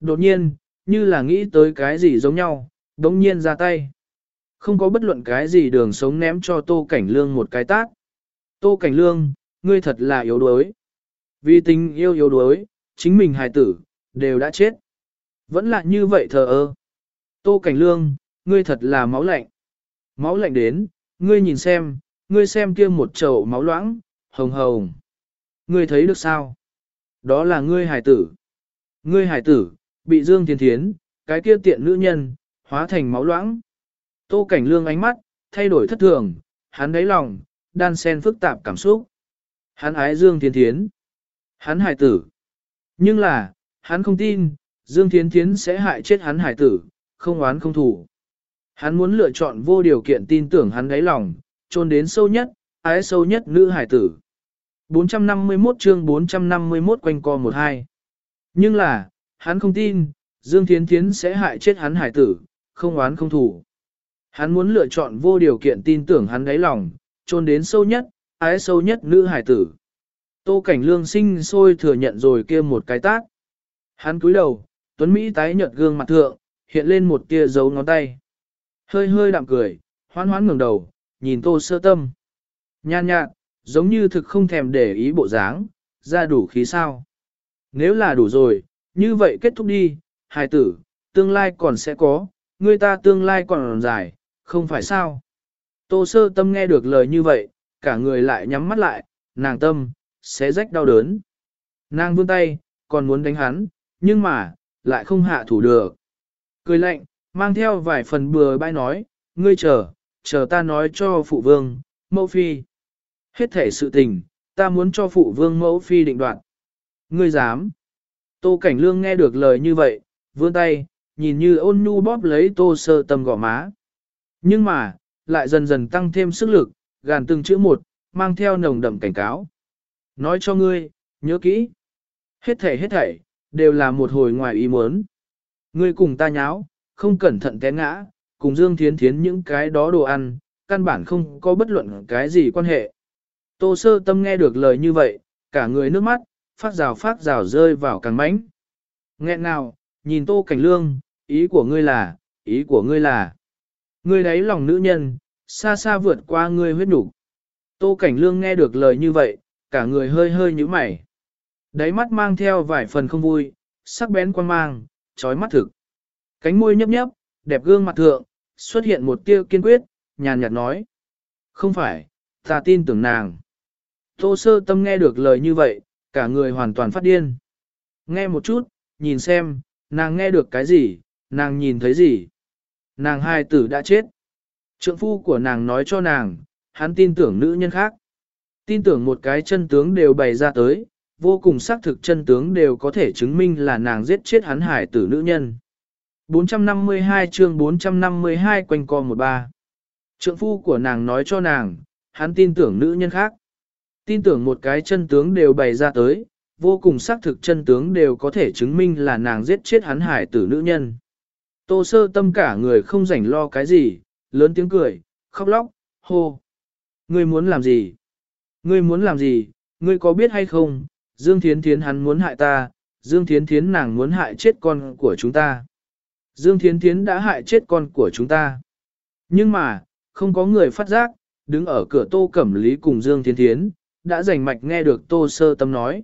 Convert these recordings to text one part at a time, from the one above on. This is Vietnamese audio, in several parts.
Đột nhiên, như là nghĩ tới cái gì giống nhau, đống nhiên ra tay. Không có bất luận cái gì đường sống ném cho Tô Cảnh Lương một cái tát. Tô Cảnh Lương, ngươi thật là yếu đuối. Vì tình yêu yếu đuối, chính mình hài tử, đều đã chết. Vẫn là như vậy thờ ơ. Tô Cảnh Lương, ngươi thật là máu lạnh. Máu lạnh đến, ngươi nhìn xem, ngươi xem kia một chậu máu loãng, hồng hồng. Ngươi thấy được sao? Đó là ngươi hải tử. Ngươi hải tử, bị Dương Thiên Thiến, cái kia tiện nữ nhân, hóa thành máu loãng. Tô Cảnh Lương ánh mắt, thay đổi thất thường, hắn đáy lòng, đan sen phức tạp cảm xúc. Hắn ái Dương Thiên Thiến. Hắn hại tử. Nhưng là, hắn không tin, Dương Thiên Thiến sẽ hại chết hắn hải tử, không oán không thủ. Hắn muốn lựa chọn vô điều kiện tin tưởng hắn đáy lòng, trôn đến sâu nhất, ái sâu nhất nữ hải tử. 451 chương 451 quanh co 12. Nhưng là, hắn không tin, Dương Thiến Thiến sẽ hại chết hắn hải tử, không oán không thủ. Hắn muốn lựa chọn vô điều kiện tin tưởng hắn đáy lòng, trôn đến sâu nhất, ái sâu nhất nữ hải tử. Tô Cảnh Lương sinh sôi thừa nhận rồi kia một cái tác. Hắn cúi đầu, Tuấn Mỹ tái nhợt gương mặt thượng, hiện lên một tia dấu ngón tay. Hơi hơi đạm cười, hoan hoán ngẩng đầu, nhìn tô sơ tâm. Nhan nhạt, giống như thực không thèm để ý bộ dáng, ra đủ khí sao. Nếu là đủ rồi, như vậy kết thúc đi, hài tử, tương lai còn sẽ có, người ta tương lai còn dài, không phải sao. Tô sơ tâm nghe được lời như vậy, cả người lại nhắm mắt lại, nàng tâm, sẽ rách đau đớn. Nàng vươn tay, còn muốn đánh hắn, nhưng mà, lại không hạ thủ được. Cười lạnh, mang theo vài phần bừa bãi nói, ngươi chờ, chờ ta nói cho phụ vương, mẫu phi. Hết thể sự tình, ta muốn cho phụ vương mẫu phi định đoạt. Ngươi dám. Tô Cảnh Lương nghe được lời như vậy, vươn tay, nhìn như ôn nhu bóp lấy tô sơ tâm gò má. Nhưng mà, lại dần dần tăng thêm sức lực, gàn từng chữ một, mang theo nồng đậm cảnh cáo. Nói cho ngươi, nhớ kỹ. Hết thảy hết thảy, đều là một hồi ngoài ý muốn. Ngươi cùng ta nháo, không cẩn thận té ngã, cùng Dương Thiến Thiến những cái đó đồ ăn, căn bản không có bất luận cái gì quan hệ. Tô sơ tâm nghe được lời như vậy, cả người nước mắt, phát rào phát rào rơi vào càng mánh. Nghẹn nào, nhìn tô cảnh lương, ý của ngươi là, ý của ngươi là, ngươi đấy lòng nữ nhân, xa xa vượt qua ngươi huyết đủ. Tô cảnh lương nghe được lời như vậy, cả người hơi hơi nhíu mày. Đáy mắt mang theo vài phần không vui, sắc bén quan mang, trói mắt thực. Cánh môi nhấp nhấp, đẹp gương mặt thượng, xuất hiện một tia kiên quyết, nhàn nhạt nói. Không phải, ta tin tưởng nàng. Tô sơ tâm nghe được lời như vậy, cả người hoàn toàn phát điên. Nghe một chút, nhìn xem, nàng nghe được cái gì, nàng nhìn thấy gì. Nàng hai tử đã chết. Trượng phu của nàng nói cho nàng, hắn tin tưởng nữ nhân khác. Tin tưởng một cái chân tướng đều bày ra tới, vô cùng xác thực chân tướng đều có thể chứng minh là nàng giết chết hắn hải tử nữ nhân. 452 chương 452 quanh co một ba. Trượng phu của nàng nói cho nàng, hắn tin tưởng nữ nhân khác. Tin tưởng một cái chân tướng đều bày ra tới, vô cùng xác thực chân tướng đều có thể chứng minh là nàng giết chết hắn hải tử nữ nhân. Tô sơ tâm cả người không rảnh lo cái gì, lớn tiếng cười, khóc lóc, hô. Ngươi muốn làm gì? Ngươi muốn làm gì? Ngươi có biết hay không? Dương Thiến Thiến hắn muốn hại ta, Dương Thiến Thiến nàng muốn hại chết con của chúng ta. Dương Thiến Thiến đã hại chết con của chúng ta. Nhưng mà, không có người phát giác, đứng ở cửa Tô Cẩm Lý cùng Dương Thiến Thiến, đã rành mạch nghe được Tô Sơ Tâm nói.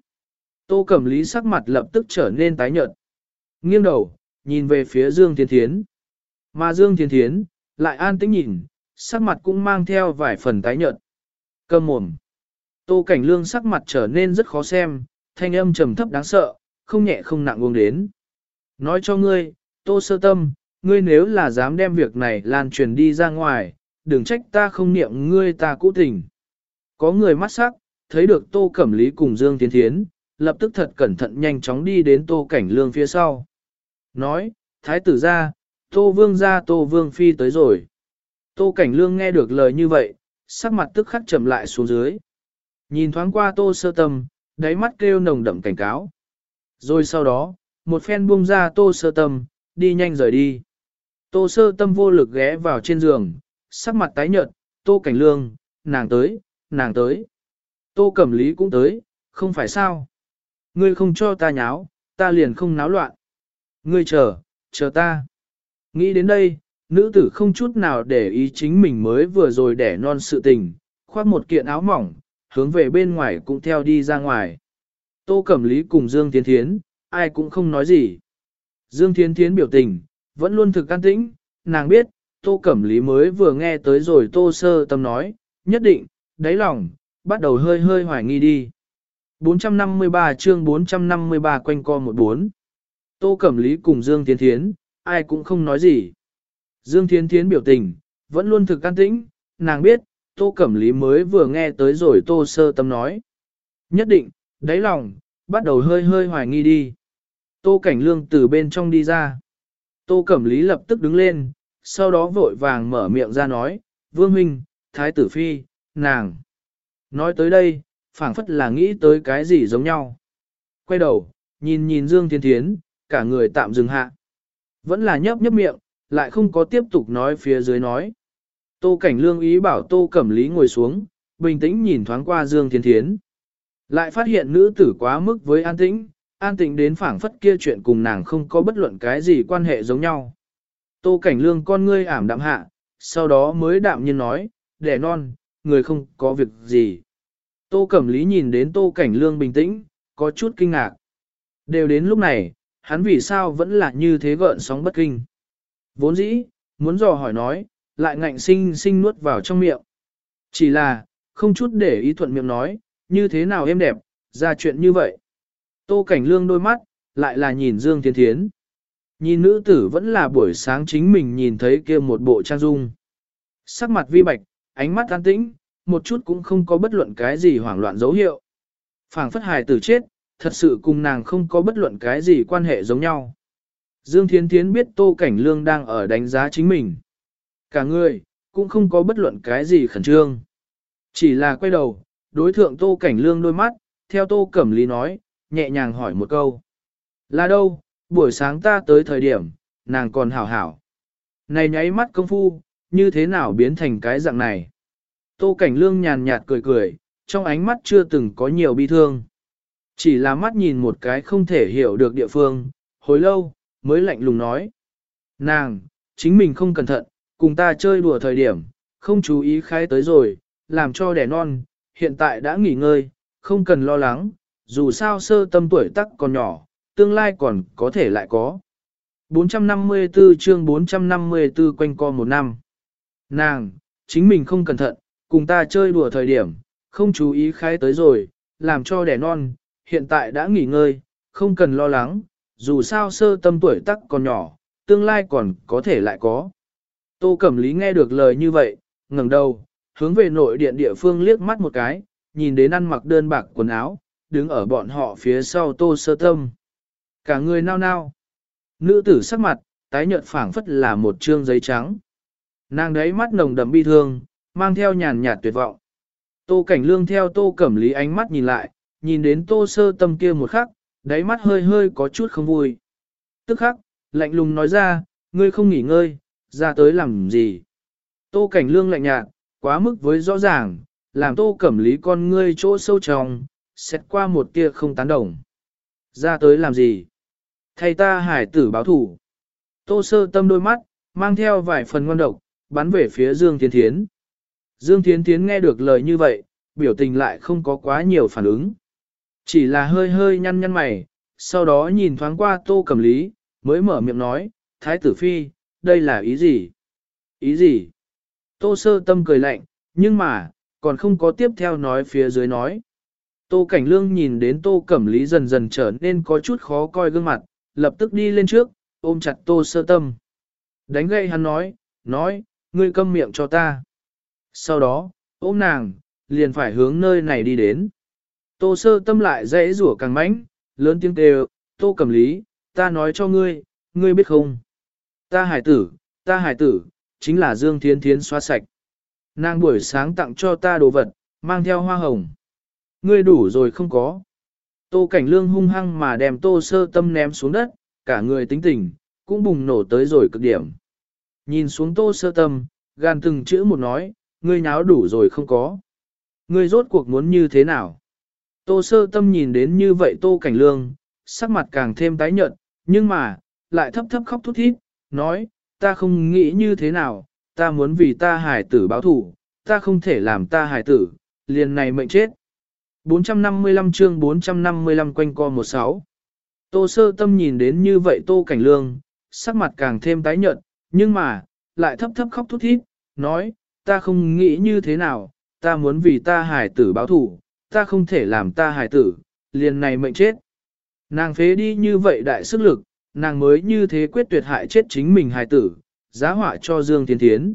Tô Cẩm Lý sắc mặt lập tức trở nên tái nhợt. Nghiêng đầu, nhìn về phía Dương thiên Thiến. Mà Dương thiên Thiến, lại an tĩnh nhìn, sắc mặt cũng mang theo vài phần tái nhợt. Cầm mồm. Tô Cảnh Lương sắc mặt trở nên rất khó xem, thanh âm trầm thấp đáng sợ, không nhẹ không nặng uống đến. Nói cho ngươi, Tô Sơ Tâm, ngươi nếu là dám đem việc này lan truyền đi ra ngoài, đừng trách ta không niệm ngươi ta cũ tình. Có người mắt sắc, thấy được Tô Cẩm Lý cùng Dương Tiến Thiến, lập tức thật cẩn thận nhanh chóng đi đến Tô Cảnh Lương phía sau. Nói, Thái tử ra, Tô Vương ra Tô Vương Phi tới rồi. Tô Cảnh Lương nghe được lời như vậy, sắc mặt tức khắc chậm lại xuống dưới. Nhìn thoáng qua Tô Sơ Tâm, đáy mắt kêu nồng đậm cảnh cáo. Rồi sau đó, một phen buông ra Tô Sơ Tâm, đi nhanh rời đi. Tô Sơ Tâm vô lực ghé vào trên giường, sắc mặt tái nhợt, Tô Cảnh Lương, nàng tới, nàng tới. Tô Cẩm Lý cũng tới, không phải sao. Ngươi không cho ta nháo, ta liền không náo loạn. Ngươi chờ, chờ ta. Nghĩ đến đây, nữ tử không chút nào để ý chính mình mới vừa rồi đẻ non sự tình, khoác một kiện áo mỏng, hướng về bên ngoài cũng theo đi ra ngoài. Tô Cẩm Lý cùng Dương Tiến Thiến, ai cũng không nói gì. Dương Thiến Thiến biểu tình, vẫn luôn thực can tĩnh, nàng biết, Tô Cẩm Lý mới vừa nghe tới rồi Tô Sơ Tâm nói, nhất định, đáy lòng, bắt đầu hơi hơi hoài nghi đi. 453 chương 453 quanh co 14 Tô Cẩm Lý cùng Dương Thiến Thiến, ai cũng không nói gì. Dương Thiến Thiến biểu tình, vẫn luôn thực can tĩnh, nàng biết, Tô Cẩm Lý mới vừa nghe tới rồi Tô Sơ Tâm nói. Nhất định, đáy lòng, bắt đầu hơi hơi hoài nghi đi. Tô Cảnh Lương từ bên trong đi ra. Tô Cẩm Lý lập tức đứng lên, sau đó vội vàng mở miệng ra nói, Vương Huynh, Thái Tử Phi, nàng. Nói tới đây, phảng phất là nghĩ tới cái gì giống nhau. Quay đầu, nhìn nhìn Dương Thiên Thiến, cả người tạm dừng hạ. Vẫn là nhấp nhấp miệng, lại không có tiếp tục nói phía dưới nói. Tô Cảnh Lương ý bảo Tô Cẩm Lý ngồi xuống, bình tĩnh nhìn thoáng qua Dương Thiên Thiến. Lại phát hiện nữ tử quá mức với an tĩnh, an tĩnh đến phảng phất kia chuyện cùng nàng không có bất luận cái gì quan hệ giống nhau. Tô Cảnh Lương con ngươi ảm đạm hạ, sau đó mới đạm nhiên nói, đẻ non, người không có việc gì. Tô Cẩm Lý nhìn đến Tô Cảnh Lương bình tĩnh, có chút kinh ngạc. Đều đến lúc này, hắn vì sao vẫn là như thế gợn sóng bất kinh. Vốn dĩ, muốn dò hỏi nói, lại ngạnh sinh sinh nuốt vào trong miệng. Chỉ là, không chút để ý thuận miệng nói, như thế nào em đẹp, ra chuyện như vậy. Tô Cảnh Lương đôi mắt, lại là nhìn Dương Thiên Thiến. Nhìn nữ tử vẫn là buổi sáng chính mình nhìn thấy kia một bộ trang dung. Sắc mặt vi bạch, ánh mắt an tĩnh, một chút cũng không có bất luận cái gì hoảng loạn dấu hiệu. phảng phất hài tử chết, thật sự cùng nàng không có bất luận cái gì quan hệ giống nhau. Dương Thiến Thiến biết Tô Cảnh Lương đang ở đánh giá chính mình. Cả người, cũng không có bất luận cái gì khẩn trương. Chỉ là quay đầu, đối thượng Tô Cảnh Lương đôi mắt, theo Tô Cẩm Lý nói, nhẹ nhàng hỏi một câu. Là đâu, buổi sáng ta tới thời điểm, nàng còn hảo hảo. Này nháy mắt công phu, như thế nào biến thành cái dạng này? Tô Cảnh Lương nhàn nhạt cười cười, trong ánh mắt chưa từng có nhiều bi thương. Chỉ là mắt nhìn một cái không thể hiểu được địa phương, hồi lâu, mới lạnh lùng nói. Nàng, chính mình không cẩn thận, cùng ta chơi đùa thời điểm, không chú ý khai tới rồi, làm cho đẻ non, hiện tại đã nghỉ ngơi, không cần lo lắng, dù sao sơ tâm tuổi tắc còn nhỏ, tương lai còn có thể lại có. 454 chương 454 quanh co một năm. Nàng, chính mình không cẩn thận, cùng ta chơi đùa thời điểm, không chú ý khai tới rồi, làm cho đẻ non, hiện tại đã nghỉ ngơi, không cần lo lắng, dù sao sơ tâm tuổi tắc còn nhỏ, tương lai còn có thể lại có. Tô Cẩm Lý nghe được lời như vậy, ngẩng đầu, hướng về nội điện địa phương liếc mắt một cái, nhìn đến ăn mặc đơn bạc quần áo, đứng ở bọn họ phía sau Tô Sơ Tâm. Cả người nao nao. Nữ tử sắc mặt, tái nhợt phảng phất là một trương giấy trắng. Nàng đấy mắt nồng đậm bi thương, mang theo nhàn nhạt tuyệt vọng. Tô Cảnh Lương theo Tô Cẩm Lý ánh mắt nhìn lại, nhìn đến Tô Sơ Tâm kia một khắc, đáy mắt hơi hơi có chút không vui. Tức khắc, lạnh lùng nói ra, ngươi không nghỉ ngơi, ra tới làm gì. Tô Cảnh Lương lạnh nhạt, quá mức với rõ ràng, làm Tô Cẩm Lý con ngươi chỗ sâu trong, xét qua một tia không tán đồng. Ra tới làm gì? Thầy ta hải tử báo thủ. Tô Sơ Tâm đôi mắt, mang theo vài phần ngon độc, bắn về phía Dương Thiên Thiến. Dương Thiến Thiến nghe được lời như vậy, biểu tình lại không có quá nhiều phản ứng. Chỉ là hơi hơi nhăn nhăn mày, sau đó nhìn thoáng qua tô cầm lý, mới mở miệng nói, Thái tử Phi, đây là ý gì? Ý gì? Tô sơ tâm cười lạnh, nhưng mà, còn không có tiếp theo nói phía dưới nói. Tô Cảnh Lương nhìn đến Tô Cẩm Lý dần dần trở nên có chút khó coi gương mặt, lập tức đi lên trước, ôm chặt Tô Sơ Tâm. Đánh gậy hắn nói, nói, ngươi câm miệng cho ta. Sau đó, ôm nàng, liền phải hướng nơi này đi đến. Tô sơ tâm lại dễ rủa càng mãnh, lớn tiếng kêu, tô cầm lý, ta nói cho ngươi, ngươi biết không? Ta hải tử, ta hải tử, chính là Dương Thiên Thiến xóa sạch. Nàng buổi sáng tặng cho ta đồ vật, mang theo hoa hồng. Ngươi đủ rồi không có. Tô cảnh lương hung hăng mà đem tô sơ tâm ném xuống đất, cả người tính tình, cũng bùng nổ tới rồi cực điểm. Nhìn xuống tô sơ tâm, gan từng chữ một nói, ngươi nháo đủ rồi không có. Ngươi rốt cuộc muốn như thế nào? Tô sơ tâm nhìn đến như vậy tô cảnh lương, sắc mặt càng thêm tái nhợt, nhưng mà, lại thấp thấp khóc thút thít, nói, ta không nghĩ như thế nào, ta muốn vì ta hài tử báo thủ, ta không thể làm ta hài tử, liền này mệnh chết. 455 chương 455 quanh co 16 Tô sơ tâm nhìn đến như vậy tô cảnh lương, sắc mặt càng thêm tái nhợt, nhưng mà, lại thấp thấp khóc thút thít, nói, ta không nghĩ như thế nào, ta muốn vì ta hài tử báo thủ, ta không thể làm ta hài tử, liền này mệnh chết. Nàng phế đi như vậy đại sức lực, nàng mới như thế quyết tuyệt hại chết chính mình hài tử, giá họa cho Dương Thiên Thiến.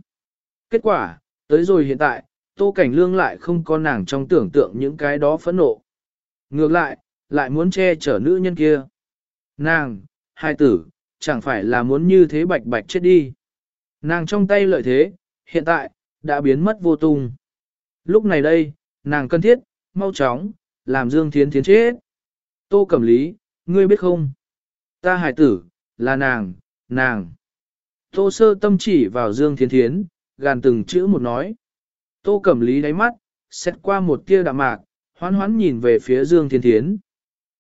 Kết quả, tới rồi hiện tại, Tô Cảnh Lương lại không có nàng trong tưởng tượng những cái đó phẫn nộ. Ngược lại, lại muốn che chở nữ nhân kia. Nàng, hai tử, chẳng phải là muốn như thế bạch bạch chết đi. Nàng trong tay lợi thế, hiện tại, đã biến mất vô tung. Lúc này đây, nàng cần thiết, mau chóng, làm Dương Thiến Thiến chết. Tô Cẩm Lý, ngươi biết không? Ta hải tử, là nàng, nàng. Tô sơ tâm chỉ vào Dương Thiến Thiến, gàn từng chữ một nói. Tô Cẩm Lý đáy mắt, xét qua một tia đạm mạc, hoán hoán nhìn về phía Dương Thiên Thiến.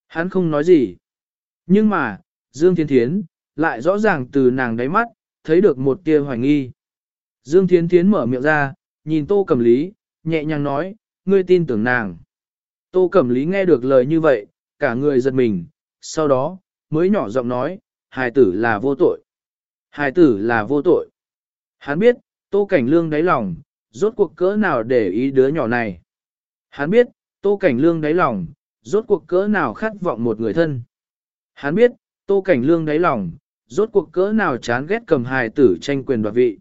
Hắn không nói gì. Nhưng mà, Dương Thiên Thiến, lại rõ ràng từ nàng đáy mắt, thấy được một tia hoài nghi. Dương Thiến Thiến mở miệng ra, nhìn Tô Cẩm Lý, nhẹ nhàng nói, ngươi tin tưởng nàng. Tô Cẩm Lý nghe được lời như vậy, cả người giật mình, sau đó, mới nhỏ giọng nói, hài tử là vô tội. Hài tử là vô tội. Hắn biết, Tô Cảnh Lương đáy lòng, rốt cuộc cỡ nào để ý đứa nhỏ này. Hắn biết, Tô Cảnh Lương đáy lòng, rốt cuộc cỡ nào khát vọng một người thân. Hắn biết, Tô Cảnh Lương đáy lòng, rốt cuộc cỡ nào chán ghét cầm hài tử tranh quyền đoạt vị.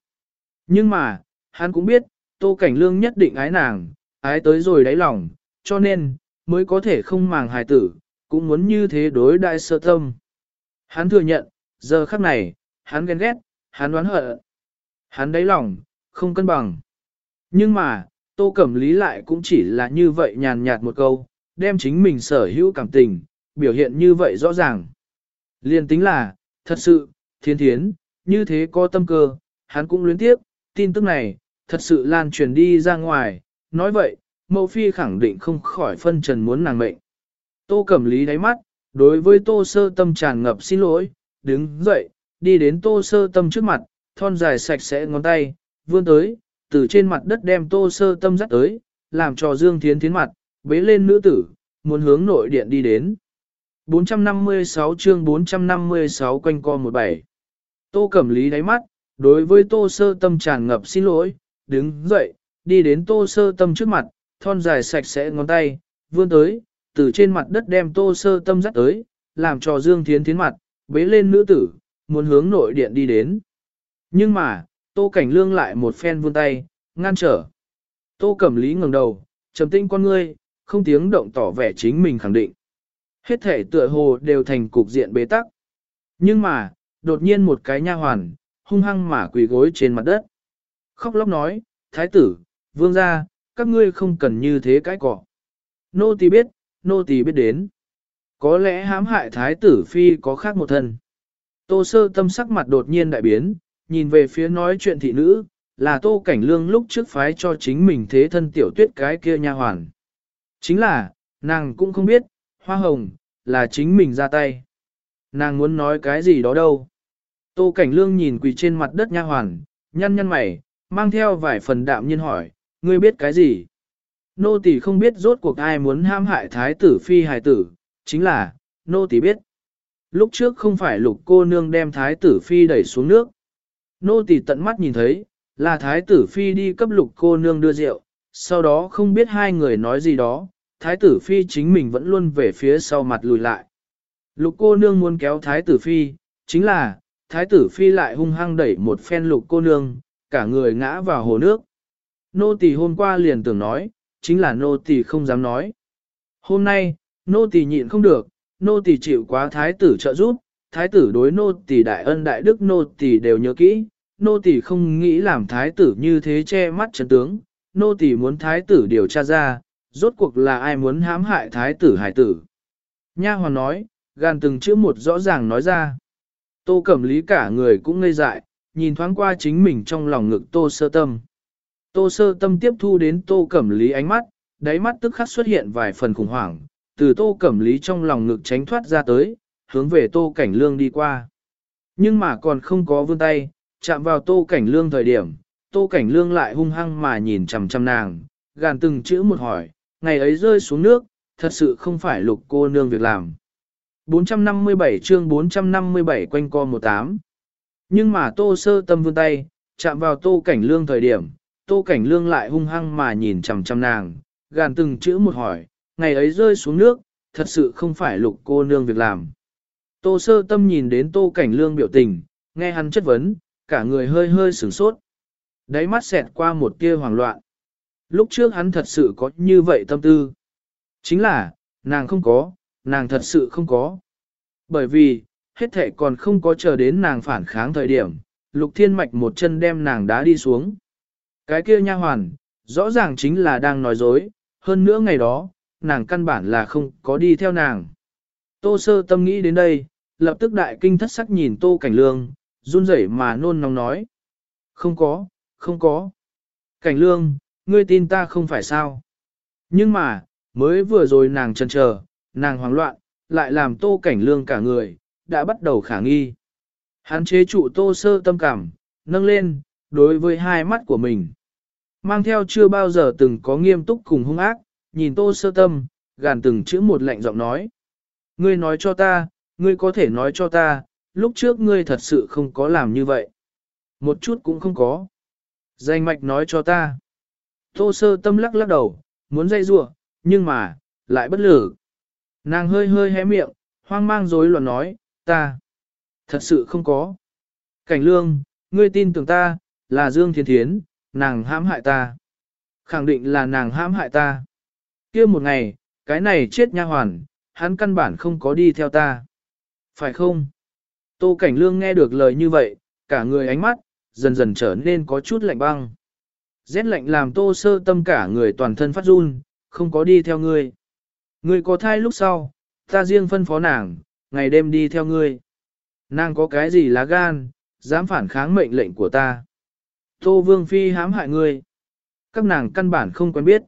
Nhưng mà, hắn cũng biết, Tô Cảnh Lương nhất định ái nàng, ái tới rồi đáy lòng, cho nên, mới có thể không màng hài tử, cũng muốn như thế đối đại sơ tâm. Hắn thừa nhận, giờ khắc này, hắn ghen ghét, hắn đoán hận. Hắn đáy lòng, không cân bằng. Nhưng mà, Tô Cẩm Lý lại cũng chỉ là như vậy nhàn nhạt một câu, đem chính mình sở hữu cảm tình, biểu hiện như vậy rõ ràng. Liên tính là, thật sự, thiên thiến, như thế có tâm cơ, hắn cũng luyến tiếp, tin tức này, thật sự lan truyền đi ra ngoài, nói vậy, mẫu phi khẳng định không khỏi phân trần muốn nàng mệnh. Tô Cẩm Lý đáy mắt, đối với Tô Sơ Tâm tràn ngập xin lỗi, đứng dậy, đi đến Tô Sơ Tâm trước mặt, thon dài sạch sẽ ngón tay, vươn tới, từ trên mặt đất đem Tô Sơ Tâm dắt tới, làm cho Dương Thiến Thiến mặt, bế lên nữ tử, muốn hướng nội điện đi đến. 456 chương 456 quanh co 17 Tô Cẩm Lý đáy mắt, đối với Tô Sơ Tâm tràn ngập xin lỗi, đứng dậy, đi đến Tô Sơ Tâm trước mặt, thon dài sạch sẽ ngón tay, vươn tới, từ trên mặt đất đem Tô Sơ Tâm dắt tới, làm cho Dương Thiến Thiến mặt, bế lên nữ tử, muốn hướng nội điện đi đến. Nhưng mà, Tô Cảnh Lương lại một phen vươn tay, ngăn trở. Tô Cẩm Lý ngẩng đầu, trầm tinh con ngươi, không tiếng động tỏ vẻ chính mình khẳng định. Hết thể tựa hồ đều thành cục diện bế tắc. Nhưng mà, đột nhiên một cái nha hoàn, hung hăng mà quỳ gối trên mặt đất. Khóc lóc nói, thái tử, vương gia, các ngươi không cần như thế cái cỏ. Nô tỳ biết, nô tỳ biết đến. Có lẽ hãm hại thái tử phi có khác một thân. Tô sơ tâm sắc mặt đột nhiên đại biến, nhìn về phía nói chuyện thị nữ, là tô cảnh lương lúc trước phái cho chính mình thế thân tiểu tuyết cái kia nha hoàn. Chính là, nàng cũng không biết, hoa hồng, là chính mình ra tay. Nàng muốn nói cái gì đó đâu. Tô cảnh lương nhìn quỳ trên mặt đất nha hoàn, nhăn nhăn mày, mang theo vài phần đạm nhiên hỏi, ngươi biết cái gì? Nô tỳ không biết rốt cuộc ai muốn ham hại thái tử phi hài tử, chính là, nô tỳ biết. Lúc trước không phải lục cô nương đem thái tử phi đẩy xuống nước. Nô tỳ tận mắt nhìn thấy, là thái tử phi đi cấp lục cô nương đưa rượu, sau đó không biết hai người nói gì đó, thái tử phi chính mình vẫn luôn về phía sau mặt lùi lại. Lục cô nương muốn kéo thái tử phi, chính là, thái tử phi lại hung hăng đẩy một phen lục cô nương, cả người ngã vào hồ nước. Nô tỳ hôm qua liền tưởng nói, chính là nô tỳ không dám nói. Hôm nay, nô tỳ nhịn không được, nô tỳ chịu quá thái tử trợ giúp, thái tử đối nô tỳ đại ân đại đức nô tỳ đều nhớ kỹ, nô tỳ không nghĩ làm thái tử như thế che mắt chân tướng, nô tỳ muốn thái tử điều tra ra, rốt cuộc là ai muốn hãm hại thái tử hải tử. Nha hoàn nói, gan từng chữ một rõ ràng nói ra. Tô Cẩm Lý cả người cũng ngây dại, nhìn thoáng qua chính mình trong lòng ngực Tô Sơ Tâm. Tô Sơ Tâm tiếp thu đến Tô Cẩm Lý ánh mắt, đáy mắt tức khắc xuất hiện vài phần khủng hoảng, từ Tô Cẩm Lý trong lòng ngực tránh thoát ra tới, hướng về Tô Cảnh Lương đi qua. Nhưng mà còn không có vươn tay, chạm vào tô cảnh lương thời điểm, tô cảnh lương lại hung hăng mà nhìn chằm chằm nàng, gàn từng chữ một hỏi, ngày ấy rơi xuống nước, thật sự không phải lục cô nương việc làm. 457 chương 457 quanh co 18 Nhưng mà tô sơ tâm vươn tay, chạm vào tô cảnh lương thời điểm, tô cảnh lương lại hung hăng mà nhìn chằm chằm nàng, gàn từng chữ một hỏi, ngày ấy rơi xuống nước, thật sự không phải lục cô nương việc làm. Tô sơ tâm nhìn đến tô cảnh lương biểu tình, nghe hắn chất vấn, cả người hơi hơi sửng sốt. Đáy mắt xẹt qua một tia hoảng loạn. Lúc trước hắn thật sự có như vậy tâm tư. Chính là, nàng không có, nàng thật sự không có. Bởi vì, hết thể còn không có chờ đến nàng phản kháng thời điểm, lục thiên mạch một chân đem nàng đá đi xuống. Cái kia nha hoàn, rõ ràng chính là đang nói dối, hơn nữa ngày đó, nàng căn bản là không có đi theo nàng. Tô sơ tâm nghĩ đến đây, lập tức đại kinh thất sắc nhìn tô cảnh lương, run rẩy mà nôn nóng nói. Không có, không có. Cảnh lương, ngươi tin ta không phải sao. Nhưng mà, mới vừa rồi nàng chần chờ, nàng hoảng loạn, lại làm tô cảnh lương cả người, đã bắt đầu khả nghi. Hắn chế trụ tô sơ tâm cảm, nâng lên, đối với hai mắt của mình. Mang theo chưa bao giờ từng có nghiêm túc cùng hung ác, nhìn tô sơ tâm, gàn từng chữ một lạnh giọng nói. Ngươi nói cho ta, ngươi có thể nói cho ta, lúc trước ngươi thật sự không có làm như vậy. Một chút cũng không có. Danh mạch nói cho ta. Tô sơ tâm lắc lắc đầu, muốn dây rua, nhưng mà, lại bất lử. Nàng hơi hơi hé miệng, hoang mang rối loạn nói, ta. Thật sự không có. Cảnh lương, ngươi tin tưởng ta, là Dương Thiên Thiến, nàng hãm hại ta. Khẳng định là nàng hãm hại ta. kia một ngày, cái này chết nha hoàn, hắn căn bản không có đi theo ta. Phải không? Tô Cảnh Lương nghe được lời như vậy, cả người ánh mắt, dần dần trở nên có chút lạnh băng. Rét lạnh làm tô sơ tâm cả người toàn thân phát run, không có đi theo ngươi. Ngươi có thai lúc sau, ta riêng phân phó nàng, ngày đêm đi theo ngươi. Nàng có cái gì lá gan, dám phản kháng mệnh lệnh của ta. Tô Vương Phi hãm hại ngươi. Các nàng căn bản không quen biết.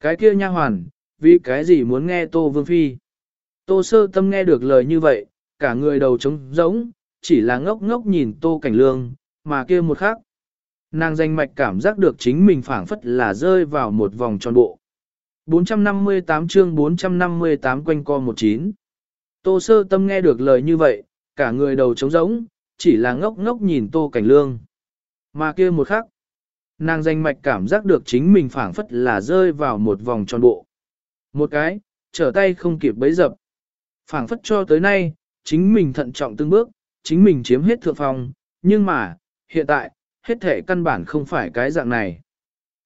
Cái kia nha hoàn, vì cái gì muốn nghe Tô Vương Phi. Tô sơ tâm nghe được lời như vậy, cả người đầu trống rỗng, chỉ là ngốc ngốc nhìn Tô Cảnh Lương, mà kia một khắc. Nàng danh mạch cảm giác được chính mình phảng phất là rơi vào một vòng tròn bộ. 458 chương 458 quanh co 19. Tô sơ tâm nghe được lời như vậy, cả người đầu trống rỗng, chỉ là ngốc ngốc nhìn Tô Cảnh Lương. Mà kia một khắc, nàng danh mạch cảm giác được chính mình phảng phất là rơi vào một vòng tròn bộ. Một cái, trở tay không kịp bấy dập. phảng phất cho tới nay, chính mình thận trọng từng bước, chính mình chiếm hết thượng phòng nhưng mà, hiện tại, hết thể căn bản không phải cái dạng này.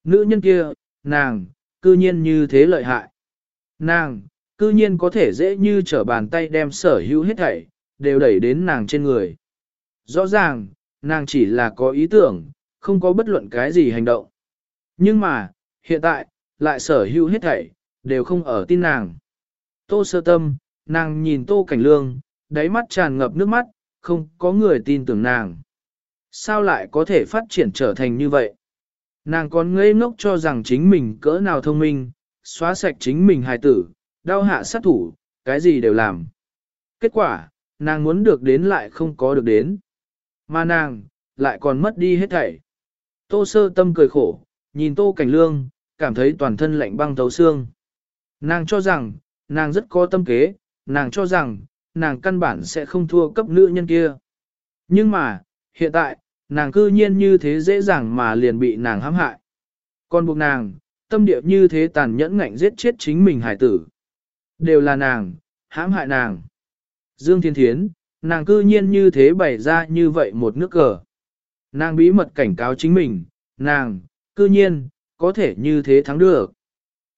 Nữ nhân kia, nàng, cư nhiên như thế lợi hại. Nàng, cư nhiên có thể dễ như trở bàn tay đem sở hữu hết thảy, đều đẩy đến nàng trên người. Rõ ràng, nàng chỉ là có ý tưởng, không có bất luận cái gì hành động. Nhưng mà, hiện tại, lại sở hữu hết thảy, đều không ở tin nàng. Tô sơ tâm, nàng nhìn tô cảnh lương, đáy mắt tràn ngập nước mắt, không có người tin tưởng nàng. Sao lại có thể phát triển trở thành như vậy? Nàng còn ngây ngốc cho rằng chính mình cỡ nào thông minh, xóa sạch chính mình hài tử, đau hạ sát thủ, cái gì đều làm. Kết quả, nàng muốn được đến lại không có được đến. Mà nàng, lại còn mất đi hết thảy. Tô sơ tâm cười khổ, nhìn tô cảnh lương, cảm thấy toàn thân lạnh băng thấu xương. Nàng cho rằng, nàng rất có tâm kế, nàng cho rằng, nàng căn bản sẽ không thua cấp nữ nhân kia. Nhưng mà, hiện tại, nàng cư nhiên như thế dễ dàng mà liền bị nàng hãm hại. Còn buộc nàng, tâm địa như thế tàn nhẫn ngạnh giết chết chính mình hải tử. Đều là nàng, hãm hại nàng. Dương Thiên Thiến, nàng cư nhiên như thế bày ra như vậy một nước cờ. Nàng bí mật cảnh cáo chính mình, nàng, cư nhiên, có thể như thế thắng được.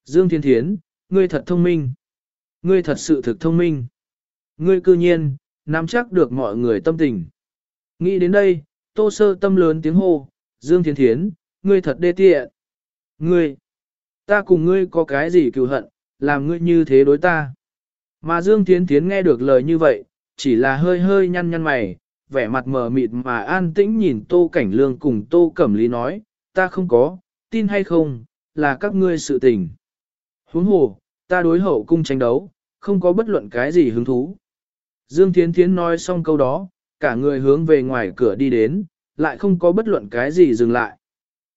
Dương Thiên Thiến, ngươi thật thông minh. Ngươi thật sự thực thông minh. Ngươi cư nhiên, nắm chắc được mọi người tâm tình. Nghĩ đến đây, tô sơ tâm lớn tiếng hô, Dương Thiên Thiến, ngươi thật đê tiện. Ngươi, ta cùng ngươi có cái gì cựu hận, làm ngươi như thế đối ta. Mà Dương Thiến Thiến nghe được lời như vậy, chỉ là hơi hơi nhăn nhăn mày, vẻ mặt mờ mịt mà an tĩnh nhìn Tô Cảnh Lương cùng Tô Cẩm Lý nói, ta không có, tin hay không, là các ngươi sự tình. Huống hồ, ta đối hậu cung tranh đấu, không có bất luận cái gì hứng thú. Dương Thiến Thiến nói xong câu đó, cả người hướng về ngoài cửa đi đến, lại không có bất luận cái gì dừng lại.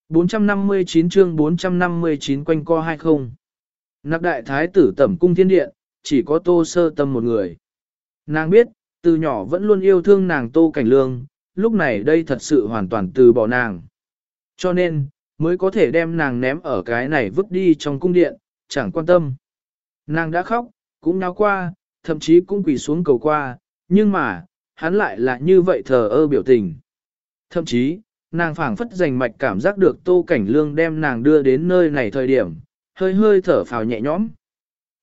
459 chương 459 quanh co hay không. nạp đại thái tử tẩm cung thiên điện, chỉ có tô sơ tâm một người. Nàng biết, từ nhỏ vẫn luôn yêu thương nàng tô cảnh lương, lúc này đây thật sự hoàn toàn từ bỏ nàng. Cho nên, mới có thể đem nàng ném ở cái này vứt đi trong cung điện, chẳng quan tâm. Nàng đã khóc, cũng náo qua, thậm chí cũng quỳ xuống cầu qua, nhưng mà, hắn lại là như vậy thờ ơ biểu tình. Thậm chí, nàng phảng phất dành mạch cảm giác được tô cảnh lương đem nàng đưa đến nơi này thời điểm, hơi hơi thở phào nhẹ nhõm.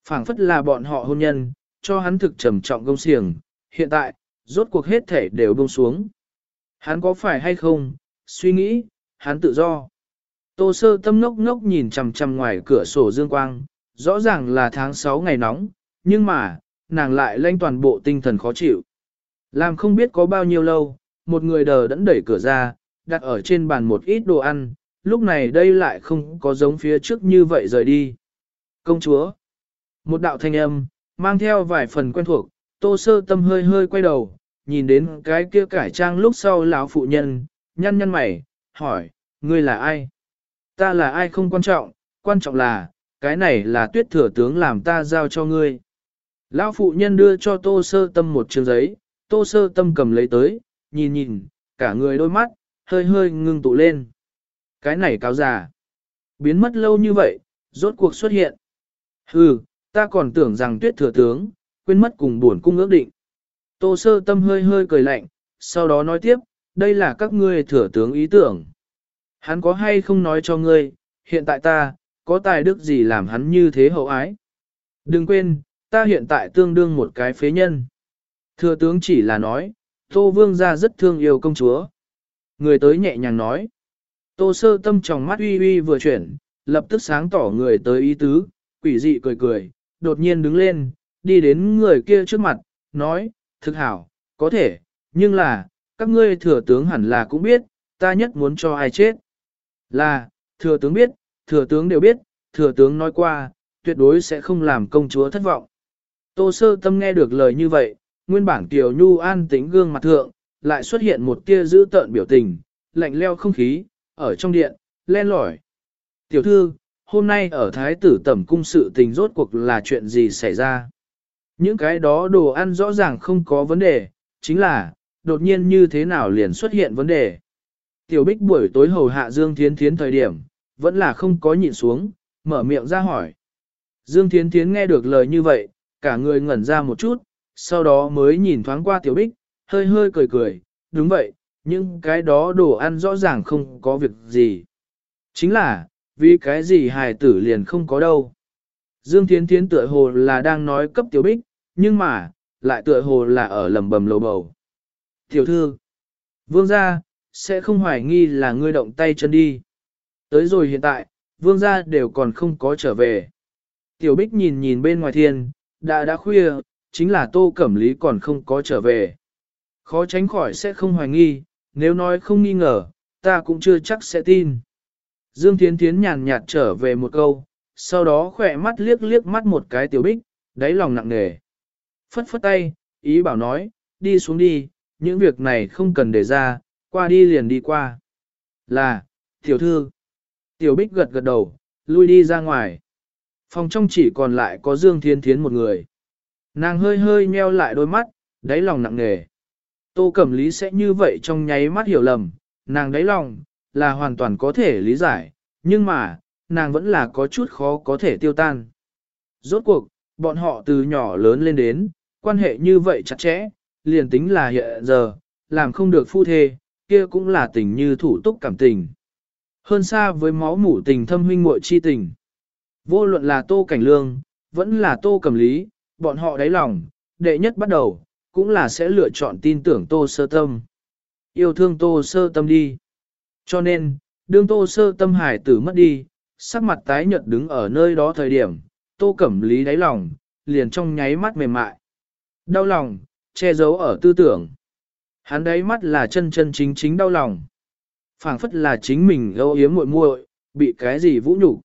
phảng phất là bọn họ hôn nhân, cho hắn thực trầm trọng công xiềng, hiện tại, rốt cuộc hết thể đều buông xuống. Hắn có phải hay không, suy nghĩ, hắn tự do. Tô sơ tâm ngốc ngốc nhìn chằm chằm ngoài cửa sổ dương quang, rõ ràng là tháng 6 ngày nóng, nhưng mà, nàng lại lanh toàn bộ tinh thần khó chịu. Làm không biết có bao nhiêu lâu, một người đờ đẫn đẩy cửa ra, đặt ở trên bàn một ít đồ ăn, lúc này đây lại không có giống phía trước như vậy rời đi. Công chúa, một đạo thanh âm, mang theo vài phần quen thuộc, tô sơ tâm hơi hơi quay đầu, nhìn đến cái kia cải trang lúc sau lão phụ nhân, nhăn nhăn mày, hỏi, ngươi là ai? Ta là ai không quan trọng, quan trọng là, cái này là tuyết thừa tướng làm ta giao cho ngươi. Lão phụ nhân đưa cho tô sơ tâm một trường giấy, tô sơ tâm cầm lấy tới, nhìn nhìn, cả người đôi mắt, hơi hơi ngưng tụ lên. Cái này cáo già. Biến mất lâu như vậy, rốt cuộc xuất hiện. Hừ, ta còn tưởng rằng tuyết thừa tướng, quên mất cùng buồn cung ước định. Tô sơ tâm hơi hơi cười lạnh, sau đó nói tiếp, đây là các ngươi thừa tướng ý tưởng. Hắn có hay không nói cho ngươi, hiện tại ta, có tài đức gì làm hắn như thế hậu ái. Đừng quên, ta hiện tại tương đương một cái phế nhân. Thừa tướng chỉ là nói, Tô Vương gia rất thương yêu công chúa. Người tới nhẹ nhàng nói. Tô sơ tâm trong mắt uy uy vừa chuyển, lập tức sáng tỏ người tới ý tứ, quỷ dị cười cười, đột nhiên đứng lên, đi đến người kia trước mặt, nói, thực hảo, có thể, nhưng là, các ngươi thừa tướng hẳn là cũng biết, ta nhất muốn cho ai chết. Là, thừa tướng biết, thừa tướng đều biết, thừa tướng nói qua, tuyệt đối sẽ không làm công chúa thất vọng. Tô sơ tâm nghe được lời như vậy, nguyên bản tiểu nhu an tĩnh gương mặt thượng, lại xuất hiện một tia dữ tợn biểu tình, lạnh leo không khí, ở trong điện, len lỏi. Tiểu thư, hôm nay ở thái tử tẩm cung sự tình rốt cuộc là chuyện gì xảy ra? Những cái đó đồ ăn rõ ràng không có vấn đề, chính là, đột nhiên như thế nào liền xuất hiện vấn đề. Tiểu bích buổi tối hầu hạ Dương Thiến Thiến thời điểm, vẫn là không có nhịn xuống, mở miệng ra hỏi. Dương Thiến Thiến nghe được lời như vậy, cả người ngẩn ra một chút, sau đó mới nhìn thoáng qua tiểu bích, hơi hơi cười cười, đúng vậy, nhưng cái đó đồ ăn rõ ràng không có việc gì. Chính là, vì cái gì hài tử liền không có đâu. Dương Thiến Thiến tựa hồ là đang nói cấp tiểu bích, nhưng mà, lại tựa hồ là ở lầm bầm lầu bầu. Tiểu thư, vương gia, sẽ không hoài nghi là ngươi động tay chân đi. Tới rồi hiện tại, vương gia đều còn không có trở về. Tiểu bích nhìn nhìn bên ngoài thiên, đã đã khuya, chính là tô cẩm lý còn không có trở về. Khó tránh khỏi sẽ không hoài nghi, nếu nói không nghi ngờ, ta cũng chưa chắc sẽ tin. Dương Thiến Thiến nhàn nhạt trở về một câu, sau đó khỏe mắt liếc liếc mắt một cái tiểu bích, đáy lòng nặng nề. Phất phất tay, ý bảo nói, đi xuống đi, những việc này không cần để ra, qua đi liền đi qua. Là, tiểu thư. Tiểu bích gật gật đầu, lui đi ra ngoài. Phòng trong chỉ còn lại có Dương Thiên Thiến một người. Nàng hơi hơi nheo lại đôi mắt, đáy lòng nặng nề. Tô Cẩm Lý sẽ như vậy trong nháy mắt hiểu lầm, nàng đáy lòng, là hoàn toàn có thể lý giải, nhưng mà, nàng vẫn là có chút khó có thể tiêu tan. Rốt cuộc, bọn họ từ nhỏ lớn lên đến, quan hệ như vậy chặt chẽ, liền tính là hiện giờ, làm không được phu thê, kia cũng là tình như thủ túc cảm tình. Hơn xa với máu mủ tình thâm huynh muội chi tình. Vô luận là tô cảnh lương, vẫn là tô cầm lý, bọn họ đáy lòng, đệ nhất bắt đầu, cũng là sẽ lựa chọn tin tưởng tô sơ tâm. Yêu thương tô sơ tâm đi. Cho nên, đương tô sơ tâm hải tử mất đi, sắc mặt tái nhợt đứng ở nơi đó thời điểm, tô cẩm lý đáy lòng, liền trong nháy mắt mềm mại. Đau lòng, che giấu ở tư tưởng. Hắn đáy mắt là chân chân chính chính đau lòng. phảng phất là chính mình âu yếm muội muội, bị cái gì vũ nhục.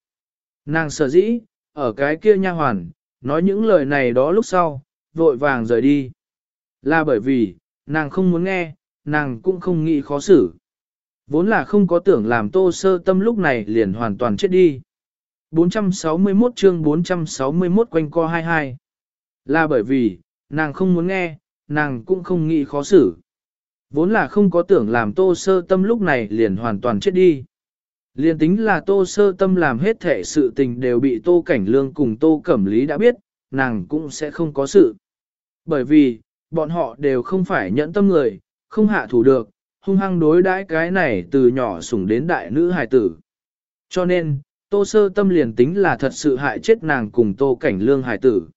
Nàng sợ dĩ, ở cái kia nha hoàn, nói những lời này đó lúc sau, vội vàng rời đi. Là bởi vì, nàng không muốn nghe, nàng cũng không nghĩ khó xử. Vốn là không có tưởng làm tô sơ tâm lúc này liền hoàn toàn chết đi. 461 chương 461 quanh co 22 Là bởi vì, nàng không muốn nghe, nàng cũng không nghĩ khó xử. Vốn là không có tưởng làm tô sơ tâm lúc này liền hoàn toàn chết đi. Liền tính là tô sơ tâm làm hết thể sự tình đều bị tô cảnh lương cùng tô cẩm lý đã biết, nàng cũng sẽ không có sự. Bởi vì, bọn họ đều không phải nhẫn tâm người, không hạ thủ được, hung hăng đối đãi cái này từ nhỏ sủng đến đại nữ hài tử. Cho nên, tô sơ tâm liền tính là thật sự hại chết nàng cùng tô cảnh lương hài tử.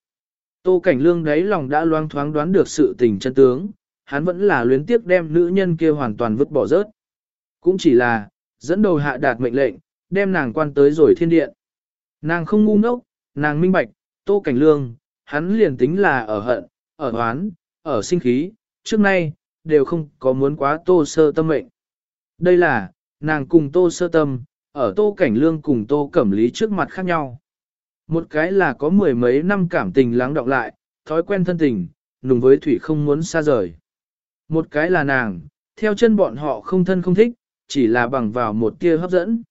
Tô cảnh lương đấy lòng đã loang thoáng đoán được sự tình chân tướng, hắn vẫn là luyến tiếc đem nữ nhân kia hoàn toàn vứt bỏ rớt. Cũng chỉ là, dẫn đầu hạ đạt mệnh lệnh, đem nàng quan tới rồi thiên điện. Nàng không ngu ngốc, nàng minh bạch, tô cảnh lương, hắn liền tính là ở hận, ở oán, ở sinh khí, trước nay, đều không có muốn quá tô sơ tâm mệnh. Đây là, nàng cùng tô sơ tâm, ở tô cảnh lương cùng tô cẩm lý trước mặt khác nhau. Một cái là có mười mấy năm cảm tình lắng đọng lại, thói quen thân tình, nùng với thủy không muốn xa rời. Một cái là nàng, theo chân bọn họ không thân không thích, chỉ là bằng vào một tia hấp dẫn.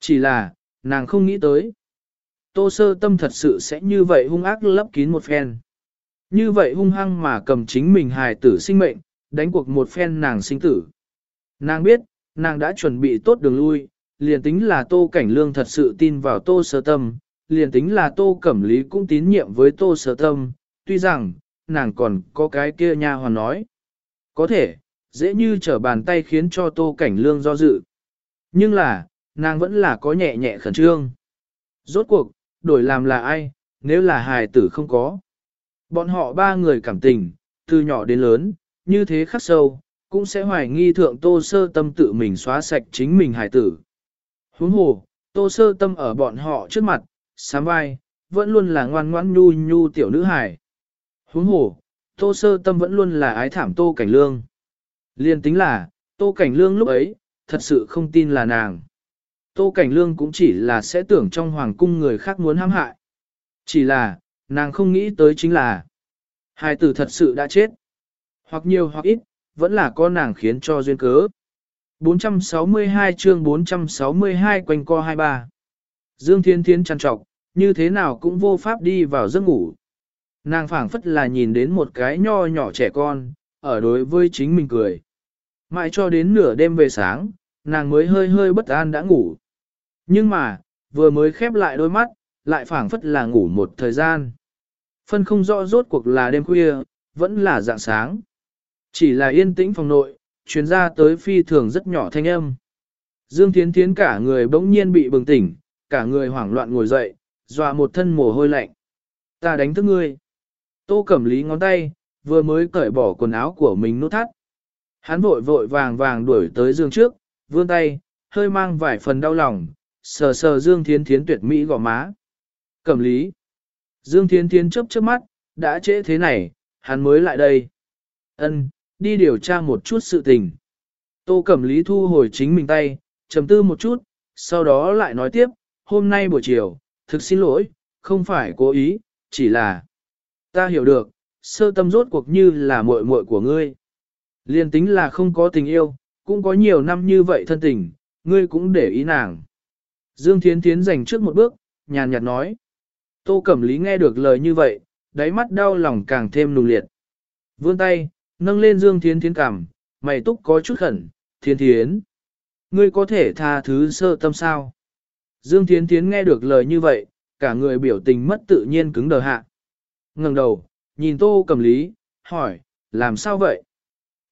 Chỉ là, nàng không nghĩ tới. Tô sơ tâm thật sự sẽ như vậy hung ác lấp kín một phen. Như vậy hung hăng mà cầm chính mình hài tử sinh mệnh, đánh cuộc một phen nàng sinh tử. Nàng biết, nàng đã chuẩn bị tốt đường lui, liền tính là tô cảnh lương thật sự tin vào tô sơ tâm, liền tính là tô cẩm lý cũng tín nhiệm với tô sơ tâm, tuy rằng, nàng còn có cái kia nha hoàn nói. Có thể, dễ như trở bàn tay khiến cho tô cảnh lương do dự. Nhưng là, nàng vẫn là có nhẹ nhẹ khẩn trương. Rốt cuộc, đổi làm là ai, nếu là hài tử không có. Bọn họ ba người cảm tình, từ nhỏ đến lớn, như thế khắc sâu, cũng sẽ hoài nghi thượng tô sơ tâm tự mình xóa sạch chính mình hài tử. Huống hồ, tô sơ tâm ở bọn họ trước mặt, sám vai, vẫn luôn là ngoan ngoãn nhu nhu tiểu nữ hài. Huống hồ, tô sơ tâm vẫn luôn là ái thảm tô cảnh lương. Liên tính là, tô cảnh lương lúc ấy, thật sự không tin là nàng. Tô cảnh lương cũng chỉ là sẽ tưởng trong hoàng cung người khác muốn hãm hại. Chỉ là, nàng không nghĩ tới chính là, hai tử thật sự đã chết. Hoặc nhiều hoặc ít, vẫn là có nàng khiến cho duyên cớ. 462 chương 462 quanh co 23. Dương Thiên Thiên trăn trọc, như thế nào cũng vô pháp đi vào giấc ngủ. Nàng phảng phất là nhìn đến một cái nho nhỏ trẻ con, ở đối với chính mình cười. Mãi cho đến nửa đêm về sáng, nàng mới hơi hơi bất an đã ngủ. Nhưng mà, vừa mới khép lại đôi mắt, lại phảng phất là ngủ một thời gian. Phân không rõ rốt cuộc là đêm khuya, vẫn là dạng sáng. Chỉ là yên tĩnh phòng nội, chuyến ra tới phi thường rất nhỏ thanh âm. Dương Thiến Thiến cả người bỗng nhiên bị bừng tỉnh, cả người hoảng loạn ngồi dậy, dọa một thân mồ hôi lạnh. Ta đánh thức ngươi. Tô Cẩm Lý ngón tay, vừa mới cởi bỏ quần áo của mình nút thắt. Hắn vội vội vàng vàng đuổi tới Dương trước, vươn tay, hơi mang vài phần đau lòng, sờ sờ Dương Thiến Thiến tuyệt mỹ gò má. Cẩm Lý. Dương Thiến Thiến chớp chớp mắt, đã trễ thế này, hắn mới lại đây. Ân, đi điều tra một chút sự tình. Tô Cẩm Lý thu hồi chính mình tay, trầm tư một chút, sau đó lại nói tiếp, hôm nay buổi chiều, thực xin lỗi, không phải cố ý, chỉ là ta hiểu được, sơ tâm rốt cuộc như là muội muội của ngươi. Liên tính là không có tình yêu, cũng có nhiều năm như vậy thân tình, ngươi cũng để ý nàng. Dương Thiến Thiến dành trước một bước, nhàn nhạt nói. Tô Cẩm Lý nghe được lời như vậy, đáy mắt đau lòng càng thêm nùng liệt. Vươn tay, nâng lên Dương Thiến Thiến cằm, mày túc có chút khẩn, Thiến Thiến. Ngươi có thể tha thứ sơ tâm sao? Dương Thiến Thiến nghe được lời như vậy, cả người biểu tình mất tự nhiên cứng đờ hạ. ngẩng đầu, nhìn Tô Cẩm Lý, hỏi, làm sao vậy?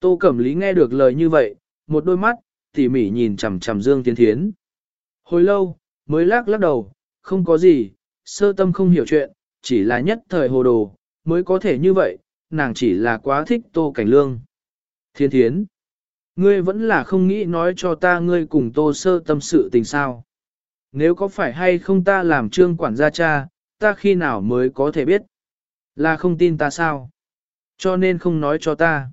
Tô Cẩm Lý nghe được lời như vậy, một đôi mắt, tỉ mỉ nhìn chằm chằm Dương Tiến Thiến. Hồi lâu, mới lắc lắc đầu, không có gì, sơ tâm không hiểu chuyện, chỉ là nhất thời hồ đồ, mới có thể như vậy, nàng chỉ là quá thích Tô Cảnh Lương. Thiên Thiến, ngươi vẫn là không nghĩ nói cho ta ngươi cùng Tô sơ tâm sự tình sao. Nếu có phải hay không ta làm trương quản gia cha, ta khi nào mới có thể biết? Là không tin ta sao? Cho nên không nói cho ta.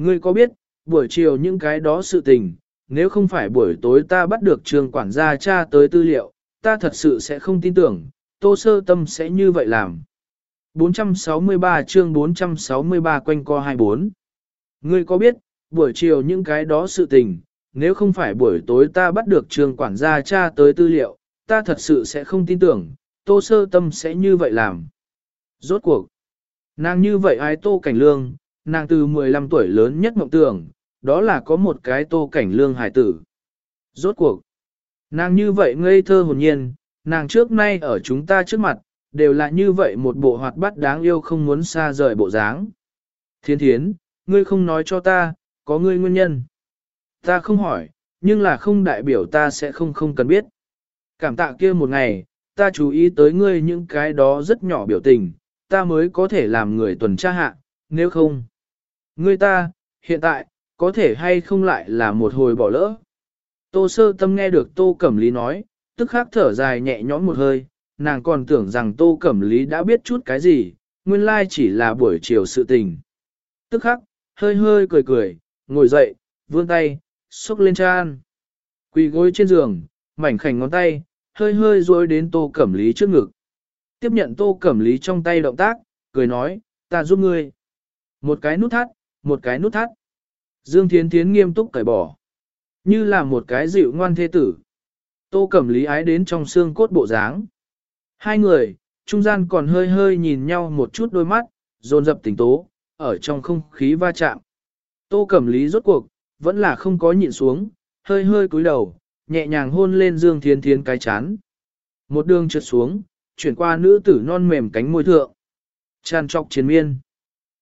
Ngươi có biết, buổi chiều những cái đó sự tình, nếu không phải buổi tối ta bắt được trường quản gia cha tới tư liệu, ta thật sự sẽ không tin tưởng, tô sơ tâm sẽ như vậy làm. 463 chương 463 quanh co 24 Ngươi có biết, buổi chiều những cái đó sự tình, nếu không phải buổi tối ta bắt được trường quản gia cha tới tư liệu, ta thật sự sẽ không tin tưởng, tô sơ tâm sẽ như vậy làm. Rốt cuộc, nàng như vậy ai tô cảnh lương, nàng từ 15 tuổi lớn nhất mộng tưởng, đó là có một cái tô cảnh lương hải tử. Rốt cuộc, nàng như vậy ngây thơ hồn nhiên, nàng trước nay ở chúng ta trước mặt, đều là như vậy một bộ hoạt bát đáng yêu không muốn xa rời bộ dáng. Thiên thiến, ngươi không nói cho ta, có ngươi nguyên nhân. Ta không hỏi, nhưng là không đại biểu ta sẽ không không cần biết. Cảm tạ kia một ngày, ta chú ý tới ngươi những cái đó rất nhỏ biểu tình, ta mới có thể làm người tuần tra hạ, nếu không. người ta, hiện tại, có thể hay không lại là một hồi bỏ lỡ. Tô sơ tâm nghe được Tô Cẩm Lý nói, tức khắc thở dài nhẹ nhõm một hơi, nàng còn tưởng rằng Tô Cẩm Lý đã biết chút cái gì, nguyên lai chỉ là buổi chiều sự tình. Tức khắc, hơi hơi cười cười, ngồi dậy, vươn tay, xúc lên chan. Quỳ gối trên giường, mảnh khảnh ngón tay, hơi hơi duỗi đến Tô Cẩm Lý trước ngực. Tiếp nhận Tô Cẩm Lý trong tay động tác, cười nói, ta giúp ngươi. Một cái nút thắt, một cái nút thắt. Dương Thiến Thiến nghiêm túc cởi bỏ. Như là một cái dịu ngoan thế tử. Tô Cẩm Lý ái đến trong xương cốt bộ dáng. Hai người, trung gian còn hơi hơi nhìn nhau một chút đôi mắt, dồn dập tỉnh tố, ở trong không khí va chạm. Tô Cẩm Lý rốt cuộc, vẫn là không có nhịn xuống, hơi hơi cúi đầu, nhẹ nhàng hôn lên Dương Thiến Thiến cái chán. Một đường trượt xuống, chuyển qua nữ tử non mềm cánh môi thượng. Tràn trọc chiến miên.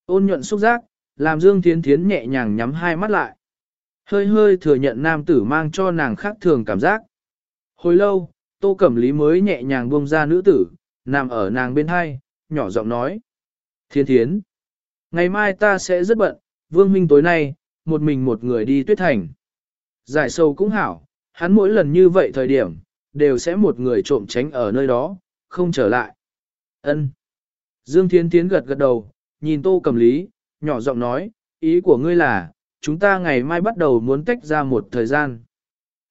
Ôn nhuận xúc giác, làm Dương Thiến Thiến nhẹ nhàng nhắm hai mắt lại. Hơi hơi thừa nhận nam tử mang cho nàng khác thường cảm giác. Hồi lâu, Tô Cẩm Lý mới nhẹ nhàng buông ra nữ tử, nằm ở nàng bên hai, nhỏ giọng nói. Thiên thiến, ngày mai ta sẽ rất bận, vương minh tối nay, một mình một người đi tuyết thành. Giải sâu cũng hảo, hắn mỗi lần như vậy thời điểm, đều sẽ một người trộm tránh ở nơi đó, không trở lại. Ân. Dương Thiên Thiến gật gật đầu, nhìn Tô cầm Lý, nhỏ giọng nói, ý của ngươi là, chúng ta ngày mai bắt đầu muốn tách ra một thời gian.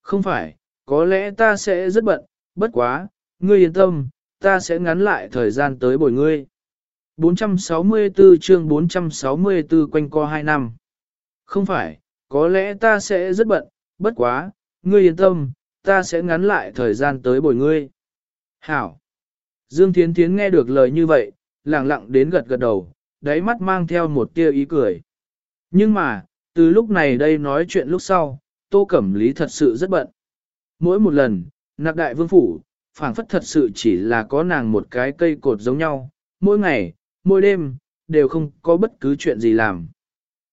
Không phải, có lẽ ta sẽ rất bận, bất quá, ngươi yên tâm, ta sẽ ngắn lại thời gian tới bồi ngươi. 464 chương 464 quanh co 2 năm. Không phải, có lẽ ta sẽ rất bận, bất quá, ngươi yên tâm, ta sẽ ngắn lại thời gian tới bồi ngươi. Hảo. Dương Thiến Thiến nghe được lời như vậy, lặng lặng đến gật gật đầu, đáy mắt mang theo một tia ý cười. Nhưng mà, từ lúc này đây nói chuyện lúc sau, Tô Cẩm Lý thật sự rất bận. Mỗi một lần, nạc đại vương phủ, phảng phất thật sự chỉ là có nàng một cái cây cột giống nhau, mỗi ngày, mỗi đêm, đều không có bất cứ chuyện gì làm.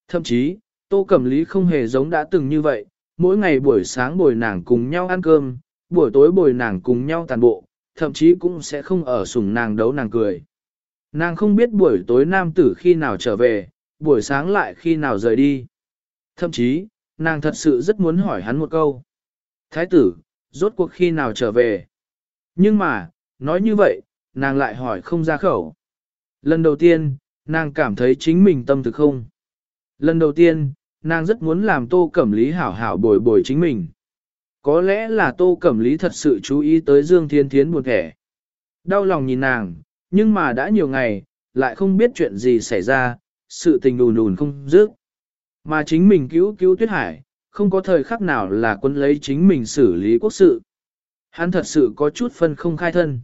Thậm chí, Tô Cẩm Lý không hề giống đã từng như vậy, mỗi ngày buổi sáng bồi nàng cùng nhau ăn cơm, buổi tối bồi nàng cùng nhau tàn bộ, thậm chí cũng sẽ không ở sùng nàng đấu nàng cười. Nàng không biết buổi tối nam tử khi nào trở về, buổi sáng lại khi nào rời đi. Thậm chí, nàng thật sự rất muốn hỏi hắn một câu. Thái tử, rốt cuộc khi nào trở về? Nhưng mà, nói như vậy, nàng lại hỏi không ra khẩu. Lần đầu tiên, nàng cảm thấy chính mình tâm thực không. Lần đầu tiên, nàng rất muốn làm tô cẩm lý hảo hảo bồi bồi chính mình. Có lẽ là tô cẩm lý thật sự chú ý tới Dương Thiên Thiến buồn thẻ. Đau lòng nhìn nàng, nhưng mà đã nhiều ngày, lại không biết chuyện gì xảy ra, sự tình đùn đùn không dứt. Mà chính mình cứu cứu Tuyết Hải, không có thời khắc nào là quân lấy chính mình xử lý quốc sự. Hắn thật sự có chút phân không khai thân.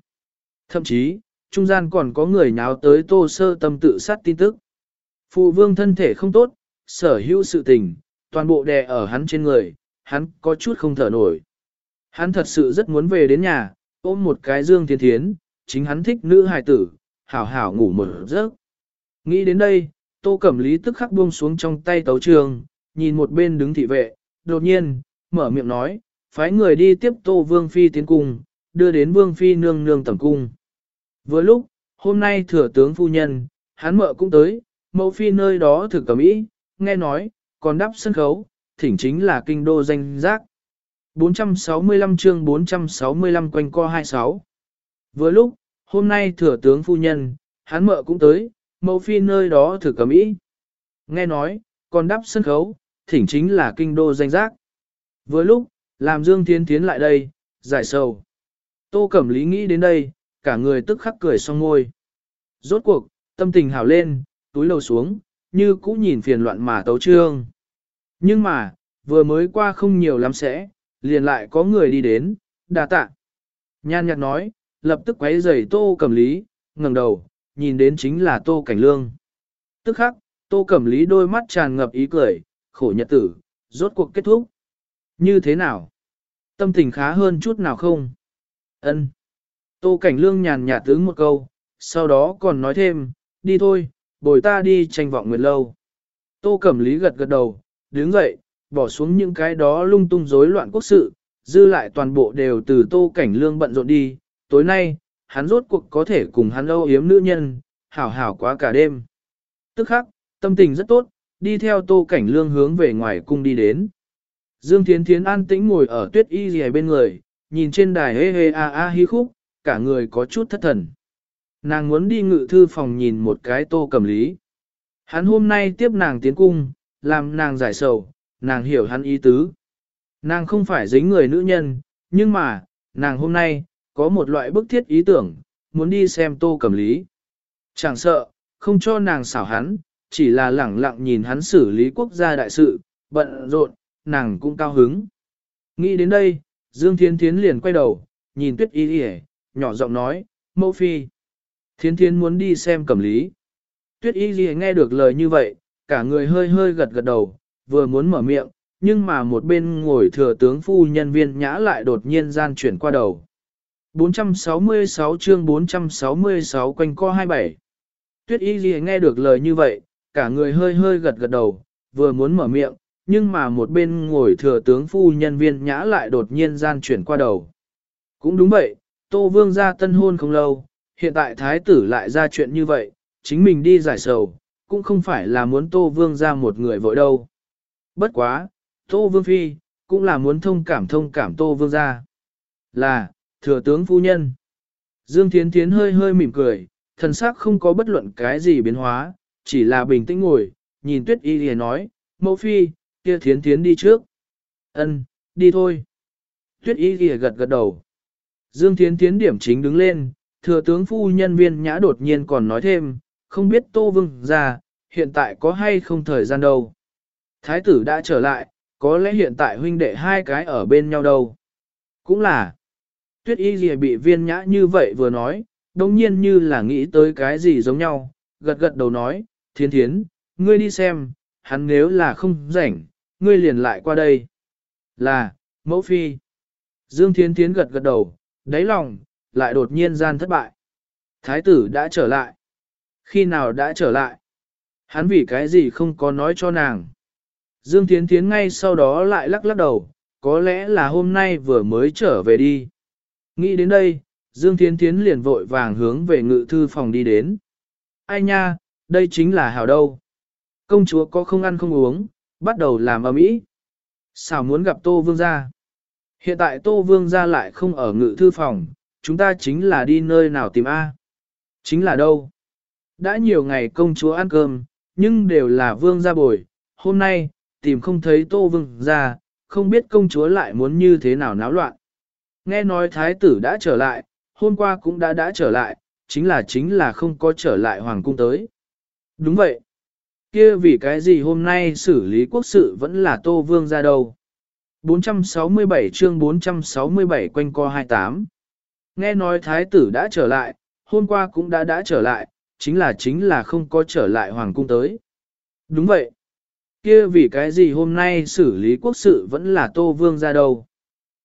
Thậm chí, trung gian còn có người nháo tới tô sơ tâm tự sát tin tức. Phụ vương thân thể không tốt, sở hữu sự tình, toàn bộ đè ở hắn trên người, hắn có chút không thở nổi. Hắn thật sự rất muốn về đến nhà, ôm một cái dương thiên thiến, chính hắn thích nữ hài tử, hảo hảo ngủ một giấc. Nghĩ đến đây, tô cẩm lý tức khắc buông xuống trong tay tấu trường, nhìn một bên đứng thị vệ, đột nhiên, mở miệng nói, phái người đi tiếp tô vương phi tiến cung, đưa đến vương phi nương nương tẩm cung. Vừa lúc, hôm nay thừa tướng phu nhân, hắn mợ cũng tới, mẫu phi nơi đó thử cầm ý, nghe nói, còn đắp sân khấu, thỉnh chính là kinh đô danh giác. 465 chương 465 quanh co 26. Vừa lúc, hôm nay thừa tướng phu nhân, hắn mợ cũng tới, mẫu phi nơi đó thử cầm ý. Nghe nói, còn đắp sân khấu, thỉnh chính là kinh đô danh giác. Vừa lúc, làm Dương Thiên Thiến lại đây, giải sầu. Tô Cẩm Lý nghĩ đến đây, cả người tức khắc cười xong ngôi. Rốt cuộc, tâm tình hào lên, túi lầu xuống, như cũ nhìn phiền loạn mà tấu trương. Nhưng mà, vừa mới qua không nhiều lắm sẽ, liền lại có người đi đến, đà tạ. Nhan nhạt nói, lập tức quấy giày tô cẩm lý, ngẩng đầu, nhìn đến chính là tô cảnh lương. Tức khắc, tô cẩm lý đôi mắt tràn ngập ý cười, khổ nhật tử, rốt cuộc kết thúc. Như thế nào? Tâm tình khá hơn chút nào không? Ân. Tô cảnh lương nhàn nhạt tướng một câu, sau đó còn nói thêm, đi thôi, bồi ta đi tranh vọng nguyệt lâu. Tô cẩm lý gật gật đầu, đứng dậy, bỏ xuống những cái đó lung tung rối loạn quốc sự, dư lại toàn bộ đều từ tô cảnh lương bận rộn đi, tối nay, hắn rốt cuộc có thể cùng hắn âu yếm nữ nhân, hảo hảo quá cả đêm. Tức khắc, tâm tình rất tốt, đi theo tô cảnh lương hướng về ngoài cung đi đến. Dương Thiến Thiến an tĩnh ngồi ở tuyết y gì bên người, nhìn trên đài hê hê a a hí khúc, cả người có chút thất thần. Nàng muốn đi ngự thư phòng nhìn một cái tô cầm lý. Hắn hôm nay tiếp nàng tiến cung, làm nàng giải sầu, nàng hiểu hắn ý tứ. Nàng không phải dính người nữ nhân, nhưng mà, nàng hôm nay, có một loại bức thiết ý tưởng, muốn đi xem tô cầm lý. Chẳng sợ, không cho nàng xảo hắn, chỉ là lẳng lặng nhìn hắn xử lý quốc gia đại sự, bận rộn, nàng cũng cao hứng. Nghĩ đến đây, Dương Thiên Thiến liền quay đầu, nhìn tuyết y y nhỏ giọng nói, mẫu phi. Thiên Thiến muốn đi xem cầm lý. Tuyết y y nghe được lời như vậy, cả người hơi hơi gật gật đầu, vừa muốn mở miệng, nhưng mà một bên ngồi thừa tướng phu nhân viên nhã lại đột nhiên gian chuyển qua đầu. 466 chương 466 quanh co 27 Tuyết y gì nghe được lời như vậy, cả người hơi hơi gật gật đầu, vừa muốn mở miệng, nhưng mà một bên ngồi thừa tướng phu nhân viên nhã lại đột nhiên gian chuyển qua đầu. Cũng đúng vậy, Tô Vương ra tân hôn không lâu, hiện tại thái tử lại ra chuyện như vậy, chính mình đi giải sầu, cũng không phải là muốn Tô Vương ra một người vội đâu. Bất quá, Tô Vương Phi, cũng là muốn thông cảm thông cảm Tô Vương ra. Là, thừa tướng phu nhân. Dương Thiến Thiến hơi hơi mỉm cười, thần sắc không có bất luận cái gì biến hóa, chỉ là bình tĩnh ngồi, nhìn tuyết y lìa nói, mẫu phi, kia thiến thiến đi trước. Ân, đi thôi. Tuyết y lìa gật gật đầu. Dương thiến thiến điểm chính đứng lên, thừa tướng phu nhân viên nhã đột nhiên còn nói thêm, không biết tô vương ra, hiện tại có hay không thời gian đâu. Thái tử đã trở lại, có lẽ hiện tại huynh đệ hai cái ở bên nhau đâu. Cũng là, tuyết y gì bị viên nhã như vậy vừa nói, đồng nhiên như là nghĩ tới cái gì giống nhau, gật gật đầu nói, thiên thiến, ngươi đi xem, hắn nếu là không rảnh, ngươi liền lại qua đây. Là, mẫu phi. Dương thiên thiến gật gật đầu, đáy lòng, lại đột nhiên gian thất bại. Thái tử đã trở lại. Khi nào đã trở lại? Hắn vì cái gì không có nói cho nàng. Dương Thiến Thiến ngay sau đó lại lắc lắc đầu, có lẽ là hôm nay vừa mới trở về đi. Nghĩ đến đây, Dương Thiến Thiến liền vội vàng hướng về ngự thư phòng đi đến. Ai nha, đây chính là hào đâu. Công chúa có không ăn không uống, bắt đầu làm ầm ĩ. Sao muốn gặp Tô Vương gia? Hiện tại Tô Vương gia lại không ở ngự thư phòng, chúng ta chính là đi nơi nào tìm A. Chính là đâu? Đã nhiều ngày công chúa ăn cơm, nhưng đều là Vương gia bồi. Hôm nay, tìm không thấy Tô Vương gia, không biết công chúa lại muốn như thế nào náo loạn. Nghe nói thái tử đã trở lại, hôm qua cũng đã đã trở lại, chính là chính là không có trở lại hoàng cung tới. Đúng vậy. kia vì cái gì hôm nay xử lý quốc sự vẫn là Tô Vương ra đâu. 467 chương 467 quanh co 28. Nghe nói thái tử đã trở lại, hôm qua cũng đã đã trở lại, chính là chính là không có trở lại hoàng cung tới. Đúng vậy. kia vì cái gì hôm nay xử lý quốc sự vẫn là Tô Vương ra đâu.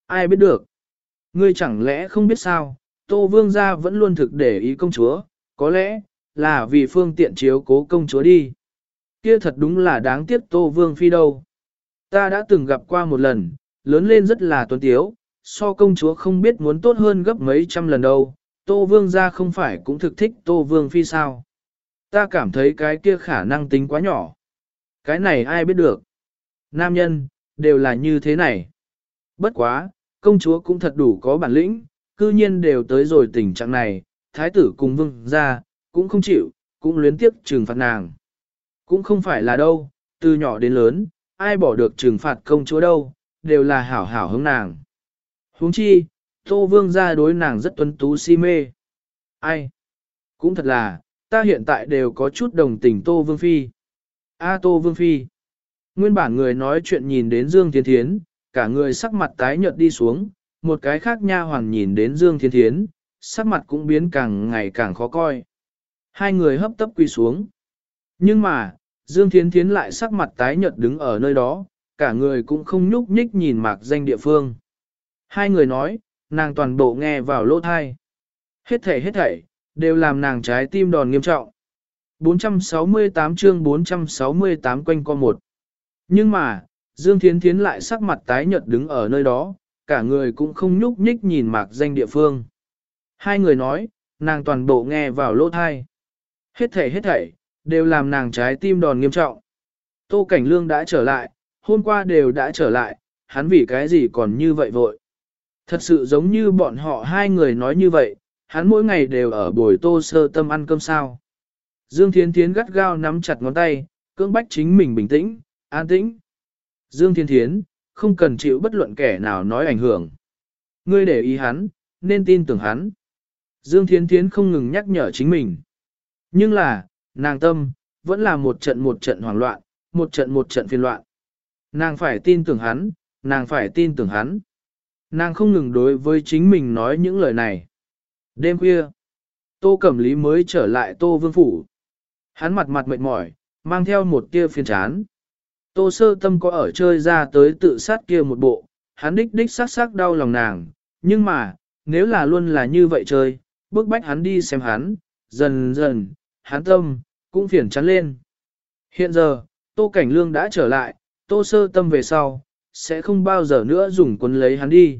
Ai biết được. Ngươi chẳng lẽ không biết sao, Tô Vương gia vẫn luôn thực để ý công chúa, có lẽ là vì phương tiện chiếu cố công chúa đi. Kia thật đúng là đáng tiếc Tô Vương phi đâu. Ta đã từng gặp qua một lần, lớn lên rất là tuấn tiếu, so công chúa không biết muốn tốt hơn gấp mấy trăm lần đâu. Tô Vương gia không phải cũng thực thích Tô Vương phi sao. Ta cảm thấy cái kia khả năng tính quá nhỏ. Cái này ai biết được. Nam nhân, đều là như thế này. Bất quá, công chúa cũng thật đủ có bản lĩnh, cư nhiên đều tới rồi tình trạng này, thái tử cùng vương ra, cũng không chịu, cũng luyến tiếc trừng phạt nàng. Cũng không phải là đâu, từ nhỏ đến lớn, ai bỏ được trừng phạt công chúa đâu, đều là hảo hảo hướng nàng. huống chi, tô vương ra đối nàng rất tuấn tú si mê. Ai? Cũng thật là, ta hiện tại đều có chút đồng tình tô vương phi. A Tô Vương Phi. Nguyên bản người nói chuyện nhìn đến Dương Thiên Thiến, cả người sắc mặt tái nhợt đi xuống, một cái khác nha hoàng nhìn đến Dương Thiên Thiến, sắc mặt cũng biến càng ngày càng khó coi. Hai người hấp tấp quy xuống. Nhưng mà, Dương Thiên Thiến lại sắc mặt tái nhợt đứng ở nơi đó, cả người cũng không nhúc nhích nhìn mạc danh địa phương. Hai người nói, nàng toàn bộ nghe vào lỗ thai. Hết thảy hết thảy, đều làm nàng trái tim đòn nghiêm trọng. 468 chương 468 quanh co một. Nhưng mà, Dương Thiến Thiến lại sắc mặt tái nhợt đứng ở nơi đó, cả người cũng không nhúc nhích nhìn mạc danh địa phương. Hai người nói, nàng toàn bộ nghe vào lỗ thai. Hết thảy hết thảy, đều làm nàng trái tim đòn nghiêm trọng. Tô Cảnh Lương đã trở lại, hôm qua đều đã trở lại, hắn vì cái gì còn như vậy vội. Thật sự giống như bọn họ hai người nói như vậy, hắn mỗi ngày đều ở buổi tô sơ tâm ăn cơm sao. Dương Thiến Thiến gắt gao nắm chặt ngón tay, cưỡng bách chính mình bình tĩnh, an tĩnh. Dương Thiên Thiến, không cần chịu bất luận kẻ nào nói ảnh hưởng. Ngươi để ý hắn, nên tin tưởng hắn. Dương Thiên Thiến không ngừng nhắc nhở chính mình. Nhưng là, nàng tâm, vẫn là một trận một trận hoảng loạn, một trận một trận phiền loạn. Nàng phải tin tưởng hắn, nàng phải tin tưởng hắn. Nàng không ngừng đối với chính mình nói những lời này. Đêm khuya, Tô Cẩm Lý mới trở lại Tô Vương Phủ. Hắn mặt mặt mệt mỏi, mang theo một tia phiền chán. Tô sơ tâm có ở chơi ra tới tự sát kia một bộ, hắn đích đích sát sát đau lòng nàng, nhưng mà, nếu là luôn là như vậy chơi, bước bách hắn đi xem hắn, dần dần, hắn tâm, cũng phiền chắn lên. Hiện giờ, Tô Cảnh Lương đã trở lại, Tô sơ tâm về sau, sẽ không bao giờ nữa dùng quân lấy hắn đi.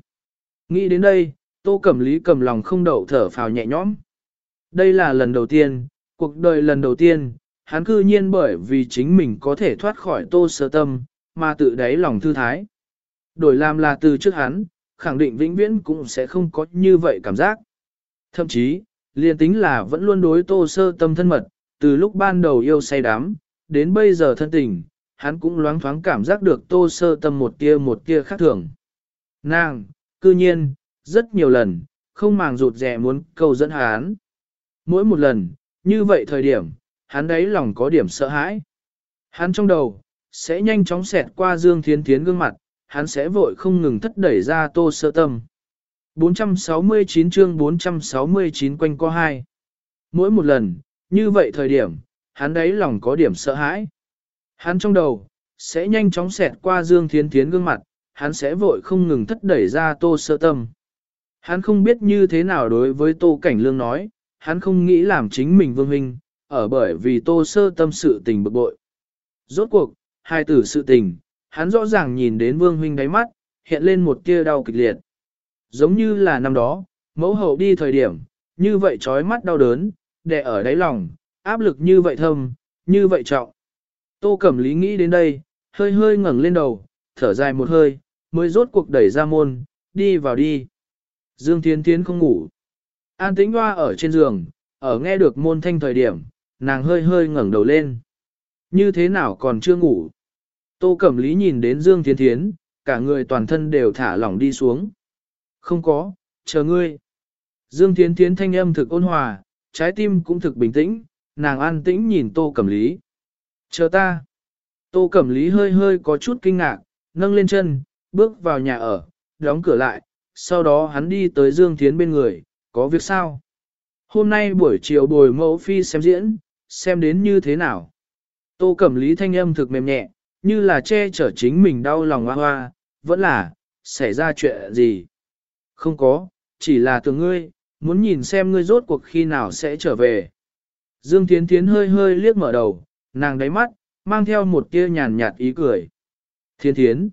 Nghĩ đến đây, Tô Cẩm Lý cầm lòng không đậu thở phào nhẹ nhõm. Đây là lần đầu tiên, cuộc đời lần đầu tiên, hắn cư nhiên bởi vì chính mình có thể thoát khỏi tô sơ tâm, mà tự đáy lòng thư thái. Đổi làm là từ trước hắn, khẳng định vĩnh viễn cũng sẽ không có như vậy cảm giác. Thậm chí, liền tính là vẫn luôn đối tô sơ tâm thân mật, từ lúc ban đầu yêu say đắm, đến bây giờ thân tình, hắn cũng loáng thoáng cảm giác được tô sơ tâm một tia một tia khác thường. Nàng, cư nhiên, rất nhiều lần, không màng rụt rè muốn cầu dẫn hắn. Mỗi một lần, như vậy thời điểm, hắn đấy lòng có điểm sợ hãi. Hắn trong đầu, sẽ nhanh chóng xẹt qua Dương Thiến Thiến gương mặt, hắn sẽ vội không ngừng thất đẩy ra tô sơ tâm. 469 chương 469 quanh co hai. Mỗi một lần, như vậy thời điểm, hắn đấy lòng có điểm sợ hãi. Hắn trong đầu, sẽ nhanh chóng xẹt qua Dương Thiến Thiến gương mặt, hắn sẽ vội không ngừng thất đẩy ra tô sơ tâm. Hắn không biết như thế nào đối với tô cảnh lương nói, hắn không nghĩ làm chính mình vương hình, ở bởi vì tô sơ tâm sự tình bực bội. Rốt cuộc, hai tử sự tình, hắn rõ ràng nhìn đến vương huynh đáy mắt, hiện lên một tia đau kịch liệt. Giống như là năm đó, mẫu hậu đi thời điểm, như vậy trói mắt đau đớn, đè ở đáy lòng, áp lực như vậy thâm, như vậy trọng. Tô Cẩm Lý nghĩ đến đây, hơi hơi ngẩng lên đầu, thở dài một hơi, mới rốt cuộc đẩy ra môn, đi vào đi. Dương Thiên Thiến không ngủ. An tĩnh hoa ở trên giường, ở nghe được môn thanh thời điểm, nàng hơi hơi ngẩng đầu lên. Như thế nào còn chưa ngủ? Tô Cẩm Lý nhìn đến Dương Thiên Thiến, cả người toàn thân đều thả lỏng đi xuống. Không có, chờ ngươi. Dương Thiên Thiến thanh âm thực ôn hòa, trái tim cũng thực bình tĩnh, nàng an tĩnh nhìn Tô Cẩm Lý. Chờ ta. Tô Cẩm Lý hơi hơi có chút kinh ngạc, nâng lên chân, bước vào nhà ở, đóng cửa lại, sau đó hắn đi tới Dương Thiến bên người, có việc sao? Hôm nay buổi chiều bồi mẫu phi xem diễn, xem đến như thế nào? Tô Cẩm Lý thanh âm thực mềm nhẹ, như là che chở chính mình đau lòng hoa hoa, vẫn là, xảy ra chuyện gì? Không có, chỉ là từ ngươi, muốn nhìn xem ngươi rốt cuộc khi nào sẽ trở về. Dương Thiến Thiến hơi hơi liếc mở đầu, nàng đáy mắt, mang theo một tia nhàn nhạt ý cười. Thiên Thiến.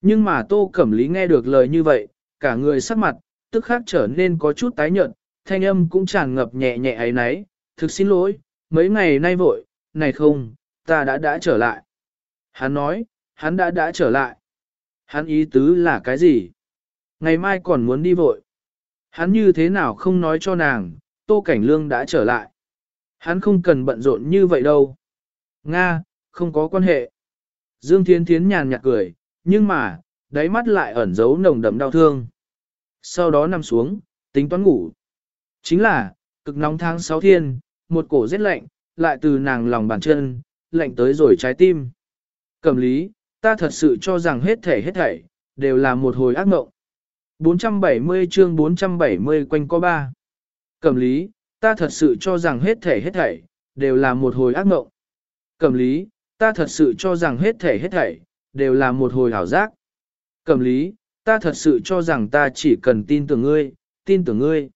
Nhưng mà Tô Cẩm Lý nghe được lời như vậy, cả người sắc mặt, tức khắc trở nên có chút tái nhợt, thanh âm cũng tràn ngập nhẹ nhẹ ấy nấy, thực xin lỗi, mấy ngày nay vội, này không, ta đã đã trở lại. Hắn nói, hắn đã đã trở lại. Hắn ý tứ là cái gì? Ngày mai còn muốn đi vội. Hắn như thế nào không nói cho nàng, Tô Cảnh Lương đã trở lại. Hắn không cần bận rộn như vậy đâu. Nga, không có quan hệ. Dương Thiến Thiến nhàn nhạt cười, nhưng mà, đáy mắt lại ẩn giấu nồng đậm đau thương. Sau đó nằm xuống, tính toán ngủ. Chính là, cực nóng tháng 6 thiên, một cổ rét lạnh, lại từ nàng lòng bàn chân, lạnh tới rồi trái tim. Cẩm lý, ta thật sự cho rằng hết thể hết thảy, đều là một hồi ác mộng. 470 chương 470 quanh có ba. Cẩm lý, ta thật sự cho rằng hết thể hết thảy, đều là một hồi ác mộng. Cẩm lý, ta thật sự cho rằng hết thể hết thảy, đều là một hồi ảo giác. Cẩm lý, ta thật sự cho rằng ta chỉ cần tin tưởng ngươi, tin tưởng ngươi.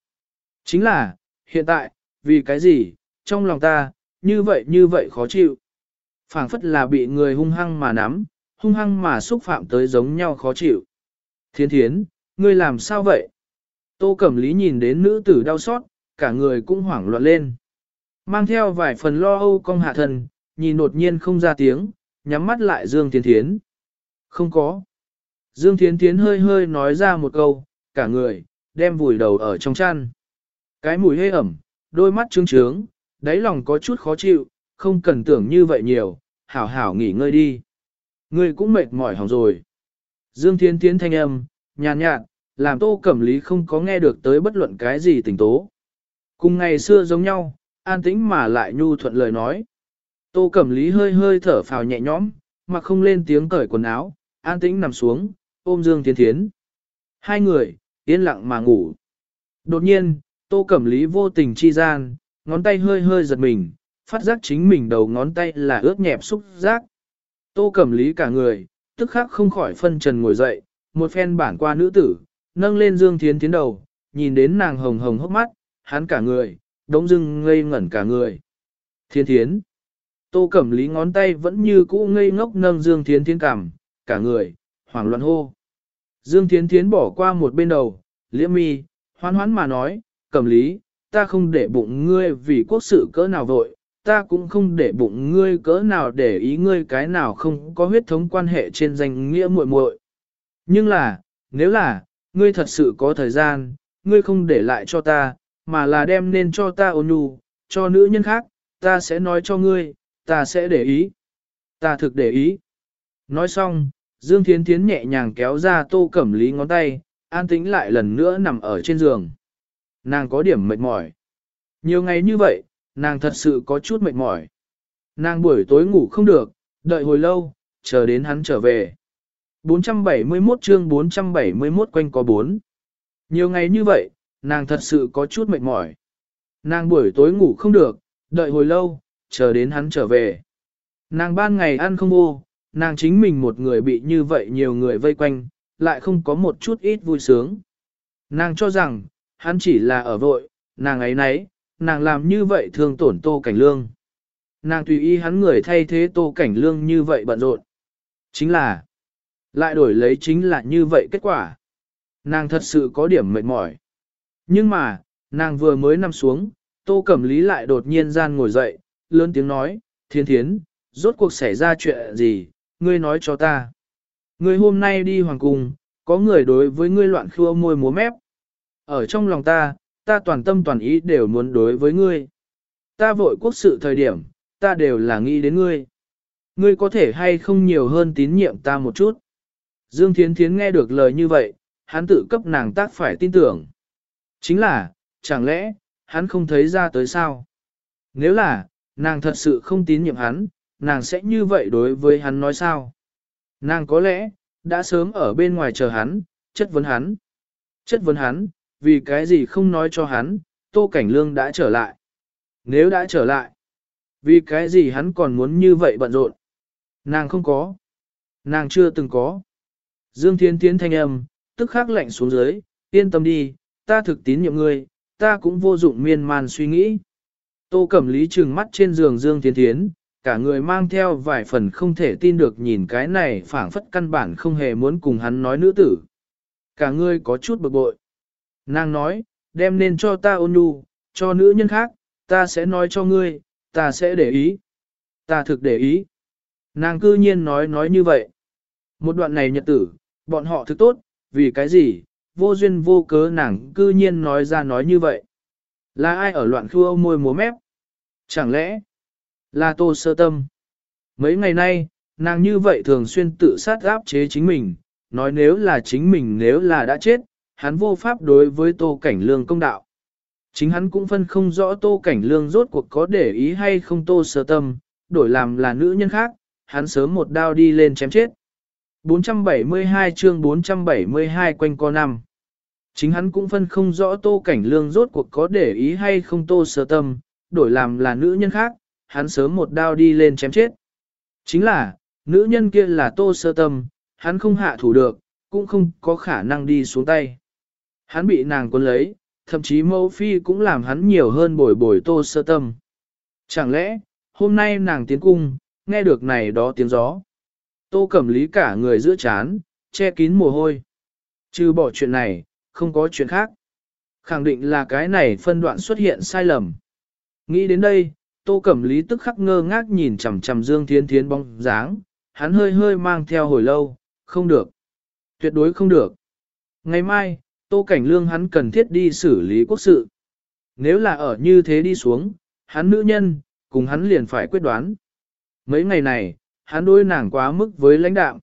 Chính là, hiện tại, vì cái gì, trong lòng ta, như vậy như vậy khó chịu. phảng phất là bị người hung hăng mà nắm, hung hăng mà xúc phạm tới giống nhau khó chịu. Thiên thiến, ngươi làm sao vậy? Tô Cẩm Lý nhìn đến nữ tử đau xót, cả người cũng hoảng loạn lên. Mang theo vài phần lo âu cong hạ thần, nhìn đột nhiên không ra tiếng, nhắm mắt lại Dương Thiên Thiến. Không có. Dương Thiên Thiến hơi hơi nói ra một câu, cả người, đem vùi đầu ở trong chăn. Cái mùi hơi ẩm, đôi mắt trướng trướng, đáy lòng có chút khó chịu, không cần tưởng như vậy nhiều, hảo hảo nghỉ ngơi đi. Ngươi cũng mệt mỏi hỏng rồi. Dương Thiên Thiến thanh âm, nhàn nhạt, làm Tô Cẩm Lý không có nghe được tới bất luận cái gì tình tố. Cùng ngày xưa giống nhau, an tĩnh mà lại nhu thuận lời nói. Tô Cẩm Lý hơi hơi thở phào nhẹ nhõm, mà không lên tiếng cởi quần áo, an tĩnh nằm xuống, ôm Dương Thiên Thiến. Hai người, yên lặng mà ngủ. Đột nhiên, Tô Cẩm Lý vô tình chi gian, ngón tay hơi hơi giật mình, phát giác chính mình đầu ngón tay là ướt nhẹp xúc giác. Tô Cẩm Lý cả người, tức khắc không khỏi phân trần ngồi dậy, một phen bản qua nữ tử, nâng lên Dương Thiến Thiến đầu, nhìn đến nàng hồng hồng hốc mắt, hắn cả người, đống dưng ngây ngẩn cả người. Thiên Thiến. Tô Cẩm Lý ngón tay vẫn như cũ ngây ngốc nâng Dương Thiến Thiến cảm, cả người, hoảng loạn hô. Dương Thiến Thiến bỏ qua một bên đầu, liễm mi, hoan hoán mà nói, Cẩm Lý, ta không để bụng ngươi vì quốc sự cỡ nào vội, ta cũng không để bụng ngươi cỡ nào để ý ngươi cái nào không có huyết thống quan hệ trên danh nghĩa muội muội. Nhưng là, nếu là, ngươi thật sự có thời gian, ngươi không để lại cho ta, mà là đem nên cho ta ôn nhu, cho nữ nhân khác, ta sẽ nói cho ngươi, ta sẽ để ý. Ta thực để ý. Nói xong, Dương Thiến Thiến nhẹ nhàng kéo ra tô cẩm lý ngón tay, an tĩnh lại lần nữa nằm ở trên giường. Nàng có điểm mệt mỏi. Nhiều ngày như vậy, nàng thật sự có chút mệt mỏi. Nàng buổi tối ngủ không được, đợi hồi lâu, chờ đến hắn trở về. 471 chương 471 quanh có 4. Nhiều ngày như vậy, nàng thật sự có chút mệt mỏi. Nàng buổi tối ngủ không được, đợi hồi lâu, chờ đến hắn trở về. Nàng ban ngày ăn không vô, nàng chính mình một người bị như vậy nhiều người vây quanh, lại không có một chút ít vui sướng. Nàng cho rằng, hắn chỉ là ở vội, nàng ấy nấy, nàng làm như vậy thường tổn tô cảnh lương. Nàng tùy ý hắn người thay thế tô cảnh lương như vậy bận rộn. Chính là, lại đổi lấy chính là như vậy kết quả. Nàng thật sự có điểm mệt mỏi. Nhưng mà, nàng vừa mới nằm xuống, tô cẩm lý lại đột nhiên gian ngồi dậy, lớn tiếng nói, thiên thiến, rốt cuộc xảy ra chuyện gì, ngươi nói cho ta. Ngươi hôm nay đi hoàng cung, có người đối với ngươi loạn khua môi múa mép. Ở trong lòng ta, ta toàn tâm toàn ý đều muốn đối với ngươi. Ta vội quốc sự thời điểm, ta đều là nghĩ đến ngươi. Ngươi có thể hay không nhiều hơn tín nhiệm ta một chút. Dương Thiến Thiến nghe được lời như vậy, hắn tự cấp nàng tác phải tin tưởng. Chính là, chẳng lẽ, hắn không thấy ra tới sao? Nếu là, nàng thật sự không tín nhiệm hắn, nàng sẽ như vậy đối với hắn nói sao? Nàng có lẽ, đã sớm ở bên ngoài chờ hắn, chất vấn hắn. Chất vấn hắn, vì cái gì không nói cho hắn, Tô Cảnh Lương đã trở lại. Nếu đã trở lại, vì cái gì hắn còn muốn như vậy bận rộn? Nàng không có. Nàng chưa từng có. Dương Thiên Tiến thanh âm, tức khắc lạnh xuống dưới, yên tâm đi, ta thực tín nhiệm ngươi, ta cũng vô dụng miên man suy nghĩ. Tô Cẩm Lý trừng mắt trên giường Dương Thiên Thiến, cả người mang theo vài phần không thể tin được nhìn cái này phảng phất căn bản không hề muốn cùng hắn nói nữ tử. Cả người có chút bực bội. Nàng nói, đem nên cho ta ôn nhu, cho nữ nhân khác, ta sẽ nói cho ngươi, ta sẽ để ý. Ta thực để ý. Nàng cư nhiên nói nói như vậy. Một đoạn này nhật tử, bọn họ thực tốt, vì cái gì, vô duyên vô cớ nàng cư nhiên nói ra nói như vậy. Là ai ở loạn khua môi múa mép? Chẳng lẽ là tô sơ tâm? Mấy ngày nay, nàng như vậy thường xuyên tự sát áp chế chính mình, nói nếu là chính mình nếu là đã chết, hắn vô pháp đối với tô cảnh lương công đạo. Chính hắn cũng phân không rõ tô cảnh lương rốt cuộc có để ý hay không tô sơ tâm, đổi làm là nữ nhân khác, hắn sớm một đao đi lên chém chết. 472 chương 472 quanh co năm. Chính hắn cũng phân không rõ tô cảnh lương rốt cuộc có để ý hay không tô sơ tâm, đổi làm là nữ nhân khác, hắn sớm một đao đi lên chém chết. Chính là, nữ nhân kia là tô sơ tâm, hắn không hạ thủ được, cũng không có khả năng đi xuống tay. Hắn bị nàng cuốn lấy, thậm chí mẫu phi cũng làm hắn nhiều hơn bồi bồi tô sơ tâm. Chẳng lẽ, hôm nay nàng tiến cung, nghe được này đó tiếng gió. Tô cẩm lý cả người giữa chán, che kín mồ hôi. Chứ bỏ chuyện này, không có chuyện khác. Khẳng định là cái này phân đoạn xuất hiện sai lầm. Nghĩ đến đây, Tô Cẩm Lý tức khắc ngơ ngác nhìn chằm chằm Dương Thiên Thiến bóng dáng, hắn hơi hơi mang theo hồi lâu, không được. Tuyệt đối không được. Ngày mai, Tô Cảnh Lương hắn cần thiết đi xử lý quốc sự. Nếu là ở như thế đi xuống, hắn nữ nhân, cùng hắn liền phải quyết đoán. Mấy ngày này, hắn đối nàng quá mức với lãnh đạo.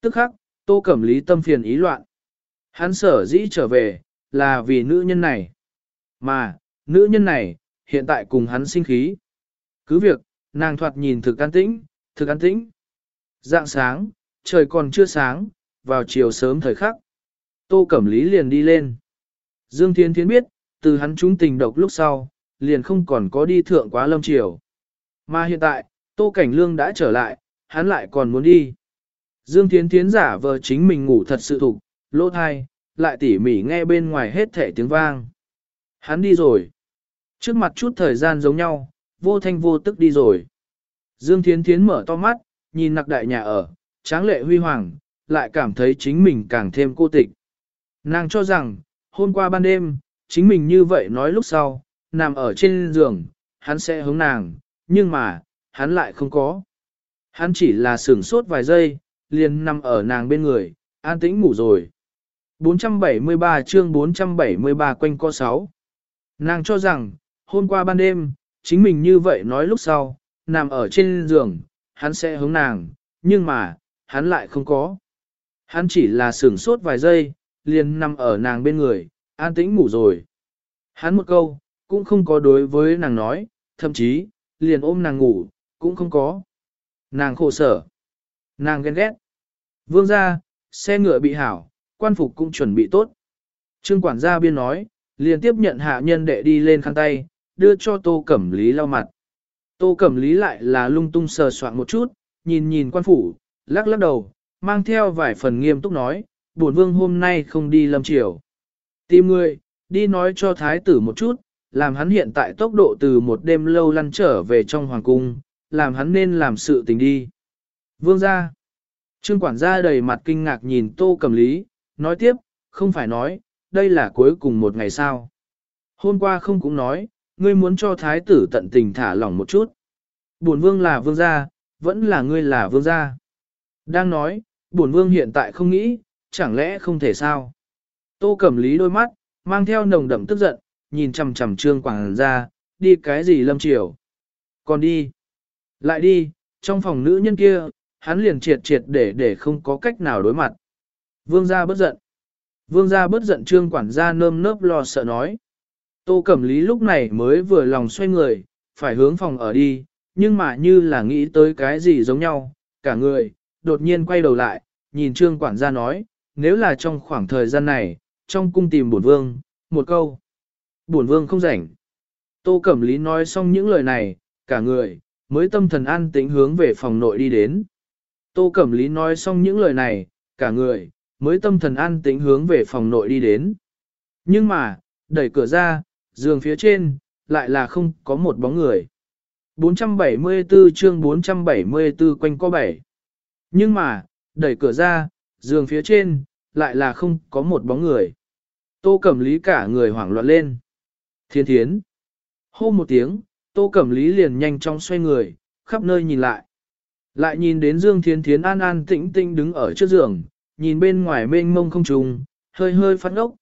Tức khắc, Tô Cẩm Lý tâm phiền ý loạn. Hắn sở dĩ trở về, là vì nữ nhân này. Mà, nữ nhân này, hiện tại cùng hắn sinh khí. Cứ việc, nàng thoạt nhìn thực an tĩnh, thực an tĩnh. Dạng sáng, trời còn chưa sáng, vào chiều sớm thời khắc. Tô Cẩm Lý liền đi lên. Dương Thiên Thiến biết, từ hắn trúng tình độc lúc sau, liền không còn có đi thượng quá lâm triều. Mà hiện tại, Tô Cảnh Lương đã trở lại, hắn lại còn muốn đi. Dương Thiến Thiến giả vờ chính mình ngủ thật sự thục, lỗ thai, lại tỉ mỉ nghe bên ngoài hết thể tiếng vang. Hắn đi rồi. Trước mặt chút thời gian giống nhau, vô thanh vô tức đi rồi. Dương Thiến Thiến mở to mắt, nhìn nặc đại nhà ở, tráng lệ huy hoàng, lại cảm thấy chính mình càng thêm cô tịch. Nàng cho rằng, hôm qua ban đêm, chính mình như vậy nói lúc sau, nằm ở trên giường, hắn sẽ hướng nàng, nhưng mà, hắn lại không có. Hắn chỉ là sửng sốt vài giây, liền nằm ở nàng bên người, an tĩnh ngủ rồi. 473 chương 473 quanh co 6. Nàng cho rằng, hôm qua ban đêm, chính mình như vậy nói lúc sau, nằm ở trên giường, hắn sẽ hướng nàng, nhưng mà, hắn lại không có. Hắn chỉ là sửng sốt vài giây, liền nằm ở nàng bên người, an tĩnh ngủ rồi. Hắn một câu, cũng không có đối với nàng nói, thậm chí, liền ôm nàng ngủ, cũng không có. Nàng khổ sở. Nàng ghen ghét. Vương ra, xe ngựa bị hảo, quan phục cũng chuẩn bị tốt. Trương quản gia biên nói, liền tiếp nhận hạ nhân đệ đi lên khăn tay, đưa cho tô cẩm lý lau mặt. Tô cẩm lý lại là lung tung sờ soạn một chút, nhìn nhìn quan phủ, lắc lắc đầu, mang theo vài phần nghiêm túc nói, bổn vương hôm nay không đi lâm triều. Tìm người, đi nói cho thái tử một chút, làm hắn hiện tại tốc độ từ một đêm lâu lăn trở về trong hoàng cung, làm hắn nên làm sự tình đi. Vương ra. Trương quản gia đầy mặt kinh ngạc nhìn tô cầm lý, nói tiếp, không phải nói, đây là cuối cùng một ngày sao. Hôm qua không cũng nói, ngươi muốn cho thái tử tận tình thả lỏng một chút. Bổn vương là vương gia, vẫn là ngươi là vương gia. Đang nói, bổn vương hiện tại không nghĩ, chẳng lẽ không thể sao? Tô Cẩm Lý đôi mắt, mang theo nồng đậm tức giận, nhìn chằm chằm trương quảng ra, đi cái gì lâm triều? Còn đi. Lại đi, trong phòng nữ nhân kia, hắn liền triệt triệt để để không có cách nào đối mặt. Vương gia bất giận. Vương gia bất giận trương quản gia nơm nớp lo sợ nói. Tô Cẩm Lý lúc này mới vừa lòng xoay người, phải hướng phòng ở đi, nhưng mà như là nghĩ tới cái gì giống nhau, cả người, đột nhiên quay đầu lại, nhìn trương quản gia nói, nếu là trong khoảng thời gian này, trong cung tìm bổn vương, một câu. Bổn vương không rảnh. Tô Cẩm Lý nói xong những lời này, cả người, mới tâm thần an tĩnh hướng về phòng nội đi đến. Tô Cẩm Lý nói xong những lời này, cả người, mới tâm thần an tĩnh hướng về phòng nội đi đến. Nhưng mà, đẩy cửa ra, giường phía trên, lại là không có một bóng người. 474 chương 474 quanh co 7. Nhưng mà, đẩy cửa ra, giường phía trên, lại là không có một bóng người. Tô Cẩm Lý cả người hoảng loạn lên. Thiên thiến. Hô một tiếng, Tô Cẩm Lý liền nhanh chóng xoay người, khắp nơi nhìn lại. Lại nhìn đến Dương Thiên Thiến an an tĩnh tĩnh đứng ở trước giường, nhìn bên ngoài mênh mông không trùng, hơi hơi phát ốc.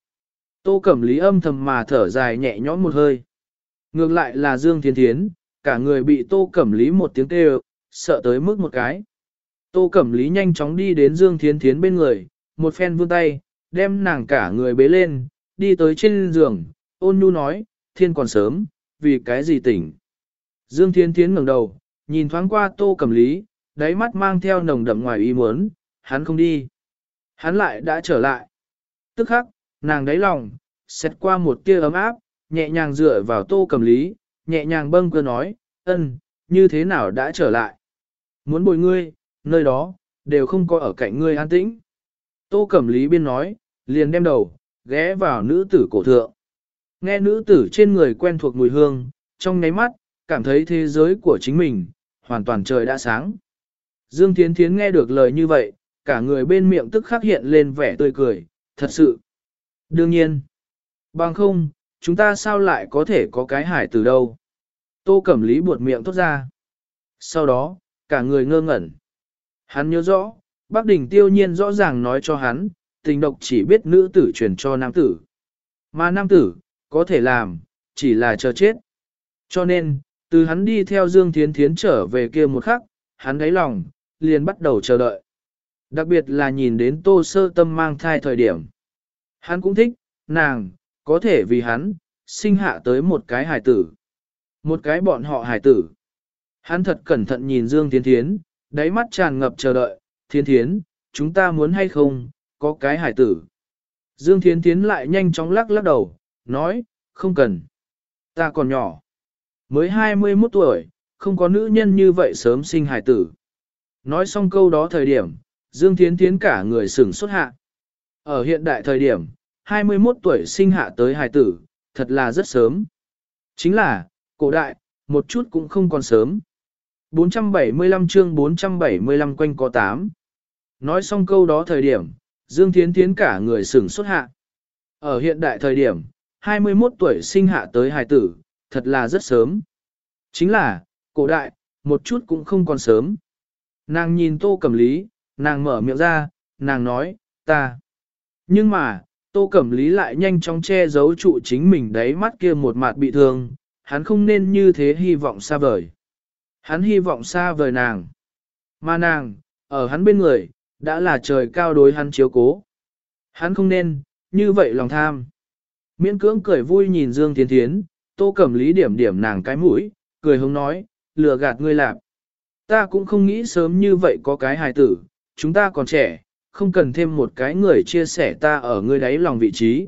Tô Cẩm Lý âm thầm mà thở dài nhẹ nhõm một hơi. Ngược lại là Dương Thiên Thiến, cả người bị Tô Cẩm Lý một tiếng kêu, sợ tới mức một cái. Tô Cẩm Lý nhanh chóng đi đến Dương Thiên Thiến bên người, một phen vươn tay, đem nàng cả người bế lên, đi tới trên giường, ôn nhu nói, thiên còn sớm, vì cái gì tỉnh. Dương Thiên Thiến ngẩng đầu, nhìn thoáng qua tô cẩm lý, đáy mắt mang theo nồng đậm ngoài ý muốn, hắn không đi. Hắn lại đã trở lại. Tức khắc, nàng đáy lòng, xét qua một tia ấm áp, nhẹ nhàng dựa vào tô cẩm lý, nhẹ nhàng bâng cơ nói, ân, như thế nào đã trở lại. Muốn bồi ngươi, nơi đó, đều không có ở cạnh ngươi an tĩnh. Tô cẩm lý biên nói, liền đem đầu, ghé vào nữ tử cổ thượng. Nghe nữ tử trên người quen thuộc mùi hương, trong nháy mắt, cảm thấy thế giới của chính mình, hoàn toàn trời đã sáng. Dương Thiến Thiến nghe được lời như vậy, cả người bên miệng tức khắc hiện lên vẻ tươi cười, thật sự. Đương nhiên, bằng không, chúng ta sao lại có thể có cái hải từ đâu. Tô Cẩm Lý buột miệng thốt ra. Sau đó, cả người ngơ ngẩn. Hắn nhớ rõ, Bác Đình tiêu nhiên rõ ràng nói cho hắn, tình độc chỉ biết nữ tử truyền cho nam tử. Mà nam tử, có thể làm, chỉ là chờ chết. Cho nên, từ hắn đi theo Dương Thiến Thiến trở về kia một khắc, hắn đáy lòng, liền bắt đầu chờ đợi. Đặc biệt là nhìn đến tô sơ tâm mang thai thời điểm. Hắn cũng thích, nàng, có thể vì hắn, sinh hạ tới một cái hài tử. Một cái bọn họ hài tử. Hắn thật cẩn thận nhìn Dương Thiến Thiến, đáy mắt tràn ngập chờ đợi, Thiên Thiến, chúng ta muốn hay không, có cái Hải tử. Dương Thiến Thiến lại nhanh chóng lắc lắc đầu, nói, không cần. Ta còn nhỏ. Mới 21 tuổi, không có nữ nhân như vậy sớm sinh Hải tử. Nói xong câu đó thời điểm, Dương Thiến Thiến cả người sửng xuất hạ. Ở hiện đại thời điểm, 21 tuổi sinh hạ tới Hải tử, thật là rất sớm. Chính là, cổ đại, một chút cũng không còn sớm. 475 chương 475 quanh có 8. Nói xong câu đó thời điểm, Dương Thiến Thiến cả người sửng xuất hạ. Ở hiện đại thời điểm, 21 tuổi sinh hạ tới hài tử, thật là rất sớm. Chính là, cổ đại, một chút cũng không còn sớm. Nàng nhìn tô cẩm lý, nàng mở miệng ra, nàng nói, ta. Nhưng mà, tô cẩm lý lại nhanh chóng che giấu trụ chính mình đấy mắt kia một mặt bị thương, hắn không nên như thế hy vọng xa vời. Hắn hy vọng xa vời nàng. Mà nàng, ở hắn bên người, đã là trời cao đối hắn chiếu cố. Hắn không nên, như vậy lòng tham. Miễn cưỡng cười vui nhìn Dương Thiên Thiến, tô cẩm lý điểm điểm nàng cái mũi, cười hống nói, lừa gạt ngươi lạp. Ta cũng không nghĩ sớm như vậy có cái hài tử, chúng ta còn trẻ, không cần thêm một cái người chia sẻ ta ở ngươi đáy lòng vị trí.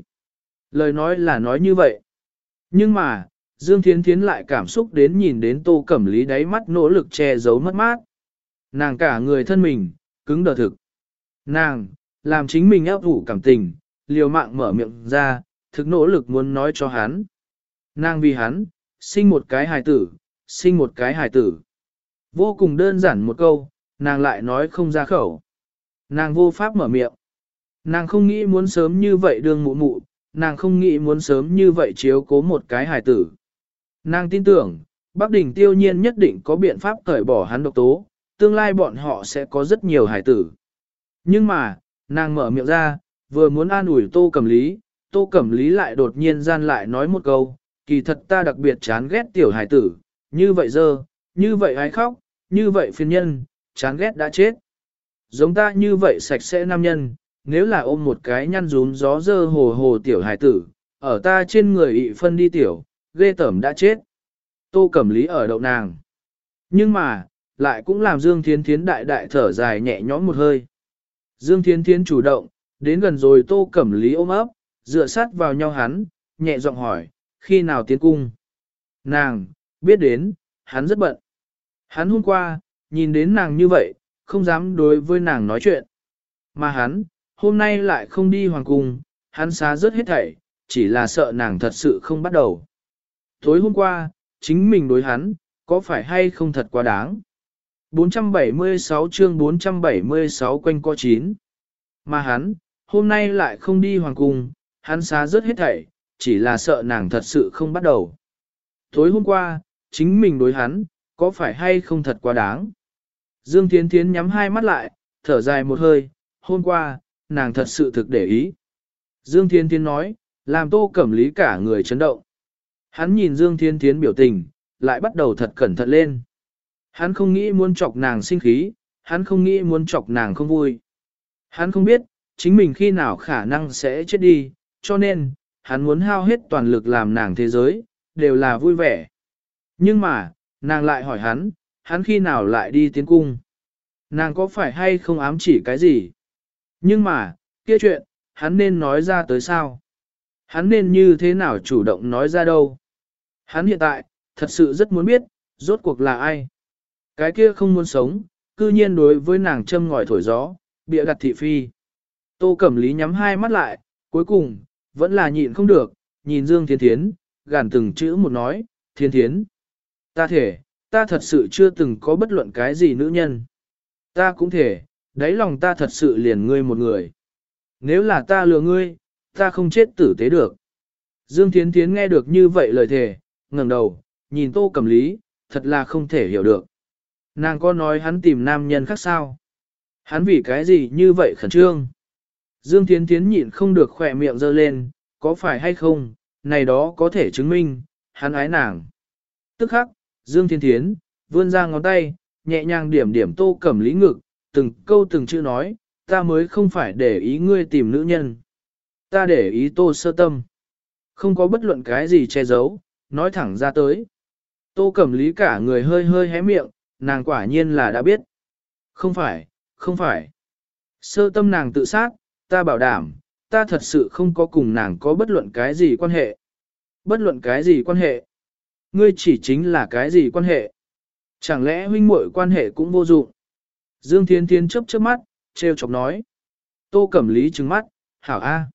Lời nói là nói như vậy. Nhưng mà, Dương Thiến Thiến lại cảm xúc đến nhìn đến tô cẩm lý đáy mắt nỗ lực che giấu mất mát. Nàng cả người thân mình, cứng đờ thực. Nàng, làm chính mình áp ủ cảm tình, liều mạng mở miệng ra, thực nỗ lực muốn nói cho hắn. Nàng vì hắn, sinh một cái hài tử, sinh một cái hài tử. Vô cùng đơn giản một câu, nàng lại nói không ra khẩu. Nàng vô pháp mở miệng. Nàng không nghĩ muốn sớm như vậy đương mụ mụ, nàng không nghĩ muốn sớm như vậy chiếu cố một cái hài tử. Nàng tin tưởng, Bắc Đình tiêu nhiên nhất định có biện pháp cởi bỏ hắn độc tố, tương lai bọn họ sẽ có rất nhiều hải tử. Nhưng mà, nàng mở miệng ra, vừa muốn an ủi tô cẩm lý, tô cẩm lý lại đột nhiên gian lại nói một câu, kỳ thật ta đặc biệt chán ghét tiểu hải tử, như vậy dơ, như vậy ai khóc, như vậy phiền nhân, chán ghét đã chết. Giống ta như vậy sạch sẽ nam nhân, nếu là ôm một cái nhăn rún gió dơ hồ hồ tiểu hải tử, ở ta trên người ị phân đi tiểu, ghê tẩm đã chết. Tô Cẩm Lý ở đậu nàng. Nhưng mà, lại cũng làm Dương Thiên Thiến đại đại thở dài nhẹ nhõm một hơi. Dương Thiên Thiến chủ động, đến gần rồi Tô Cẩm Lý ôm ấp, dựa sát vào nhau hắn, nhẹ giọng hỏi, khi nào tiến cung? Nàng, biết đến, hắn rất bận. Hắn hôm qua, nhìn đến nàng như vậy, không dám đối với nàng nói chuyện. Mà hắn, hôm nay lại không đi hoàng cung, hắn xá rất hết thảy, chỉ là sợ nàng thật sự không bắt đầu. Tối hôm qua, chính mình đối hắn, có phải hay không thật quá đáng? 476 chương 476 quanh co 9. Mà hắn, hôm nay lại không đi hoàng cung, hắn xá rớt hết thảy, chỉ là sợ nàng thật sự không bắt đầu. Tối hôm qua, chính mình đối hắn, có phải hay không thật quá đáng? Dương Thiến Thiến nhắm hai mắt lại, thở dài một hơi, hôm qua, nàng thật sự thực để ý. Dương Thiến Thiến nói, làm tô cẩm lý cả người chấn động. Hắn nhìn Dương Thiên Thiến biểu tình, lại bắt đầu thật cẩn thận lên. Hắn không nghĩ muốn chọc nàng sinh khí, hắn không nghĩ muốn chọc nàng không vui. Hắn không biết, chính mình khi nào khả năng sẽ chết đi, cho nên, hắn muốn hao hết toàn lực làm nàng thế giới, đều là vui vẻ. Nhưng mà, nàng lại hỏi hắn, hắn khi nào lại đi tiến cung. Nàng có phải hay không ám chỉ cái gì? Nhưng mà, kia chuyện, hắn nên nói ra tới sao? Hắn nên như thế nào chủ động nói ra đâu? Hắn hiện tại, thật sự rất muốn biết, rốt cuộc là ai? Cái kia không muốn sống, cư nhiên đối với nàng châm ngòi thổi gió, bịa đặt thị phi. Tô Cẩm Lý nhắm hai mắt lại, cuối cùng, vẫn là nhịn không được, nhìn Dương Thiên Thiến, gàn từng chữ một nói, Thiên Thiến. Ta thể, ta thật sự chưa từng có bất luận cái gì nữ nhân. Ta cũng thể, đáy lòng ta thật sự liền ngươi một người. Nếu là ta lừa ngươi, ta không chết tử tế được. Dương Thiến Thiến nghe được như vậy lời thề, ngẩng đầu, nhìn Tô cầm Lý, thật là không thể hiểu được. Nàng có nói hắn tìm nam nhân khác sao? Hắn vì cái gì như vậy khẩn trương? Dương Thiến Thiến nhịn không được khỏe miệng giơ lên, có phải hay không, này đó có thể chứng minh, hắn ái nàng. Tức khắc, Dương Thiên Thiến, vươn ra ngón tay, nhẹ nhàng điểm điểm tô cẩm lý ngực, từng câu từng chữ nói, ta mới không phải để ý ngươi tìm nữ nhân. Ta để ý tô sơ tâm. Không có bất luận cái gì che giấu, nói thẳng ra tới. Tô cẩm lý cả người hơi hơi hé miệng, nàng quả nhiên là đã biết. Không phải, không phải. Sơ tâm nàng tự sát, ta bảo đảm, ta thật sự không có cùng nàng có bất luận cái gì quan hệ. Bất luận cái gì quan hệ. Ngươi chỉ chính là cái gì quan hệ. Chẳng lẽ huynh muội quan hệ cũng vô dụng. Dương Thiên Thiên chớp chớp mắt, treo chọc nói. Tô Cẩm Lý trừng mắt, hảo a.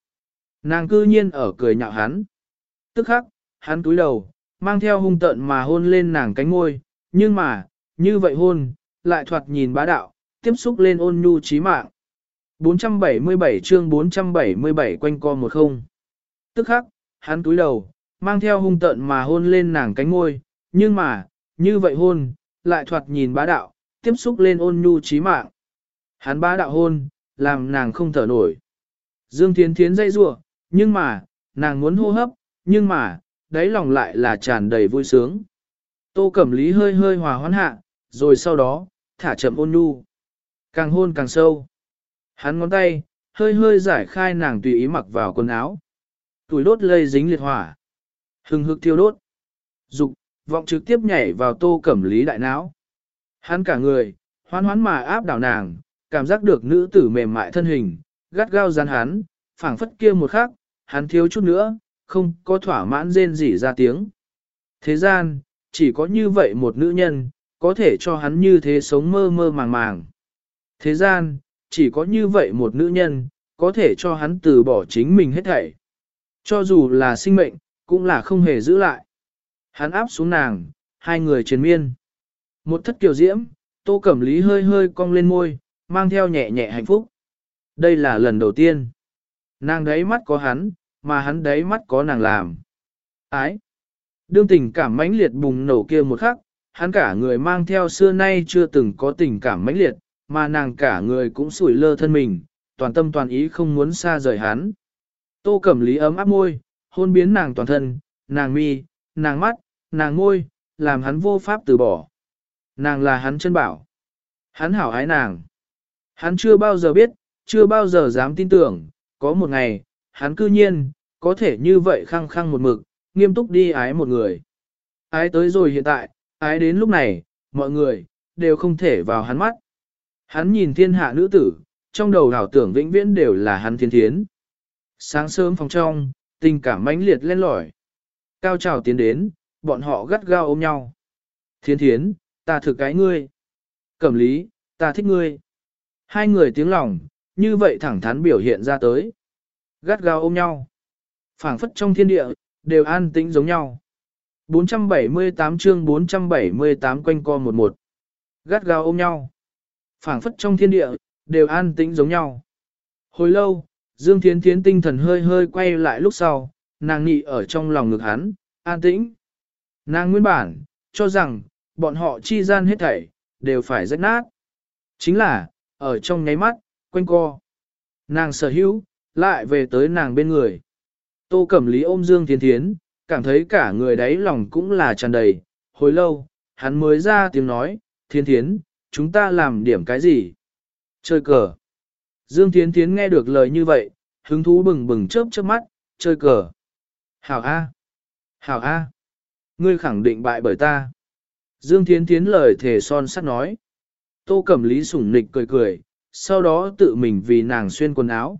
Nàng cư nhiên ở cười nhạo hắn. Tức khắc, hắn túi đầu, mang theo hung tợn mà hôn lên nàng cánh môi, nhưng mà, như vậy hôn, lại thoạt nhìn bá đạo, tiếp xúc lên ôn nhu trí mạng. 477 chương 477 quanh co một không. Tức khắc, hắn túi đầu, mang theo hung tợn mà hôn lên nàng cánh môi, nhưng mà, như vậy hôn, lại thoạt nhìn bá đạo, tiếp xúc lên ôn nhu trí mạng. Hắn bá đạo hôn, làm nàng không thở nổi. Dương Thiến Thiến dây rủa, nhưng mà, nàng muốn hô hấp, nhưng mà, đáy lòng lại là tràn đầy vui sướng. Tô Cẩm Lý hơi hơi hòa hoãn hạ, rồi sau đó, thả chậm ôn nhu. Càng hôn càng sâu. Hắn ngón tay, hơi hơi giải khai nàng tùy ý mặc vào quần áo. Tuổi đốt lây dính liệt hỏa. Hừng hực thiêu đốt. Dục, vọng trực tiếp nhảy vào tô cẩm lý đại não. Hắn cả người, hoán hoán mà áp đảo nàng, cảm giác được nữ tử mềm mại thân hình, gắt gao gian hắn, phảng phất kia một khắc, hắn thiếu chút nữa, không có thỏa mãn rên rỉ ra tiếng. Thế gian, chỉ có như vậy một nữ nhân, có thể cho hắn như thế sống mơ mơ màng màng. Thế gian, chỉ có như vậy một nữ nhân, có thể cho hắn từ bỏ chính mình hết thảy. Cho dù là sinh mệnh, cũng là không hề giữ lại. Hắn áp xuống nàng, hai người chiến miên. Một thất kiều diễm, tô cẩm lý hơi hơi cong lên môi, mang theo nhẹ nhẹ hạnh phúc. Đây là lần đầu tiên. Nàng đấy mắt có hắn, mà hắn đấy mắt có nàng làm. Ái. Đương tình cảm mãnh liệt bùng nổ kia một khắc, hắn cả người mang theo xưa nay chưa từng có tình cảm mãnh liệt, mà nàng cả người cũng sủi lơ thân mình, toàn tâm toàn ý không muốn xa rời hắn. Tô Cẩm Lý ấm áp môi, hôn biến nàng toàn thân, nàng mi, nàng mắt, nàng môi, làm hắn vô pháp từ bỏ. Nàng là hắn chân bảo. Hắn hảo ái nàng. Hắn chưa bao giờ biết, chưa bao giờ dám tin tưởng, có một ngày, hắn cư nhiên, có thể như vậy khăng khăng một mực, nghiêm túc đi ái một người. Ái tới rồi hiện tại, ái đến lúc này, mọi người, đều không thể vào hắn mắt. Hắn nhìn thiên hạ nữ tử, trong đầu ảo tưởng vĩnh viễn đều là hắn thiên thiến. Sáng sớm phòng trong, tình cảm mãnh liệt lên lỏi. Cao trào tiến đến, bọn họ gắt gao ôm nhau. Thiên thiến, ta thực cái ngươi. Cẩm lý, ta thích ngươi. Hai người tiếng lòng, như vậy thẳng thắn biểu hiện ra tới. Gắt gao ôm nhau. phảng phất trong thiên địa, đều an tĩnh giống nhau. 478 chương 478 quanh co một một. Gắt gao ôm nhau phảng phất trong thiên địa, đều an tĩnh giống nhau. Hồi lâu, Dương Thiến Thiến tinh thần hơi hơi quay lại lúc sau, nàng nị ở trong lòng ngực hắn, an tĩnh. Nàng nguyên bản, cho rằng, bọn họ chi gian hết thảy, đều phải rách nát. Chính là, ở trong nháy mắt, quanh co. Nàng sở hữu, lại về tới nàng bên người. Tô Cẩm Lý ôm Dương thiên Thiến, cảm thấy cả người đáy lòng cũng là tràn đầy. Hồi lâu, hắn mới ra tiếng nói, Thiên Thiến, chúng ta làm điểm cái gì? Chơi cờ. Dương thiên Thiến nghe được lời như vậy, hứng thú bừng bừng chớp chớp mắt, chơi cờ. Hảo A. Hảo A. Ngươi khẳng định bại bởi ta. Dương thiên Thiến lời thề son sắt nói. Tô Cẩm Lý sủng nịch cười cười, sau đó tự mình vì nàng xuyên quần áo.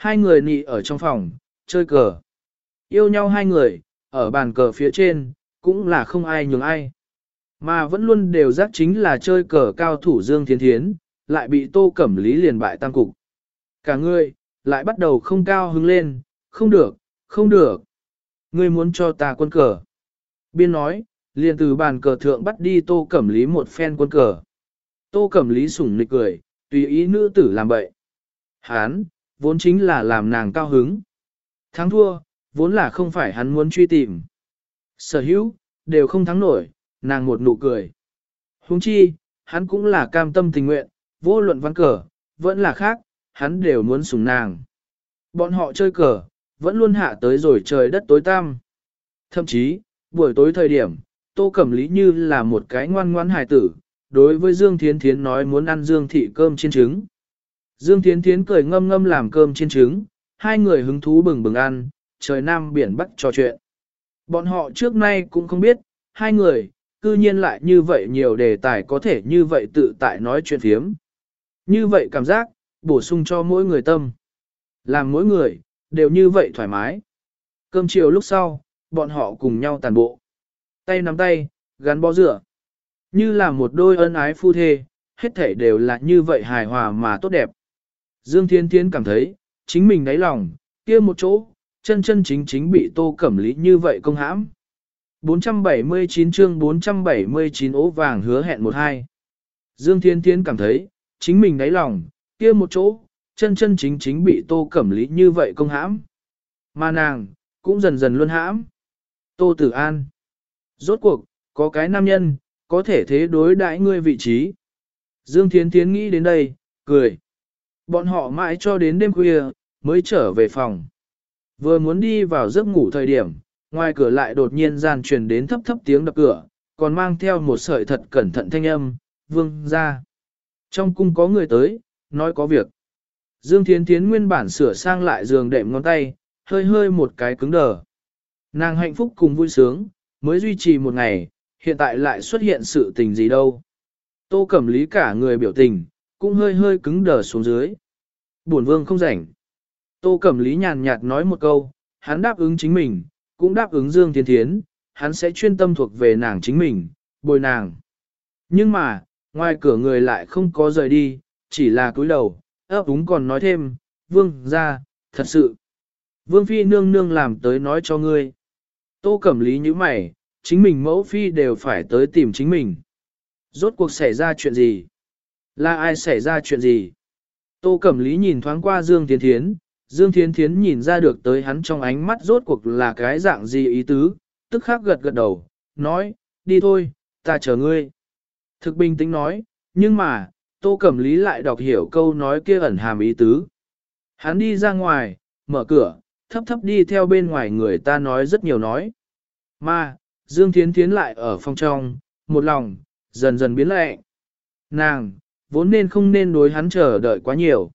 Hai người nị ở trong phòng, chơi cờ. Yêu nhau hai người, ở bàn cờ phía trên, cũng là không ai nhường ai. Mà vẫn luôn đều giác chính là chơi cờ cao thủ Dương Thiến Thiến, lại bị Tô Cẩm Lý liền bại tam cục. Cả người, lại bắt đầu không cao hứng lên, không được, không được. Ngươi muốn cho ta quân cờ. Biên nói, liền từ bàn cờ thượng bắt đi Tô Cẩm Lý một phen quân cờ. Tô Cẩm Lý sủng nịch cười, tùy ý nữ tử làm bậy. Hán, vốn chính là làm nàng cao hứng. Thắng thua, vốn là không phải hắn muốn truy tìm. Sở hữu, đều không thắng nổi, nàng một nụ cười. Huống chi, hắn cũng là cam tâm tình nguyện, vô luận văn cờ, vẫn là khác, hắn đều muốn sủng nàng. Bọn họ chơi cờ, vẫn luôn hạ tới rồi trời đất tối tăm. Thậm chí, buổi tối thời điểm, Tô Cẩm Lý như là một cái ngoan ngoãn hài tử, đối với Dương Thiến Thiến nói muốn ăn Dương thị cơm chiên trứng. Dương Thiến Thiến cười ngâm ngâm làm cơm trên trứng, hai người hứng thú bừng bừng ăn, trời nam biển bắc trò chuyện. Bọn họ trước nay cũng không biết, hai người, cư nhiên lại như vậy nhiều đề tài có thể như vậy tự tại nói chuyện phiếm. Như vậy cảm giác, bổ sung cho mỗi người tâm. Làm mỗi người, đều như vậy thoải mái. Cơm chiều lúc sau, bọn họ cùng nhau tàn bộ. Tay nắm tay, gắn bó rửa. Như là một đôi ân ái phu thê, hết thể đều là như vậy hài hòa mà tốt đẹp. Dương Thiên Thiên cảm thấy, chính mình đáy lòng, kia một chỗ, chân chân chính chính bị tô cẩm lý như vậy công hãm. 479 chương 479 ố vàng hứa hẹn một hai. Dương Thiên Thiên cảm thấy, chính mình đáy lòng, kia một chỗ, chân chân chính chính bị tô cẩm lý như vậy công hãm. Mà nàng, cũng dần dần luôn hãm. Tô Tử An. Rốt cuộc, có cái nam nhân, có thể thế đối đãi ngươi vị trí. Dương Thiên Thiên nghĩ đến đây, cười. Bọn họ mãi cho đến đêm khuya, mới trở về phòng. Vừa muốn đi vào giấc ngủ thời điểm, ngoài cửa lại đột nhiên gian truyền đến thấp thấp tiếng đập cửa, còn mang theo một sợi thật cẩn thận thanh âm, vương ra. Trong cung có người tới, nói có việc. Dương Thiến Thiến nguyên bản sửa sang lại giường đệm ngón tay, hơi hơi một cái cứng đờ. Nàng hạnh phúc cùng vui sướng, mới duy trì một ngày, hiện tại lại xuất hiện sự tình gì đâu. Tô Cẩm Lý cả người biểu tình, cũng hơi hơi cứng đờ xuống dưới. Buồn vương không rảnh. Tô Cẩm Lý nhàn nhạt nói một câu, hắn đáp ứng chính mình, cũng đáp ứng Dương Thiên Thiến, hắn sẽ chuyên tâm thuộc về nàng chính mình, bồi nàng. Nhưng mà, ngoài cửa người lại không có rời đi, chỉ là cúi đầu, ấp úng còn nói thêm, vương ra, thật sự. Vương Phi nương nương làm tới nói cho ngươi. Tô Cẩm Lý như mày, chính mình mẫu phi đều phải tới tìm chính mình. Rốt cuộc xảy ra chuyện gì? Là ai xảy ra chuyện gì? Tô Cẩm Lý nhìn thoáng qua Dương Thiến Thiến, Dương Thiến Thiến nhìn ra được tới hắn trong ánh mắt rốt cuộc là cái dạng gì ý tứ, tức khắc gật gật đầu, nói, đi thôi, ta chờ ngươi. Thực bình tĩnh nói, nhưng mà, Tô Cẩm Lý lại đọc hiểu câu nói kia ẩn hàm ý tứ. Hắn đi ra ngoài, mở cửa, thấp thấp đi theo bên ngoài người ta nói rất nhiều nói. Mà, Dương Thiến Thiến lại ở phòng trong, một lòng, dần dần biến lệ. Nàng, vốn nên không nên đối hắn chờ đợi quá nhiều.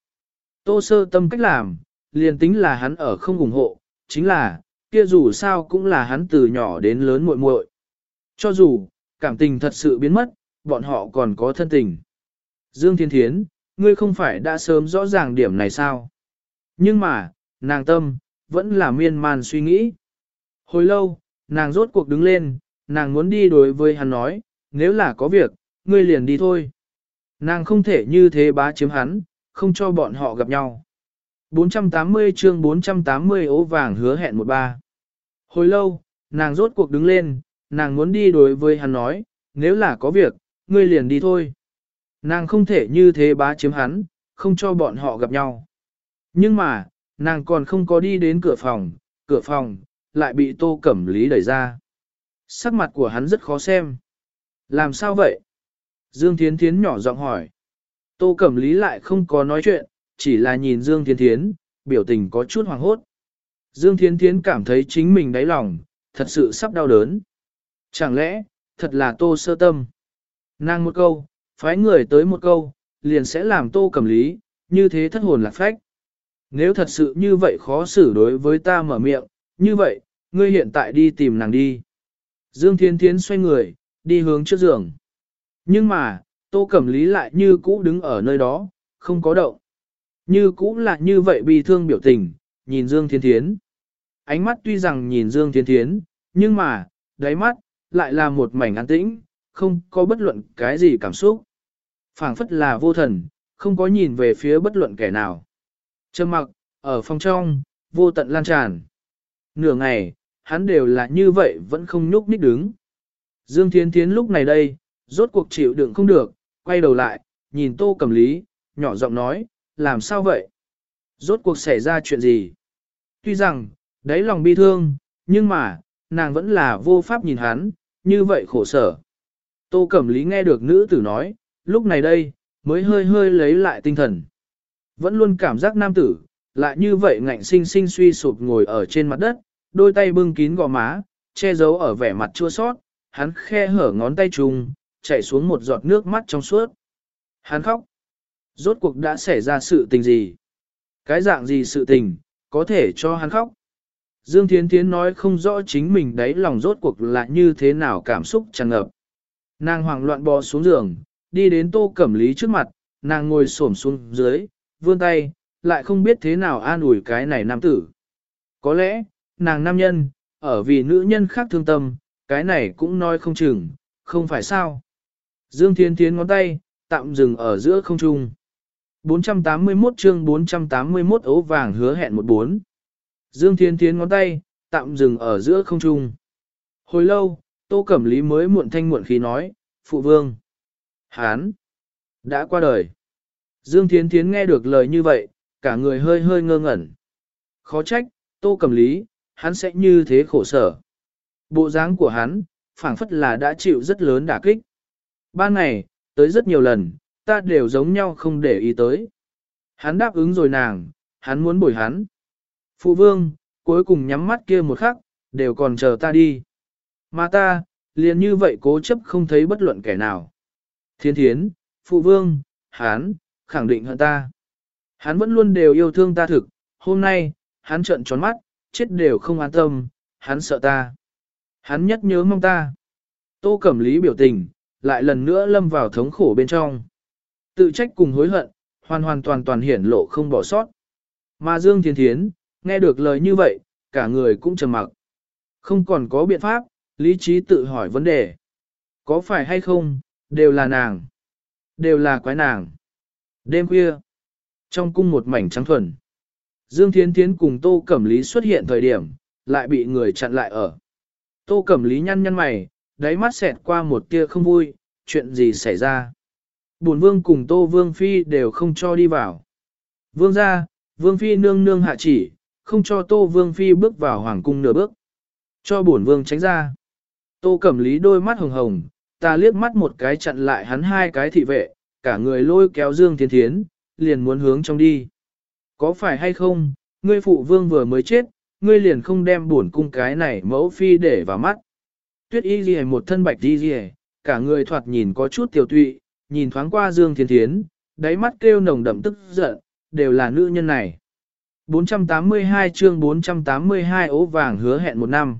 Tô sơ tâm cách làm, liền tính là hắn ở không ủng hộ, chính là, kia dù sao cũng là hắn từ nhỏ đến lớn muội muội. Cho dù, cảm tình thật sự biến mất, bọn họ còn có thân tình. Dương Thiên Thiến, ngươi không phải đã sớm rõ ràng điểm này sao? Nhưng mà, nàng tâm, vẫn là miên man suy nghĩ. Hồi lâu, nàng rốt cuộc đứng lên, nàng muốn đi đối với hắn nói, nếu là có việc, ngươi liền đi thôi. Nàng không thể như thế bá chiếm hắn, không cho bọn họ gặp nhau. 480 chương 480 ố vàng hứa hẹn một ba. Hồi lâu, nàng rốt cuộc đứng lên, nàng muốn đi đối với hắn nói, nếu là có việc, ngươi liền đi thôi. Nàng không thể như thế bá chiếm hắn, không cho bọn họ gặp nhau. Nhưng mà, nàng còn không có đi đến cửa phòng, cửa phòng, lại bị tô cẩm lý đẩy ra. Sắc mặt của hắn rất khó xem. Làm sao vậy? Dương Thiến Thiến nhỏ giọng hỏi. Tô cẩm lý lại không có nói chuyện, chỉ là nhìn Dương Thiến Thiến, biểu tình có chút hoàng hốt. Dương Thiến Thiến cảm thấy chính mình đáy lòng, thật sự sắp đau đớn. Chẳng lẽ, thật là tô sơ tâm. Nàng một câu, phái người tới một câu, liền sẽ làm tô cẩm lý, như thế thất hồn lạc phách. Nếu thật sự như vậy khó xử đối với ta mở miệng, như vậy, ngươi hiện tại đi tìm nàng đi. Dương Thiên Thiến xoay người, đi hướng trước giường. Nhưng mà, Tô Cẩm Lý lại như cũ đứng ở nơi đó, không có động. Như cũ là như vậy bị thương biểu tình, nhìn Dương Thiên Thiến. Ánh mắt tuy rằng nhìn Dương Thiên Thiến, nhưng mà, đáy mắt, lại là một mảnh an tĩnh, không có bất luận cái gì cảm xúc. phảng phất là vô thần, không có nhìn về phía bất luận kẻ nào. Trầm mặc, ở phòng trong, vô tận lan tràn. Nửa ngày, hắn đều là như vậy vẫn không nhúc nhích đứng. Dương Thiên Thiến lúc này đây, rốt cuộc chịu đựng không được, quay đầu lại, nhìn Tô Cẩm Lý, nhỏ giọng nói, làm sao vậy? Rốt cuộc xảy ra chuyện gì? Tuy rằng, đấy lòng bi thương, nhưng mà, nàng vẫn là vô pháp nhìn hắn, như vậy khổ sở. Tô Cẩm Lý nghe được nữ tử nói, lúc này đây, mới hơi hơi lấy lại tinh thần. Vẫn luôn cảm giác nam tử, lại như vậy ngạnh sinh sinh suy sụp ngồi ở trên mặt đất, đôi tay bưng kín gò má, che giấu ở vẻ mặt chua sót, hắn khe hở ngón tay trùng, chạy xuống một giọt nước mắt trong suốt. Hắn khóc. Rốt cuộc đã xảy ra sự tình gì? Cái dạng gì sự tình, có thể cho hắn khóc? Dương Thiến Thiến nói không rõ chính mình đấy lòng rốt cuộc là như thế nào cảm xúc tràn ngập. Nàng hoảng loạn bò xuống giường, đi đến tô cẩm lý trước mặt, nàng ngồi xổm xuống dưới, vươn tay, lại không biết thế nào an ủi cái này nam tử. Có lẽ, nàng nam nhân, ở vì nữ nhân khác thương tâm, cái này cũng nói không chừng, không phải sao. Dương Thiên Thiến ngón tay, tạm dừng ở giữa không trung. 481 chương 481 ấu vàng hứa hẹn một bốn. Dương Thiên Thiến ngón tay, tạm dừng ở giữa không trung. Hồi lâu, Tô Cẩm Lý mới muộn thanh muộn khí nói, Phụ Vương. Hán. Đã qua đời. Dương Thiên Thiến nghe được lời như vậy, cả người hơi hơi ngơ ngẩn. Khó trách, Tô Cẩm Lý, hắn sẽ như thế khổ sở. Bộ dáng của hắn, phảng phất là đã chịu rất lớn đả kích. Ban ngày, tới rất nhiều lần, ta đều giống nhau không để ý tới. Hắn đáp ứng rồi nàng, hắn muốn bồi hắn. Phụ vương, cuối cùng nhắm mắt kia một khắc, đều còn chờ ta đi. Mà ta, liền như vậy cố chấp không thấy bất luận kẻ nào. Thiên thiến, phụ vương, hắn, khẳng định hơn ta. Hắn vẫn luôn đều yêu thương ta thực, hôm nay, hắn trợn tròn mắt, chết đều không an tâm, hắn sợ ta. Hắn nhất nhớ mong ta. Tô Cẩm Lý biểu tình, lại lần nữa lâm vào thống khổ bên trong. Tự trách cùng hối hận, hoàn hoàn toàn toàn hiển lộ không bỏ sót. Mà Dương Thiên Thiến, nghe được lời như vậy, cả người cũng trầm mặc. Không còn có biện pháp, lý trí tự hỏi vấn đề. Có phải hay không, đều là nàng. Đều là quái nàng. Đêm khuya, trong cung một mảnh trắng thuần. Dương Thiên Thiến cùng Tô Cẩm Lý xuất hiện thời điểm, lại bị người chặn lại ở. Tô Cẩm Lý nhăn nhăn mày, đáy mắt xẹt qua một tia không vui, chuyện gì xảy ra. Bổn vương cùng Tô Vương Phi đều không cho đi vào. Vương ra, Vương Phi nương nương hạ chỉ, không cho Tô Vương Phi bước vào hoàng cung nửa bước. Cho bổn vương tránh ra. Tô Cẩm Lý đôi mắt hồng hồng, ta liếc mắt một cái chặn lại hắn hai cái thị vệ, cả người lôi kéo Dương Thiên Thiến, liền muốn hướng trong đi. Có phải hay không, ngươi phụ vương vừa mới chết, ngươi liền không đem bổn cung cái này mẫu phi để vào mắt. Tuyết y ghi một thân bạch y ghi cả người thoạt nhìn có chút tiểu tụy, nhìn thoáng qua Dương Thiên Thiến, đáy mắt kêu nồng đậm tức giận, đều là nữ nhân này. 482 chương 482 ố vàng hứa hẹn một năm.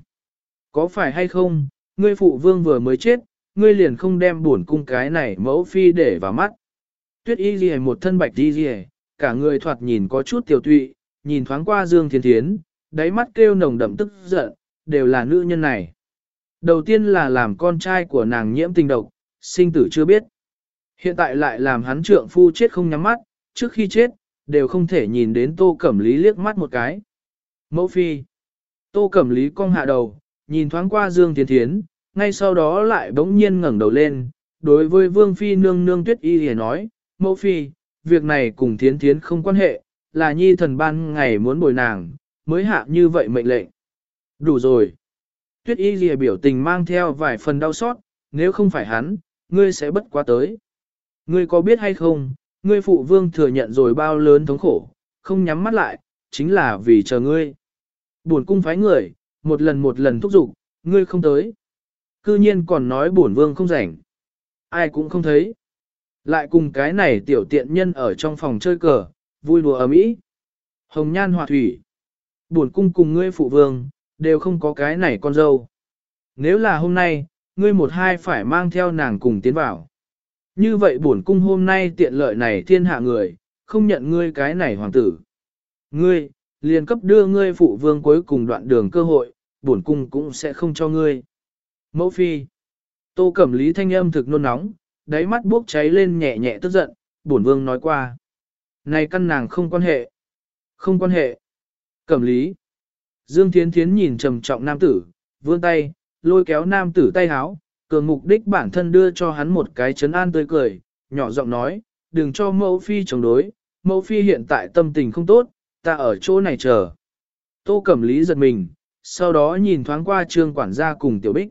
Có phải hay không, ngươi phụ vương vừa mới chết, ngươi liền không đem buồn cung cái này mẫu phi để vào mắt. Tuyết y ghi một thân bạch y ghi cả người thoạt nhìn có chút tiểu tụy, nhìn thoáng qua Dương Thiên Thiến, đáy mắt kêu nồng đậm tức giận, đều là nữ nhân này. Đầu tiên là làm con trai của nàng nhiễm tình độc, sinh tử chưa biết. Hiện tại lại làm hắn trượng phu chết không nhắm mắt, trước khi chết, đều không thể nhìn đến Tô Cẩm Lý liếc mắt một cái. Mẫu phi. Tô Cẩm Lý cong hạ đầu, nhìn thoáng qua Dương Thiên Thiến, ngay sau đó lại bỗng nhiên ngẩng đầu lên, đối với Vương Phi nương nương tuyết y thì nói, mẫu phi, việc này cùng thiến thiến không quan hệ, là nhi thần ban ngày muốn bồi nàng, mới hạ như vậy mệnh lệnh. Đủ rồi. Tuyết y lìa biểu tình mang theo vài phần đau xót, nếu không phải hắn, ngươi sẽ bất quá tới. Ngươi có biết hay không, ngươi phụ vương thừa nhận rồi bao lớn thống khổ, không nhắm mắt lại, chính là vì chờ ngươi. Buồn cung phái người, một lần một lần thúc giục, ngươi không tới. Cư nhiên còn nói bổn vương không rảnh. Ai cũng không thấy. Lại cùng cái này tiểu tiện nhân ở trong phòng chơi cờ, vui đùa ở mỹ. Hồng nhan hòa thủy. Buồn cung cùng ngươi phụ vương, đều không có cái này con dâu. Nếu là hôm nay, ngươi một hai phải mang theo nàng cùng tiến vào. Như vậy bổn cung hôm nay tiện lợi này thiên hạ người, không nhận ngươi cái này hoàng tử. Ngươi, liền cấp đưa ngươi phụ vương cuối cùng đoạn đường cơ hội, bổn cung cũng sẽ không cho ngươi. Mẫu phi. Tô Cẩm Lý thanh âm thực nôn nóng, đáy mắt bốc cháy lên nhẹ nhẹ tức giận, bổn vương nói qua. Này căn nàng không quan hệ. Không quan hệ. Cẩm Lý. Dương Thiến Thiến nhìn trầm trọng nam tử, vươn tay, lôi kéo nam tử tay háo, cường mục đích bản thân đưa cho hắn một cái chấn an tươi cười, nhỏ giọng nói, đừng cho mẫu phi chống đối, mẫu phi hiện tại tâm tình không tốt, ta ở chỗ này chờ. Tô Cẩm Lý giật mình, sau đó nhìn thoáng qua trương quản gia cùng tiểu bích.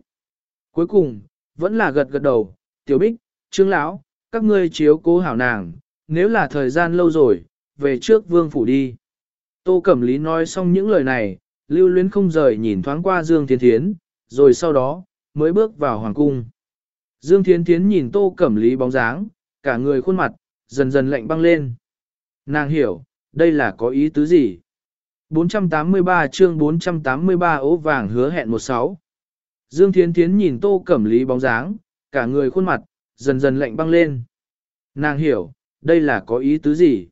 Cuối cùng, vẫn là gật gật đầu, tiểu bích, trương lão, các ngươi chiếu cố hảo nàng, nếu là thời gian lâu rồi, về trước vương phủ đi. Tô Cẩm Lý nói xong những lời này, lưu luyến không rời nhìn thoáng qua Dương Thiên Thiến, rồi sau đó, mới bước vào hoàng cung. Dương Thiên Thiến nhìn Tô Cẩm Lý bóng dáng, cả người khuôn mặt, dần dần lạnh băng lên. Nàng hiểu, đây là có ý tứ gì? 483 chương 483 ố vàng hứa hẹn 16. Dương Thiến Thiến nhìn Tô Cẩm Lý bóng dáng, cả người khuôn mặt, dần dần lạnh băng lên. Nàng hiểu, đây là có ý tứ gì?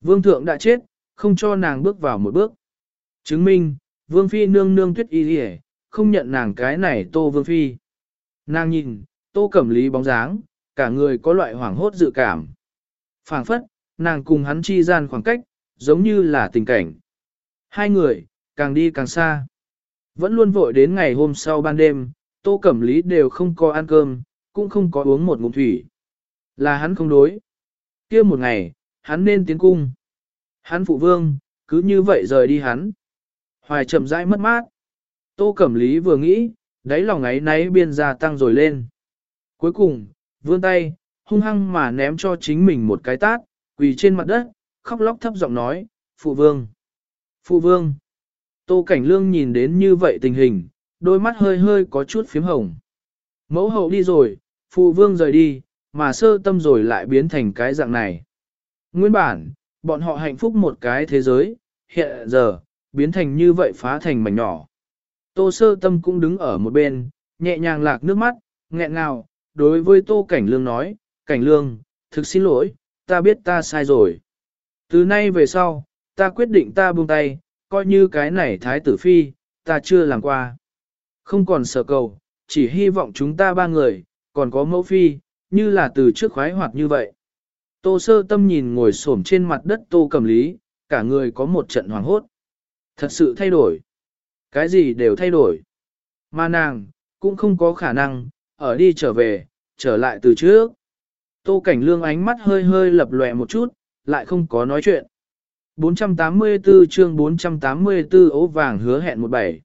Vương thượng đã chết, không cho nàng bước vào một bước. Chứng minh, Vương Phi nương nương tuyết y hề, không nhận nàng cái này Tô Vương Phi. Nàng nhìn, Tô Cẩm Lý bóng dáng, cả người có loại hoảng hốt dự cảm. phảng phất, nàng cùng hắn chi gian khoảng cách, giống như là tình cảnh. Hai người, càng đi càng xa. Vẫn luôn vội đến ngày hôm sau ban đêm, Tô Cẩm Lý đều không có ăn cơm, cũng không có uống một ngụm thủy. Là hắn không đối. kia một ngày, hắn nên tiến cung. Hắn phụ vương, cứ như vậy rời đi hắn. Hoài chậm rãi mất mát. Tô Cẩm Lý vừa nghĩ, đáy lòng ấy náy biên gia tăng rồi lên. Cuối cùng, vươn tay, hung hăng mà ném cho chính mình một cái tát, quỳ trên mặt đất, khóc lóc thấp giọng nói, Phụ vương, Phụ vương. Tô Cảnh Lương nhìn đến như vậy tình hình, đôi mắt hơi hơi có chút phím hồng. Mẫu hậu đi rồi, Phụ vương rời đi, mà sơ tâm rồi lại biến thành cái dạng này. Nguyên bản, bọn họ hạnh phúc một cái thế giới, hiện giờ, biến thành như vậy phá thành mảnh nhỏ. Tô sơ tâm cũng đứng ở một bên, nhẹ nhàng lạc nước mắt, nghẹn ngào, đối với Tô Cảnh Lương nói, Cảnh Lương, thực xin lỗi, ta biết ta sai rồi. Từ nay về sau, ta quyết định ta buông tay, coi như cái này thái tử phi, ta chưa làm qua. Không còn sợ cầu, chỉ hy vọng chúng ta ba người, còn có mẫu phi, như là từ trước khoái hoạt như vậy. Tô sơ tâm nhìn ngồi xổm trên mặt đất tô cầm lý, cả người có một trận hoàng hốt. Thật sự thay đổi. Cái gì đều thay đổi. Mà nàng, cũng không có khả năng, ở đi trở về, trở lại từ trước. Tô Cảnh Lương ánh mắt hơi hơi lập lòe một chút, lại không có nói chuyện. 484 chương 484 ố vàng hứa hẹn 17.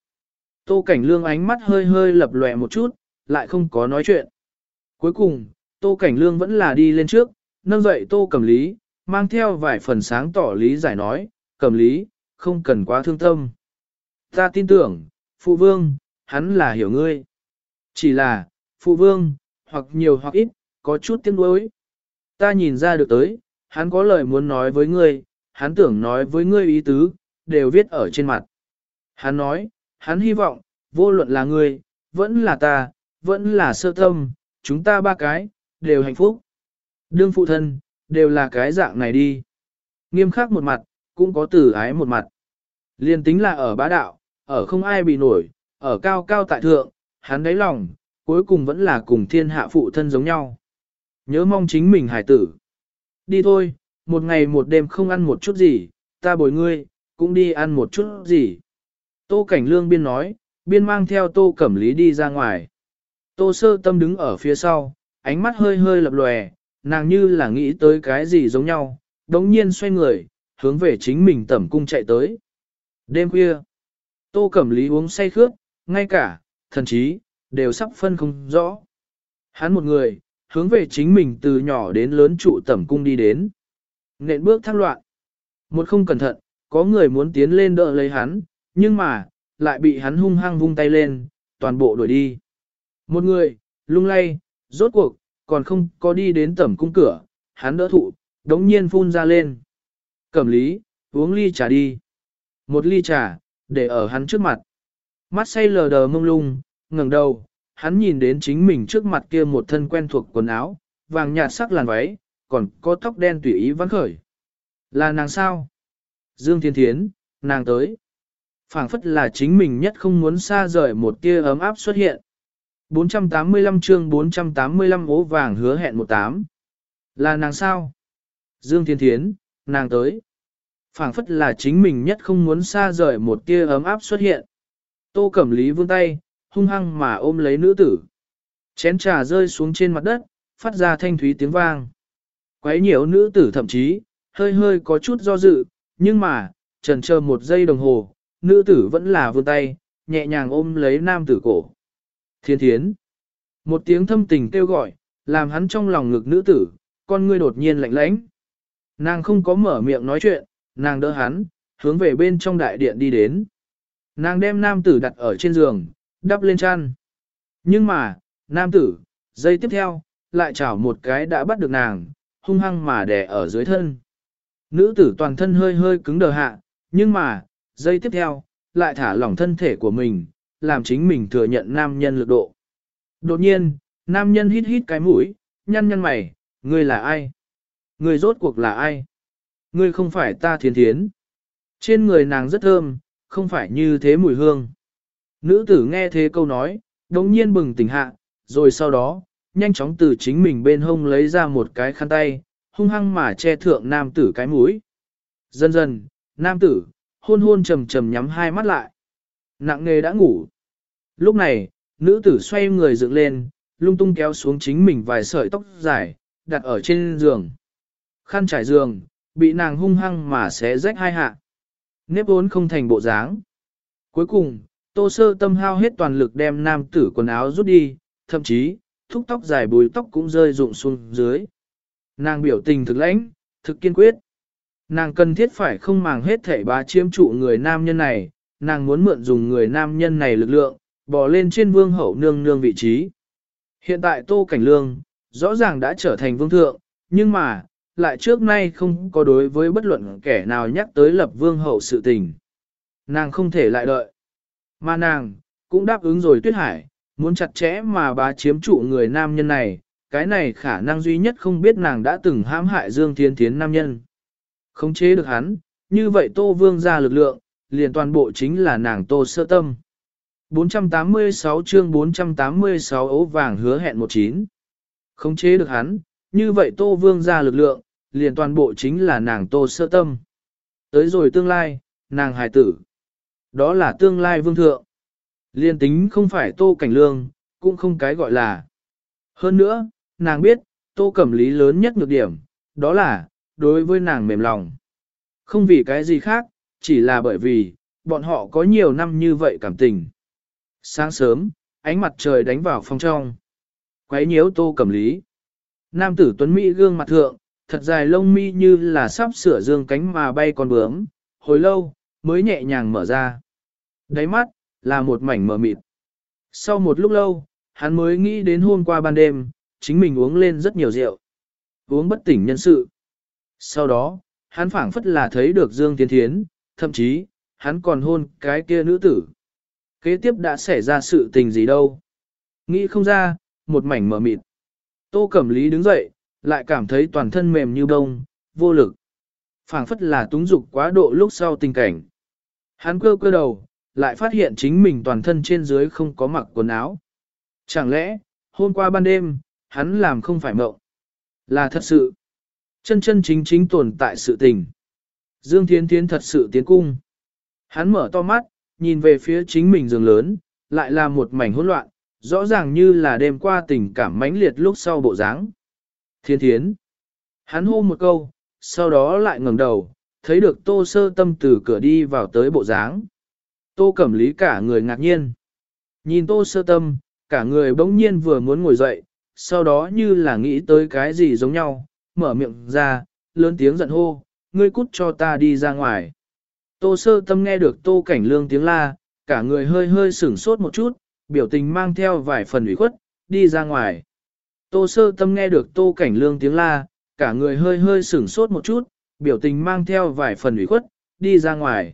Tô Cảnh Lương ánh mắt hơi hơi lập lòe một chút, lại không có nói chuyện. Cuối cùng, Tô Cảnh Lương vẫn là đi lên trước, nâng dậy Tô Cẩm Lý, mang theo vài phần sáng tỏ lý giải nói, Cẩm Lý, không cần quá thương tâm. Ta tin tưởng, Phụ Vương, hắn là hiểu ngươi. Chỉ là, Phụ Vương, hoặc nhiều hoặc ít, có chút tiếc nuối. Ta nhìn ra được tới, hắn có lời muốn nói với ngươi, hắn tưởng nói với ngươi ý tứ, đều viết ở trên mặt. Hắn nói, hắn hy vọng, vô luận là ngươi, vẫn là ta, vẫn là sơ tâm, chúng ta ba cái, đều hạnh phúc. Đương phụ thân, đều là cái dạng này đi. Nghiêm khắc một mặt, cũng có từ ái một mặt. Liên tính là ở bá đạo, ở không ai bị nổi, ở cao cao tại thượng, hắn đáy lòng, cuối cùng vẫn là cùng thiên hạ phụ thân giống nhau. Nhớ mong chính mình hải tử. Đi thôi, một ngày một đêm không ăn một chút gì, ta bồi ngươi, cũng đi ăn một chút gì. Tô Cảnh Lương biên nói, biên mang theo Tô Cẩm Lý đi ra ngoài. Tô Sơ Tâm đứng ở phía sau, ánh mắt hơi hơi lập lòe, nàng như là nghĩ tới cái gì giống nhau, đống nhiên xoay người, hướng về chính mình tẩm cung chạy tới. Đêm khuya, Tô Cẩm Lý uống say khướt, ngay cả, thần chí, đều sắp phân không rõ. Hắn một người, hướng về chính mình từ nhỏ đến lớn trụ tẩm cung đi đến. Nện bước thăng loạn. Một không cẩn thận, có người muốn tiến lên đỡ lấy hắn, nhưng mà, lại bị hắn hung hăng vung tay lên, toàn bộ đuổi đi. Một người, lung lay, rốt cuộc, còn không có đi đến tẩm cung cửa, hắn đỡ thụ, đống nhiên phun ra lên. Cẩm lý, uống ly trà đi. Một ly trà, để ở hắn trước mặt. Mắt say lờ đờ mông lung, ngẩng đầu, hắn nhìn đến chính mình trước mặt kia một thân quen thuộc quần áo, vàng nhạt sắc làn váy, còn có tóc đen tùy ý vắng khởi. Là nàng sao? Dương Thiên Thiến, nàng tới. phảng phất là chính mình nhất không muốn xa rời một tia ấm áp xuất hiện. 485 chương 485 ố vàng hứa hẹn 18. Là nàng sao? Dương Thiên Thiến, nàng tới. phảng phất là chính mình nhất không muốn xa rời một tia ấm áp xuất hiện. Tô Cẩm Lý vươn tay, hung hăng mà ôm lấy nữ tử. Chén trà rơi xuống trên mặt đất, phát ra thanh thúy tiếng vang. Quấy nhiễu nữ tử thậm chí, hơi hơi có chút do dự, nhưng mà, trần chờ một giây đồng hồ, nữ tử vẫn là vươn tay, nhẹ nhàng ôm lấy nam tử cổ. Thiên thiến. Một tiếng thâm tình kêu gọi, làm hắn trong lòng ngực nữ tử, con ngươi đột nhiên lạnh lãnh. Nàng không có mở miệng nói chuyện, nàng đỡ hắn, hướng về bên trong đại điện đi đến. Nàng đem nam tử đặt ở trên giường, đắp lên chăn. Nhưng mà, nam tử, giây tiếp theo, lại chảo một cái đã bắt được nàng, hung hăng mà đè ở dưới thân. Nữ tử toàn thân hơi hơi cứng đờ hạ, nhưng mà, giây tiếp theo, lại thả lỏng thân thể của mình, làm chính mình thừa nhận nam nhân lực độ. Đột nhiên, nam nhân hít hít cái mũi, nhăn nhăn mày, ngươi là ai? Người rốt cuộc là ai? Ngươi không phải ta thiên thiến. Trên người nàng rất thơm, không phải như thế mùi hương. Nữ tử nghe thế câu nói, đồng nhiên bừng tỉnh hạ, rồi sau đó, nhanh chóng từ chính mình bên hông lấy ra một cái khăn tay, hung hăng mà che thượng nam tử cái mũi. Dần dần, nam tử, hôn hôn trầm trầm nhắm hai mắt lại. Nặng nghề đã ngủ. Lúc này, nữ tử xoay người dựng lên, lung tung kéo xuống chính mình vài sợi tóc dài, đặt ở trên giường. Khăn trải giường, bị nàng hung hăng mà xé rách hai hạ. Nếp vốn không thành bộ dáng. Cuối cùng, tô sơ tâm hao hết toàn lực đem nam tử quần áo rút đi, thậm chí, thúc tóc dài bùi tóc cũng rơi rụng xuống dưới. Nàng biểu tình thực lãnh, thực kiên quyết. Nàng cần thiết phải không màng hết thể bá chiếm trụ người nam nhân này, nàng muốn mượn dùng người nam nhân này lực lượng, bỏ lên trên vương hậu nương nương vị trí. Hiện tại Tô Cảnh Lương, rõ ràng đã trở thành vương thượng, nhưng mà, lại trước nay không có đối với bất luận kẻ nào nhắc tới lập vương hậu sự tình. Nàng không thể lại đợi. Mà nàng, cũng đáp ứng rồi tuyết hải, muốn chặt chẽ mà bá chiếm trụ người nam nhân này, cái này khả năng duy nhất không biết nàng đã từng hãm hại Dương Thiên Thiến nam nhân. Không chế được hắn, như vậy Tô Vương ra lực lượng, liền toàn bộ chính là nàng Tô Sơ Tâm. 486 chương 486 ấu vàng hứa hẹn 19. Không chế được hắn, như vậy Tô Vương ra lực lượng, liền toàn bộ chính là nàng Tô Sơ Tâm. Tới rồi tương lai, nàng hài tử. Đó là tương lai vương thượng. Liên tính không phải Tô Cảnh Lương, cũng không cái gọi là. Hơn nữa, nàng biết, Tô Cẩm Lý lớn nhất nhược điểm, đó là, đối với nàng mềm lòng. Không vì cái gì khác, chỉ là bởi vì, bọn họ có nhiều năm như vậy cảm tình. Sáng sớm, ánh mặt trời đánh vào phòng trong. Quấy nhiễu Tô Cẩm Lý. Nam tử Tuấn Mỹ gương mặt thượng, thật dài lông mi như là sắp sửa dương cánh mà bay con bướm, hồi lâu, mới nhẹ nhàng mở ra. Đáy mắt, là một mảnh mờ mịt. Sau một lúc lâu, hắn mới nghĩ đến hôm qua ban đêm, chính mình uống lên rất nhiều rượu. Uống bất tỉnh nhân sự. Sau đó, hắn phảng phất là thấy được Dương Tiến Thiến, thậm chí, hắn còn hôn cái kia nữ tử. Kế tiếp đã xảy ra sự tình gì đâu. Nghĩ không ra, một mảnh mờ mịt. Tô Cẩm Lý đứng dậy, lại cảm thấy toàn thân mềm như bông, vô lực. phảng phất là túng dục quá độ lúc sau tình cảnh. Hắn cơ cơ đầu, lại phát hiện chính mình toàn thân trên dưới không có mặc quần áo. Chẳng lẽ, hôm qua ban đêm, hắn làm không phải mộng. Là thật sự. Chân chân chính chính tồn tại sự tình. Dương Thiên Thiên thật sự tiến cung. Hắn mở to mắt, nhìn về phía chính mình giường lớn, lại là một mảnh hỗn loạn, rõ ràng như là đêm qua tình cảm mãnh liệt lúc sau bộ dáng. Thiên Thiến. Hắn hô một câu, sau đó lại ngẩng đầu, thấy được tô sơ tâm từ cửa đi vào tới bộ dáng. Tô Cẩm Lý cả người ngạc nhiên. Nhìn tô sơ tâm, cả người bỗng nhiên vừa muốn ngồi dậy, sau đó như là nghĩ tới cái gì giống nhau, mở miệng ra, lớn tiếng giận hô, ngươi cút cho ta đi ra ngoài. Tô sơ tâm nghe được tô cảnh lương tiếng la, cả người hơi hơi sửng sốt một chút, biểu tình mang theo vài phần ủy khuất, đi ra ngoài. Tô sơ tâm nghe được tô cảnh lương tiếng la, cả người hơi hơi sửng sốt một chút, biểu tình mang theo vài phần ủy khuất, đi ra ngoài.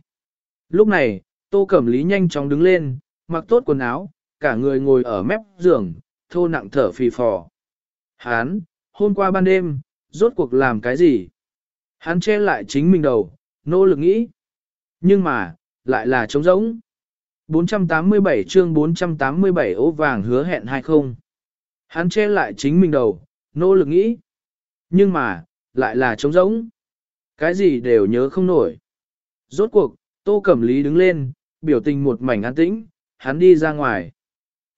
Lúc này, tô cẩm lý nhanh chóng đứng lên, mặc tốt quần áo, cả người ngồi ở mép giường, thô nặng thở phì phò. Hán, hôm qua ban đêm, rốt cuộc làm cái gì? Hắn che lại chính mình đầu, nỗ lực nghĩ. Nhưng mà, lại là trống rỗng. 487 chương 487 ố vàng hứa hẹn hay không? Hắn che lại chính mình đầu, nỗ lực nghĩ. Nhưng mà, lại là trống rỗng. Cái gì đều nhớ không nổi. Rốt cuộc, Tô Cẩm Lý đứng lên, biểu tình một mảnh an tĩnh, hắn đi ra ngoài.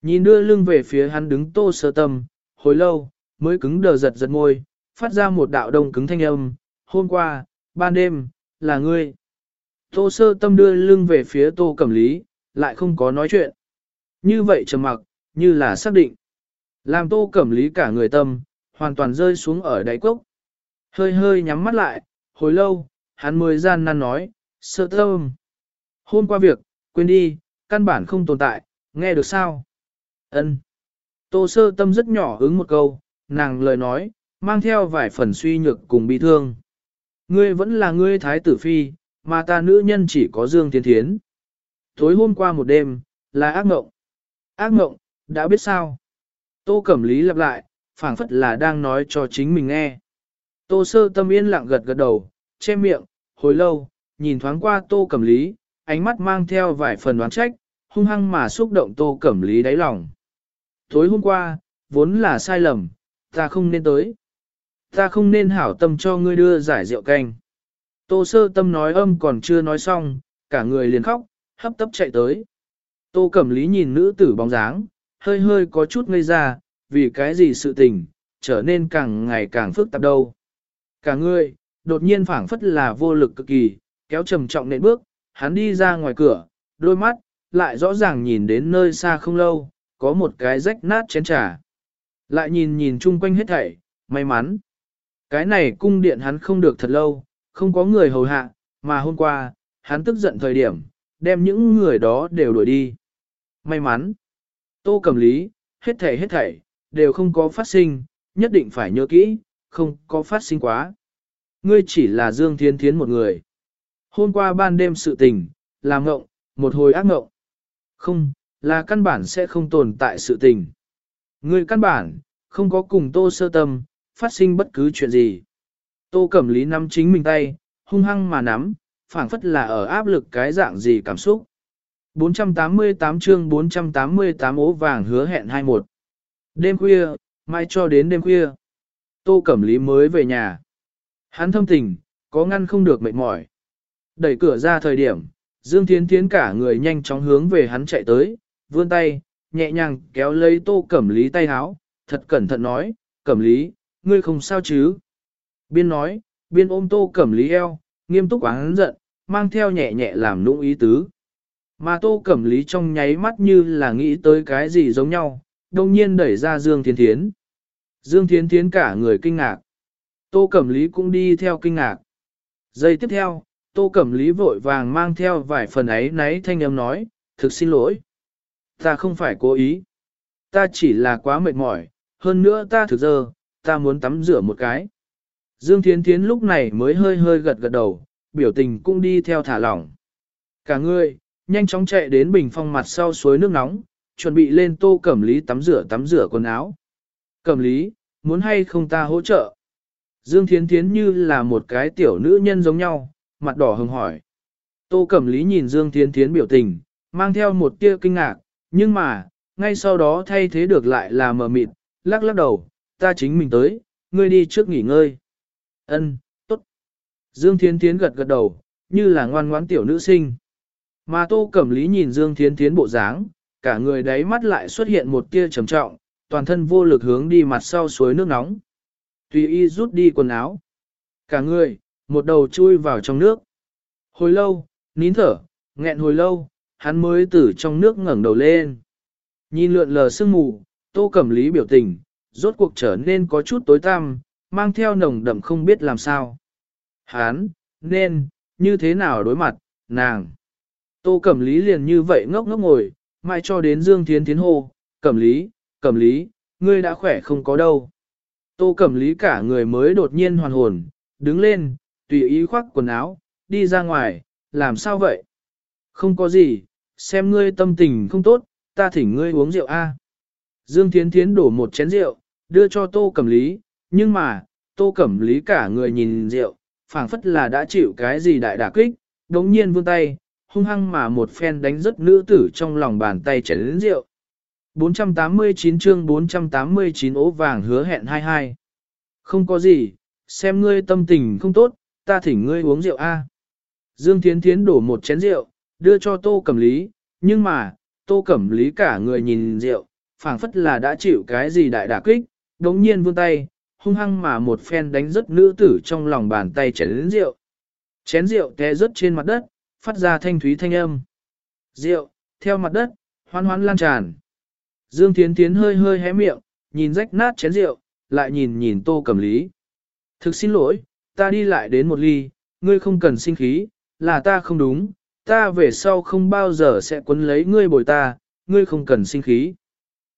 Nhìn đưa lưng về phía hắn đứng Tô Sơ Tâm, hồi lâu, mới cứng đờ giật giật môi, phát ra một đạo đông cứng thanh âm. Hôm qua, ban đêm, là ngươi. Tô Sơ Tâm đưa lưng về phía Tô Cẩm Lý, lại không có nói chuyện. Như vậy trầm mặc, như là xác định. Làm Tô Cẩm Lý cả người tâm, hoàn toàn rơi xuống ở đáy cốc. Hơi hơi nhắm mắt lại, hồi lâu, hắn mới gian nan nói, sơ tâm. Hôm qua việc, quên đi, căn bản không tồn tại, nghe được sao? Ân. Tô sơ tâm rất nhỏ ứng một câu, nàng lời nói, mang theo vài phần suy nhược cùng bi thương. Ngươi vẫn là ngươi thái tử phi, mà ta nữ nhân chỉ có Dương Thiên Thiến. Tối hôm qua một đêm, là ác mộng. Ác mộng, đã biết sao? Tô Cẩm Lý lặp lại, phảng phất là đang nói cho chính mình nghe. Tô sơ tâm yên lặng gật gật đầu, che miệng, hồi lâu, nhìn thoáng qua tô cẩm lý, ánh mắt mang theo vài phần đoán trách, hung hăng mà xúc động tô cẩm lý đáy lòng. Tối hôm qua, vốn là sai lầm, ta không nên tới. Ta không nên hảo tâm cho ngươi đưa giải rượu canh. Tô sơ tâm nói âm còn chưa nói xong, cả người liền khóc, hấp tấp chạy tới. Tô cẩm lý nhìn nữ tử bóng dáng, hơi hơi có chút ngây ra, vì cái gì sự tình, trở nên càng ngày càng phức tạp đâu. Cả người, đột nhiên phảng phất là vô lực cực kỳ, kéo trầm trọng nện bước, hắn đi ra ngoài cửa, đôi mắt, lại rõ ràng nhìn đến nơi xa không lâu, có một cái rách nát chén trà. Lại nhìn nhìn chung quanh hết thảy, may mắn. Cái này cung điện hắn không được thật lâu, không có người hầu hạ, mà hôm qua, hắn tức giận thời điểm, đem những người đó đều đuổi đi. May mắn. Tô cầm lý, hết thảy hết thảy, đều không có phát sinh, nhất định phải nhớ kỹ, không có phát sinh quá. Ngươi chỉ là Dương Thiên Thiến một người. Hôm qua ban đêm sự tình, làm ngộng, một hồi ác ngộng. Không, là căn bản sẽ không tồn tại sự tình. Ngươi căn bản, không có cùng tô sơ tâm, phát sinh bất cứ chuyện gì. Tô Cẩm Lý nắm chính mình tay, hung hăng mà nắm, phảng phất là ở áp lực cái dạng gì cảm xúc. 488 chương 488 ố vàng hứa hẹn 21. Đêm khuya, mai cho đến đêm khuya. Tô Cẩm Lý mới về nhà. Hắn thâm tình, có ngăn không được mệt mỏi. Đẩy cửa ra thời điểm, Dương Thiến Thiến cả người nhanh chóng hướng về hắn chạy tới, vươn tay, nhẹ nhàng kéo lấy Tô Cẩm Lý tay háo, thật cẩn thận nói, Cẩm Lý, ngươi không sao chứ? Biên nói, biên ôm Tô Cẩm Lý eo, nghiêm túc hắn giận, mang theo nhẹ nhẹ làm nũng ý tứ. Mà Tô Cẩm Lý trong nháy mắt như là nghĩ tới cái gì giống nhau, đồng nhiên đẩy ra Dương Thiên Thiến. Dương Thiến Thiến cả người kinh ngạc. Tô Cẩm Lý cũng đi theo kinh ngạc. Giây tiếp theo, Tô Cẩm Lý vội vàng mang theo vài phần ấy náy thanh âm nói, thực xin lỗi. Ta không phải cố ý. Ta chỉ là quá mệt mỏi, hơn nữa ta thực giờ, ta muốn tắm rửa một cái. Dương Thiến Thiến lúc này mới hơi hơi gật gật đầu, biểu tình cũng đi theo thả lỏng. Cả người, nhanh chóng chạy đến bình phong mặt sau suối nước nóng, chuẩn bị lên tô cẩm lý tắm rửa tắm rửa quần áo. Cẩm lý, muốn hay không ta hỗ trợ? Dương Thiến Thiến như là một cái tiểu nữ nhân giống nhau, mặt đỏ hừng hỏi. Tô Cẩm Lý nhìn Dương Thiến Thiến biểu tình, mang theo một tia kinh ngạc, nhưng mà, ngay sau đó thay thế được lại là mờ mịt, lắc lắc đầu, ta chính mình tới, ngươi đi trước nghỉ ngơi. Ân, tốt. Dương Thiến Thiến gật gật đầu, như là ngoan ngoãn tiểu nữ sinh. Mà Tô Cẩm Lý nhìn Dương Thiến Thiến bộ dáng, cả người đáy mắt lại xuất hiện một tia trầm trọng, toàn thân vô lực hướng đi mặt sau suối nước nóng. Tùy y rút đi quần áo. Cả người, một đầu chui vào trong nước. Hồi lâu, nín thở, nghẹn hồi lâu, hắn mới từ trong nước ngẩng đầu lên. Nhìn lượn lờ sương mù, tô cẩm lý biểu tình, rốt cuộc trở nên có chút tối tăm, mang theo nồng đậm không biết làm sao. Hán, nên, như thế nào đối mặt, nàng. Tô cẩm lý liền như vậy ngốc ngốc ngồi, mai cho đến Dương Thiến Thiến hô, cẩm lý, cẩm lý, ngươi đã khỏe không có đâu. Tô Cẩm Lý cả người mới đột nhiên hoàn hồn, đứng lên, tùy ý khoác quần áo, đi ra ngoài, làm sao vậy? Không có gì, xem ngươi tâm tình không tốt, ta thỉnh ngươi uống rượu a. Dương Thiến Thiến đổ một chén rượu, đưa cho Tô Cẩm Lý, nhưng mà, Tô Cẩm Lý cả người nhìn rượu, phảng phất là đã chịu cái gì đại đả kích, đống nhiên vươn tay, hung hăng mà một phen đánh rất nữ tử trong lòng bàn tay chén đến rượu. 489 chương 489 ố vàng hứa hẹn 22. Không có gì, xem ngươi tâm tình không tốt, ta thỉnh ngươi uống rượu a. Dương Thiến Thiến đổ một chén rượu, đưa cho Tô Cẩm Lý, nhưng mà, Tô Cẩm Lý cả người nhìn rượu, phảng phất là đã chịu cái gì đại đả kích, đống nhiên vươn tay, hung hăng mà một phen đánh rất nữ tử trong lòng bàn tay chén rượu. Chén rượu té rớt trên mặt đất, phát ra thanh thúy thanh âm. Rượu, theo mặt đất, hoan hoan lan tràn. Dương Thiến Thiến hơi hơi hé miệng, nhìn rách nát chén rượu, lại nhìn nhìn Tô Cẩm Lý. Thực xin lỗi, ta đi lại đến một ly, ngươi không cần sinh khí, là ta không đúng, ta về sau không bao giờ sẽ quấn lấy ngươi bồi ta, ngươi không cần sinh khí.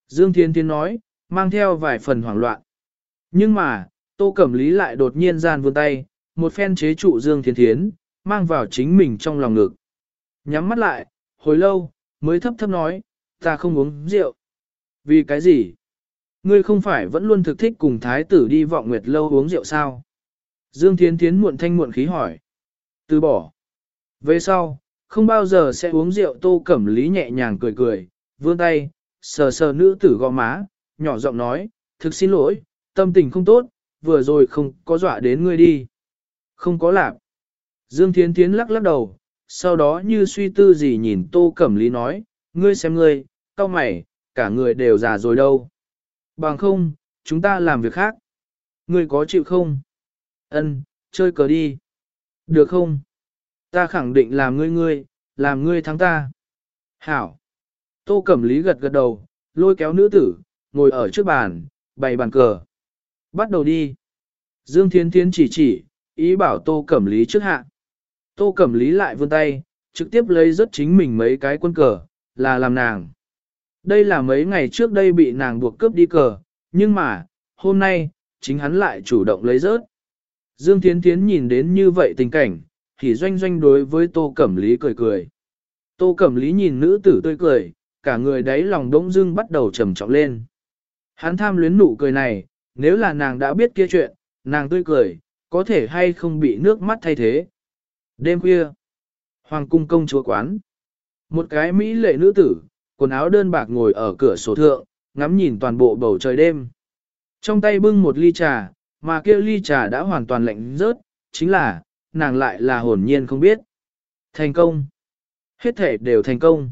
Dương Thiên Thiên nói, mang theo vài phần hoảng loạn. Nhưng mà, Tô Cẩm Lý lại đột nhiên gian vươn tay, một phen chế trụ Dương Thiên Thiến, mang vào chính mình trong lòng ngực. Nhắm mắt lại, hồi lâu, mới thấp thấp nói, ta không uống rượu. Vì cái gì? Ngươi không phải vẫn luôn thực thích cùng thái tử đi vọng nguyệt lâu uống rượu sao? Dương Thiến Thiến muộn thanh muộn khí hỏi. Từ bỏ. Về sau, không bao giờ sẽ uống rượu tô cẩm lý nhẹ nhàng cười cười, vươn tay, sờ sờ nữ tử gò má, nhỏ giọng nói, thực xin lỗi, tâm tình không tốt, vừa rồi không có dọa đến ngươi đi. Không có lạc. Dương Thiến Thiến lắc lắc đầu, sau đó như suy tư gì nhìn tô cẩm lý nói, ngươi xem ngươi, cao mày, cả người đều già rồi đâu. Bằng không, chúng ta làm việc khác. Ngươi có chịu không? Ân, chơi cờ đi. Được không? Ta khẳng định làm ngươi ngươi, làm ngươi thắng ta. Hảo. Tô Cẩm Lý gật gật đầu, lôi kéo nữ tử, ngồi ở trước bàn, bày bàn cờ. Bắt đầu đi. Dương Thiến Thiến chỉ chỉ, ý bảo Tô Cẩm Lý trước hạ. Tô Cẩm Lý lại vươn tay, trực tiếp lấy rất chính mình mấy cái quân cờ, là làm nàng. Đây là mấy ngày trước đây bị nàng buộc cướp đi cờ, nhưng mà, hôm nay, chính hắn lại chủ động lấy rớt. Dương Thiến Thiến nhìn đến như vậy tình cảnh, thì doanh doanh đối với Tô Cẩm Lý cười cười. Tô Cẩm Lý nhìn nữ tử tươi cười, cả người đáy lòng đống dưng bắt đầu trầm trọng lên. Hắn tham luyến nụ cười này, nếu là nàng đã biết kia chuyện, nàng tươi cười, có thể hay không bị nước mắt thay thế. Đêm khuya, Hoàng cung công chúa quán. Một cái mỹ lệ nữ tử, quần áo đơn bạc ngồi ở cửa sổ thượng, ngắm nhìn toàn bộ bầu trời đêm. Trong tay bưng một ly trà, mà kia ly trà đã hoàn toàn lạnh rớt, chính là, nàng lại là hồn nhiên không biết. Thành công. Hết thể đều thành công.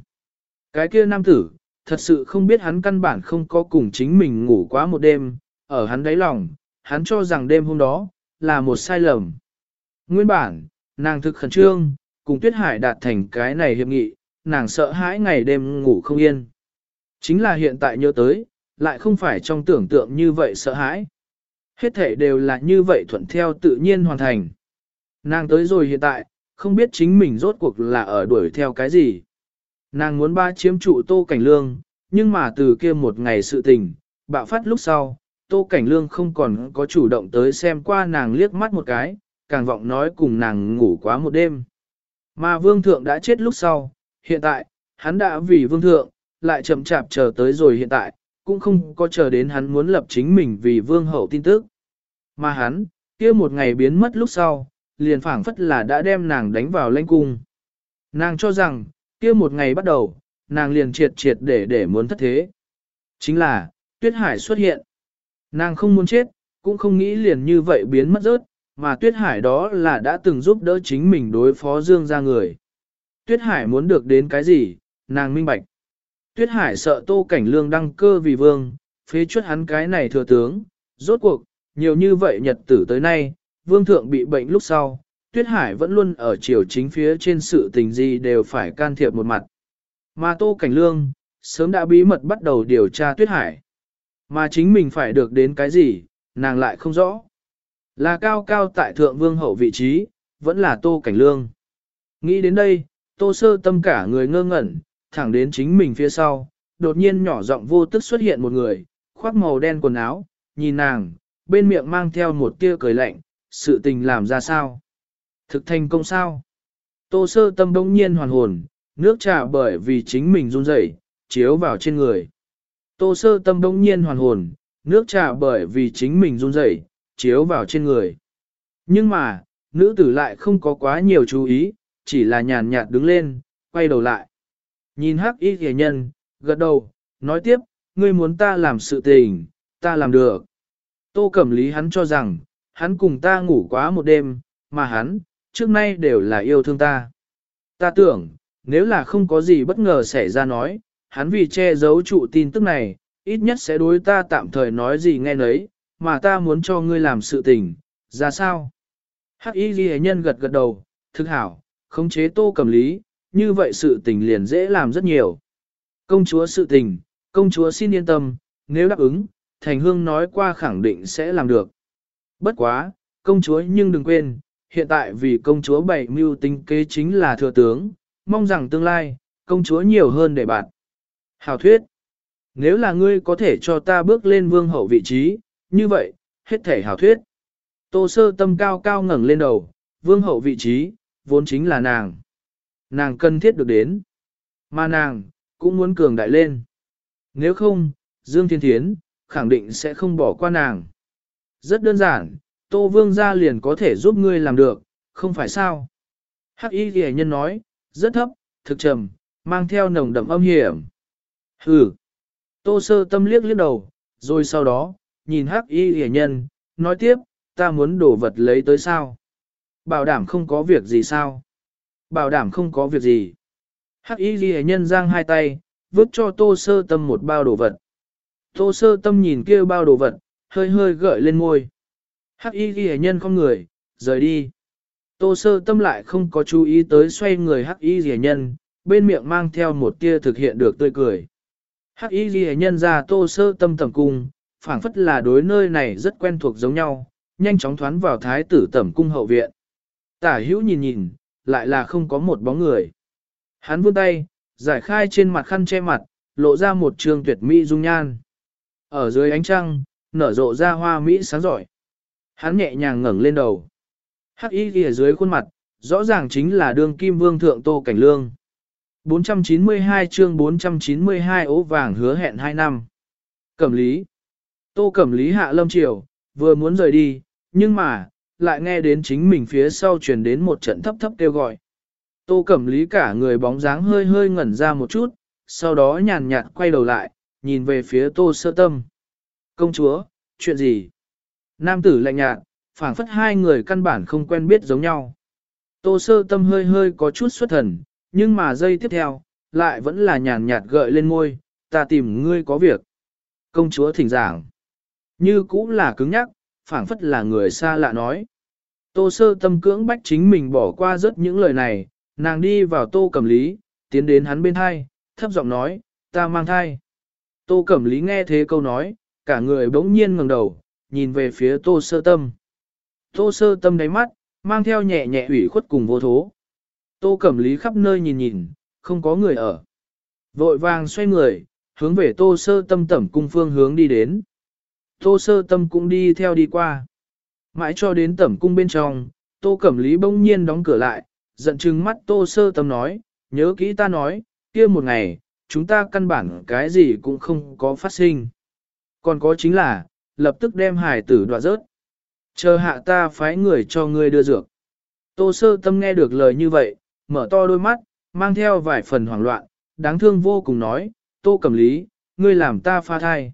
Cái kia nam tử, thật sự không biết hắn căn bản không có cùng chính mình ngủ quá một đêm, ở hắn đáy lòng, hắn cho rằng đêm hôm đó, là một sai lầm. Nguyên bản, nàng thực khẩn trương, cùng Tuyết Hải đạt thành cái này hiệp nghị, nàng sợ hãi ngày đêm ngủ không yên. Chính là hiện tại nhớ tới, lại không phải trong tưởng tượng như vậy sợ hãi. Hết thể đều là như vậy thuận theo tự nhiên hoàn thành. Nàng tới rồi hiện tại, không biết chính mình rốt cuộc là ở đuổi theo cái gì. Nàng muốn ba chiếm trụ tô cảnh lương, nhưng mà từ kia một ngày sự tình, bạo phát lúc sau, tô cảnh lương không còn có chủ động tới xem qua nàng liếc mắt một cái, càng vọng nói cùng nàng ngủ quá một đêm. Mà vương thượng đã chết lúc sau, hiện tại, hắn đã vì vương thượng, lại chậm chạp chờ tới rồi hiện tại, cũng không có chờ đến hắn muốn lập chính mình vì vương hậu tin tức. Mà hắn, kia một ngày biến mất lúc sau, liền phảng phất là đã đem nàng đánh vào lãnh cung. Nàng cho rằng, kia một ngày bắt đầu, nàng liền triệt triệt để để muốn thất thế. Chính là, Tuyết Hải xuất hiện. Nàng không muốn chết, cũng không nghĩ liền như vậy biến mất rớt, mà Tuyết Hải đó là đã từng giúp đỡ chính mình đối phó Dương ra người. Tuyết Hải muốn được đến cái gì, nàng minh bạch. Tuyết Hải sợ Tô Cảnh Lương đăng cơ vì vương, phế chuất hắn cái này thừa tướng, rốt cuộc, nhiều như vậy nhật tử tới nay, vương thượng bị bệnh lúc sau, Tuyết Hải vẫn luôn ở chiều chính phía trên sự tình gì đều phải can thiệp một mặt. Mà Tô Cảnh Lương, sớm đã bí mật bắt đầu điều tra Tuyết Hải. Mà chính mình phải được đến cái gì, nàng lại không rõ. Là cao cao tại thượng vương hậu vị trí, vẫn là Tô Cảnh Lương. Nghĩ đến đây, Tô Sơ tâm cả người ngơ ngẩn, thẳng đến chính mình phía sau, đột nhiên nhỏ giọng vô tức xuất hiện một người, khoác màu đen quần áo, nhìn nàng, bên miệng mang theo một tia cười lạnh, sự tình làm ra sao? Thực thành công sao? Tô sơ tâm đông nhiên hoàn hồn, nước trà bởi vì chính mình run rẩy, chiếu vào trên người. Tô sơ tâm đông nhiên hoàn hồn, nước trà bởi vì chính mình run rẩy, chiếu vào trên người. Nhưng mà, nữ tử lại không có quá nhiều chú ý, chỉ là nhàn nhạt đứng lên, quay đầu lại. Nhìn hắc y kẻ nhân, gật đầu, nói tiếp, ngươi muốn ta làm sự tình, ta làm được. Tô Cẩm Lý hắn cho rằng, hắn cùng ta ngủ quá một đêm, mà hắn, trước nay đều là yêu thương ta. Ta tưởng, nếu là không có gì bất ngờ xảy ra nói, hắn vì che giấu trụ tin tức này, ít nhất sẽ đối ta tạm thời nói gì nghe nấy, mà ta muốn cho ngươi làm sự tình, ra sao? Hắc y ghi nhân gật gật đầu, thực hảo, khống chế tô cầm lý, như vậy sự tình liền dễ làm rất nhiều. Công chúa sự tình, công chúa xin yên tâm, nếu đáp ứng, thành hương nói qua khẳng định sẽ làm được. Bất quá, công chúa nhưng đừng quên, hiện tại vì công chúa bảy mưu tính kế chính là thừa tướng, mong rằng tương lai, công chúa nhiều hơn để bạn. Hảo thuyết, nếu là ngươi có thể cho ta bước lên vương hậu vị trí, như vậy, hết thể hào thuyết. Tô sơ tâm cao cao ngẩng lên đầu, vương hậu vị trí, vốn chính là nàng. Nàng cần thiết được đến. Mà nàng, cũng muốn cường đại lên. Nếu không, Dương Thiên Thiến, khẳng định sẽ không bỏ qua nàng. Rất đơn giản, Tô Vương gia liền có thể giúp ngươi làm được, không phải sao? Hắc Y Ghi Nhân nói, rất thấp, thực trầm, mang theo nồng đậm âm hiểm. Hừ. Tô Sơ Tâm liếc liếc đầu, rồi sau đó, nhìn Hắc Y hề Nhân, nói tiếp, ta muốn đổ vật lấy tới sao? Bảo đảm không có việc gì sao? Bảo đảm không có việc gì. Hắc Y Ghi Nhân giang hai tay, vứt cho Tô Sơ Tâm một bao đồ vật. Tô Sơ Tâm nhìn kia bao đồ vật, hơi hơi gợi lên môi. Hắc y ghi nhân không người, rời đi. Tô sơ tâm lại không có chú ý tới xoay người hắc y ghi nhân, bên miệng mang theo một tia thực hiện được tươi cười. Hắc y ghi nhân ra tô sơ tâm tầm cung, phảng phất là đối nơi này rất quen thuộc giống nhau, nhanh chóng thoán vào thái tử tẩm cung hậu viện. Tả hữu nhìn nhìn, lại là không có một bóng người. Hắn vươn tay, giải khai trên mặt khăn che mặt, lộ ra một trường tuyệt mỹ dung nhan. Ở dưới ánh trăng, nở rộ ra hoa mỹ sáng giỏi. Hắn nhẹ nhàng ngẩng lên đầu. Hắc y ghi dưới khuôn mặt, rõ ràng chính là đương kim vương thượng Tô Cảnh Lương. 492 chương 492 ố vàng hứa hẹn 2 năm. Cẩm lý. Tô Cẩm lý hạ lâm triều, vừa muốn rời đi, nhưng mà, lại nghe đến chính mình phía sau truyền đến một trận thấp thấp kêu gọi. Tô Cẩm lý cả người bóng dáng hơi hơi ngẩn ra một chút, sau đó nhàn nhạt quay đầu lại, nhìn về phía Tô Sơ Tâm. Công chúa, chuyện gì? Nam tử lạnh nhạt, phảng phất hai người căn bản không quen biết giống nhau. Tô sơ tâm hơi hơi có chút xuất thần, nhưng mà giây tiếp theo, lại vẫn là nhàn nhạt gợi lên môi, ta tìm ngươi có việc. Công chúa thỉnh giảng. Như cũng là cứng nhắc, phảng phất là người xa lạ nói. Tô sơ tâm cưỡng bách chính mình bỏ qua rất những lời này, nàng đi vào tô cẩm lý, tiến đến hắn bên thai, thấp giọng nói, ta mang thai. Tô cẩm lý nghe thế câu nói, cả người bỗng nhiên ngẩng đầu, nhìn về phía tô sơ tâm. Tô sơ tâm đáy mắt, mang theo nhẹ nhẹ ủy khuất cùng vô thố. Tô cẩm lý khắp nơi nhìn nhìn, không có người ở. Vội vàng xoay người, hướng về tô sơ tâm tẩm cung phương hướng đi đến. Tô sơ tâm cũng đi theo đi qua. Mãi cho đến tẩm cung bên trong, tô cẩm lý bỗng nhiên đóng cửa lại, giận chừng mắt tô sơ tâm nói, nhớ kỹ ta nói, kia một ngày, chúng ta căn bản cái gì cũng không có phát sinh. Còn có chính là, lập tức đem hải tử đoạt rớt. Chờ hạ ta phái người cho ngươi đưa dược. Tô sơ tâm nghe được lời như vậy, mở to đôi mắt, mang theo vài phần hoảng loạn, đáng thương vô cùng nói, tô cẩm lý, ngươi làm ta pha thai.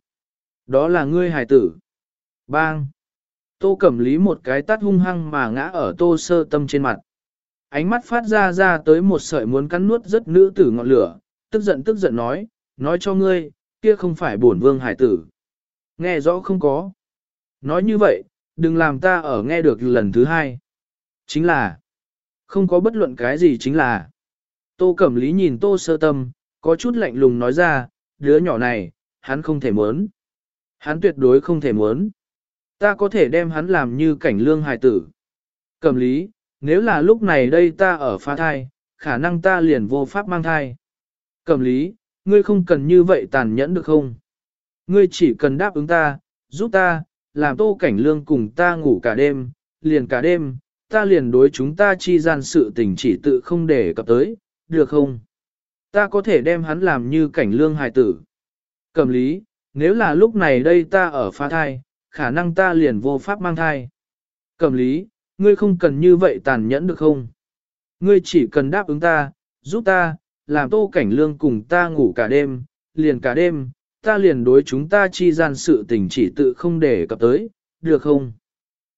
Đó là ngươi hải tử. Bang! Tô cẩm lý một cái tát hung hăng mà ngã ở tô sơ tâm trên mặt. Ánh mắt phát ra ra tới một sợi muốn cắn nuốt rất nữ tử ngọn lửa, tức giận tức giận nói, nói cho ngươi, kia không phải bổn vương hải tử. Nghe rõ không có. Nói như vậy, đừng làm ta ở nghe được lần thứ hai. Chính là, không có bất luận cái gì chính là. Tô Cẩm Lý nhìn Tô Sơ Tâm, có chút lạnh lùng nói ra, đứa nhỏ này, hắn không thể muốn. Hắn tuyệt đối không thể muốn. Ta có thể đem hắn làm như cảnh lương hài tử. Cẩm Lý, nếu là lúc này đây ta ở phá thai, khả năng ta liền vô pháp mang thai. Cẩm Lý, ngươi không cần như vậy tàn nhẫn được không? Ngươi chỉ cần đáp ứng ta, giúp ta, làm tô cảnh lương cùng ta ngủ cả đêm, liền cả đêm, ta liền đối chúng ta chi gian sự tình chỉ tự không để cập tới, được không? ta có thể đem hắn làm như cảnh lương hài tử. Cầm lý, nếu là lúc này đây ta ở phá thai, khả năng ta liền vô pháp mang thai. cẩm lý, ngươi không cần như vậy tàn nhẫn được không? Ngươi chỉ cần đáp ứng ta, giúp ta, làm tô cảnh lương cùng ta ngủ cả đêm, liền cả đêm, ta liền đối chúng ta chi gian sự tình chỉ tự không để cập tới, được không?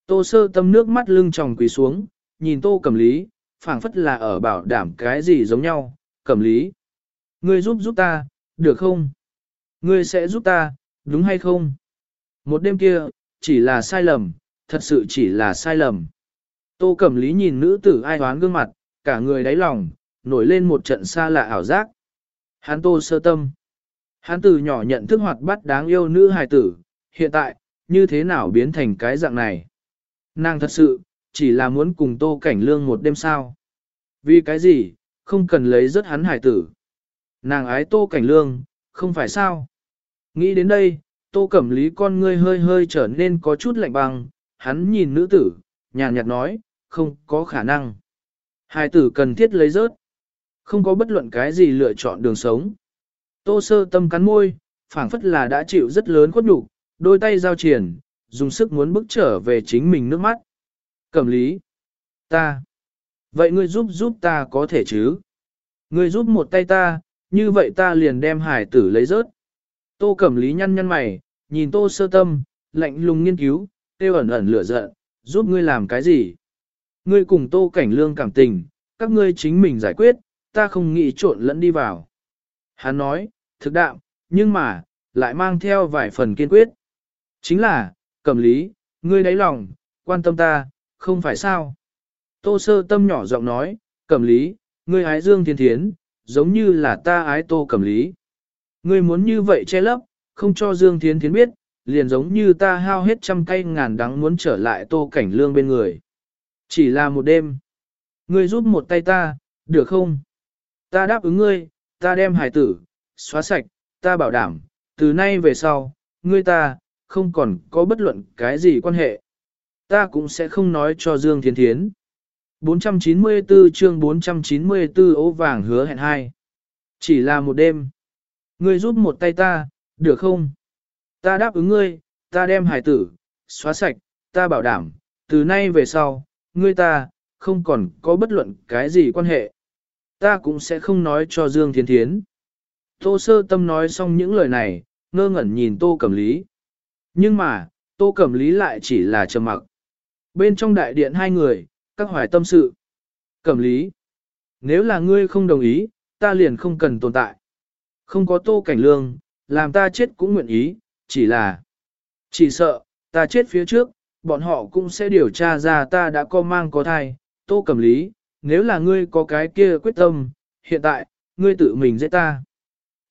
Tô sơ tâm nước mắt lưng tròng quỳ xuống, nhìn tô cẩm lý, phảng phất là ở bảo đảm cái gì giống nhau, cẩm lý. Ngươi giúp giúp ta, được không? Ngươi sẽ giúp ta, đúng hay không? Một đêm kia, chỉ là sai lầm, thật sự chỉ là sai lầm. Tô Cẩm Lý nhìn nữ tử ai hoán gương mặt, cả người đáy lòng, nổi lên một trận xa lạ ảo giác. Hán tô sơ tâm. hán từ nhỏ nhận thức hoạt bát đáng yêu nữ hài tử, hiện tại, như thế nào biến thành cái dạng này? Nàng thật sự, chỉ là muốn cùng tô cảnh lương một đêm sao. Vì cái gì, không cần lấy rất hắn hài tử. Nàng ái tô cảnh lương, không phải sao. Nghĩ đến đây, tô cẩm lý con ngươi hơi hơi trở nên có chút lạnh băng, hắn nhìn nữ tử, nhàn nhạt nói, không có khả năng. hai tử cần thiết lấy rớt. Không có bất luận cái gì lựa chọn đường sống. Tô sơ tâm cắn môi, phảng phất là đã chịu rất lớn khuất nhục, đôi tay giao triển, dùng sức muốn bước trở về chính mình nước mắt. Cẩm lý. Ta. Vậy ngươi giúp giúp ta có thể chứ? Ngươi giúp một tay ta, như vậy ta liền đem hải tử lấy rớt. Tô cẩm lý nhăn nhăn mày, nhìn tô sơ tâm, lạnh lùng nghiên cứu, tiêu ẩn ẩn lửa giận, giúp ngươi làm cái gì? Ngươi cùng tô cảnh lương cảm tình, các ngươi chính mình giải quyết, ta không nghĩ trộn lẫn đi vào. Hắn nói, thực đạo, nhưng mà, lại mang theo vài phần kiên quyết. Chính là, cẩm lý, ngươi đáy lòng, quan tâm ta, không phải sao. Tô sơ tâm nhỏ giọng nói, cẩm lý, ngươi hái dương thiên thiến, giống như là ta ái tô cẩm lý. Ngươi muốn như vậy che lấp, không cho dương Thiến thiến biết, liền giống như ta hao hết trăm cây ngàn đắng muốn trở lại tô cảnh lương bên người. Chỉ là một đêm. Ngươi giúp một tay ta, được không? Ta đáp ứng ngươi, ta đem hải tử, xóa sạch, ta bảo đảm, từ nay về sau, ngươi ta, không còn có bất luận cái gì quan hệ. Ta cũng sẽ không nói cho Dương Thiên Thiến. 494 chương 494 ố vàng hứa hẹn hai. Chỉ là một đêm. Ngươi giúp một tay ta, được không? Ta đáp ứng ngươi, ta đem hải tử, xóa sạch, ta bảo đảm, từ nay về sau, ngươi ta, không còn có bất luận cái gì quan hệ. Ta cũng sẽ không nói cho Dương Thiên Thiến. Tô sơ tâm nói xong những lời này, ngơ ngẩn nhìn Tô Cẩm Lý. Nhưng mà, Tô Cẩm Lý lại chỉ là trầm mặc. Bên trong đại điện hai người, các hoài tâm sự. Cẩm Lý, nếu là ngươi không đồng ý, ta liền không cần tồn tại. Không có Tô Cảnh Lương, làm ta chết cũng nguyện ý, chỉ là... Chỉ sợ, ta chết phía trước, bọn họ cũng sẽ điều tra ra ta đã có mang có thai. Tô Cẩm Lý, nếu là ngươi có cái kia quyết tâm, hiện tại, ngươi tự mình giết ta.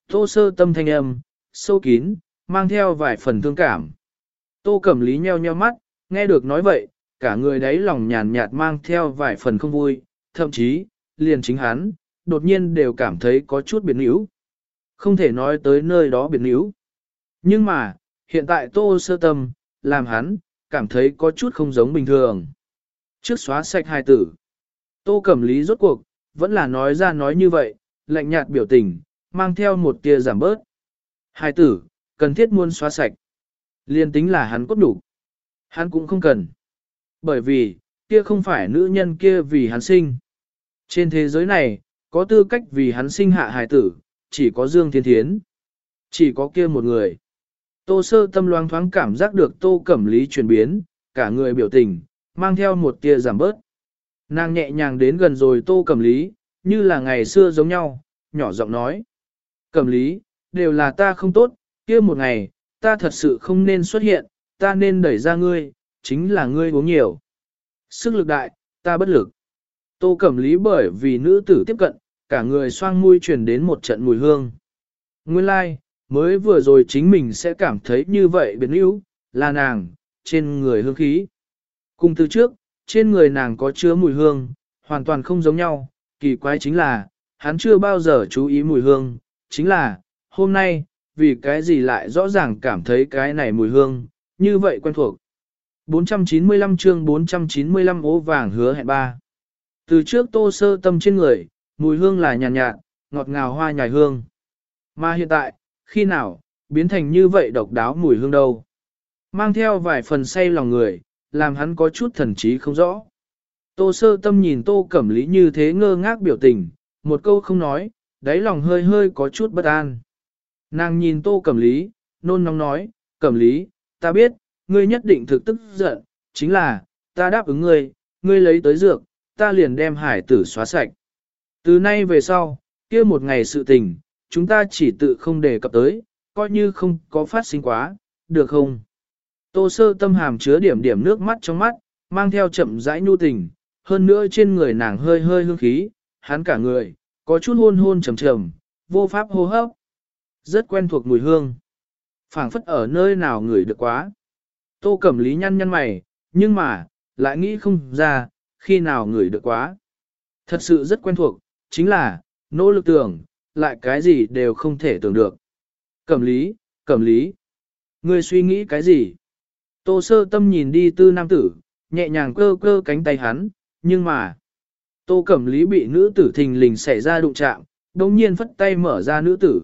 Tô sơ tâm thanh âm, sâu kín, mang theo vài phần thương cảm. Tô Cẩm Lý nheo nheo mắt, nghe được nói vậy, cả người đấy lòng nhàn nhạt mang theo vài phần không vui, thậm chí, liền chính hắn, đột nhiên đều cảm thấy có chút biến yếu. Không thể nói tới nơi đó biến yếu. Nhưng mà, hiện tại Tô Sơ Tâm, làm hắn, cảm thấy có chút không giống bình thường. Trước xóa sạch hai tử, Tô Cẩm Lý rốt cuộc, vẫn là nói ra nói như vậy, lạnh nhạt biểu tình, mang theo một tia giảm bớt. Hai tử, cần thiết muôn xóa sạch. Liên tính là hắn cốt đủ. Hắn cũng không cần. Bởi vì, kia không phải nữ nhân kia vì hắn sinh. Trên thế giới này, có tư cách vì hắn sinh hạ hài tử, chỉ có Dương Thiên Thiến. Chỉ có kia một người. Tô sơ tâm loáng thoáng cảm giác được tô cẩm lý chuyển biến, cả người biểu tình, mang theo một tia giảm bớt. Nàng nhẹ nhàng đến gần rồi tô cẩm lý, như là ngày xưa giống nhau, nhỏ giọng nói. Cẩm lý, đều là ta không tốt, kia một ngày, ta thật sự không nên xuất hiện, ta nên đẩy ra ngươi, chính là ngươi uống nhiều. Sức lực đại, ta bất lực. Tô Cẩm Lý bởi vì nữ tử tiếp cận, cả người xoang mũi truyền đến một trận mùi hương. Nguyên lai, like, mới vừa rồi chính mình sẽ cảm thấy như vậy biến yếu, là nàng, trên người hương khí. Cùng từ trước, trên người nàng có chứa mùi hương, hoàn toàn không giống nhau, kỳ quái chính là, hắn chưa bao giờ chú ý mùi hương, chính là, hôm nay, vì cái gì lại rõ ràng cảm thấy cái này mùi hương, như vậy quen thuộc. 495 chương 495 ố vàng hứa hẹn ba. Từ trước tô sơ tâm trên người, mùi hương là nhàn nhạt, nhạt, ngọt ngào hoa nhài hương. Mà hiện tại, khi nào, biến thành như vậy độc đáo mùi hương đâu. Mang theo vài phần say lòng người, làm hắn có chút thần trí không rõ. Tô sơ tâm nhìn tô cẩm lý như thế ngơ ngác biểu tình, một câu không nói, đáy lòng hơi hơi có chút bất an. Nàng nhìn tô cẩm lý, nôn nóng nói, cẩm lý, ta biết, ngươi nhất định thực tức giận, chính là, ta đáp ứng ngươi, ngươi lấy tới dược, ta liền đem hải tử xóa sạch. Từ nay về sau, kia một ngày sự tình, chúng ta chỉ tự không đề cập tới, coi như không có phát sinh quá, được không? Tô sơ tâm hàm chứa điểm điểm nước mắt trong mắt, mang theo chậm rãi nhu tình, hơn nữa trên người nàng hơi hơi hương khí, hắn cả người, có chút hôn hôn trầm trầm, vô pháp hô hấp. Rất quen thuộc mùi hương. phảng phất ở nơi nào người được quá. Tô Cẩm Lý nhăn nhăn mày, nhưng mà, lại nghĩ không ra, khi nào người được quá. Thật sự rất quen thuộc, chính là, nỗ lực tưởng, lại cái gì đều không thể tưởng được. Cẩm Lý, Cẩm Lý, ngươi suy nghĩ cái gì? Tô sơ tâm nhìn đi tư nam tử, nhẹ nhàng cơ cơ cánh tay hắn, nhưng mà, Tô Cẩm Lý bị nữ tử thình lình xảy ra đụng chạm, đồng nhiên phất tay mở ra nữ tử.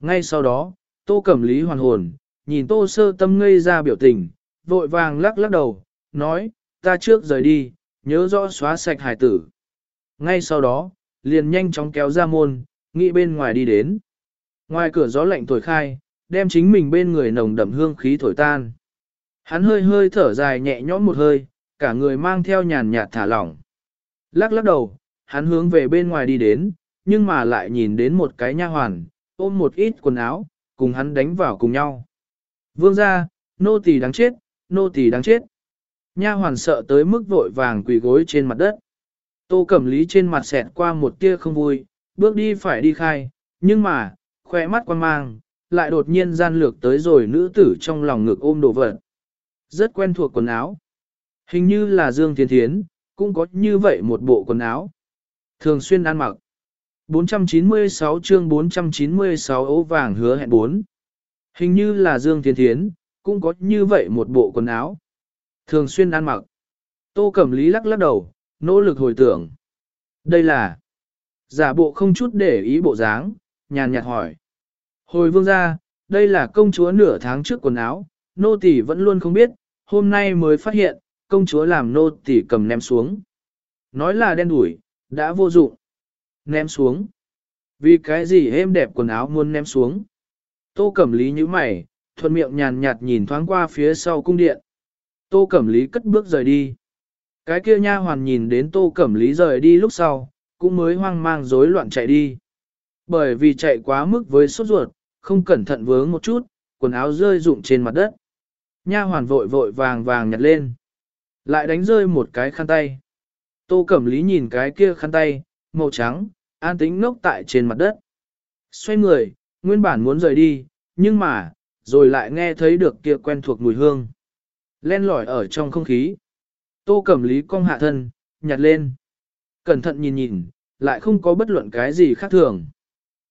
Ngay sau đó, Tô Cẩm Lý hoàn hồn, nhìn Tô Sơ Tâm ngây ra biểu tình, vội vàng lắc lắc đầu, nói, ta trước rời đi, nhớ rõ xóa sạch hải tử. Ngay sau đó, liền nhanh chóng kéo ra môn, nghĩ bên ngoài đi đến. Ngoài cửa gió lạnh thổi khai, đem chính mình bên người nồng đậm hương khí thổi tan. Hắn hơi hơi thở dài nhẹ nhõm một hơi, cả người mang theo nhàn nhạt thả lỏng. Lắc lắc đầu, hắn hướng về bên ngoài đi đến, nhưng mà lại nhìn đến một cái nha hoàn, ôm một ít quần áo, cùng hắn đánh vào cùng nhau. Vương ra, nô tỳ đáng chết, nô tỳ đáng chết. Nha hoàn sợ tới mức vội vàng quỳ gối trên mặt đất. Tô Cẩm Lý trên mặt xẹt qua một tia không vui, bước đi phải đi khai, nhưng mà, khỏe mắt quan mang, lại đột nhiên gian lược tới rồi nữ tử trong lòng ngực ôm đồ vật. Rất quen thuộc quần áo. Hình như là Dương Thiên Thiến, cũng có như vậy một bộ quần áo. Thường xuyên ăn mặc. 496 chương 496 ấu vàng hứa hẹn 4. Hình như là Dương Thiên Thiến, cũng có như vậy một bộ quần áo. Thường xuyên ăn mặc. Tô Cẩm Lý lắc lắc đầu, nỗ lực hồi tưởng. Đây là giả bộ không chút để ý bộ dáng, nhàn nhạt hỏi. Hồi vương ra, đây là công chúa nửa tháng trước quần áo, nô tỳ vẫn luôn không biết, hôm nay mới phát hiện, công chúa làm nô tỳ cầm ném xuống. Nói là đen đủi, đã vô dụng. Ném xuống. Vì cái gì êm đẹp quần áo muốn ném xuống. Tô Cẩm Lý như mày, thuận miệng nhàn nhạt nhìn thoáng qua phía sau cung điện. Tô Cẩm Lý cất bước rời đi. Cái kia nha hoàn nhìn đến Tô Cẩm Lý rời đi lúc sau, cũng mới hoang mang rối loạn chạy đi. Bởi vì chạy quá mức với sốt ruột, không cẩn thận vướng một chút, quần áo rơi rụng trên mặt đất. Nha hoàn vội vội vàng vàng nhặt lên. Lại đánh rơi một cái khăn tay. Tô Cẩm Lý nhìn cái kia khăn tay, màu trắng, an tĩnh ngốc tại trên mặt đất. Xoay người, nguyên bản muốn rời đi, nhưng mà, rồi lại nghe thấy được kia quen thuộc mùi hương. Len lỏi ở trong không khí. Tô Cẩm Lý cong hạ thân, nhặt lên. Cẩn thận nhìn nhìn, lại không có bất luận cái gì khác thường.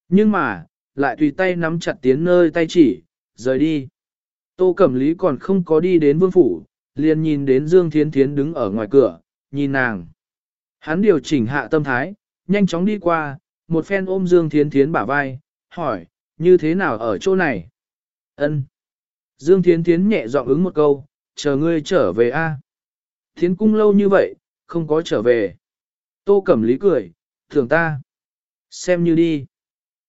Nhưng mà, lại tùy tay nắm chặt tiến nơi tay chỉ, rời đi. Tô Cẩm Lý còn không có đi đến vương phủ, liền nhìn đến Dương Thiến Thiến đứng ở ngoài cửa, nhìn nàng. Hắn điều chỉnh hạ tâm thái, nhanh chóng đi qua, một phen ôm Dương Thiến Thiến bả vai, hỏi, như thế nào ở chỗ này? Ân. Dương Thiến Thiến nhẹ giọng ứng một câu, chờ ngươi trở về a. Thiến cung lâu như vậy, không có trở về. Tô Cẩm Lý cười, thường ta. Xem như đi.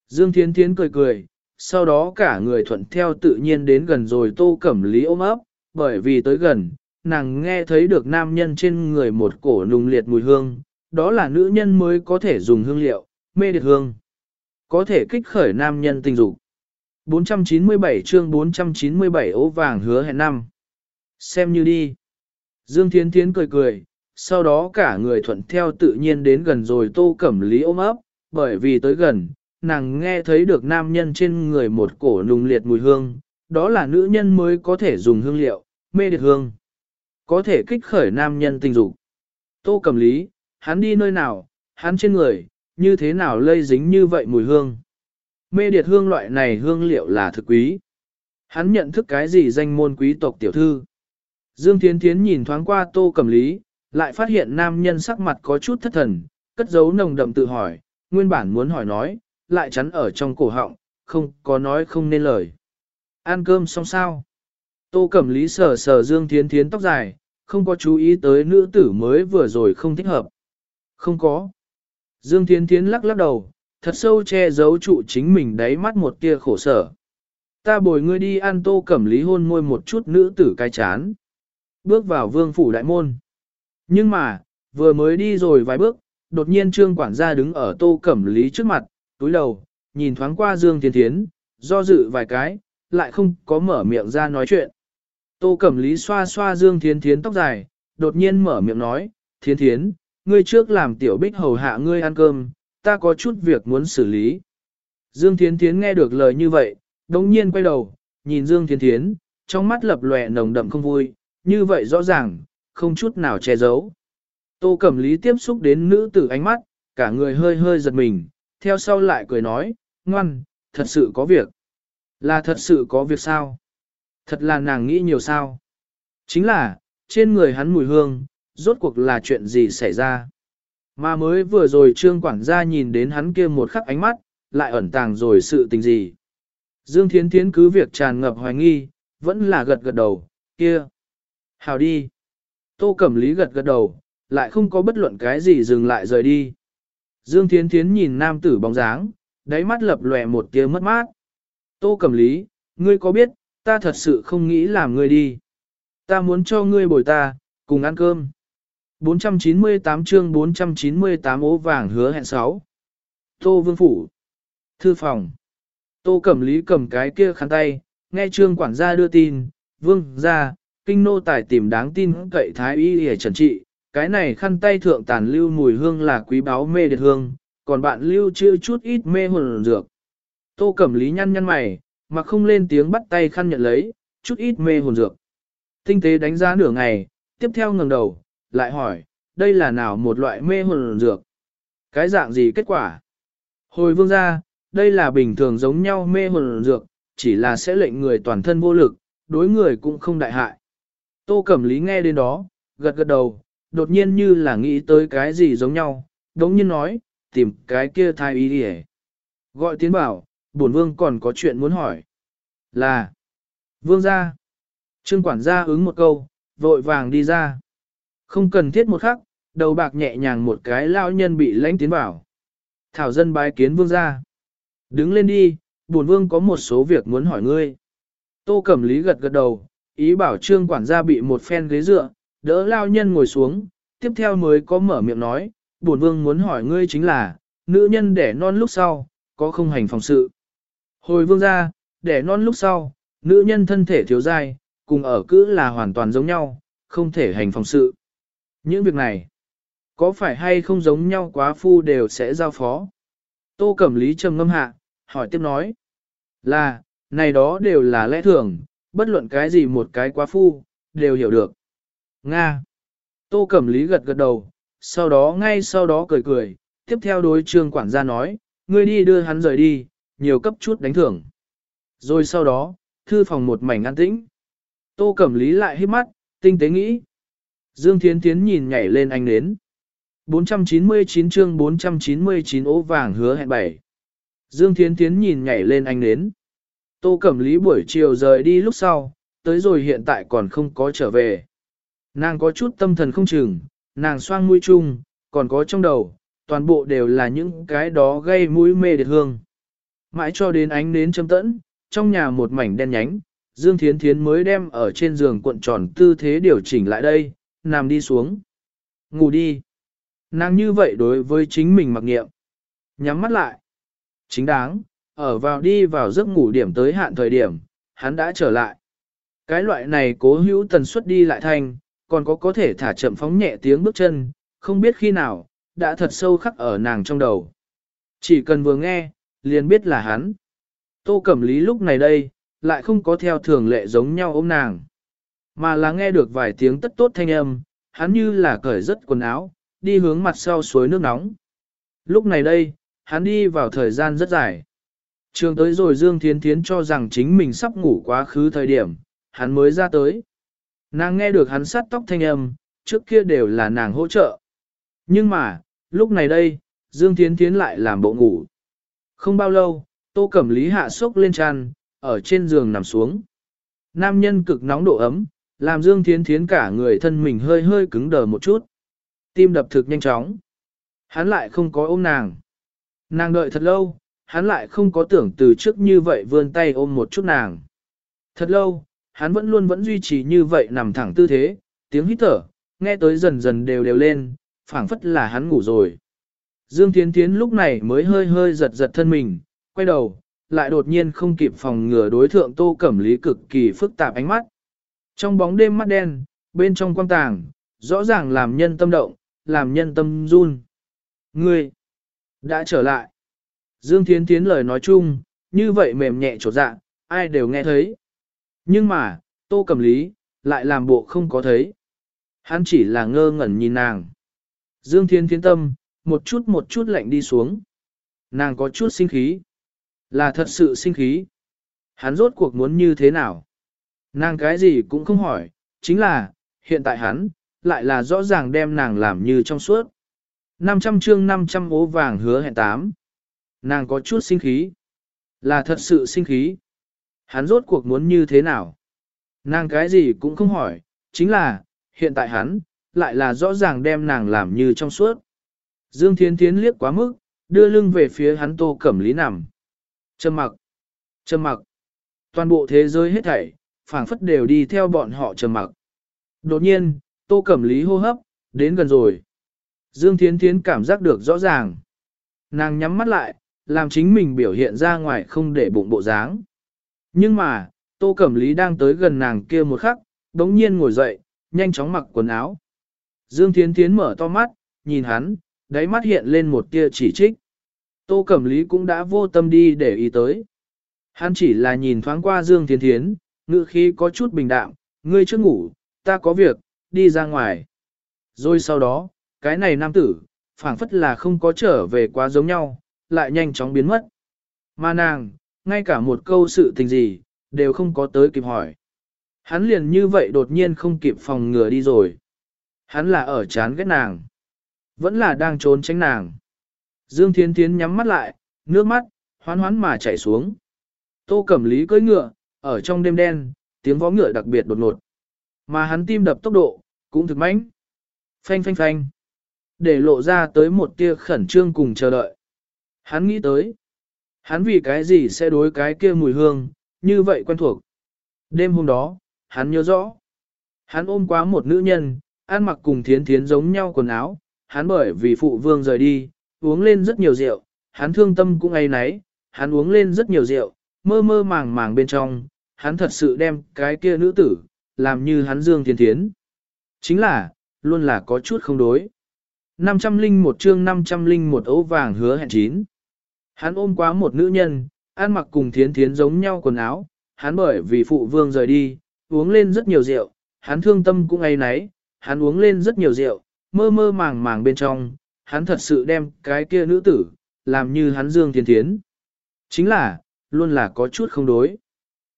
Dương Thiến Thiến cười cười, sau đó cả người thuận theo tự nhiên đến gần rồi Tô Cẩm Lý ôm ấp, bởi vì tới gần, nàng nghe thấy được nam nhân trên người một cổ nùng liệt mùi hương, đó là nữ nhân mới có thể dùng hương liệu, mê điệt hương. Có thể kích khởi nam nhân tình dục. 497 chương 497 ố vàng hứa hẹn năm. Xem như đi. Dương Thiến Thiến cười cười, sau đó cả người thuận theo tự nhiên đến gần rồi tô cẩm lý ôm ấp, bởi vì tới gần, nàng nghe thấy được nam nhân trên người một cổ nùng liệt mùi hương, đó là nữ nhân mới có thể dùng hương liệu, mê điệt hương. Có thể kích khởi nam nhân tình dục. Tô cẩm lý, hắn đi nơi nào, hắn trên người, như thế nào lây dính như vậy mùi hương. Mê điệt hương loại này hương liệu là thực quý. Hắn nhận thức cái gì danh môn quý tộc tiểu thư. Dương Thiến Thiến nhìn thoáng qua tô cầm lý, lại phát hiện nam nhân sắc mặt có chút thất thần, cất giấu nồng đậm tự hỏi, nguyên bản muốn hỏi nói, lại chắn ở trong cổ họng, không có nói không nên lời. Ăn cơm xong sao? Tô Cẩm Lý sờ sờ Dương Thiến Thiến tóc dài, không có chú ý tới nữ tử mới vừa rồi không thích hợp. Không có. Dương Thiến Thiến lắc lắc đầu, thật sâu che giấu trụ chính mình đáy mắt một tia khổ sở. Ta bồi ngươi đi ăn Tô Cẩm Lý hôn môi một chút nữ tử cái chán. Bước vào vương phủ đại môn. Nhưng mà, vừa mới đi rồi vài bước, đột nhiên trương quản gia đứng ở Tô Cẩm Lý trước mặt, túi đầu, nhìn thoáng qua Dương Thiến Thiến, do dự vài cái, lại không có mở miệng ra nói chuyện. Tô Cẩm Lý xoa xoa Dương Thiến Thiến tóc dài, đột nhiên mở miệng nói, Thiến Thiến, ngươi trước làm tiểu bích hầu hạ ngươi ăn cơm, ta có chút việc muốn xử lý. Dương Thiến Thiến nghe được lời như vậy, đồng nhiên quay đầu, nhìn Dương Thiến Thiến, trong mắt lập lòe nồng đậm không vui, như vậy rõ ràng, không chút nào che giấu. Tô Cẩm Lý tiếp xúc đến nữ tử ánh mắt, cả người hơi hơi giật mình, theo sau lại cười nói, ngoan, thật sự có việc. Là thật sự có việc sao? Thật là nàng nghĩ nhiều sao? Chính là, trên người hắn mùi hương, rốt cuộc là chuyện gì xảy ra? Mà mới vừa rồi trương quản gia nhìn đến hắn kia một khắc ánh mắt, lại ẩn tàng rồi sự tình gì? Dương Thiến Thiến cứ việc tràn ngập hoài nghi, vẫn là gật gật đầu, kia. Hào đi. Tô Cẩm Lý gật gật đầu, lại không có bất luận cái gì dừng lại rời đi. Dương Thiến Thiến nhìn nam tử bóng dáng, đáy mắt lập lòe một tia mất mát. Tô Cẩm Lý, ngươi có biết, ta thật sự không nghĩ làm ngươi đi. Ta muốn cho ngươi bồi ta, cùng ăn cơm. 498 chương 498 ố vàng hứa hẹn 6. Tô Vương Phủ. Thư phòng. Tô Cẩm Lý cầm cái kia khăn tay, nghe trương quản gia đưa tin, Vương ra, kinh nô tài tìm đáng tin cậy thái y để trần trị, cái này khăn tay thượng tàn lưu mùi hương là quý báu mê điệt hương, còn bạn lưu chưa chút ít mê hồn dược. Tô Cẩm Lý nhăn nhăn mày, mà không lên tiếng bắt tay khăn nhận lấy, chút ít mê hồn dược. Tinh tế đánh giá nửa ngày, tiếp theo ngẩng đầu, lại hỏi, đây là nào một loại mê hồn dược? Cái dạng gì kết quả? Hồi vương ra, đây là bình thường giống nhau mê hồn dược, chỉ là sẽ lệnh người toàn thân vô lực, đối người cũng không đại hại. Tô Cẩm Lý nghe đến đó, gật gật đầu, đột nhiên như là nghĩ tới cái gì giống nhau, đống nhiên nói, tìm cái kia thai ý đi Gọi tiến bảo, bổn vương còn có chuyện muốn hỏi. Là, vương gia. Trương quản gia ứng một câu, vội vàng đi ra. Không cần thiết một khắc, đầu bạc nhẹ nhàng một cái lao nhân bị lãnh tiến vào. Thảo dân bái kiến vương gia. Đứng lên đi, bổn vương có một số việc muốn hỏi ngươi. Tô Cẩm Lý gật gật đầu, ý bảo trương quản gia bị một phen ghế dựa, đỡ lao nhân ngồi xuống, tiếp theo mới có mở miệng nói, bổn vương muốn hỏi ngươi chính là, nữ nhân đẻ non lúc sau, có không hành phòng sự. Hồi vương gia, đẻ non lúc sau, nữ nhân thân thể thiếu dai, cùng ở cữ là hoàn toàn giống nhau, không thể hành phòng sự. Những việc này, có phải hay không giống nhau quá phu đều sẽ giao phó? Tô Cẩm Lý trầm ngâm hạ, hỏi tiếp nói. Là, này đó đều là lẽ thường, bất luận cái gì một cái quá phu, đều hiểu được. Nga. Tô Cẩm Lý gật gật đầu, sau đó ngay sau đó cười cười, tiếp theo đối trương quản gia nói, ngươi đi đưa hắn rời đi, nhiều cấp chút đánh thưởng. Rồi sau đó, thư phòng một mảnh an tĩnh. Tô Cẩm Lý lại hít mắt, tinh tế nghĩ. Dương Thiến Thiến nhìn nhảy lên anh nến. 499 chương 499 ố vàng hứa hẹn bảy. Dương Thiến Thiến nhìn nhảy lên anh nến. Tô Cẩm Lý buổi chiều rời đi lúc sau, tới rồi hiện tại còn không có trở về. Nàng có chút tâm thần không chừng, nàng xoang mũi chung, còn có trong đầu, toàn bộ đều là những cái đó gây mũi mê điệt hương. Mãi cho đến ánh nến châm tẫn, trong nhà một mảnh đen nhánh, Dương Thiến Thiến mới đem ở trên giường cuộn tròn tư thế điều chỉnh lại đây, nằm đi xuống. Ngủ đi. Nàng như vậy đối với chính mình mặc nghiệm. Nhắm mắt lại. Chính đáng, ở vào đi vào giấc ngủ điểm tới hạn thời điểm, hắn đã trở lại. Cái loại này cố hữu tần suất đi lại thành, còn có có thể thả chậm phóng nhẹ tiếng bước chân, không biết khi nào, đã thật sâu khắc ở nàng trong đầu. Chỉ cần vừa nghe, liền biết là hắn. Tô Cẩm Lý lúc này đây, lại không có theo thường lệ giống nhau ôm nàng. Mà là nghe được vài tiếng tất tốt thanh âm, hắn như là cởi rất quần áo, đi hướng mặt sau suối nước nóng. Lúc này đây, hắn đi vào thời gian rất dài. Trường tới rồi Dương Thiến Thiến cho rằng chính mình sắp ngủ quá khứ thời điểm, hắn mới ra tới. Nàng nghe được hắn sát tóc thanh âm, trước kia đều là nàng hỗ trợ. Nhưng mà, lúc này đây, Dương Thiến Thiến lại làm bộ ngủ. Không bao lâu, Tô Cẩm Lý hạ sốc lên tràn, ở trên giường nằm xuống. Nam nhân cực nóng độ ấm, làm Dương Thiến Thiến cả người thân mình hơi hơi cứng đờ một chút. Tim đập thực nhanh chóng. Hắn lại không có ôm nàng. Nàng đợi thật lâu, hắn lại không có tưởng từ trước như vậy vươn tay ôm một chút nàng. Thật lâu, hắn vẫn luôn vẫn duy trì như vậy nằm thẳng tư thế, tiếng hít thở, nghe tới dần dần đều đều lên, phảng phất là hắn ngủ rồi. Dương Thiến Thiến lúc này mới hơi hơi giật giật thân mình, quay đầu, lại đột nhiên không kịp phòng ngừa đối thượng tô cẩm lý cực kỳ phức tạp ánh mắt. Trong bóng đêm mắt đen, bên trong quang tàng, rõ ràng làm nhân tâm động, làm nhân tâm run. Ngươi, đã trở lại. Dương Thiến Thiến lời nói chung, như vậy mềm nhẹ trột dạ, ai đều nghe thấy. Nhưng mà, tô cẩm lý, lại làm bộ không có thấy. Hắn chỉ là ngơ ngẩn nhìn nàng. Dương Thiên Thiến tâm, một chút một chút lạnh đi xuống. Nàng có chút sinh khí. Là thật sự sinh khí. Hắn rốt cuộc muốn như thế nào? Nàng cái gì cũng không hỏi, chính là, hiện tại hắn, lại là rõ ràng đem nàng làm như trong suốt. 500 chương 500 ố vàng hứa hẹn tám. Nàng có chút sinh khí. Là thật sự sinh khí. Hắn rốt cuộc muốn như thế nào? Nàng cái gì cũng không hỏi, chính là, hiện tại hắn, lại là rõ ràng đem nàng làm như trong suốt. Dương Thiến Thiến liếc quá mức, đưa lưng về phía hắn tô cẩm lý nằm. Trầm mặc, trầm mặc. Toàn bộ thế giới hết thảy, phảng phất đều đi theo bọn họ trầm mặc. Đột nhiên, tô cẩm lý hô hấp, đến gần rồi. Dương Thiến Thiến cảm giác được rõ ràng. Nàng nhắm mắt lại, làm chính mình biểu hiện ra ngoài không để bụng bộ dáng. Nhưng mà, Tô Cẩm Lý đang tới gần nàng kia một khắc, đống nhiên ngồi dậy, nhanh chóng mặc quần áo. Dương Thiến Thiến mở to mắt, nhìn hắn, đáy mắt hiện lên một tia chỉ trích. Tô Cẩm Lý cũng đã vô tâm đi để ý tới. Hắn chỉ là nhìn thoáng qua Dương Thiến Thiến, ngữ khí có chút bình đạm, ngươi chưa ngủ, ta có việc, đi ra ngoài. Rồi sau đó, cái này nam tử, phảng phất là không có trở về quá giống nhau, lại nhanh chóng biến mất. Mà nàng, ngay cả một câu sự tình gì, đều không có tới kịp hỏi. Hắn liền như vậy đột nhiên không kịp phòng ngừa đi rồi. Hắn là ở chán ghét nàng. Vẫn là đang trốn tránh nàng. Dương Thiên Thiến nhắm mắt lại, nước mắt, hoán hoán mà chảy xuống. Tô Cẩm Lý cưỡi ngựa, ở trong đêm đen, tiếng vó ngựa đặc biệt đột ngột. Mà hắn tim đập tốc độ, cũng thực mãnh. Phanh phanh phanh. Để lộ ra tới một tia khẩn trương cùng chờ đợi. Hắn nghĩ tới. Hắn vì cái gì sẽ đối cái kia mùi hương, như vậy quen thuộc. Đêm hôm đó, hắn nhớ rõ. Hắn ôm quá một nữ nhân, ăn mặc cùng thiến thiến giống nhau quần áo, hắn bởi vì phụ vương rời đi, uống lên rất nhiều rượu, hắn thương tâm cũng ấy nấy, hắn uống lên rất nhiều rượu, mơ mơ màng màng bên trong, hắn thật sự đem cái kia nữ tử, làm như hắn dương Thiên thiến. Chính là, luôn là có chút không đối. 501 chương 501 ấu vàng hứa hẹn chín. Hắn ôm quá một nữ nhân, ăn mặc cùng thiến thiến giống nhau quần áo, hắn bởi vì phụ vương rời đi, uống lên rất nhiều rượu, hắn thương tâm cũng ấy nấy, hắn uống lên rất nhiều rượu, mơ mơ màng màng bên trong, hắn thật sự đem cái kia nữ tử, làm như hắn dương Thiên thiến. Chính là, luôn là có chút không đối.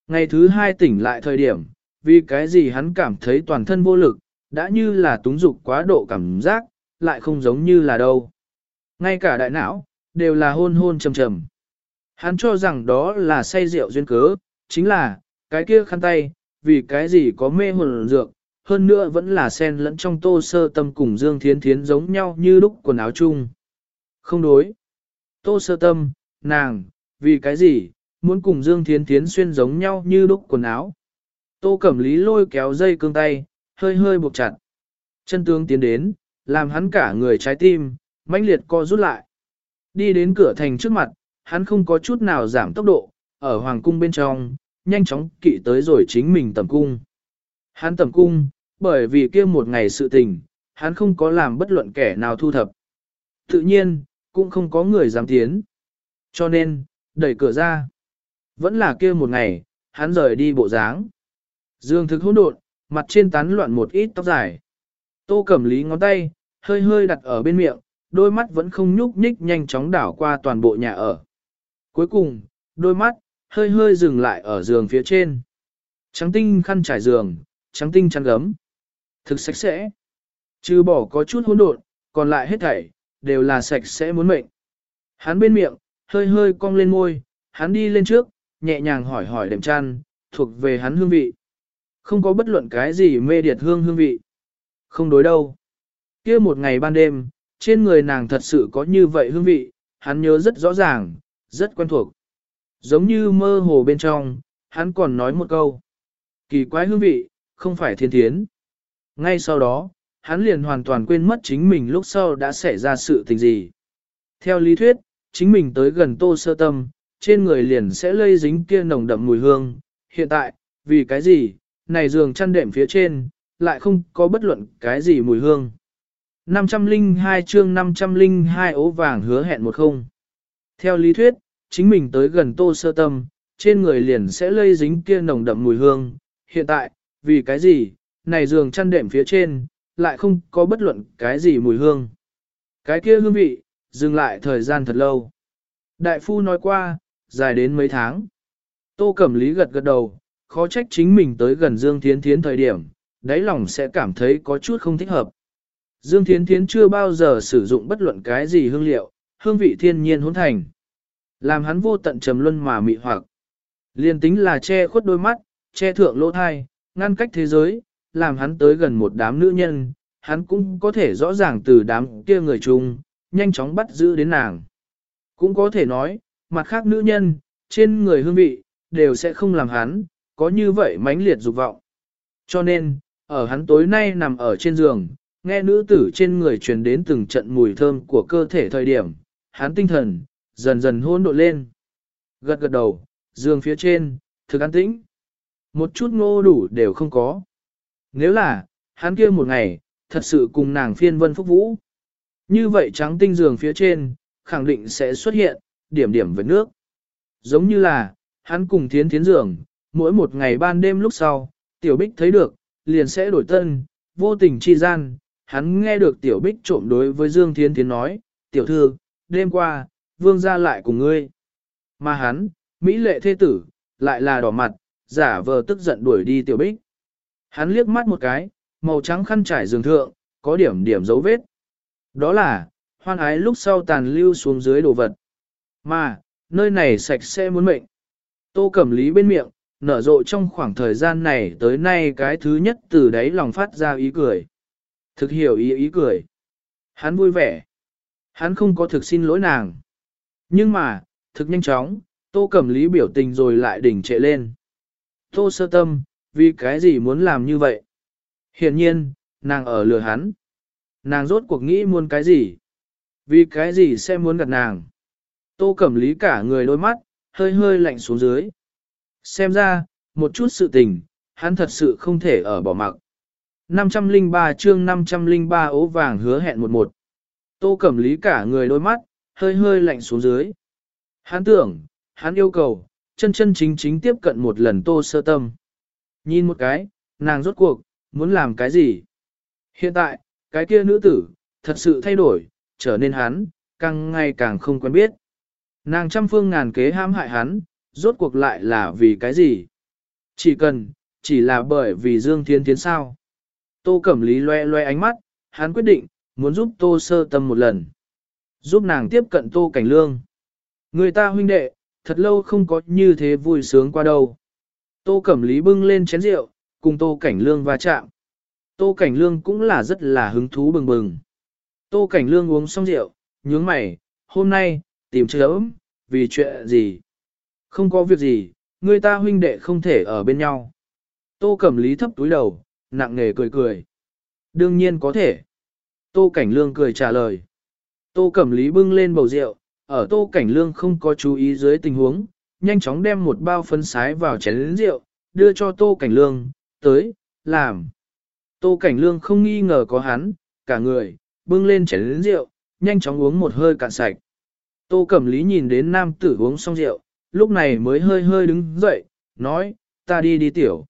Ngày thứ hai tỉnh lại thời điểm, vì cái gì hắn cảm thấy toàn thân vô lực, đã như là túng dục quá độ cảm giác, lại không giống như là đâu. Ngay cả đại não, đều là hôn hôn trầm trầm. Hắn cho rằng đó là say rượu duyên cớ, chính là, cái kia khăn tay, vì cái gì có mê hồn dược, hơn nữa vẫn là sen lẫn trong tô sơ tâm cùng Dương Thiến Thiến giống nhau như lúc quần áo chung. Không đối. Tô sơ tâm, nàng, vì cái gì, muốn cùng Dương Thiến Thiến xuyên giống nhau như đúc quần áo. Tô Cẩm Lý lôi kéo dây cương tay, hơi hơi buộc chặt. Chân tướng tiến đến, làm hắn cả người trái tim, mãnh liệt co rút lại. Đi đến cửa thành trước mặt, hắn không có chút nào giảm tốc độ, ở hoàng cung bên trong, nhanh chóng kỵ tới rồi chính mình tầm cung. Hắn tầm cung, bởi vì kia một ngày sự tình, hắn không có làm bất luận kẻ nào thu thập. Tự nhiên, cũng không có người dám tiến. Cho nên, đẩy cửa ra. Vẫn là kia một ngày, hắn rời đi bộ dáng. Dương thực hỗn độn, mặt trên tán loạn một ít tóc dài. Tô Cẩm Lý ngón tay, hơi hơi đặt ở bên miệng, đôi mắt vẫn không nhúc nhích nhanh chóng đảo qua toàn bộ nhà ở. Cuối cùng, đôi mắt, hơi hơi dừng lại ở giường phía trên. Trắng tinh khăn trải giường, trắng tinh chăn gấm. Thực sạch sẽ. Trừ bỏ có chút hỗn độn, còn lại hết thảy, đều là sạch sẽ muốn mệnh. Hắn bên miệng, hơi hơi cong lên môi, hắn đi lên trước, nhẹ nhàng hỏi hỏi đệm chăn, thuộc về hắn hương vị. Không có bất luận cái gì mê điệt hương hương vị. Không đối đâu. kia một ngày ban đêm, trên người nàng thật sự có như vậy hương vị, hắn nhớ rất rõ ràng, rất quen thuộc. Giống như mơ hồ bên trong, hắn còn nói một câu. Kỳ quái hương vị, không phải thiên thiến. Ngay sau đó, hắn liền hoàn toàn quên mất chính mình lúc sau đã xảy ra sự tình gì. Theo lý thuyết, chính mình tới gần tô sơ tâm, trên người liền sẽ lây dính kia nồng đậm mùi hương. Hiện tại, vì cái gì, này giường chăn đệm phía trên, lại không có bất luận cái gì mùi hương. 502 chương 502 ố vàng hứa hẹn một không. Theo lý thuyết, chính mình tới gần tô sơ tâm, trên người liền sẽ lây dính kia nồng đậm mùi hương. Hiện tại, vì cái gì, này giường chăn đệm phía trên, lại không có bất luận cái gì mùi hương. Cái kia hương vị, dừng lại thời gian thật lâu. Đại phu nói qua, dài đến mấy tháng. Tô Cẩm Lý gật gật đầu, khó trách chính mình tới gần Dương Thiến Thiến thời điểm, đáy lòng sẽ cảm thấy có chút không thích hợp. Dương Thiến Thiến chưa bao giờ sử dụng bất luận cái gì hương liệu, hương vị thiên nhiên hỗn thành. Làm hắn vô tận trầm luân mà mị hoặc. Liên tính là che khuất đôi mắt, che thượng lỗ thai, ngăn cách thế giới, làm hắn tới gần một đám nữ nhân, hắn cũng có thể rõ ràng từ đám kia người chung, nhanh chóng bắt giữ đến nàng. Cũng có thể nói, mặt khác nữ nhân, trên người hương vị, đều sẽ không làm hắn, có như vậy mãnh liệt dục vọng. Cho nên, ở hắn tối nay nằm ở trên giường, nghe nữ tử trên người truyền đến từng trận mùi thơm của cơ thể thời điểm, hắn tinh thần, dần dần hôn độ lên. Gật gật đầu, giường phía trên, thực an tĩnh. Một chút ngô đủ đều không có. Nếu là, hắn kia một ngày, thật sự cùng nàng phiên vân phúc vũ. Như vậy trắng tinh giường phía trên, khẳng định sẽ xuất hiện, điểm điểm với nước. Giống như là, hắn cùng thiến thiến giường, mỗi một ngày ban đêm lúc sau, tiểu bích thấy được, liền sẽ đổi tân, vô tình chi gian, hắn nghe được tiểu bích trộm đối với Dương Thiến Thiến nói, tiểu thư, đêm qua, vương ra lại cùng ngươi. Mà hắn, Mỹ lệ Thê tử, lại là đỏ mặt, giả vờ tức giận đuổi đi tiểu bích. Hắn liếc mắt một cái, màu trắng khăn trải giường thượng, có điểm điểm dấu vết. Đó là, hoan ái lúc sau tàn lưu xuống dưới đồ vật. Mà, nơi này sạch sẽ muốn mệnh. Tô Cẩm Lý bên miệng, nở rộ trong khoảng thời gian này tới nay cái thứ nhất từ đấy lòng phát ra ý cười. Thực hiểu ý ý cười. Hắn vui vẻ. Hắn không có thực xin lỗi nàng. Nhưng mà, thực nhanh chóng, Tô Cẩm Lý biểu tình rồi lại đỉnh trệ lên. Tô sơ tâm, vì cái gì muốn làm như vậy? Hiện nhiên, nàng ở lừa hắn. Nàng rốt cuộc nghĩ muốn cái gì? Vì cái gì sẽ muốn gặp nàng? Tô Cẩm Lý cả người đôi mắt, hơi hơi lạnh xuống dưới. Xem ra, một chút sự tình, hắn thật sự không thể ở bỏ mặc. 503 chương 503 ố vàng hứa hẹn một một. Tô Cẩm Lý cả người đôi mắt, hơi hơi lạnh xuống dưới. Hắn tưởng, hắn yêu cầu, chân chân chính chính tiếp cận một lần Tô Sơ Tâm. Nhìn một cái, nàng rốt cuộc, muốn làm cái gì? Hiện tại, cái kia nữ tử, thật sự thay đổi, trở nên hắn, càng ngày càng không quen biết. Nàng trăm phương ngàn kế ham hại hắn, rốt cuộc lại là vì cái gì? Chỉ cần, chỉ là bởi vì Dương Thiên Thiến sao. Tô Cẩm Lý loe loe ánh mắt, hắn quyết định, muốn giúp Tô Sơ Tâm một lần. Giúp nàng tiếp cận Tô Cảnh Lương. Người ta huynh đệ, thật lâu không có như thế vui sướng qua đâu. Tô Cẩm Lý bưng lên chén rượu, cùng Tô Cảnh Lương va chạm. Tô Cảnh Lương cũng là rất là hứng thú bừng bừng. Tô Cảnh Lương uống xong rượu, nhướng mày, hôm nay, tìm chớm, vì chuyện gì? Không có việc gì, người ta huynh đệ không thể ở bên nhau. Tô Cẩm Lý thấp túi đầu, nặng nề cười cười. Đương nhiên có thể. Tô Cảnh Lương cười trả lời. Tô Cẩm Lý bưng lên bầu rượu, ở Tô Cảnh Lương không có chú ý dưới tình huống, nhanh chóng đem một bao phấn sái vào chén rượu, đưa cho Tô Cảnh Lương, tới, làm. Tô Cảnh Lương không nghi ngờ có hắn, cả người, bưng lên chén rượu, nhanh chóng uống một hơi cạn sạch. Tô Cẩm Lý nhìn đến nam tử uống xong rượu, lúc này mới hơi hơi đứng dậy, nói, ta đi đi tiểu.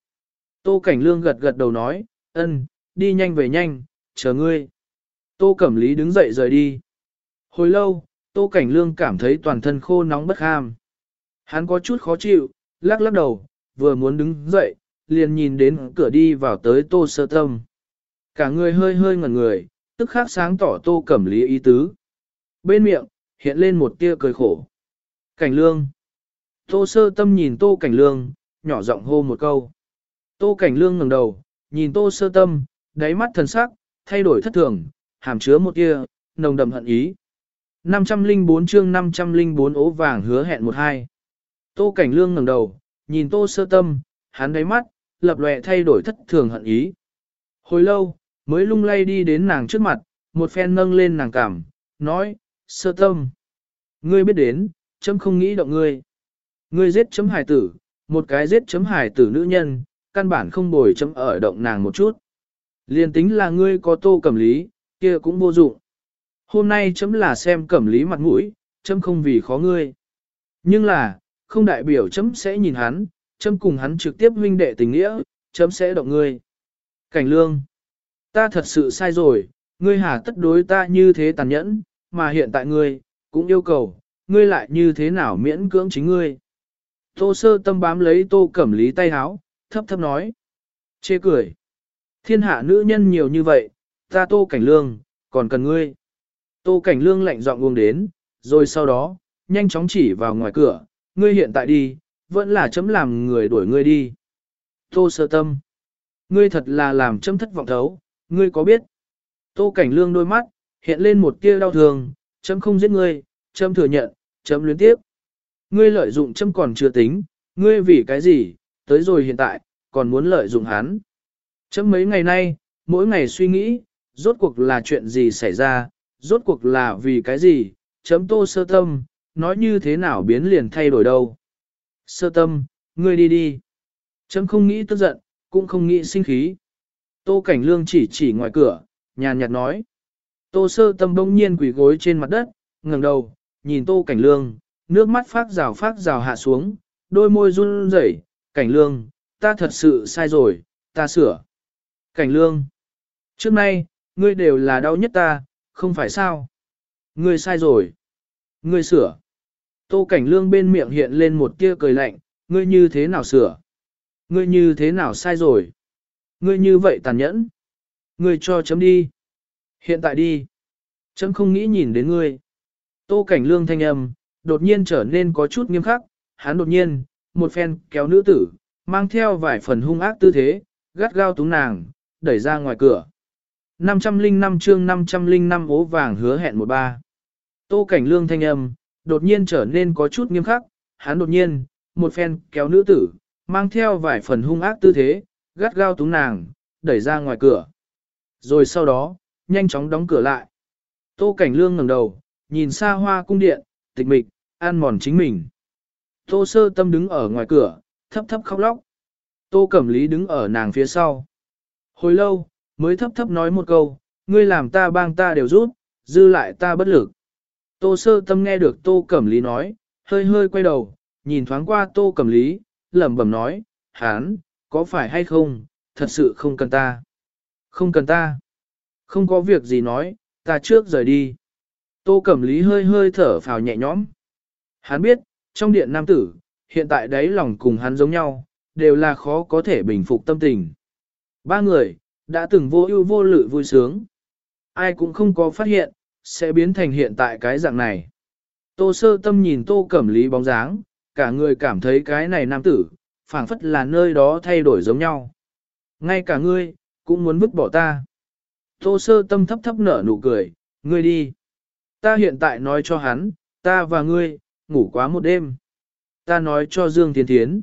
Tô Cảnh Lương gật gật đầu nói, ân, đi nhanh về nhanh, chờ ngươi. Tô Cẩm Lý đứng dậy rời đi. Hồi lâu, Tô Cảnh Lương cảm thấy toàn thân khô nóng bất ham. Hắn có chút khó chịu, lắc lắc đầu, vừa muốn đứng dậy, liền nhìn đến cửa đi vào tới Tô Sơ Tâm. Cả người hơi hơi ngẩn người, tức khắc sáng tỏ Tô Cẩm Lý ý tứ. bên miệng, hiện lên một tia cười khổ. Cảnh lương. Tô sơ tâm nhìn tô cảnh lương, nhỏ giọng hô một câu. Tô cảnh lương ngẩng đầu, nhìn tô sơ tâm, đáy mắt thần sắc, thay đổi thất thường, hàm chứa một tia, nồng đậm hận ý. 504 chương 504 ố vàng hứa hẹn một hai. Tô cảnh lương ngẩng đầu, nhìn tô sơ tâm, hắn đáy mắt, lập lòe thay đổi thất thường hận ý. Hồi lâu, mới lung lay đi đến nàng trước mặt, một phen nâng lên nàng cảm, nói, sơ tâm. Ngươi biết đến, chấm không nghĩ động ngươi. Ngươi giết chấm hải tử, một cái giết chấm hải tử nữ nhân, căn bản không bồi chấm ở động nàng một chút. Liên tính là ngươi có tô cẩm lý, kia cũng vô dụng. Hôm nay chấm là xem cẩm lý mặt mũi, chấm không vì khó ngươi. Nhưng là, không đại biểu chấm sẽ nhìn hắn, chấm cùng hắn trực tiếp huynh đệ tình nghĩa, chấm sẽ động ngươi. Cảnh lương, ta thật sự sai rồi, ngươi hà tất đối ta như thế tàn nhẫn, mà hiện tại ngươi, cũng yêu cầu, ngươi lại như thế nào miễn cưỡng chính ngươi. Tô sơ tâm bám lấy tô cẩm lý tay háo, thấp thấp nói. Chê cười. Thiên hạ nữ nhân nhiều như vậy, ta tô cảnh lương, còn cần ngươi. Tô cảnh lương lạnh giọng uông đến, rồi sau đó, nhanh chóng chỉ vào ngoài cửa, ngươi hiện tại đi, vẫn là chấm làm người đuổi ngươi đi. Tô sơ tâm. Ngươi thật là làm chấm thất vọng thấu, ngươi có biết? Tô cảnh lương đôi mắt, hiện lên một tia đau thương, chấm không giết ngươi, chấm thừa nhận, chấm luyến tiếp. Ngươi lợi dụng chấm còn chưa tính, ngươi vì cái gì, tới rồi hiện tại, còn muốn lợi dụng hắn. Chấm mấy ngày nay, mỗi ngày suy nghĩ, rốt cuộc là chuyện gì xảy ra, rốt cuộc là vì cái gì, chấm tô sơ tâm, nói như thế nào biến liền thay đổi đâu. Sơ tâm, ngươi đi đi. Chấm không nghĩ tức giận, cũng không nghĩ sinh khí. Tô Cảnh Lương chỉ chỉ ngoài cửa, nhàn nhạt nói. Tô sơ tâm bỗng nhiên quỳ gối trên mặt đất, ngẩng đầu, nhìn Tô Cảnh Lương, nước mắt phát rào phát rào hạ xuống, đôi môi run rẩy. Cảnh Lương, ta thật sự sai rồi, ta sửa. Cảnh Lương, trước nay, ngươi đều là đau nhất ta, không phải sao? Ngươi sai rồi. Ngươi sửa. Tô Cảnh Lương bên miệng hiện lên một tia cười lạnh, ngươi như thế nào sửa? Ngươi như thế nào sai rồi? Ngươi như vậy tàn nhẫn. Ngươi cho chấm đi. Hiện tại đi. Chấm không nghĩ nhìn đến ngươi. Tô cảnh lương thanh âm, đột nhiên trở nên có chút nghiêm khắc. Hắn đột nhiên, một phen kéo nữ tử, mang theo vài phần hung ác tư thế, gắt gao túng nàng, đẩy ra ngoài cửa. 505 chương 505 ố vàng hứa hẹn một ba. Tô cảnh lương thanh âm, đột nhiên trở nên có chút nghiêm khắc. Hắn đột nhiên, một phen kéo nữ tử, mang theo vài phần hung ác tư thế, gắt gao túng nàng, đẩy ra ngoài cửa. Rồi sau đó, nhanh chóng đóng cửa lại. Tô Cảnh Lương ngẩng đầu, nhìn xa hoa cung điện, tịch mịch, an mòn chính mình. Tô Sơ Tâm đứng ở ngoài cửa, thấp thấp khóc lóc. Tô Cẩm Lý đứng ở nàng phía sau. Hồi lâu, mới thấp thấp nói một câu, ngươi làm ta bang ta đều rút, dư lại ta bất lực. Tô Sơ Tâm nghe được Tô Cẩm Lý nói, hơi hơi quay đầu, nhìn thoáng qua Tô Cẩm Lý, lẩm bẩm nói, hán, có phải hay không, thật sự không cần ta. Không cần ta. Không có việc gì nói, ta trước rời đi. Tô Cẩm Lý hơi hơi thở phào nhẹ nhõm. Hắn biết, trong điện nam tử, hiện tại đấy lòng cùng hắn giống nhau, đều là khó có thể bình phục tâm tình. Ba người, đã từng vô ưu vô lự vui sướng. Ai cũng không có phát hiện, sẽ biến thành hiện tại cái dạng này. Tô sơ tâm nhìn tô cẩm lý bóng dáng, cả người cảm thấy cái này nam tử, phảng phất là nơi đó thay đổi giống nhau. Ngay cả ngươi, cũng muốn vứt bỏ ta. Tô sơ tâm thấp thấp nở nụ cười, ngươi đi. Ta hiện tại nói cho hắn, ta và ngươi, ngủ quá một đêm. Ta nói cho Dương Thiên Thiến.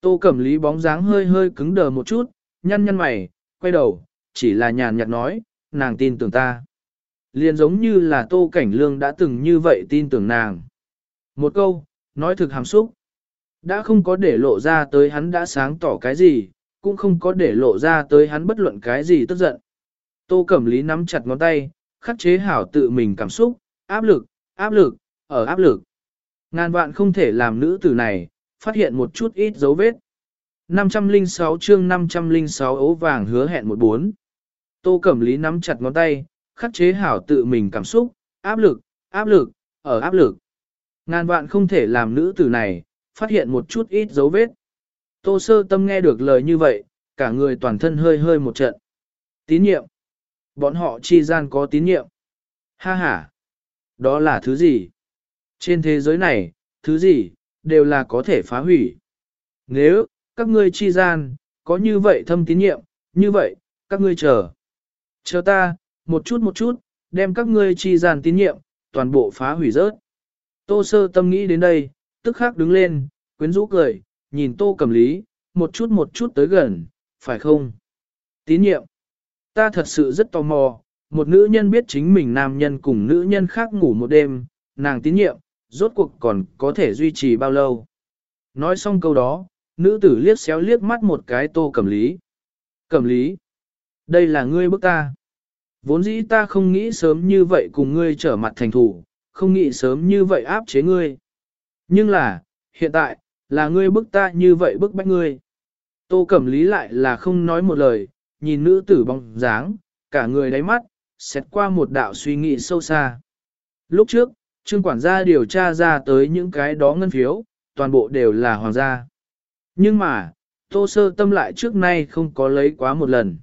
Tô Cẩm Lý bóng dáng hơi hơi cứng đờ một chút, nhăn nhăn mày, quay đầu, chỉ là nhàn nhạt nói, nàng tin tưởng ta. Liền giống như là Tô Cảnh Lương đã từng như vậy tin tưởng nàng. Một câu, nói thực hàm xúc. Đã không có để lộ ra tới hắn đã sáng tỏ cái gì, cũng không có để lộ ra tới hắn bất luận cái gì tức giận. Tô Cẩm Lý nắm chặt ngón tay, khắc chế hảo tự mình cảm xúc, áp lực, áp lực, ở áp lực. Ngàn vạn không thể làm nữ tử này, phát hiện một chút ít dấu vết. 506 chương 506 ấu vàng hứa hẹn một bốn. Tô Cẩm Lý nắm chặt ngón tay, khắc chế hảo tự mình cảm xúc, áp lực, áp lực, ở áp lực. Ngàn vạn không thể làm nữ tử này, phát hiện một chút ít dấu vết. Tô sơ tâm nghe được lời như vậy, cả người toàn thân hơi hơi một trận. Tín nhiệm. Bọn họ chi gian có tín nhiệm. Ha ha. Đó là thứ gì? Trên thế giới này, thứ gì, đều là có thể phá hủy. Nếu, các ngươi chi gian, có như vậy thâm tín nhiệm, như vậy, các ngươi chờ. Chờ ta, một chút một chút, đem các ngươi chi gian tín nhiệm, toàn bộ phá hủy rớt. Tô sơ tâm nghĩ đến đây, tức khắc đứng lên, quyến rũ cười, nhìn tô cầm lý, một chút một chút tới gần, phải không? Tín nhiệm. Ta thật sự rất tò mò, một nữ nhân biết chính mình nam nhân cùng nữ nhân khác ngủ một đêm, nàng tín nhiệm, rốt cuộc còn có thể duy trì bao lâu. Nói xong câu đó, nữ tử liếc xéo liếc mắt một cái tô cẩm lý. Cẩm lý, đây là ngươi bức ta. Vốn dĩ ta không nghĩ sớm như vậy cùng ngươi trở mặt thành thủ, không nghĩ sớm như vậy áp chế ngươi. Nhưng là, hiện tại, là ngươi bức ta như vậy bức bách ngươi. Tô Cẩm Lý lại là không nói một lời, nhìn nữ tử bóng dáng, cả người đáy mắt, xét qua một đạo suy nghĩ sâu xa. Lúc trước, trương quản gia điều tra ra tới những cái đó ngân phiếu, toàn bộ đều là hoàng gia. Nhưng mà, tô sơ tâm lại trước nay không có lấy quá một lần.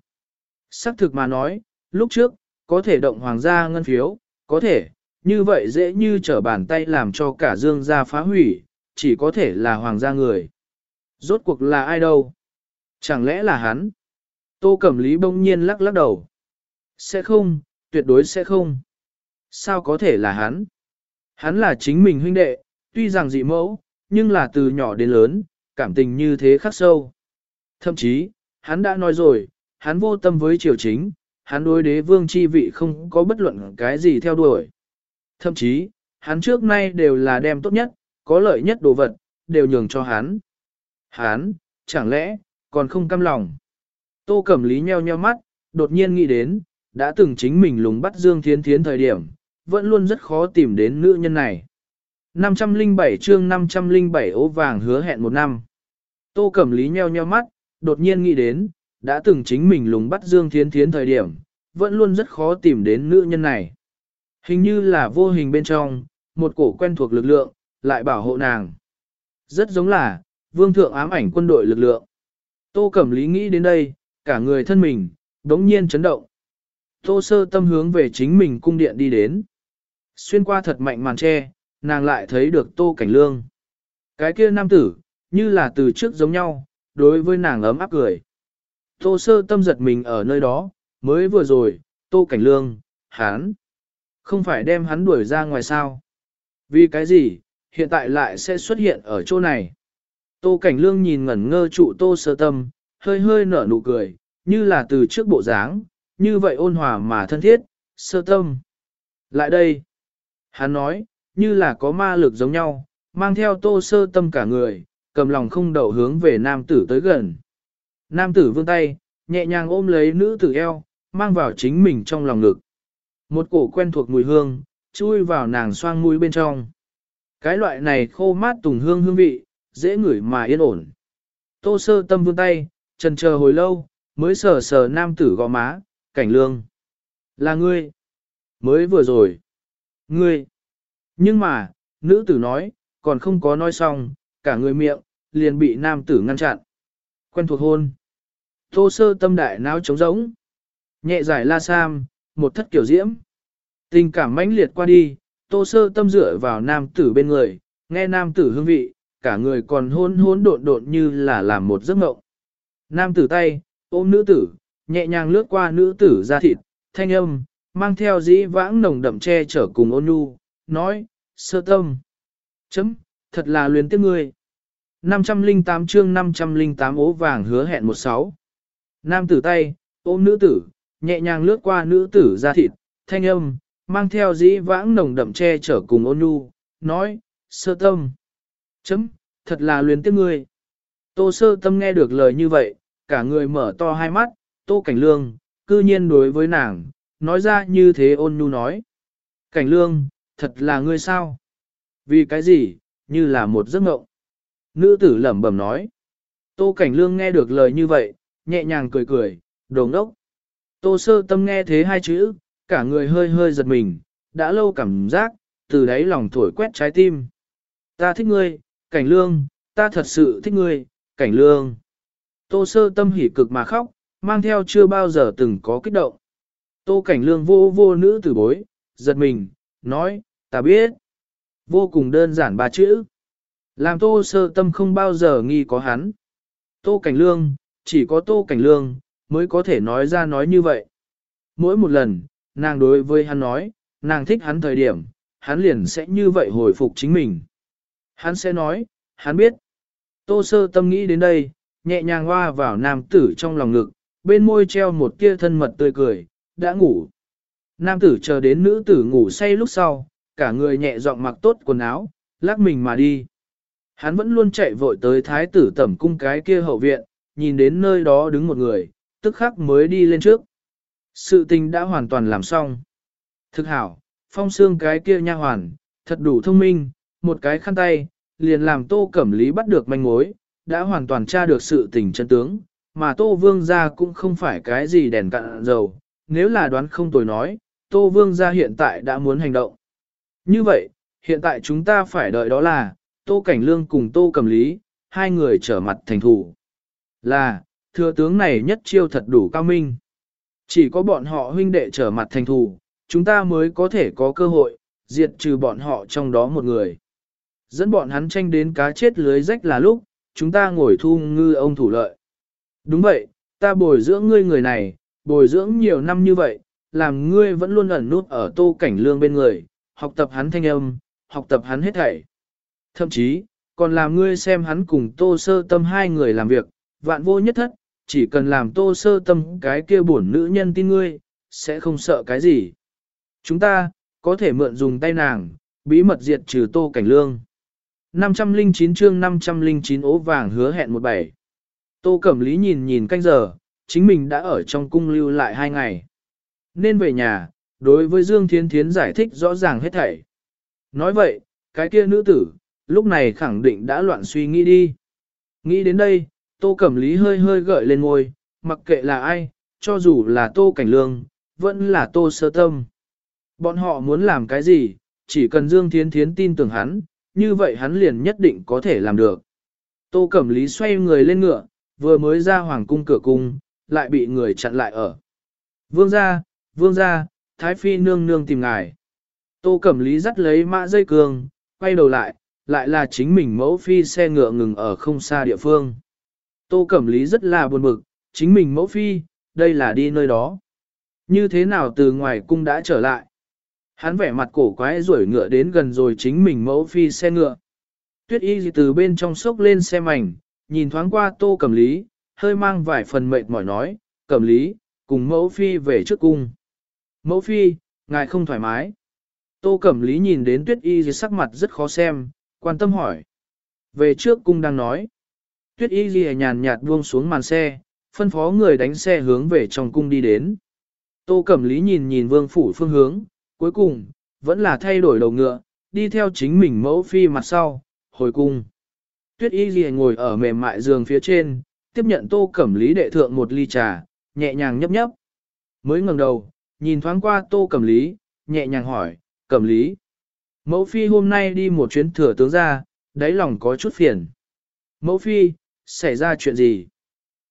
Sắc thực mà nói, lúc trước, có thể động hoàng gia ngân phiếu, có thể, như vậy dễ như trở bàn tay làm cho cả dương gia phá hủy, chỉ có thể là hoàng gia người. Rốt cuộc là ai đâu? Chẳng lẽ là hắn? Tô Cẩm Lý bỗng nhiên lắc lắc đầu. Sẽ không, tuyệt đối sẽ không. Sao có thể là hắn? Hắn là chính mình huynh đệ, tuy rằng dị mẫu, nhưng là từ nhỏ đến lớn, cảm tình như thế khắc sâu. Thậm chí, hắn đã nói rồi, hắn vô tâm với triều chính, hắn đối đế vương chi vị không có bất luận cái gì theo đuổi. Thậm chí, hắn trước nay đều là đem tốt nhất, có lợi nhất đồ vật, đều nhường cho hắn. Hắn, chẳng lẽ, còn không căm lòng. Tô Cẩm Lý nheo nheo mắt, đột nhiên nghĩ đến, đã từng chính mình lùng bắt Dương Thiến Thiến thời điểm, vẫn luôn rất khó tìm đến nữ nhân này. 507 chương 507 ố vàng hứa hẹn một năm. Tô Cẩm Lý nheo nheo mắt, đột nhiên nghĩ đến, đã từng chính mình lùng bắt Dương Thiến Thiến thời điểm, vẫn luôn rất khó tìm đến nữ nhân này. Hình như là vô hình bên trong, một cổ quen thuộc lực lượng, lại bảo hộ nàng. Rất giống là, vương thượng ám ảnh quân đội lực lượng. Tô Cẩm Lý nghĩ đến đây, cả người thân mình, đống nhiên chấn động. Tô sơ tâm hướng về chính mình cung điện đi đến. Xuyên qua thật mạnh màn tre, nàng lại thấy được Tô Cảnh Lương. Cái kia nam tử, như là từ trước giống nhau, đối với nàng ấm áp cười. Tô sơ tâm giật mình ở nơi đó, mới vừa rồi, Tô Cảnh Lương, hắn, không phải đem hắn đuổi ra ngoài sao. Vì cái gì, hiện tại lại sẽ xuất hiện ở chỗ này. Tô Cảnh Lương nhìn ngẩn ngơ trụ Tô sơ tâm, hơi hơi nở nụ cười, như là từ trước bộ dáng, như vậy ôn hòa mà thân thiết, sơ tâm. Lại đây, hắn nói, như là có ma lực giống nhau, mang theo tô sơ tâm cả người, cầm lòng không đậu hướng về nam tử tới gần. Nam tử vươn tay, nhẹ nhàng ôm lấy nữ tử eo, mang vào chính mình trong lòng ngực. Một cổ quen thuộc mùi hương, chui vào nàng xoang mũi bên trong. Cái loại này khô mát tùng hương hương vị, dễ ngửi mà yên ổn. Tô sơ tâm vươn tay, trần chờ hồi lâu, mới sờ sờ nam tử gò má, cảnh lương. Là ngươi. Mới vừa rồi. Ngươi. Nhưng mà, nữ tử nói, còn không có nói xong, cả người miệng, liền bị nam tử ngăn chặn. Quen thuộc hôn. Tô sơ tâm đại não trống rỗng. Nhẹ giải la sam, một thất kiểu diễm. Tình cảm mãnh liệt qua đi, tô sơ tâm dựa vào nam tử bên người, nghe nam tử hương vị, cả người còn hôn hôn độn độn như là làm một giấc mộng. Nam tử tay, ôm nữ tử, nhẹ nhàng lướt qua nữ tử ra thịt, thanh âm, mang theo dĩ vãng nồng đậm che chở cùng ôn nhu, nói, sơ tâm. Chấm, thật là luyến tiếc ngươi. 508 chương 508 ố vàng hứa hẹn 16. Nam tử tay, ôm nữ tử, nhẹ nhàng lướt qua nữ tử ra thịt, thanh âm, mang theo dĩ vãng nồng đậm che chở cùng ôn nhu, nói, sơ tâm. Chấm, thật là luyến tiếc ngươi. Tô sơ tâm nghe được lời như vậy, cả người mở to hai mắt, tô cảnh lương, cư nhiên đối với nàng, nói ra như thế ôn nhu nói. Cảnh lương, thật là ngươi sao? Vì cái gì, như là một giấc mộng. Nữ tử lẩm bẩm nói. Tô cảnh lương nghe được lời như vậy, nhẹ nhàng cười cười, đồ ngốc. Tô sơ tâm nghe thế hai chữ, cả người hơi hơi giật mình, đã lâu cảm giác, từ đáy lòng thổi quét trái tim. Ta thích ngươi, cảnh lương, ta thật sự thích ngươi, cảnh lương. Tô sơ tâm hỉ cực mà khóc, mang theo chưa bao giờ từng có kích động. Tô cảnh lương vô vô nữ tử bối, giật mình, nói, ta biết. Vô cùng đơn giản ba chữ. Làm tô sơ tâm không bao giờ nghi có hắn. Tô Cảnh Lương, chỉ có Tô Cảnh Lương, mới có thể nói ra nói như vậy. Mỗi một lần, nàng đối với hắn nói, nàng thích hắn thời điểm, hắn liền sẽ như vậy hồi phục chính mình. Hắn sẽ nói, hắn biết. Tô sơ tâm nghĩ đến đây, nhẹ nhàng hoa vào nam tử trong lòng ngực, bên môi treo một tia thân mật tươi cười, đã ngủ. Nam tử chờ đến nữ tử ngủ say lúc sau, cả người nhẹ giọng mặc tốt quần áo, lắc mình mà đi. Hắn vẫn luôn chạy vội tới thái tử tẩm cung cái kia hậu viện, nhìn đến nơi đó đứng một người, tức khắc mới đi lên trước. Sự tình đã hoàn toàn làm xong. Thực hảo, phong xương cái kia nha hoàn, thật đủ thông minh, một cái khăn tay, liền làm tô cẩm lý bắt được manh mối, đã hoàn toàn tra được sự tình chân tướng, mà tô vương gia cũng không phải cái gì đèn cạn dầu, nếu là đoán không tồi nói, tô vương gia hiện tại đã muốn hành động. Như vậy, hiện tại chúng ta phải đợi đó là, tô cảnh lương cùng tô cẩm lý, hai người trở mặt thành thủ. Là, thừa tướng này nhất chiêu thật đủ cao minh. Chỉ có bọn họ huynh đệ trở mặt thành thủ, chúng ta mới có thể có cơ hội, diệt trừ bọn họ trong đó một người. Dẫn bọn hắn tranh đến cá chết lưới rách là lúc, chúng ta ngồi thu ngư ông thủ lợi. Đúng vậy, ta bồi dưỡng ngươi người này, bồi dưỡng nhiều năm như vậy, làm ngươi vẫn luôn ẩn nút ở tô cảnh lương bên người, học tập hắn thanh âm, học tập hắn hết thảy. Thậm chí, còn làm ngươi xem hắn cùng tô sơ tâm hai người làm việc, vạn vô nhất thất, chỉ cần làm tô sơ tâm cái kia bổn nữ nhân tin ngươi, sẽ không sợ cái gì. Chúng ta, có thể mượn dùng tay nàng, bí mật diệt trừ tô cảnh lương. 509 chương 509 ố vàng hứa hẹn một bảy. Tô Cẩm Lý nhìn nhìn canh giờ, chính mình đã ở trong cung lưu lại hai ngày. Nên về nhà, đối với Dương Thiến Thiến giải thích rõ ràng hết thảy. Nói vậy, cái kia nữ tử, lúc này khẳng định đã loạn suy nghĩ đi. Nghĩ đến đây, Tô Cẩm Lý hơi hơi gợi lên ngôi, mặc kệ là ai, cho dù là Tô Cảnh Lương, vẫn là Tô Sơ Tâm. Bọn họ muốn làm cái gì, chỉ cần Dương Thiến Thiến tin tưởng hắn, như vậy hắn liền nhất định có thể làm được. Tô Cẩm Lý xoay người lên ngựa, vừa mới ra hoàng cung cửa cung, lại bị người chặn lại ở. Vương gia, vương gia, Thái Phi nương nương tìm ngài. Tô Cẩm Lý dắt lấy mã dây cường, quay đầu lại, lại là chính mình mẫu phi xe ngựa ngừng ở không xa địa phương. Tô Cẩm Lý rất là buồn bực, chính mình mẫu phi, đây là đi nơi đó. Như thế nào từ ngoài cung đã trở lại? Hắn vẻ mặt cổ quái rủi ngựa đến gần rồi chính mình mẫu phi xe ngựa. Tuyết y từ bên trong sốc lên xe mảnh, nhìn thoáng qua tô cẩm lý, hơi mang vài phần mệt mỏi nói, cẩm lý, cùng mẫu phi về trước cung. Mẫu phi, ngài không thoải mái. Tô cẩm lý nhìn đến tuyết y sắc mặt rất khó xem, quan tâm hỏi. Về trước cung đang nói. Tuyết y ghi nhàn nhạt buông xuống màn xe, phân phó người đánh xe hướng về trong cung đi đến. Tô Cẩm Lý nhìn nhìn vương phủ phương hướng, cuối cùng, vẫn là thay đổi đầu ngựa, đi theo chính mình mẫu phi mặt sau, hồi cung. Tuyết y ghi ngồi ở mềm mại giường phía trên, tiếp nhận tô cẩm lý đệ thượng một ly trà, nhẹ nhàng nhấp nhấp. Mới ngẩng đầu, nhìn thoáng qua tô cẩm lý, nhẹ nhàng hỏi, cẩm lý. Mẫu phi hôm nay đi một chuyến thừa tướng ra, đáy lòng có chút phiền. Mẫu phi, xảy ra chuyện gì?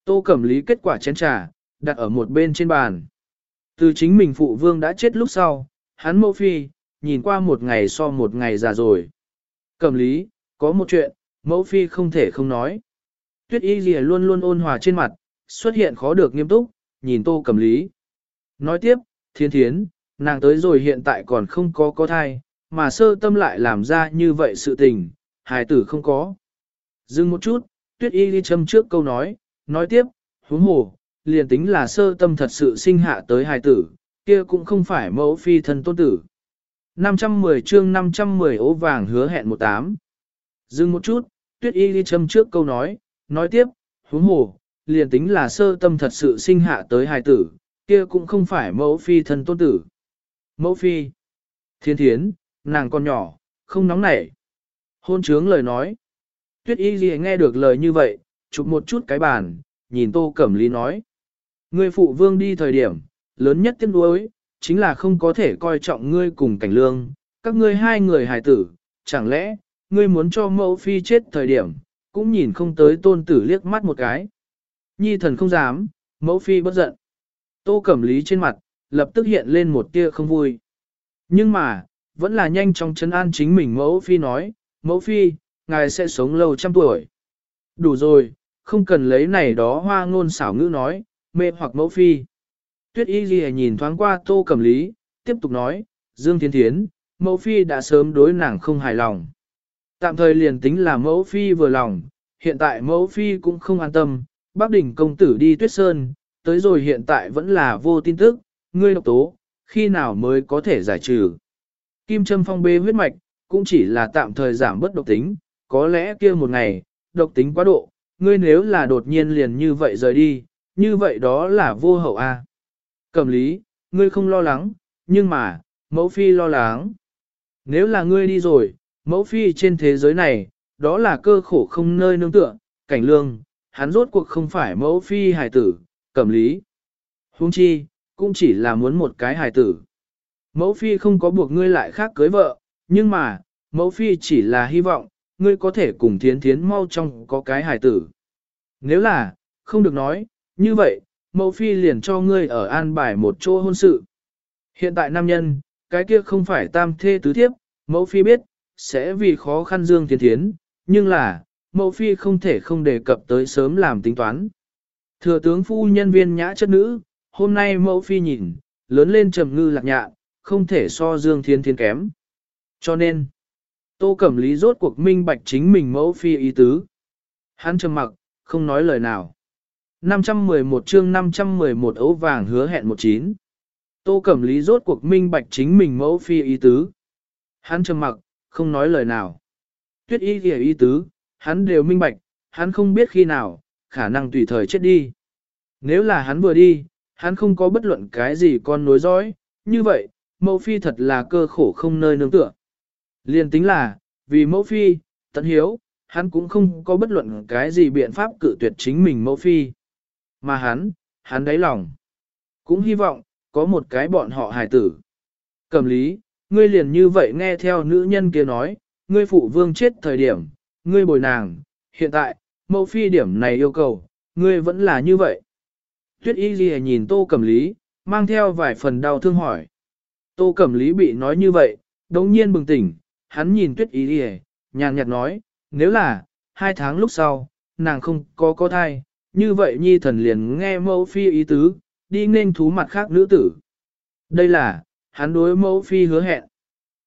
Tô cẩm lý kết quả chén trà, đặt ở một bên trên bàn. Từ chính mình phụ vương đã chết lúc sau, hắn mẫu phi, nhìn qua một ngày so một ngày già rồi. Cẩm lý, có một chuyện, mẫu phi không thể không nói. Tuyết y gì luôn luôn ôn hòa trên mặt, xuất hiện khó được nghiêm túc, nhìn tô cẩm lý. Nói tiếp, thiên thiến, nàng tới rồi hiện tại còn không có có thai, mà sơ tâm lại làm ra như vậy sự tình, hài tử không có. Dừng một chút, tuyết y đi châm trước câu nói, nói tiếp, huống hồ, liền tính là sơ tâm thật sự sinh hạ tới hài tử, kia cũng không phải mẫu phi thân tôn tử. 510 chương 510 ố vàng hứa hẹn 18. Dừng một chút, tuyết y đi châm trước câu nói, nói tiếp, huống hồ, liền tính là sơ tâm thật sự sinh hạ tới hài tử, kia cũng không phải mẫu phi thân tôn tử. Mẫu phi, thiên thiến, nàng con nhỏ, không nóng nảy. Hôn trướng lời nói. Tuyết y gì nghe được lời như vậy, chụp một chút cái bàn, nhìn tô cẩm lý nói. Người phụ vương đi thời điểm, lớn nhất tiếc nuối, chính là không có thể coi trọng ngươi cùng cảnh lương, các ngươi hai người hài tử, chẳng lẽ, ngươi muốn cho mẫu phi chết thời điểm, cũng nhìn không tới tôn tử liếc mắt một cái. Nhi thần không dám, mẫu phi bất giận. Tô Cẩm Lý trên mặt, lập tức hiện lên một tia không vui. Nhưng mà, vẫn là nhanh chóng chấn an chính mình mẫu phi nói, mẫu phi, ngài sẽ sống lâu trăm tuổi. Đủ rồi, không cần lấy này đó hoa ngôn xảo ngữ nói, mê hoặc mẫu phi. Tuyết y ghi nhìn thoáng qua tô cẩm lý, tiếp tục nói, Dương Thiên Thiến, mẫu phi đã sớm đối nàng không hài lòng. Tạm thời liền tính là mẫu phi vừa lòng, hiện tại mẫu phi cũng không an tâm, bác đỉnh công tử đi tuyết sơn, tới rồi hiện tại vẫn là vô tin tức, ngươi độc tố, khi nào mới có thể giải trừ. Kim châm phong bê huyết mạch, cũng chỉ là tạm thời giảm bất độc tính, có lẽ kia một ngày, độc tính quá độ, ngươi nếu là đột nhiên liền như vậy rời đi, như vậy đó là vô hậu a. À. Cẩm lý, ngươi không lo lắng, nhưng mà, mẫu phi lo lắng. Nếu là ngươi đi rồi, mẫu phi trên thế giới này, đó là cơ khổ không nơi nương tựa, cảnh lương, hắn rốt cuộc không phải mẫu phi hài tử, cẩm lý. Hung chi, cũng chỉ là muốn một cái hài tử. Mẫu phi không có buộc ngươi lại khác cưới vợ, nhưng mà, mẫu phi chỉ là hy vọng, ngươi có thể cùng thiến thiến mau trong có cái hài tử. Nếu là, không được nói, như vậy, mẫu phi liền cho ngươi ở an bài một chỗ hôn sự. Hiện tại nam nhân, cái kia không phải tam thê tứ thiếp, mẫu phi biết, sẽ vì khó khăn dương Thiên thiến, nhưng là, mẫu phi không thể không đề cập tới sớm làm tính toán. Thừa tướng phu nhân viên nhã chất nữ, hôm nay mẫu phi nhìn, lớn lên trầm ngư lạc nhạ, không thể so dương thiên thiên kém. Cho nên, tô cẩm lý rốt cuộc minh bạch chính mình mẫu phi ý tứ. Hắn trầm mặc, không nói lời nào. 511 chương 511 ấu vàng hứa hẹn 19. Tô Cẩm Lý rốt cuộc minh bạch chính mình mẫu phi ý tứ. Hắn trầm mặc, không nói lời nào. Tuyết y kìa ý tứ, hắn đều minh bạch, hắn không biết khi nào, khả năng tùy thời chết đi. Nếu là hắn vừa đi, hắn không có bất luận cái gì con nối dõi, như vậy, mẫu phi thật là cơ khổ không nơi nương tựa. Liên tính là, vì mẫu phi, tận hiếu, hắn cũng không có bất luận cái gì biện pháp cự tuyệt chính mình mẫu phi. Mà hắn, hắn đáy lòng, cũng hy vọng, có một cái bọn họ hài tử. Cầm lý, ngươi liền như vậy nghe theo nữ nhân kia nói, ngươi phụ vương chết thời điểm, ngươi bồi nàng, hiện tại, mẫu phi điểm này yêu cầu, ngươi vẫn là như vậy. Tuyết y ghi nhìn tô cẩm lý, mang theo vài phần đau thương hỏi. Tô cẩm lý bị nói như vậy, đống nhiên bừng tỉnh, hắn nhìn tuyết y ghi, nhàn nhạt nói, nếu là, hai tháng lúc sau, nàng không có có thai, như vậy nhi thần liền nghe mẫu phi ý tứ, đi nên thú mặt khác nữ tử. Đây là, hắn đối mẫu phi hứa hẹn.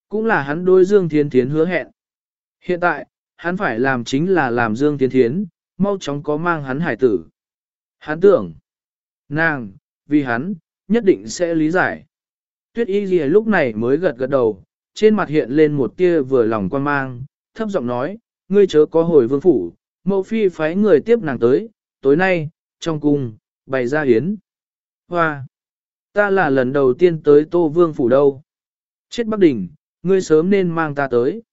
Cũng là hắn đối Dương Thiên Thiến hứa hẹn. Hiện tại, hắn phải làm chính là làm Dương Thiên Thiến, mau chóng có mang hắn hải tử. Hắn tưởng, nàng, vì hắn, nhất định sẽ lý giải. Tuyết y gì lúc này mới gật gật đầu, trên mặt hiện lên một tia vừa lòng quan mang, thấp giọng nói, ngươi chớ có hồi vương phủ, mẫu phi phái người tiếp nàng tới, tối nay, trong cung, bày ra hiến. Hoa! Ta là lần đầu tiên tới Tô Vương phủ đâu. Chết Bắc Đỉnh, ngươi sớm nên mang ta tới.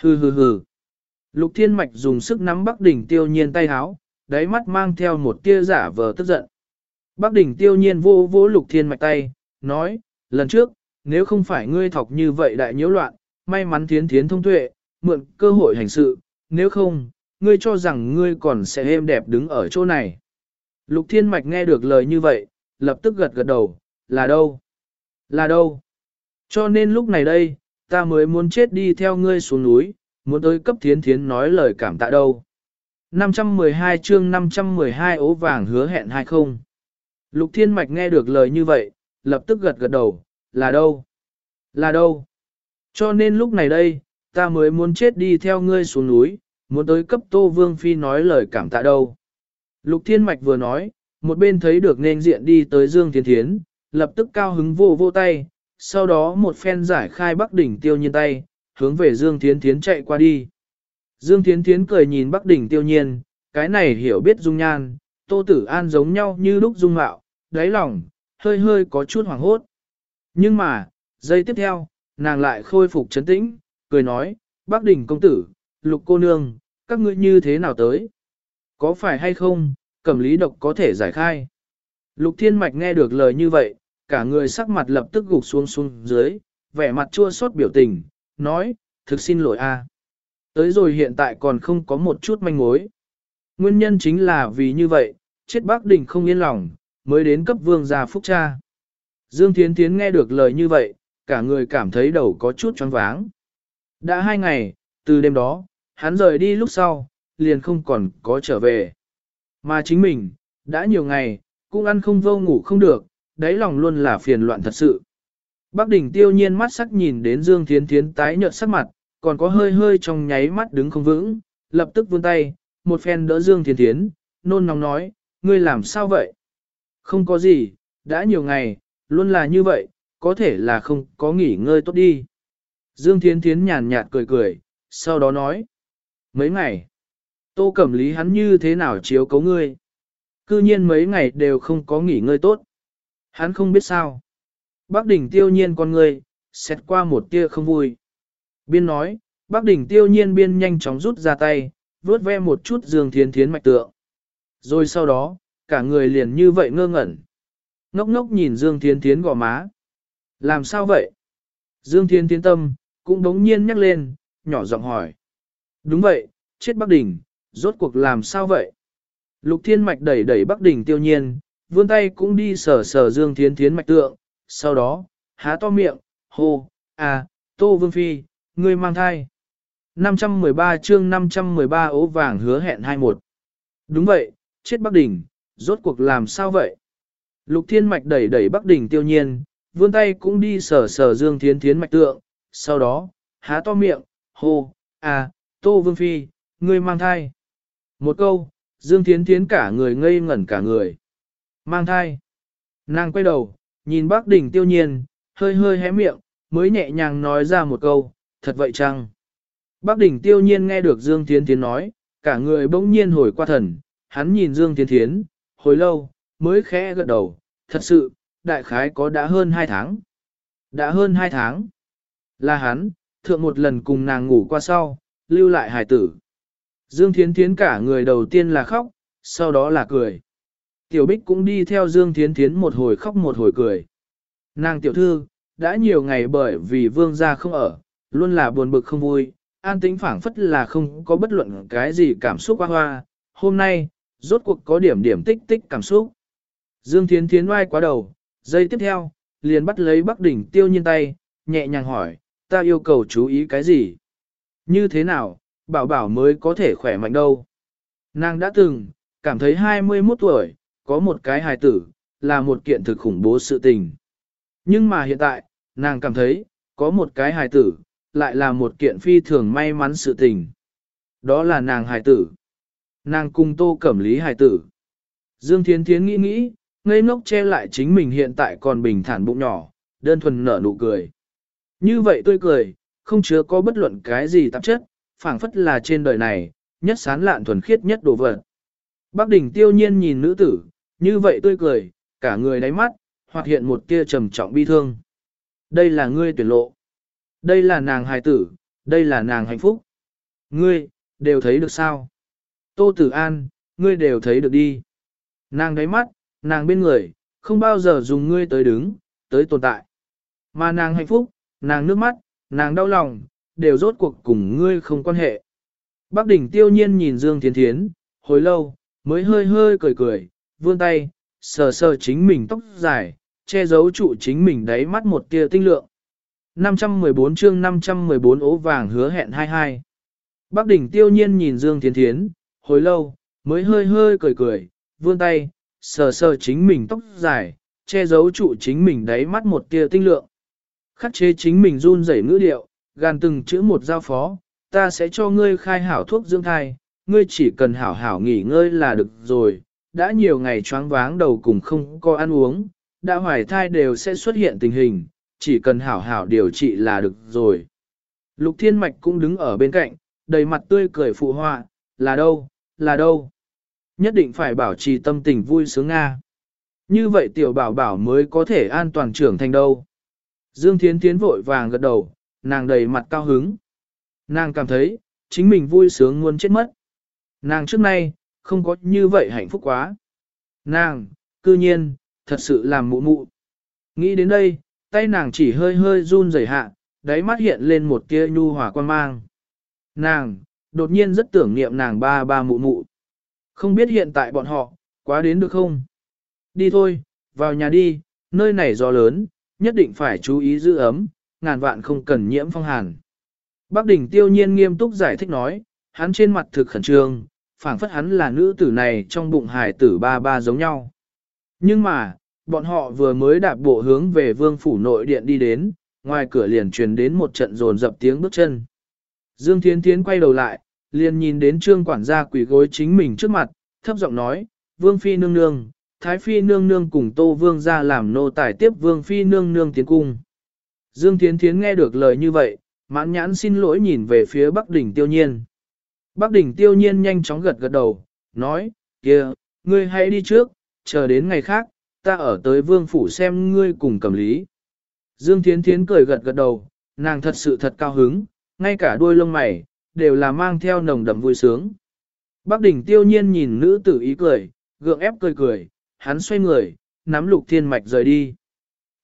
Hừ hừ hừ. Lục Thiên Mạch dùng sức nắm Bắc Đỉnh tiêu nhiên tay háo, đáy mắt mang theo một tia giả vờ tức giận. Bắc Đỉnh tiêu nhiên vô vô Lục Thiên Mạch tay, nói, lần trước, nếu không phải ngươi thọc như vậy đại nhiễu loạn, may mắn thiến thiến thông tuệ, mượn cơ hội hành sự, nếu không, ngươi cho rằng ngươi còn sẽ êm đẹp đứng ở chỗ này. Lục Thiên Mạch nghe được lời như vậy, lập tức gật gật đầu, là đâu? Là đâu? Cho nên lúc này đây, ta mới muốn chết đi theo ngươi xuống núi, muốn tới cấp thiến thiến nói lời cảm tạ đâu. 512 chương 512 ố vàng hứa hẹn hay không? Lục Thiên Mạch nghe được lời như vậy, lập tức gật gật đầu, là đâu? Là đâu? Cho nên lúc này đây, ta mới muốn chết đi theo ngươi xuống núi, muốn tới cấp Tô Vương Phi nói lời cảm tạ đâu. Lục Thiên Mạch vừa nói, một bên thấy được nên diện đi tới Dương Thiên Thiến, lập tức cao hứng vô vô tay, sau đó một phen giải khai Bắc Đỉnh tiêu nhiên tay, hướng về Dương Thiên Thiến chạy qua đi. Dương Thiên Thiến cười nhìn Bắc Đỉnh tiêu nhiên, cái này hiểu biết dung nhan, Tô Tử An giống nhau như lúc dung mạo, đáy lòng, hơi hơi có chút hoảng hốt. Nhưng mà, giây tiếp theo, nàng lại khôi phục chấn tĩnh, cười nói, Bắc Đỉnh công tử, lục cô nương, các ngươi như thế nào tới? Có phải hay không, cẩm lý độc có thể giải khai? Lục thiên mạch nghe được lời như vậy, cả người sắc mặt lập tức gục xuống xuống dưới, vẻ mặt chua xót biểu tình, nói, thực xin lỗi a, Tới rồi hiện tại còn không có một chút manh mối. Nguyên nhân chính là vì như vậy, chết bác đỉnh không yên lòng, mới đến cấp vương gia phúc cha. Dương Thiến Thiến nghe được lời như vậy, cả người cảm thấy đầu có chút choáng váng. Đã hai ngày, từ đêm đó, hắn rời đi lúc sau, liền không còn có trở về. Mà chính mình, đã nhiều ngày, cũng ăn không vô ngủ không được, đáy lòng luôn là phiền loạn thật sự. Bác đỉnh tiêu nhiên mắt sắc nhìn đến Dương Thiến Thiến tái nhợt sắc mặt, còn có hơi hơi trong nháy mắt đứng không vững, lập tức vươn tay, một phen đỡ Dương Thiến Thiến, nôn nóng nói, ngươi làm sao vậy? Không có gì, đã nhiều ngày, luôn là như vậy, có thể là không có nghỉ ngơi tốt đi. Dương Thiến Thiến nhàn nhạt cười cười, sau đó nói, mấy ngày, tô cẩm lý hắn như thế nào chiếu cấu ngươi? Cư nhiên mấy ngày đều không có nghỉ ngơi tốt. Hắn không biết sao. Bác đỉnh tiêu nhiên con ngươi, xét qua một tia không vui. Biên nói, bác đỉnh tiêu nhiên biên nhanh chóng rút ra tay, vuốt ve một chút Dương Thiến Thiến mạch tượng. Rồi sau đó, cả người liền như vậy ngơ ngẩn. Ngốc ngốc nhìn Dương Thiến Thiến gò má. Làm sao vậy? Dương Thiến Thiến tâm, cũng đống nhiên nhắc lên, nhỏ giọng hỏi. Đúng vậy, chết Bắc Đình, rốt cuộc làm sao vậy? Lục Thiên Mạch đẩy đẩy Bắc Đình tiêu nhiên, vươn tay cũng đi sờ sờ Dương Thiến Thiến mạch tượng, sau đó, há to miệng, hô, à, Tô Vương Phi, ngươi mang thai. 513 chương 513 ố vàng hứa hẹn 21. Đúng vậy, chết Bắc Đình, rốt cuộc làm sao vậy? Lục Thiên Mạch đẩy đẩy Bắc Đình tiêu nhiên, vươn tay cũng đi sờ sờ Dương Thiến Thiến mạch tượng, sau đó, há to miệng, hô, à, Tô Vương Phi, ngươi mang thai. Một câu, Dương Thiến Thiến cả người ngây ngẩn cả người. Mang thai. Nàng quay đầu, nhìn Bắc Đỉnh tiêu nhiên, hơi hơi hé miệng, mới nhẹ nhàng nói ra một câu, thật vậy chăng? Bắc Đỉnh tiêu nhiên nghe được Dương Thiến Thiến nói, cả người bỗng nhiên hồi qua thần, hắn nhìn Dương Thiến Thiến, hồi lâu, mới khẽ gật đầu, thật sự, đại khái có đã hơn hai tháng. Đã hơn hai tháng. Là hắn, thượng một lần cùng nàng ngủ qua sau, lưu lại hài tử. Dương Thiến Thiến cả người đầu tiên là khóc, sau đó là cười. Tiểu Bích cũng đi theo Dương Thiến Thiến một hồi khóc một hồi cười. Nàng tiểu thư, đã nhiều ngày bởi vì vương gia không ở, luôn là buồn bực không vui, an tĩnh phảng phất là không có bất luận cái gì cảm xúc hoa hoa. Hôm nay, rốt cuộc có điểm điểm tích tích cảm xúc. Dương Thiến Thiến oai quá đầu, giây tiếp theo, liền bắt lấy Bắc Đỉnh tiêu nhiên tay, nhẹ nhàng hỏi, ta yêu cầu chú ý cái gì? Như thế nào, bảo bảo mới có thể khỏe mạnh đâu? Nàng đã từng, cảm thấy 21 tuổi, có một cái hài tử, là một kiện thực khủng bố sự tình. Nhưng mà hiện tại, nàng cảm thấy, có một cái hài tử, lại là một kiện phi thường may mắn sự tình. Đó là nàng hài tử. Nàng cùng tô cẩm lý hài tử. Dương Thiến Thiến nghĩ nghĩ, ngây ngốc che lại chính mình hiện tại còn bình thản bụng nhỏ, đơn thuần nở nụ cười. Như vậy tôi cười, không chứa có bất luận cái gì tạp chất, phảng phất là trên đời này, nhất sán lạn thuần khiết nhất đồ vật. Bác đỉnh tiêu nhiên nhìn nữ tử, như vậy tươi cười, cả người đáy mắt, hoạt hiện một tia trầm trọng bi thương. Đây là ngươi tuyển lộ. Đây là nàng hài tử, đây là nàng hạnh phúc. Ngươi, đều thấy được sao? Tô Tử An, ngươi đều thấy được đi. Nàng đáy mắt, nàng bên người, không bao giờ dùng ngươi tới đứng, tới tồn tại. Mà nàng hạnh phúc, nàng nước mắt, nàng đau lòng, đều rốt cuộc cùng ngươi không quan hệ. Bác đỉnh tiêu nhiên nhìn Dương Thiến Thiến, hồi lâu, mới hơi hơi cười cười, vươn tay, sờ sờ chính mình tóc dài, che giấu trụ chính mình đáy mắt một tia tinh lượng. 514 chương 514 ố vàng hứa hẹn 22. Bác đỉnh tiêu nhiên nhìn Dương Thiến Thiến, hồi lâu, mới hơi hơi cười cười, vươn tay, sờ sờ chính mình tóc dài, che giấu trụ chính mình đáy mắt một tia tinh lượng. Khắc chế chính mình run rẩy ngữ điệu, gàn từng chữ một giao phó, ta sẽ cho ngươi khai hảo thuốc dưỡng thai, ngươi chỉ cần hảo hảo nghỉ ngơi là được rồi, đã nhiều ngày choáng váng đầu cùng không có ăn uống, đã hoài thai đều sẽ xuất hiện tình hình, chỉ cần hảo hảo điều trị là được rồi. Lục Thiên Mạch cũng đứng ở bên cạnh, đầy mặt tươi cười phụ họa, là đâu, là đâu. Nhất định phải bảo trì tâm tình vui sướng Nga. Như vậy tiểu bảo bảo mới có thể an toàn trưởng thành đâu. Dương Thiến Thiến vội vàng gật đầu, nàng đầy mặt cao hứng. Nàng cảm thấy, chính mình vui sướng muốn chết mất. Nàng trước nay, không có như vậy hạnh phúc quá. Nàng, cư nhiên, thật sự làm mụ mụ. Nghĩ đến đây, tay nàng chỉ hơi hơi run rẩy hạ, đáy mắt hiện lên một tia nhu hòa quan mang. Nàng, đột nhiên rất tưởng niệm nàng ba ba mụ mụ. Không biết hiện tại bọn họ, quá đến được không? Đi thôi, vào nhà đi, nơi này gió lớn, nhất định phải chú ý giữ ấm, ngàn vạn không cần nhiễm phong hàn. Bác đỉnh tiêu nhiên nghiêm túc giải thích nói, hắn trên mặt thực khẩn trương, phảng phất hắn là nữ tử này trong bụng hải tử ba ba giống nhau. Nhưng mà, bọn họ vừa mới đạp bộ hướng về vương phủ nội điện đi đến, ngoài cửa liền truyền đến một trận rồn dập tiếng bước chân. Dương Thiến Thiến quay đầu lại, liền nhìn đến trương quản gia quỷ gối chính mình trước mặt, thấp giọng nói, vương phi nương nương, thái phi nương nương cùng tô vương ra làm nô tài tiếp vương phi nương nương tiến cung. Dương Thiến Thiến nghe được lời như vậy, mãn nhãn xin lỗi nhìn về phía Bắc Đỉnh Tiêu Nhiên. Bắc Đỉnh Tiêu Nhiên nhanh chóng gật gật đầu, nói, kia, ngươi hãy đi trước, chờ đến ngày khác, ta ở tới vương phủ xem ngươi cùng cầm lý. Dương Thiến Thiến cười gật gật đầu, nàng thật sự thật cao hứng, ngay cả đuôi lông mày, đều là mang theo nồng đậm vui sướng. Bắc đỉnh tiêu nhiên nhìn nữ tử ý cười, gượng ép cười cười, hắn xoay người, nắm lục thiên mạch rời đi.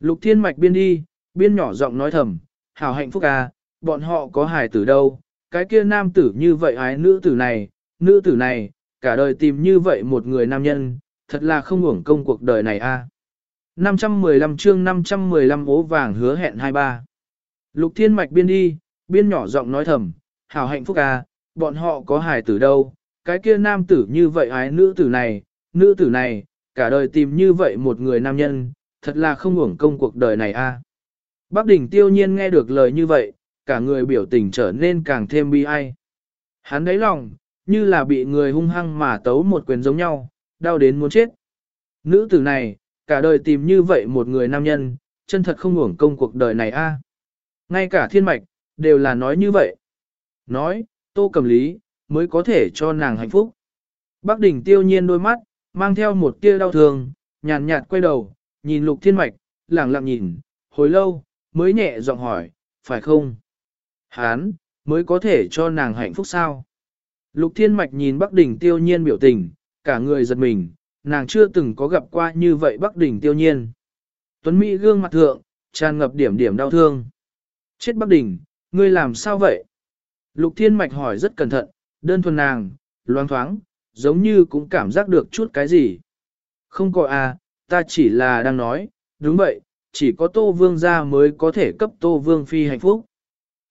Lục thiên mạch biên đi, biên nhỏ giọng nói thầm, hảo hạnh phúc à, bọn họ có hài tử đâu, cái kia nam tử như vậy ái nữ tử này, nữ tử này, cả đời tìm như vậy một người nam nhân, thật là không uổng công cuộc đời này a. À. 515 chương 515 ố vàng hứa hẹn 23. Lục thiên mạch biên đi, biên nhỏ giọng nói thầm, hảo hạnh phúc à, bọn họ có hài tử đâu, cái kia nam tử như vậy ái nữ tử này, nữ tử này, cả đời tìm như vậy một người nam nhân, thật là không hưởng công cuộc đời này a. À. Bác đỉnh tiêu nhiên nghe được lời như vậy, cả người biểu tình trở nên càng thêm bi ai. Hắn đáy lòng, như là bị người hung hăng mà tấu một quyền giống nhau, đau đến muốn chết. Nữ tử này, cả đời tìm như vậy một người nam nhân, chân thật không hưởng công cuộc đời này a. Ngay cả thiên mạch, đều là nói như vậy. Nói, tô cầm lý, mới có thể cho nàng hạnh phúc. Bác đỉnh tiêu nhiên đôi mắt, mang theo một tia đau thương, nhàn nhạt quay đầu, nhìn lục thiên mạch, lẳng lặng nhìn, hồi lâu, mới nhẹ giọng hỏi, phải không? Hán, mới có thể cho nàng hạnh phúc sao? Lục thiên mạch nhìn Bắc đỉnh tiêu nhiên biểu tình, cả người giật mình, nàng chưa từng có gặp qua như vậy Bắc đỉnh tiêu nhiên. Tuấn Mỹ gương mặt thượng, tràn ngập điểm điểm đau thương. Chết Bắc đỉnh, ngươi làm sao vậy? Lục thiên mạch hỏi rất cẩn thận, đơn thuần nàng, loang thoáng, giống như cũng cảm giác được chút cái gì. Không có à, ta chỉ là đang nói, đúng vậy, chỉ có Tô Vương gia mới có thể cấp Tô Vương phi hạnh phúc.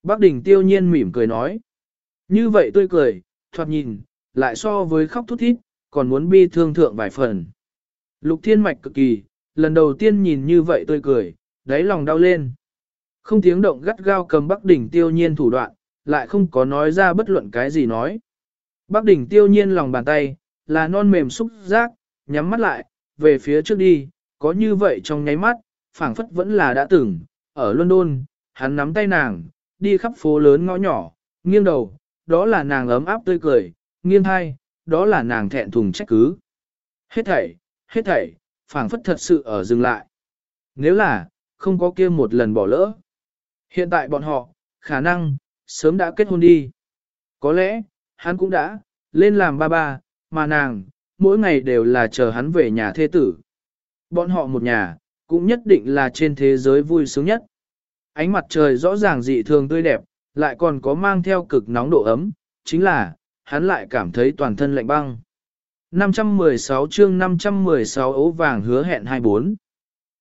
Bác đỉnh tiêu nhiên mỉm cười nói. Như vậy tôi cười, thoạt nhìn, lại so với khóc thút thít, còn muốn bi thương thượng vài phần. Lục thiên mạch cực kỳ, lần đầu tiên nhìn như vậy tôi cười, đáy lòng đau lên. Không tiếng động gắt gao cầm Bắc đỉnh tiêu nhiên thủ đoạn, lại không có nói ra bất luận cái gì nói. Bắc đỉnh tiêu nhiên lòng bàn tay, là non mềm xúc giác, nhắm mắt lại, về phía trước đi, có như vậy trong nháy mắt, phảng phất vẫn là đã từng, ở London, hắn nắm tay nàng, đi khắp phố lớn ngõ nhỏ, nghiêng đầu, đó là nàng ấm áp tươi cười, nghiêng hai, đó là nàng thẹn thùng trách cứ. Hết thảy, hết thảy, phảng phất thật sự ở dừng lại. Nếu là, không có kia một lần bỏ lỡ. Hiện tại bọn họ, khả năng, sớm đã kết hôn đi. Có lẽ, hắn cũng đã, lên làm ba ba, mà nàng, mỗi ngày đều là chờ hắn về nhà thê tử. Bọn họ một nhà, cũng nhất định là trên thế giới vui sướng nhất. Ánh mặt trời rõ ràng dị thường tươi đẹp, lại còn có mang theo cực nóng độ ấm, chính là, hắn lại cảm thấy toàn thân lạnh băng. 516 chương 516 ấu vàng hứa hẹn 24.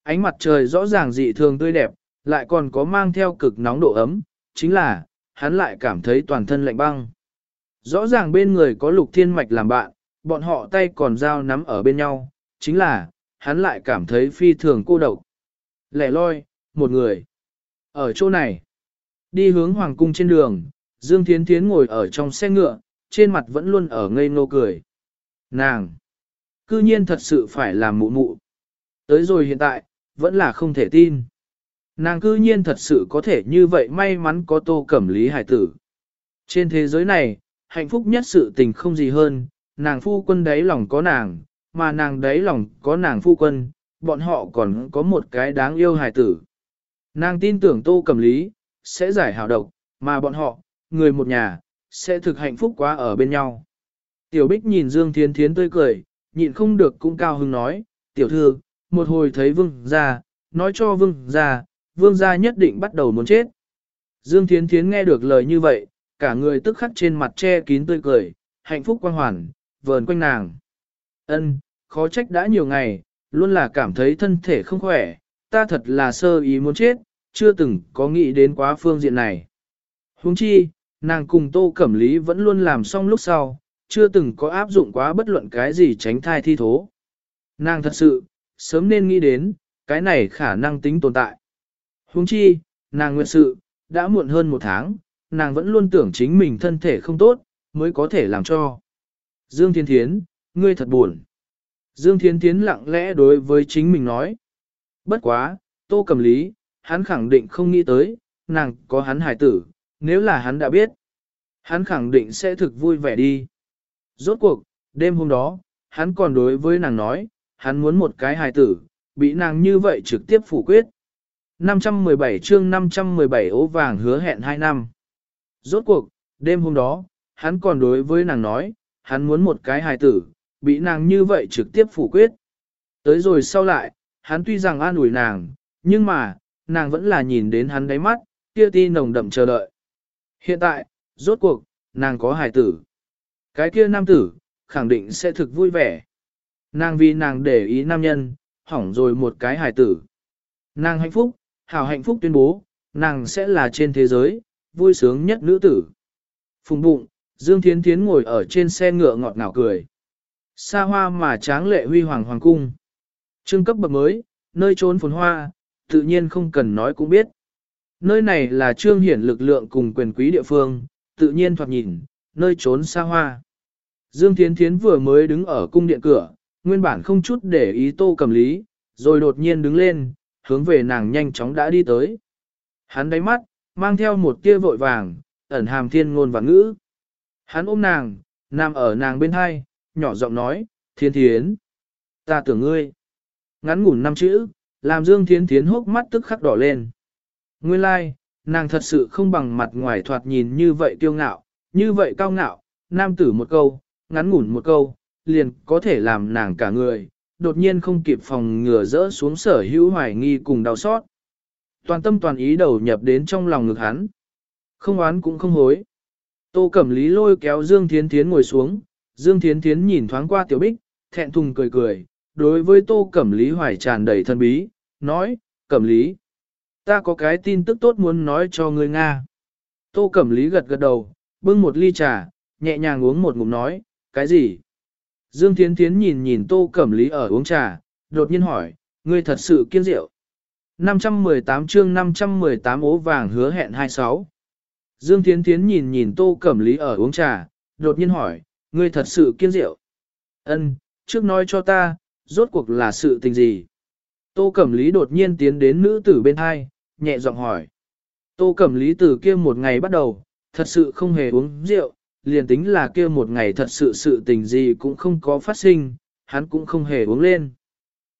Ánh mặt trời rõ ràng dị thường tươi đẹp, lại còn có mang theo cực nóng độ ấm, chính là, hắn lại cảm thấy toàn thân lạnh băng. Rõ ràng bên người có lục thiên mạch làm bạn, bọn họ tay còn dao nắm ở bên nhau, chính là, hắn lại cảm thấy phi thường cô độc. Lẻ loi, một người. Ở chỗ này, đi hướng hoàng cung trên đường, Dương Thiến Thiến ngồi ở trong xe ngựa, trên mặt vẫn luôn ở ngây ngô cười. Nàng, cư nhiên thật sự phải làm mụ mụ. Tới rồi hiện tại, vẫn là không thể tin. Nàng cư nhiên thật sự có thể như vậy may mắn có tô cẩm lý hải tử. Trên thế giới này, hạnh phúc nhất sự tình không gì hơn, nàng phu quân đáy lòng có nàng, mà nàng đáy lòng có nàng phu quân, bọn họ còn có một cái đáng yêu hài tử. Nàng tin tưởng tô cầm lý, sẽ giải hào độc, mà bọn họ, người một nhà, sẽ thực hạnh phúc quá ở bên nhau. Tiểu Bích nhìn Dương Thiên Thiến tươi cười, nhịn không được cũng cao hứng nói, tiểu thư, một hồi thấy vương ra, nói cho vương ra, vương gia nhất định bắt đầu muốn chết. Dương Thiến Thiến nghe được lời như vậy, cả người tức khắc trên mặt che kín tươi cười, hạnh phúc quang hoàn, vờn quanh nàng. Ân, khó trách đã nhiều ngày, luôn là cảm thấy thân thể không khỏe, ta thật là sơ ý muốn chết, chưa từng có nghĩ đến quá phương diện này. Huống chi, nàng cùng Tô Cẩm Lý vẫn luôn làm xong lúc sau, chưa từng có áp dụng quá bất luận cái gì tránh thai thi thố. Nàng thật sự, sớm nên nghĩ đến, cái này khả năng tính tồn tại. Huống chi, nàng nguyện sự, đã muộn hơn một tháng, nàng vẫn luôn tưởng chính mình thân thể không tốt, mới có thể làm cho. Dương Thiên Thiến, ngươi thật buồn. Dương Thiên Thiến lặng lẽ đối với chính mình nói. Bất quá, tô cầm lý, hắn khẳng định không nghĩ tới, nàng có hắn hài tử, nếu là hắn đã biết. Hắn khẳng định sẽ thực vui vẻ đi. Rốt cuộc, đêm hôm đó, hắn còn đối với nàng nói, hắn muốn một cái hài tử, bị nàng như vậy trực tiếp phủ quyết. 517 chương 517 ố vàng hứa hẹn 2 năm. Rốt cuộc, đêm hôm đó, hắn còn đối với nàng nói, hắn muốn một cái hài tử, bị nàng như vậy trực tiếp phủ quyết. Tới rồi sau lại, hắn tuy rằng an ủi nàng, nhưng mà, nàng vẫn là nhìn đến hắn đáy mắt, kia ti nồng đậm chờ đợi. Hiện tại, rốt cuộc, nàng có hài tử. Cái kia nam tử, khẳng định sẽ thực vui vẻ. Nàng vì nàng để ý nam nhân, hỏng rồi một cái hài tử. Nàng hạnh phúc, hảo hạnh phúc tuyên bố, nàng sẽ là trên thế giới, vui sướng nhất nữ tử. Phùng bụng, Dương Thiến Thiến ngồi ở trên xe ngựa ngọt ngào cười. Xa hoa mà tráng lệ huy hoàng hoàng cung. Trưng cấp bậc mới, nơi trốn phồn hoa, tự nhiên không cần nói cũng biết. Nơi này là trương hiển lực lượng cùng quyền quý địa phương, tự nhiên thoạt nhìn, nơi trốn xa hoa. Dương Thiến Thiến vừa mới đứng ở cung điện cửa, nguyên bản không chút để ý tô cầm lý, rồi đột nhiên đứng lên, hướng về nàng nhanh chóng đã đi tới. Hắn đáy mắt, mang theo một tia vội vàng, ẩn hàm thiên ngôn và ngữ. Hắn ôm nàng, nằm ở nàng bên hai, nhỏ giọng nói, thiên thiến. Ta tưởng ngươi. Ngắn ngủn năm chữ, làm Dương Thiến Thiến hốc mắt tức khắc đỏ lên. Nguyên lai, like, nàng thật sự không bằng mặt ngoài thoạt nhìn như vậy kiêu ngạo, như vậy cao ngạo, nam tử một câu, ngắn ngủn một câu, liền có thể làm nàng cả người, đột nhiên không kịp phòng ngừa rỡ xuống sở hữu hoài nghi cùng đau xót. Toàn tâm toàn ý đầu nhập đến trong lòng ngực hắn. Không oán cũng không hối. Tô Cẩm Lý lôi kéo Dương Thiến Thiến ngồi xuống, Dương Thiến Thiến nhìn thoáng qua Tiểu Bích, thẹn thùng cười cười, đối với Tô Cẩm Lý hoài tràn đầy thân bí, nói, Cẩm Lý, ta có cái tin tức tốt muốn nói cho ngươi Nga. Tô Cẩm Lý gật gật đầu, bưng một ly trà, nhẹ nhàng uống một ngụm nói, cái gì? Dương Thiến Thiến nhìn nhìn Tô Cẩm Lý ở uống trà, đột nhiên hỏi, ngươi thật sự kiên rượu. 518 chương 518 ố vàng hứa hẹn 26. Dương Thiến Thiến nhìn nhìn Tô Cẩm Lý ở uống trà, đột nhiên hỏi, ngươi thật sự kiên rượu. Ân, trước nói cho ta, rốt cuộc là sự tình gì? Tô Cẩm Lý đột nhiên tiến đến nữ tử bên hai, nhẹ giọng hỏi. Tô Cẩm Lý từ kia một ngày bắt đầu, thật sự không hề uống rượu, liền tính là kia một ngày thật sự sự tình gì cũng không có phát sinh, hắn cũng không hề uống lên.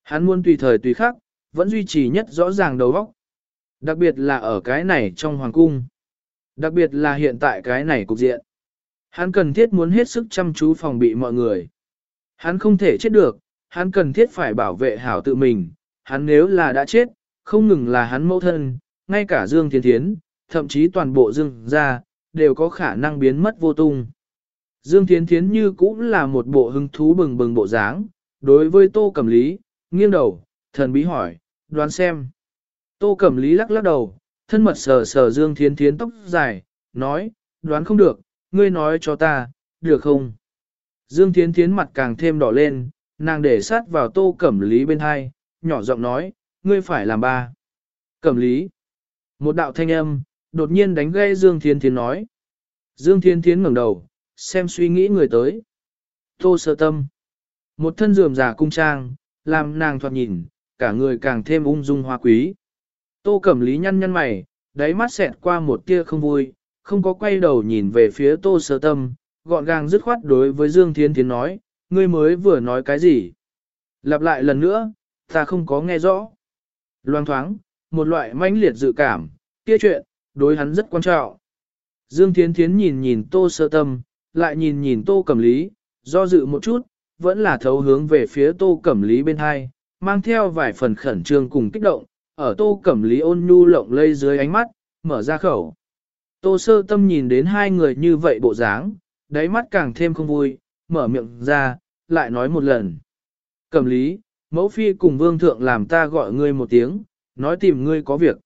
Hắn muốn tùy thời tùy khắc, vẫn duy trì nhất rõ ràng đầu óc. Đặc biệt là ở cái này trong hoàng cung. Đặc biệt là hiện tại cái này cục diện. Hắn cần thiết muốn hết sức chăm chú phòng bị mọi người. Hắn không thể chết được, hắn cần thiết phải bảo vệ hảo tự mình. Hắn nếu là đã chết, không ngừng là hắn mẫu thân, ngay cả Dương Thiên Thiến, thậm chí toàn bộ Dương gia, đều có khả năng biến mất vô tung. Dương thiên Thiến như cũng là một bộ hứng thú bừng bừng bộ dáng, đối với Tô Cẩm Lý, nghiêng đầu, thần bí hỏi, đoán xem. Tô Cẩm Lý lắc lắc đầu, thân mật sờ sờ Dương Thiến Thiến tóc dài, nói, đoán không được, ngươi nói cho ta, được không? Dương Thiến Thiến mặt càng thêm đỏ lên, nàng để sát vào Tô Cẩm Lý bên hai, nhỏ giọng nói, ngươi phải làm ba. Cẩm Lý. Một đạo thanh âm, đột nhiên đánh gây Dương thiến Thiến nói. Dương Thiên Thiến ngẩng đầu, xem suy nghĩ người tới. Tô sơ tâm. Một thân dườm giả cung trang, làm nàng thoạt nhìn, cả người càng thêm ung dung hoa quý. Tô Cẩm Lý nhăn nhăn mày, đáy mắt xẹt qua một tia không vui, không có quay đầu nhìn về phía Tô Sơ Tâm, gọn gàng dứt khoát đối với Dương Thiên Thiến nói, ngươi mới vừa nói cái gì? Lặp lại lần nữa, ta không có nghe rõ. Loang thoáng, một loại mãnh liệt dự cảm, kia chuyện, đối hắn rất quan trọng. Dương Thiến Thiến nhìn nhìn Tô Sơ Tâm, lại nhìn nhìn Tô Cẩm Lý, do dự một chút, vẫn là thấu hướng về phía Tô Cẩm Lý bên hai, mang theo vài phần khẩn trương cùng kích động, ở Tô Cẩm Lý ôn nhu lộng lây dưới ánh mắt, mở ra khẩu. Tô Sơ Tâm nhìn đến hai người như vậy bộ dáng, đáy mắt càng thêm không vui, mở miệng ra, lại nói một lần. Cẩm Lý, mẫu phi cùng vương thượng làm ta gọi ngươi một tiếng, nói tìm ngươi có việc.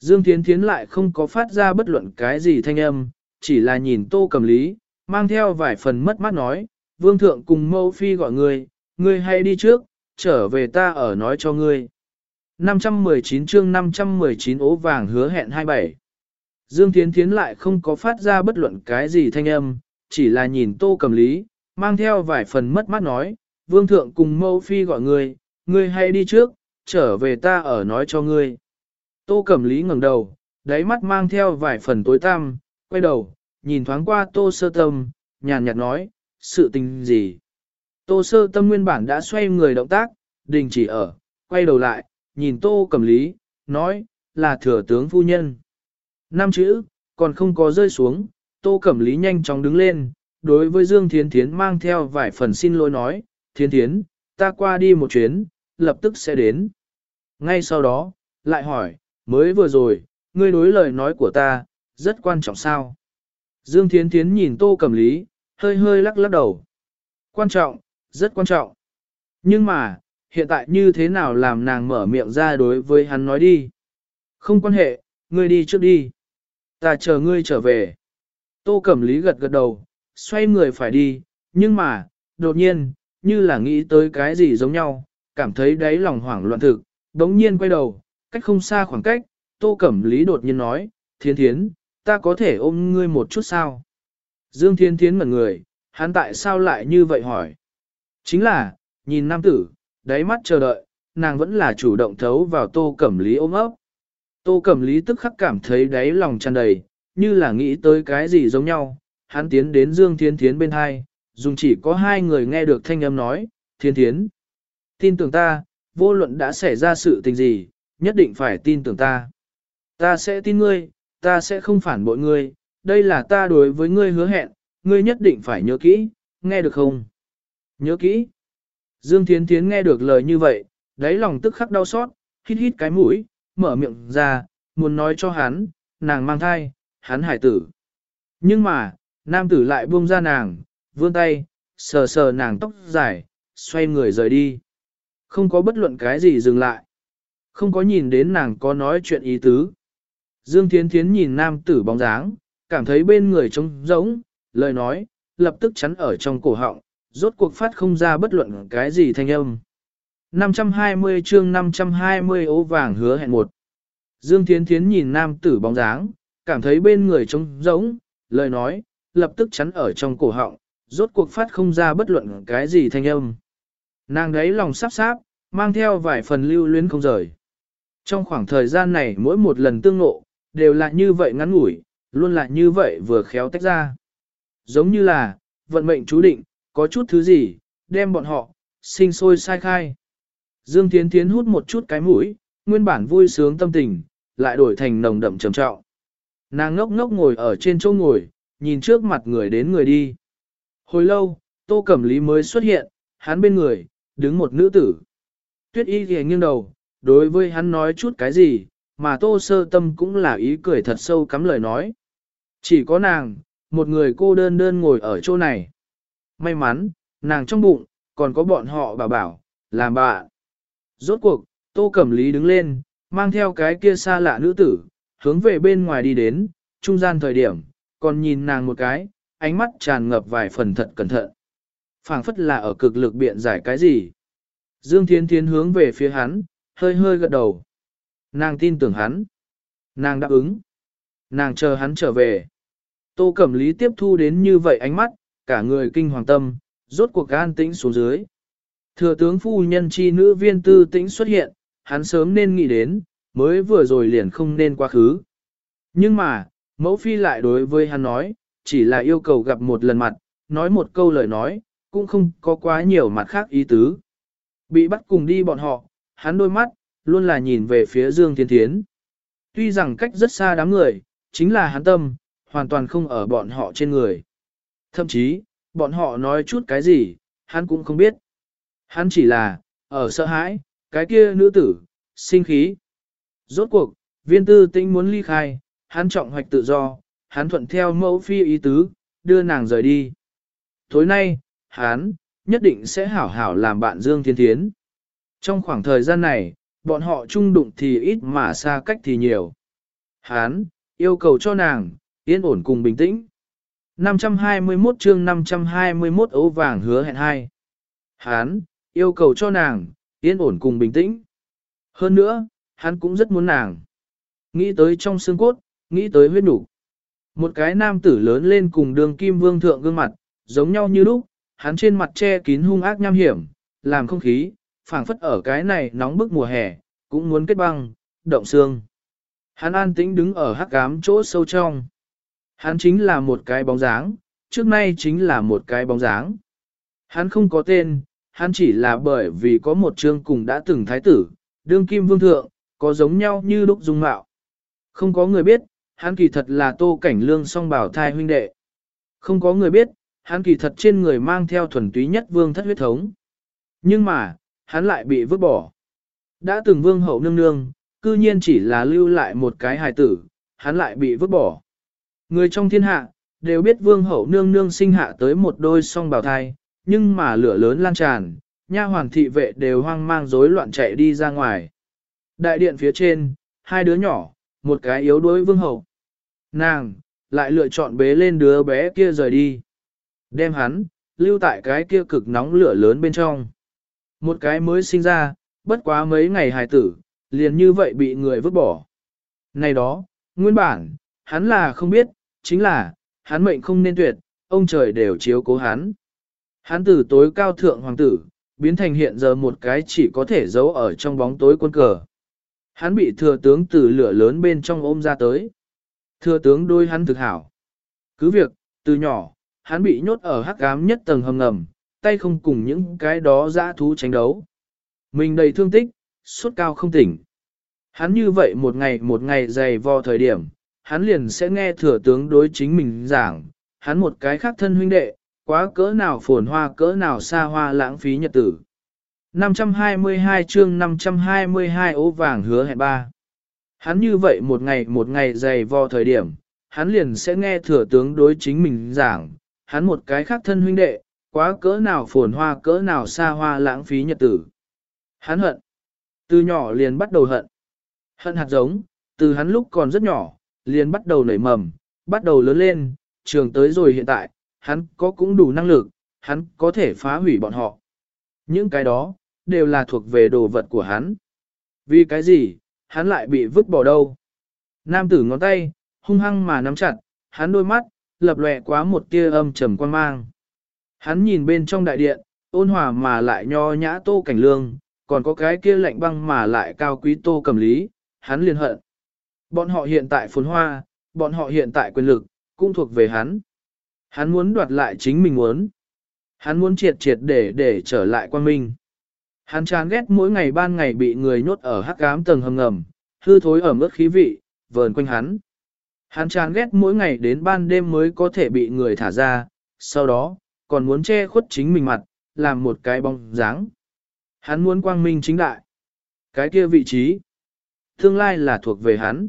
Dương Thiến Thiến lại không có phát ra bất luận cái gì thanh âm, chỉ là nhìn tô cầm lý, mang theo vài phần mất mát nói, vương thượng cùng mẫu phi gọi người, ngươi hãy đi trước, trở về ta ở nói cho ngươi. 519 chương 519 ố vàng hứa hẹn 27. Dương Thiến Thiến lại không có phát ra bất luận cái gì thanh âm, chỉ là nhìn tô cầm lý, mang theo vài phần mất mát nói, vương thượng cùng mẫu phi gọi ngươi, ngươi hãy đi trước, trở về ta ở nói cho ngươi. Tô cầm lý ngẩng đầu, đáy mắt mang theo vài phần tối tăm, quay đầu, nhìn thoáng qua tô sơ tâm, nhàn nhạt nói, sự tình gì. Tô sơ tâm nguyên bản đã xoay người động tác, đình chỉ ở, quay đầu lại, nhìn tô cầm lý, nói, là thừa tướng phu nhân. Năm chữ, còn không có rơi xuống, tô cẩm lý nhanh chóng đứng lên, đối với Dương Thiến Thiến mang theo vài phần xin lỗi nói, Thiến Thiến, ta qua đi một chuyến, lập tức sẽ đến. Ngay sau đó, lại hỏi, mới vừa rồi, ngươi đối lời nói của ta, rất quan trọng sao? Dương Thiến Thiến nhìn tô cẩm lý, hơi hơi lắc lắc đầu. Quan trọng, rất quan trọng. Nhưng mà, hiện tại như thế nào làm nàng mở miệng ra đối với hắn nói đi? Không quan hệ, ngươi đi trước đi. Ta chờ ngươi trở về. Tô Cẩm Lý gật gật đầu, xoay người phải đi, nhưng mà, đột nhiên, như là nghĩ tới cái gì giống nhau, cảm thấy đáy lòng hoảng loạn thực, đống nhiên quay đầu, cách không xa khoảng cách, Tô Cẩm Lý đột nhiên nói, Thiên Thiến, ta có thể ôm ngươi một chút sao? Dương Thiên Thiến ngẩn người, hắn tại sao lại như vậy hỏi? Chính là, nhìn nam tử, đáy mắt chờ đợi, nàng vẫn là chủ động thấu vào Tô Cẩm Lý ôm ấp. Tô Cẩm Lý tức khắc cảm thấy đáy lòng tràn đầy, như là nghĩ tới cái gì giống nhau, hắn tiến đến Dương Thiên Thiến bên hai, dùng chỉ có hai người nghe được thanh âm nói, Thiên Thiến. Tin tưởng ta, vô luận đã xảy ra sự tình gì, nhất định phải tin tưởng ta. Ta sẽ tin ngươi, ta sẽ không phản bội ngươi, đây là ta đối với ngươi hứa hẹn, ngươi nhất định phải nhớ kỹ, nghe được không? Nhớ kỹ. Dương Thiến Thiến nghe được lời như vậy, đáy lòng tức khắc đau xót, hít hít cái mũi, mở miệng ra, muốn nói cho hắn, nàng mang thai, hắn hải tử. Nhưng mà, nam tử lại buông ra nàng, vươn tay, sờ sờ nàng tóc dài, xoay người rời đi. Không có bất luận cái gì dừng lại. Không có nhìn đến nàng có nói chuyện ý tứ. Dương Thiến Thiến nhìn nam tử bóng dáng, cảm thấy bên người trống rỗng, lời nói, lập tức chắn ở trong cổ họng, rốt cuộc phát không ra bất luận cái gì thanh âm. 520 chương 520 ố vàng hứa hẹn một. Dương Thiến Thiến nhìn nam tử bóng dáng, cảm thấy bên người trống rỗng, lời nói, lập tức chắn ở trong cổ họng, rốt cuộc phát không ra bất luận cái gì thanh âm. Nàng đấy lòng sắp sáp, mang theo vài phần lưu luyến không rời. Trong khoảng thời gian này mỗi một lần tương ngộ, đều là như vậy ngắn ngủi, luôn là như vậy vừa khéo tách ra. Giống như là, vận mệnh chú định, có chút thứ gì, đem bọn họ, sinh sôi sai khai. Dương Thiến Thiến hút một chút cái mũi, nguyên bản vui sướng tâm tình, lại đổi thành nồng đậm trầm trọng. Nàng ngốc ngốc ngồi ở trên chỗ ngồi, nhìn trước mặt người đến người đi. Hồi lâu, Tô Cẩm Lý mới xuất hiện, hắn bên người, đứng một nữ tử. Tuyết y ghề nghiêng đầu, đối với hắn nói chút cái gì, mà Tô Sơ Tâm cũng là ý cười thật sâu cắm lời nói. Chỉ có nàng, một người cô đơn đơn ngồi ở chỗ này. May mắn, nàng trong bụng, còn có bọn họ bảo bảo, làm bà. Rốt cuộc, Tô Cẩm Lý đứng lên, mang theo cái kia xa lạ nữ tử, hướng về bên ngoài đi đến, trung gian thời điểm, còn nhìn nàng một cái, ánh mắt tràn ngập vài phần thật cẩn thận. phảng phất là ở cực lực biện giải cái gì. Dương Thiên Thiên hướng về phía hắn, hơi hơi gật đầu. Nàng tin tưởng hắn. Nàng đáp ứng. Nàng chờ hắn trở về. Tô Cẩm Lý tiếp thu đến như vậy ánh mắt, cả người kinh hoàng tâm, rốt cuộc an tĩnh xuống dưới. Thừa tướng phu nhân chi nữ viên tư tĩnh xuất hiện, hắn sớm nên nghĩ đến, mới vừa rồi liền không nên quá khứ. Nhưng mà, mẫu phi lại đối với hắn nói, chỉ là yêu cầu gặp một lần mặt, nói một câu lời nói, cũng không có quá nhiều mặt khác ý tứ. Bị bắt cùng đi bọn họ, hắn đôi mắt, luôn là nhìn về phía Dương Thiên Thiến. Tuy rằng cách rất xa đám người, chính là hắn tâm, hoàn toàn không ở bọn họ trên người. Thậm chí, bọn họ nói chút cái gì, hắn cũng không biết. Hắn chỉ là, ở sợ hãi, cái kia nữ tử, sinh khí. Rốt cuộc, viên tư tinh muốn ly khai, hắn trọng hoạch tự do, hắn thuận theo mẫu phi ý tứ, đưa nàng rời đi. Tối nay, hắn, nhất định sẽ hảo hảo làm bạn Dương Thiên Thiến. Trong khoảng thời gian này, bọn họ chung đụng thì ít mà xa cách thì nhiều. Hán, yêu cầu cho nàng, yên ổn cùng bình tĩnh. 521 chương 521 ấu vàng hứa hẹn hai. Hán, yêu cầu cho nàng, yên ổn cùng bình tĩnh. Hơn nữa, hắn cũng rất muốn nàng. Nghĩ tới trong xương cốt, nghĩ tới huyết đủ. Một cái nam tử lớn lên cùng đường kim vương thượng gương mặt, giống nhau như lúc, hắn trên mặt che kín hung ác nham hiểm, làm không khí, phảng phất ở cái này nóng bức mùa hè, cũng muốn kết băng, động xương. Hắn an tĩnh đứng ở hắc cám chỗ sâu trong. Hắn chính là một cái bóng dáng, trước nay chính là một cái bóng dáng. Hắn không có tên, hắn chỉ là bởi vì có một chương cùng đã từng thái tử, đương kim vương thượng, có giống nhau như đúc dung mạo. Không có người biết, hắn kỳ thật là tô cảnh lương song bảo thai huynh đệ. Không có người biết, hắn kỳ thật trên người mang theo thuần túy nhất vương thất huyết thống. Nhưng mà, hắn lại bị vứt bỏ. Đã từng vương hậu nương nương, cư nhiên chỉ là lưu lại một cái hài tử, hắn lại bị vứt bỏ. Người trong thiên hạ, đều biết vương hậu nương nương sinh hạ tới một đôi song bào thai, nhưng mà lửa lớn lan tràn, nha hoàng thị vệ đều hoang mang rối loạn chạy đi ra ngoài. Đại điện phía trên, hai đứa nhỏ, một cái yếu đuối vương hậu. Nàng, lại lựa chọn bế lên đứa bé kia rời đi. Đem hắn, lưu tại cái kia cực nóng lửa lớn bên trong. Một cái mới sinh ra, bất quá mấy ngày hài tử, liền như vậy bị người vứt bỏ. Này đó, nguyên bản, hắn là không biết, chính là, hắn mệnh không nên tuyệt, ông trời đều chiếu cố hắn. Hắn từ tối cao thượng hoàng tử, biến thành hiện giờ một cái chỉ có thể giấu ở trong bóng tối quân cờ. Hắn bị thừa tướng từ lửa lớn bên trong ôm ra tới. Thừa tướng đôi hắn thực hảo. Cứ việc, từ nhỏ, hắn bị nhốt ở hắc ám nhất tầng hầm ngầm, tay không cùng những cái đó dã thú tranh đấu. Mình đầy thương tích, suốt cao không tỉnh. Hắn như vậy một ngày một ngày dày vò thời điểm, hắn liền sẽ nghe thừa tướng đối chính mình giảng, hắn một cái khác thân huynh đệ, quá cỡ nào phồn hoa cỡ nào xa hoa lãng phí nhật tử. 522 chương 522 ố vàng hứa hẹn ba. Hắn như vậy một ngày một ngày dày vò thời điểm, hắn liền sẽ nghe thừa tướng đối chính mình giảng, hắn một cái khác thân huynh đệ, quá cỡ nào phồn hoa cỡ nào xa hoa lãng phí nhật tử. Hắn hận. Từ nhỏ liền bắt đầu hận. Hận hạt giống, từ hắn lúc còn rất nhỏ, liền bắt đầu nảy mầm, bắt đầu lớn lên, trường tới rồi hiện tại, hắn có cũng đủ năng lực, hắn có thể phá hủy bọn họ. Những cái đó, đều là thuộc về đồ vật của hắn. Vì cái gì, hắn lại bị vứt bỏ đâu? Nam tử ngón tay, hung hăng mà nắm chặt, hắn đôi mắt, lập lòe quá một tia âm trầm quan mang. Hắn nhìn bên trong đại điện, ôn hòa mà lại nho nhã tô cảnh lương, còn có cái kia lạnh băng mà lại cao quý tô cầm lý, hắn liền hận. Bọn họ hiện tại phồn hoa, bọn họ hiện tại quyền lực, cũng thuộc về hắn. Hắn muốn đoạt lại chính mình muốn. Hắn muốn triệt triệt để để trở lại quan minh. Hắn chán ghét mỗi ngày ban ngày bị người nhốt ở hắc ám tầng hầm ngầm, hư thối ở mức khí vị, vờn quanh hắn. Hắn chán ghét mỗi ngày đến ban đêm mới có thể bị người thả ra, sau đó, còn muốn che khuất chính mình mặt, làm một cái bóng dáng. Hắn muốn quang minh chính đại. Cái kia vị trí, tương lai là thuộc về hắn.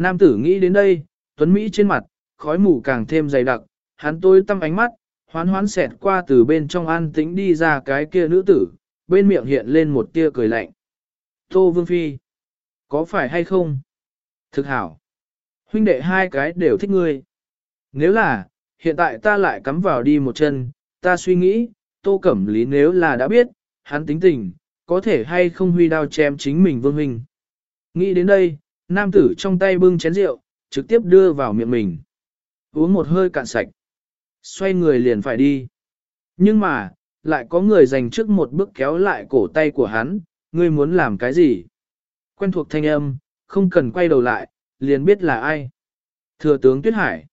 Nam tử nghĩ đến đây, tuấn Mỹ trên mặt, khói mù càng thêm dày đặc, hắn tôi tâm ánh mắt, hoán hoán xẹt qua từ bên trong an tĩnh đi ra cái kia nữ tử, bên miệng hiện lên một tia cười lạnh. Tô Vương Phi, có phải hay không? Thực hảo. Huynh đệ hai cái đều thích ngươi. Nếu là, hiện tại ta lại cắm vào đi một chân, ta suy nghĩ, Tô Cẩm Lý nếu là đã biết, hắn tính tình, có thể hay không huy đao chém chính mình Vương Huynh. Nghĩ đến đây, nam tử trong tay bưng chén rượu, trực tiếp đưa vào miệng mình. Uống một hơi cạn sạch. Xoay người liền phải đi. Nhưng mà, lại có người dành trước một bước kéo lại cổ tay của hắn, ngươi muốn làm cái gì? Quen thuộc thanh âm, không cần quay đầu lại, liền biết là ai. Thừa tướng Tuyết Hải.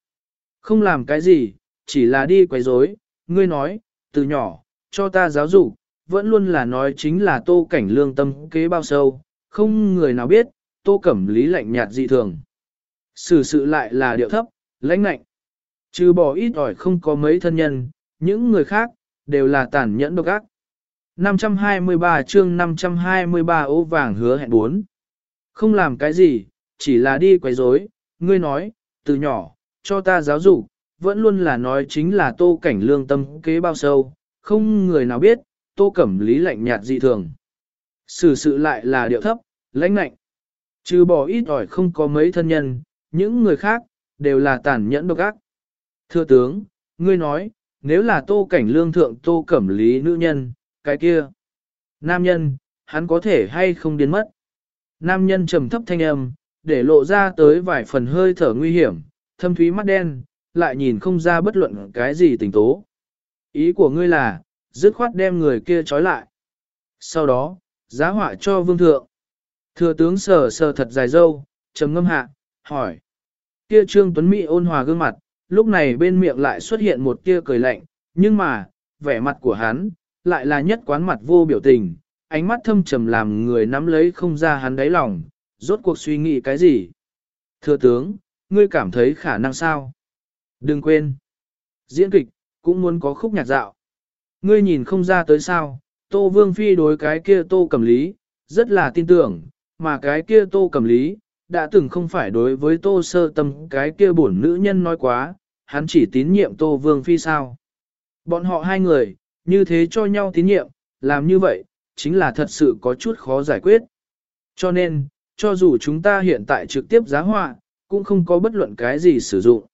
Không làm cái gì, chỉ là đi quấy rối. ngươi nói, từ nhỏ, cho ta giáo dục, vẫn luôn là nói chính là tô cảnh lương tâm kế bao sâu, không người nào biết, tô cẩm lý lạnh nhạt dị thường. Sự sự lại là điệu thấp, lãnh lạnh. Trừ bỏ ít ỏi không có mấy thân nhân, những người khác, đều là tàn nhẫn độc ác. 523 chương 523 ô vàng hứa hẹn 4. Không làm cái gì, chỉ là đi quấy rối. ngươi nói, từ nhỏ, cho ta giáo dục, vẫn luôn là nói chính là tô cảnh lương tâm kế bao sâu, không người nào biết, tô cẩm lý lạnh nhạt dị thường. Sự sự lại là điệu thấp, lãnh lạnh. Trừ bỏ ít ỏi không có mấy thân nhân, những người khác, đều là tàn nhẫn độc ác. Thưa tướng, ngươi nói, nếu là tô cảnh lương thượng tô cẩm lý nữ nhân, cái kia. Nam nhân, hắn có thể hay không điên mất. Nam nhân trầm thấp thanh âm, để lộ ra tới vài phần hơi thở nguy hiểm, thâm thúy mắt đen, lại nhìn không ra bất luận cái gì tình tố. Ý của ngươi là, dứt khoát đem người kia trói lại. Sau đó, giá họa cho vương thượng. Thừa tướng sờ sờ thật dài dâu, trầm ngâm hạ, hỏi. Kia trương tuấn mỹ ôn hòa gương mặt, lúc này bên miệng lại xuất hiện một tia cười lạnh, nhưng mà, vẻ mặt của hắn, lại là nhất quán mặt vô biểu tình, ánh mắt thâm trầm làm người nắm lấy không ra hắn đáy lòng, rốt cuộc suy nghĩ cái gì. Thừa tướng, ngươi cảm thấy khả năng sao? Đừng quên, diễn kịch, cũng muốn có khúc nhạc dạo. Ngươi nhìn không ra tới sao, Tô Vương Phi đối cái kia Tô Cẩm Lý, rất là tin tưởng, mà cái kia Tô cầm Lý, đã từng không phải đối với Tô Sơ Tâm cái kia bổn nữ nhân nói quá, hắn chỉ tín nhiệm Tô Vương Phi sao. Bọn họ hai người, như thế cho nhau tín nhiệm, làm như vậy, chính là thật sự có chút khó giải quyết. Cho nên, cho dù chúng ta hiện tại trực tiếp giá họa, cũng không có bất luận cái gì sử dụng.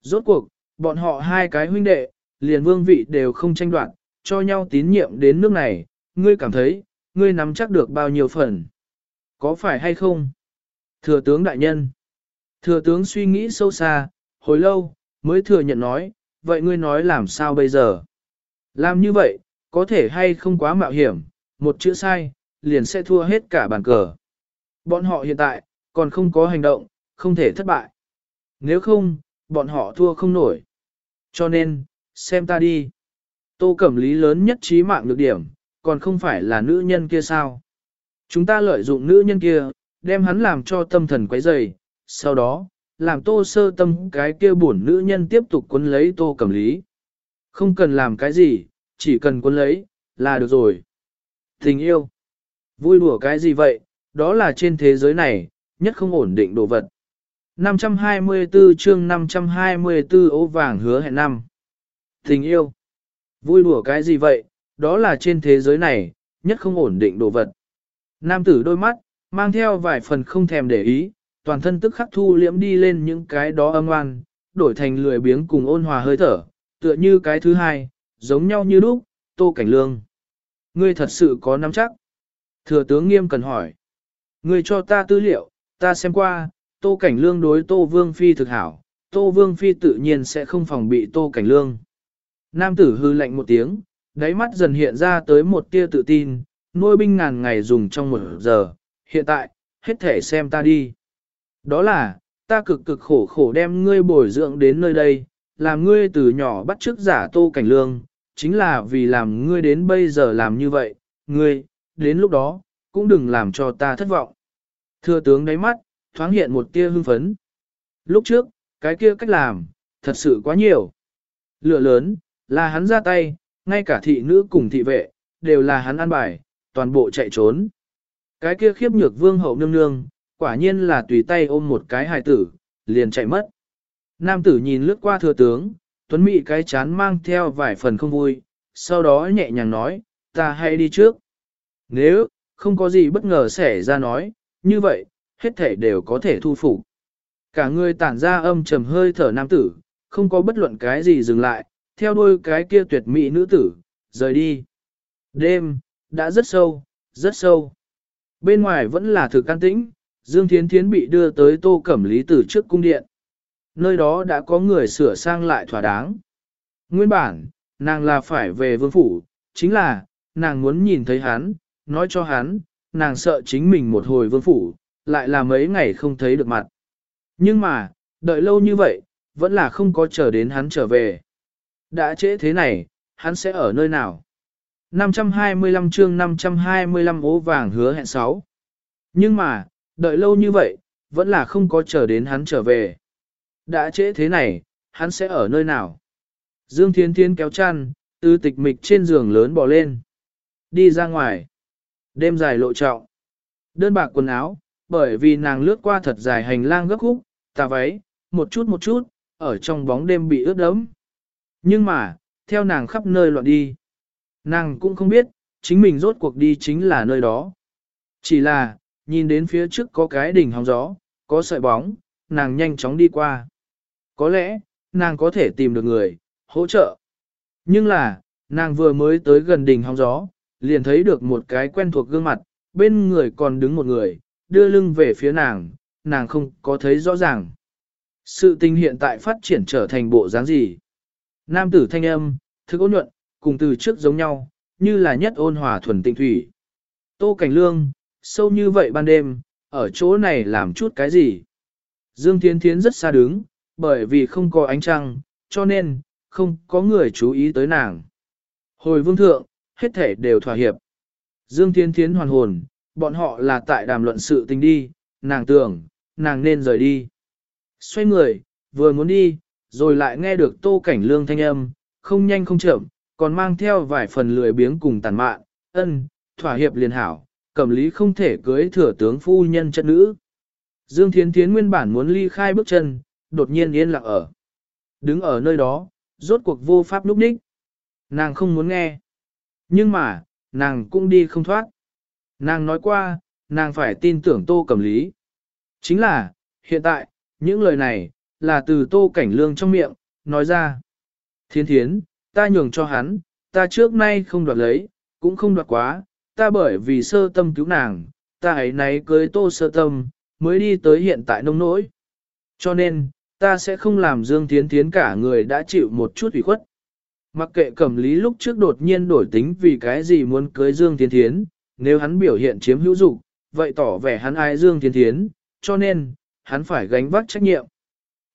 Rốt cuộc, bọn họ hai cái huynh đệ, liền vương vị đều không tranh đoạt, cho nhau tín nhiệm đến nước này, ngươi cảm thấy, ngươi nắm chắc được bao nhiêu phần. Có phải hay không? Thừa tướng đại nhân. Thừa tướng suy nghĩ sâu xa, hồi lâu, mới thừa nhận nói, vậy ngươi nói làm sao bây giờ? Làm như vậy, có thể hay không quá mạo hiểm, một chữ sai, liền sẽ thua hết cả bàn cờ. Bọn họ hiện tại, còn không có hành động, không thể thất bại. Nếu không, bọn họ thua không nổi. Cho nên, xem ta đi. Tô Cẩm Lý lớn nhất trí mạng được điểm, còn không phải là nữ nhân kia sao. Chúng ta lợi dụng nữ nhân kia, đem hắn làm cho tâm thần quấy dày, sau đó, làm tô sơ tâm cái kia buồn nữ nhân tiếp tục cuốn lấy tô Cẩm Lý. Không cần làm cái gì, chỉ cần cuốn lấy, là được rồi. Tình yêu. Vui đùa cái gì vậy, đó là trên thế giới này, nhất không ổn định đồ vật. 524 chương 524 ố vàng hứa hẹn năm. Tình yêu. Vui đùa cái gì vậy, đó là trên thế giới này, nhất không ổn định đồ vật. Nam tử đôi mắt, mang theo vài phần không thèm để ý, toàn thân tức khắc thu liễm đi lên những cái đó âm oan, đổi thành lười biếng cùng ôn hòa hơi thở, tựa như cái thứ hai, giống nhau như lúc, tô cảnh lương. Ngươi thật sự có nắm chắc. Thừa tướng nghiêm cần hỏi. Ngươi cho ta tư liệu, ta xem qua, tô cảnh lương đối tô vương phi thực hảo, tô vương phi tự nhiên sẽ không phòng bị tô cảnh lương. Nam tử hư lạnh một tiếng, đáy mắt dần hiện ra tới một tia tự tin, nuôi binh ngàn ngày dùng trong một giờ, hiện tại, hết thể xem ta đi. Đó là, ta cực cực khổ khổ đem ngươi bồi dưỡng đến nơi đây, làm ngươi từ nhỏ bắt chước giả tô cảnh lương, chính là vì làm ngươi đến bây giờ làm như vậy, ngươi, đến lúc đó, cũng đừng làm cho ta thất vọng. Thừa tướng đáy mắt, thoáng hiện một tia hưng phấn. Lúc trước, cái kia cách làm, thật sự quá nhiều. Lửa lớn, là hắn ra tay, ngay cả thị nữ cùng thị vệ, đều là hắn ăn bài, toàn bộ chạy trốn. Cái kia khiếp nhược vương hậu nương nương, quả nhiên là tùy tay ôm một cái hài tử, liền chạy mất. Nam tử nhìn lướt qua thừa tướng, tuấn mị cái chán mang theo vài phần không vui, sau đó nhẹ nhàng nói, ta hãy đi trước. Nếu, không có gì bất ngờ xảy ra nói, như vậy, hết thể đều có thể thu phục. Cả người tản ra âm trầm hơi thở nam tử, không có bất luận cái gì dừng lại, theo đuôi cái kia tuyệt mỹ nữ tử, rời đi. Đêm, đã rất sâu, rất sâu. Bên ngoài vẫn là thực can tĩnh, Dương Thiến Thiến bị đưa tới tô cẩm lý tử trước cung điện. Nơi đó đã có người sửa sang lại thỏa đáng. Nguyên bản, nàng là phải về vương phủ, chính là, nàng muốn nhìn thấy hắn, nói cho hắn, nàng sợ chính mình một hồi vương phủ, lại là mấy ngày không thấy được mặt. Nhưng mà, đợi lâu như vậy, vẫn là không có chờ đến hắn trở về. Đã trễ thế này, hắn sẽ ở nơi nào? 525 chương 525 ố vàng hứa hẹn 6. Nhưng mà, đợi lâu như vậy, vẫn là không có chờ đến hắn trở về. Đã trễ thế này, hắn sẽ ở nơi nào? Dương Thiến Thiến kéo chăn, từ tịch mịch trên giường lớn bò lên. Đi ra ngoài. Đêm dài lộ trọng. Đơn bạc quần áo, bởi vì nàng lướt qua thật dài hành lang gấp khúc, tà váy, một chút một chút, ở trong bóng đêm bị ướt đẫm. Nhưng mà, theo nàng khắp nơi loạn đi. Nàng cũng không biết, chính mình rốt cuộc đi chính là nơi đó. Chỉ là, nhìn đến phía trước có cái đỉnh hóng gió, có sợi bóng, nàng nhanh chóng đi qua. Có lẽ, nàng có thể tìm được người, hỗ trợ. Nhưng là, nàng vừa mới tới gần đỉnh hóng gió, liền thấy được một cái quen thuộc gương mặt, bên người còn đứng một người, đưa lưng về phía nàng, nàng không có thấy rõ ràng. Sự tình hiện tại phát triển trở thành bộ dáng gì? Nam tử thanh âm, thức ôn nhuận, cùng từ trước giống nhau, như là nhất ôn hòa thuần tịnh thủy. Tô Cảnh Lương, sâu như vậy ban đêm, ở chỗ này làm chút cái gì? Dương Thiến Thiến rất xa đứng, bởi vì không có ánh trăng, cho nên, không có người chú ý tới nàng. Hồi vương thượng, hết thể đều thỏa hiệp. Dương Thiến Thiến hoàn hồn, bọn họ là tại đàm luận sự tình đi, nàng tưởng, nàng nên rời đi. Xoay người, vừa muốn đi, rồi lại nghe được tô cảnh lương thanh âm, không nhanh không chậm, còn mang theo vài phần lười biếng cùng tàn mạn, ân, thỏa hiệp liền hảo, cẩm lý không thể cưới thừa tướng phu nhân chất nữ. Dương Thiến Thiến nguyên bản muốn ly khai bước chân, đột nhiên yên lặng ở. Đứng ở nơi đó, rốt cuộc vô pháp lúc ních. Nàng không muốn nghe. Nhưng mà, nàng cũng đi không thoát. Nàng nói qua, nàng phải tin tưởng tô cẩm lý. Chính là, hiện tại, những lời này, là từ tô cảnh lương trong miệng, nói ra. Thiên thiến, ta nhường cho hắn, ta trước nay không đoạt lấy, cũng không đoạt quá, ta bởi vì sơ tâm cứu nàng, ta ấy nấy cưới tô sơ tâm, mới đi tới hiện tại nông nỗi. Cho nên, ta sẽ không làm Dương Thiến Thiến cả người đã chịu một chút ủy khuất. Mặc kệ cẩm lý lúc trước đột nhiên đổi tính vì cái gì muốn cưới Dương Thiến Thiến, nếu hắn biểu hiện chiếm hữu dục, vậy tỏ vẻ hắn ai Dương Thiến Thiến, cho nên, hắn phải gánh vác trách nhiệm.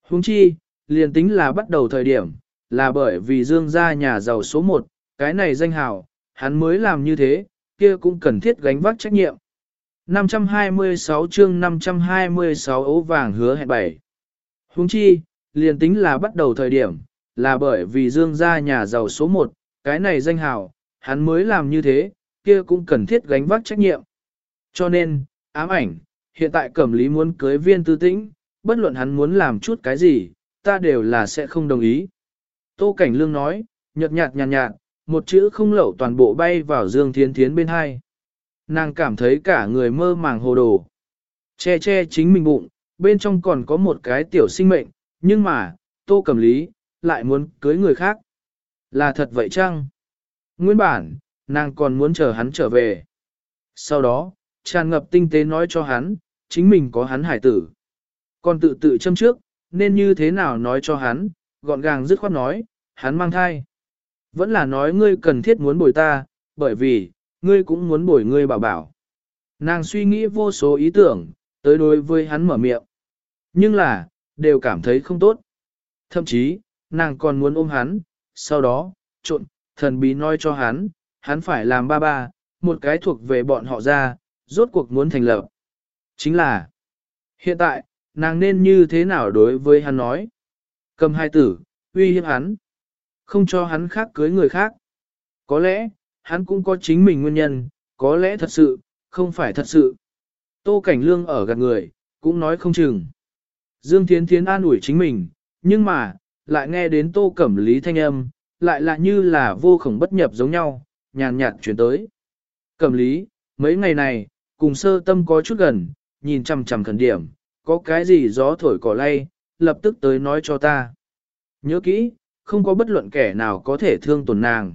Huống chi, liền tính là bắt đầu thời điểm, là bởi vì Dương gia nhà giàu số 1, cái này danh hào, hắn mới làm như thế, kia cũng cần thiết gánh vác trách nhiệm. 526 chương 526 ấu vàng hứa hẹn bảy. Huống chi, liền tính là bắt đầu thời điểm, là bởi vì Dương gia nhà giàu số 1, cái này danh hào, hắn mới làm như thế, kia cũng cần thiết gánh vác trách nhiệm. Cho nên, ám ảnh, hiện tại cẩm lý muốn cưới viên tư tĩnh, bất luận hắn muốn làm chút cái gì, ta đều là sẽ không đồng ý. Tô Cảnh Lương nói, nhợt nhạt nhạt nhạt, một chữ không lậu toàn bộ bay vào Dương Thiên Thiến bên hai. Nàng cảm thấy cả người mơ màng hồ đồ. Che che chính mình bụng, bên trong còn có một cái tiểu sinh mệnh, nhưng mà, Tô Cẩm Lý, lại muốn cưới người khác. Là thật vậy chăng? Nguyên bản, nàng còn muốn chờ hắn trở về. Sau đó, tràn ngập tinh tế nói cho hắn, chính mình có hắn hải tử. Còn tự tự châm trước, nên như thế nào nói cho hắn, gọn gàng dứt khoát nói, hắn mang thai. Vẫn là nói ngươi cần thiết muốn bồi ta, bởi vì, ngươi cũng muốn bồi ngươi bảo bảo. Nàng suy nghĩ vô số ý tưởng, tới đối với hắn mở miệng. Nhưng là, đều cảm thấy không tốt. Thậm chí, nàng còn muốn ôm hắn, sau đó, trộn, thần bí nói cho hắn, hắn phải làm ba ba, một cái thuộc về bọn họ ra, rốt cuộc muốn thành lập. Chính là, hiện tại, nàng nên như thế nào đối với hắn nói? Cầm hai tử, uy hiếp hắn. Không cho hắn khác cưới người khác. Có lẽ, hắn cũng có chính mình nguyên nhân, có lẽ thật sự, không phải thật sự. Tô Cảnh Lương ở gần người, cũng nói không chừng. Dương Thiến Thiến an ủi chính mình, nhưng mà, lại nghe đến Tô Cẩm Lý thanh âm, lại là như là vô khổng bất nhập giống nhau, nhàn nhạt chuyển tới. Cẩm Lý, mấy ngày này, cùng sơ tâm có chút gần, nhìn chằm chằm khẩn điểm, có cái gì gió thổi cỏ lay, lập tức tới nói cho ta. Nhớ kỹ, không có bất luận kẻ nào có thể thương tổn nàng.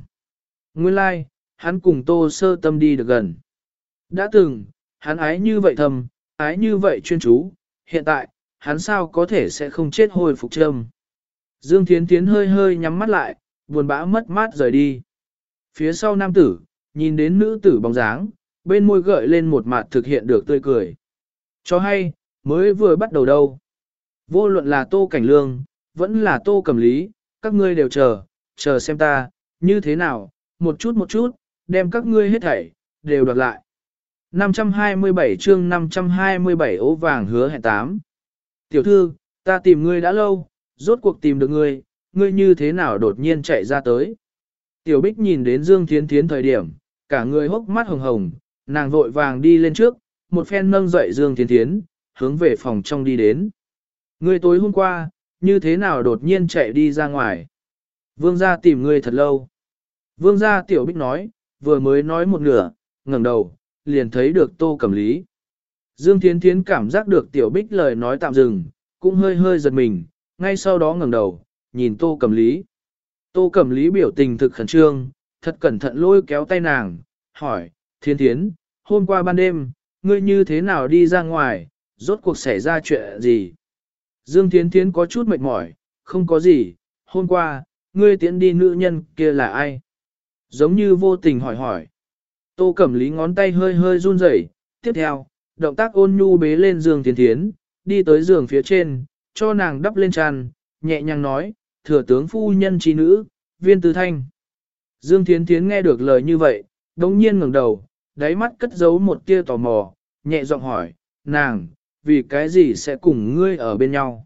Nguyên lai, like, hắn cùng tô sơ tâm đi được gần. Đã từng, hắn ái như vậy thầm, ái như vậy chuyên chú, hiện tại, hắn sao có thể sẽ không chết hồi phục trâm. Dương Thiến Thiến hơi hơi nhắm mắt lại, buồn bã mất mát rời đi. Phía sau nam tử, nhìn đến nữ tử bóng dáng, bên môi gợi lên một mặt thực hiện được tươi cười. Cho hay, mới vừa bắt đầu đâu. Vô luận là tô cảnh lương, vẫn là tô cầm lý, các ngươi đều chờ, chờ xem ta, như thế nào, một chút một chút, đem các ngươi hết thảy, đều đoạt lại. 527 chương 527 ố vàng hứa hẹn 8. Tiểu thư, ta tìm ngươi đã lâu, rốt cuộc tìm được ngươi, ngươi như thế nào đột nhiên chạy ra tới. Tiểu Bích nhìn đến Dương Thiến Thiến thời điểm, cả người hốc mắt hồng hồng, nàng vội vàng đi lên trước, một phen nâng dậy Dương Thiến Thiến, hướng về phòng trong đi đến. Ngươi tối hôm qua, như thế nào đột nhiên chạy đi ra ngoài. Vương gia tìm ngươi thật lâu. Vương gia tiểu bích nói, vừa mới nói một nửa, ngẩng đầu, liền thấy được tô cẩm lý. Dương Thiến Thiến cảm giác được tiểu bích lời nói tạm dừng, cũng hơi hơi giật mình, ngay sau đó ngẩng đầu, nhìn tô cẩm lý. Tô cẩm lý biểu tình thực khẩn trương, thật cẩn thận lôi kéo tay nàng, hỏi, Thiên Thiến, hôm qua ban đêm, ngươi như thế nào đi ra ngoài, rốt cuộc xảy ra chuyện gì? Dương Thiến Thiến có chút mệt mỏi, không có gì, hôm qua, ngươi tiễn đi nữ nhân kia là ai? Giống như vô tình hỏi hỏi. Tô Cẩm Lý ngón tay hơi hơi run rẩy, tiếp theo, động tác ôn nhu bế lên giường Thiến Thiến, đi tới giường phía trên, cho nàng đắp lên tràn, nhẹ nhàng nói, thừa tướng phu nhân trí nữ, viên tư thanh. Dương Thiến Thiến nghe được lời như vậy, đống nhiên ngẩng đầu, đáy mắt cất giấu một tia tò mò, nhẹ giọng hỏi, nàng, vì cái gì sẽ cùng ngươi ở bên nhau?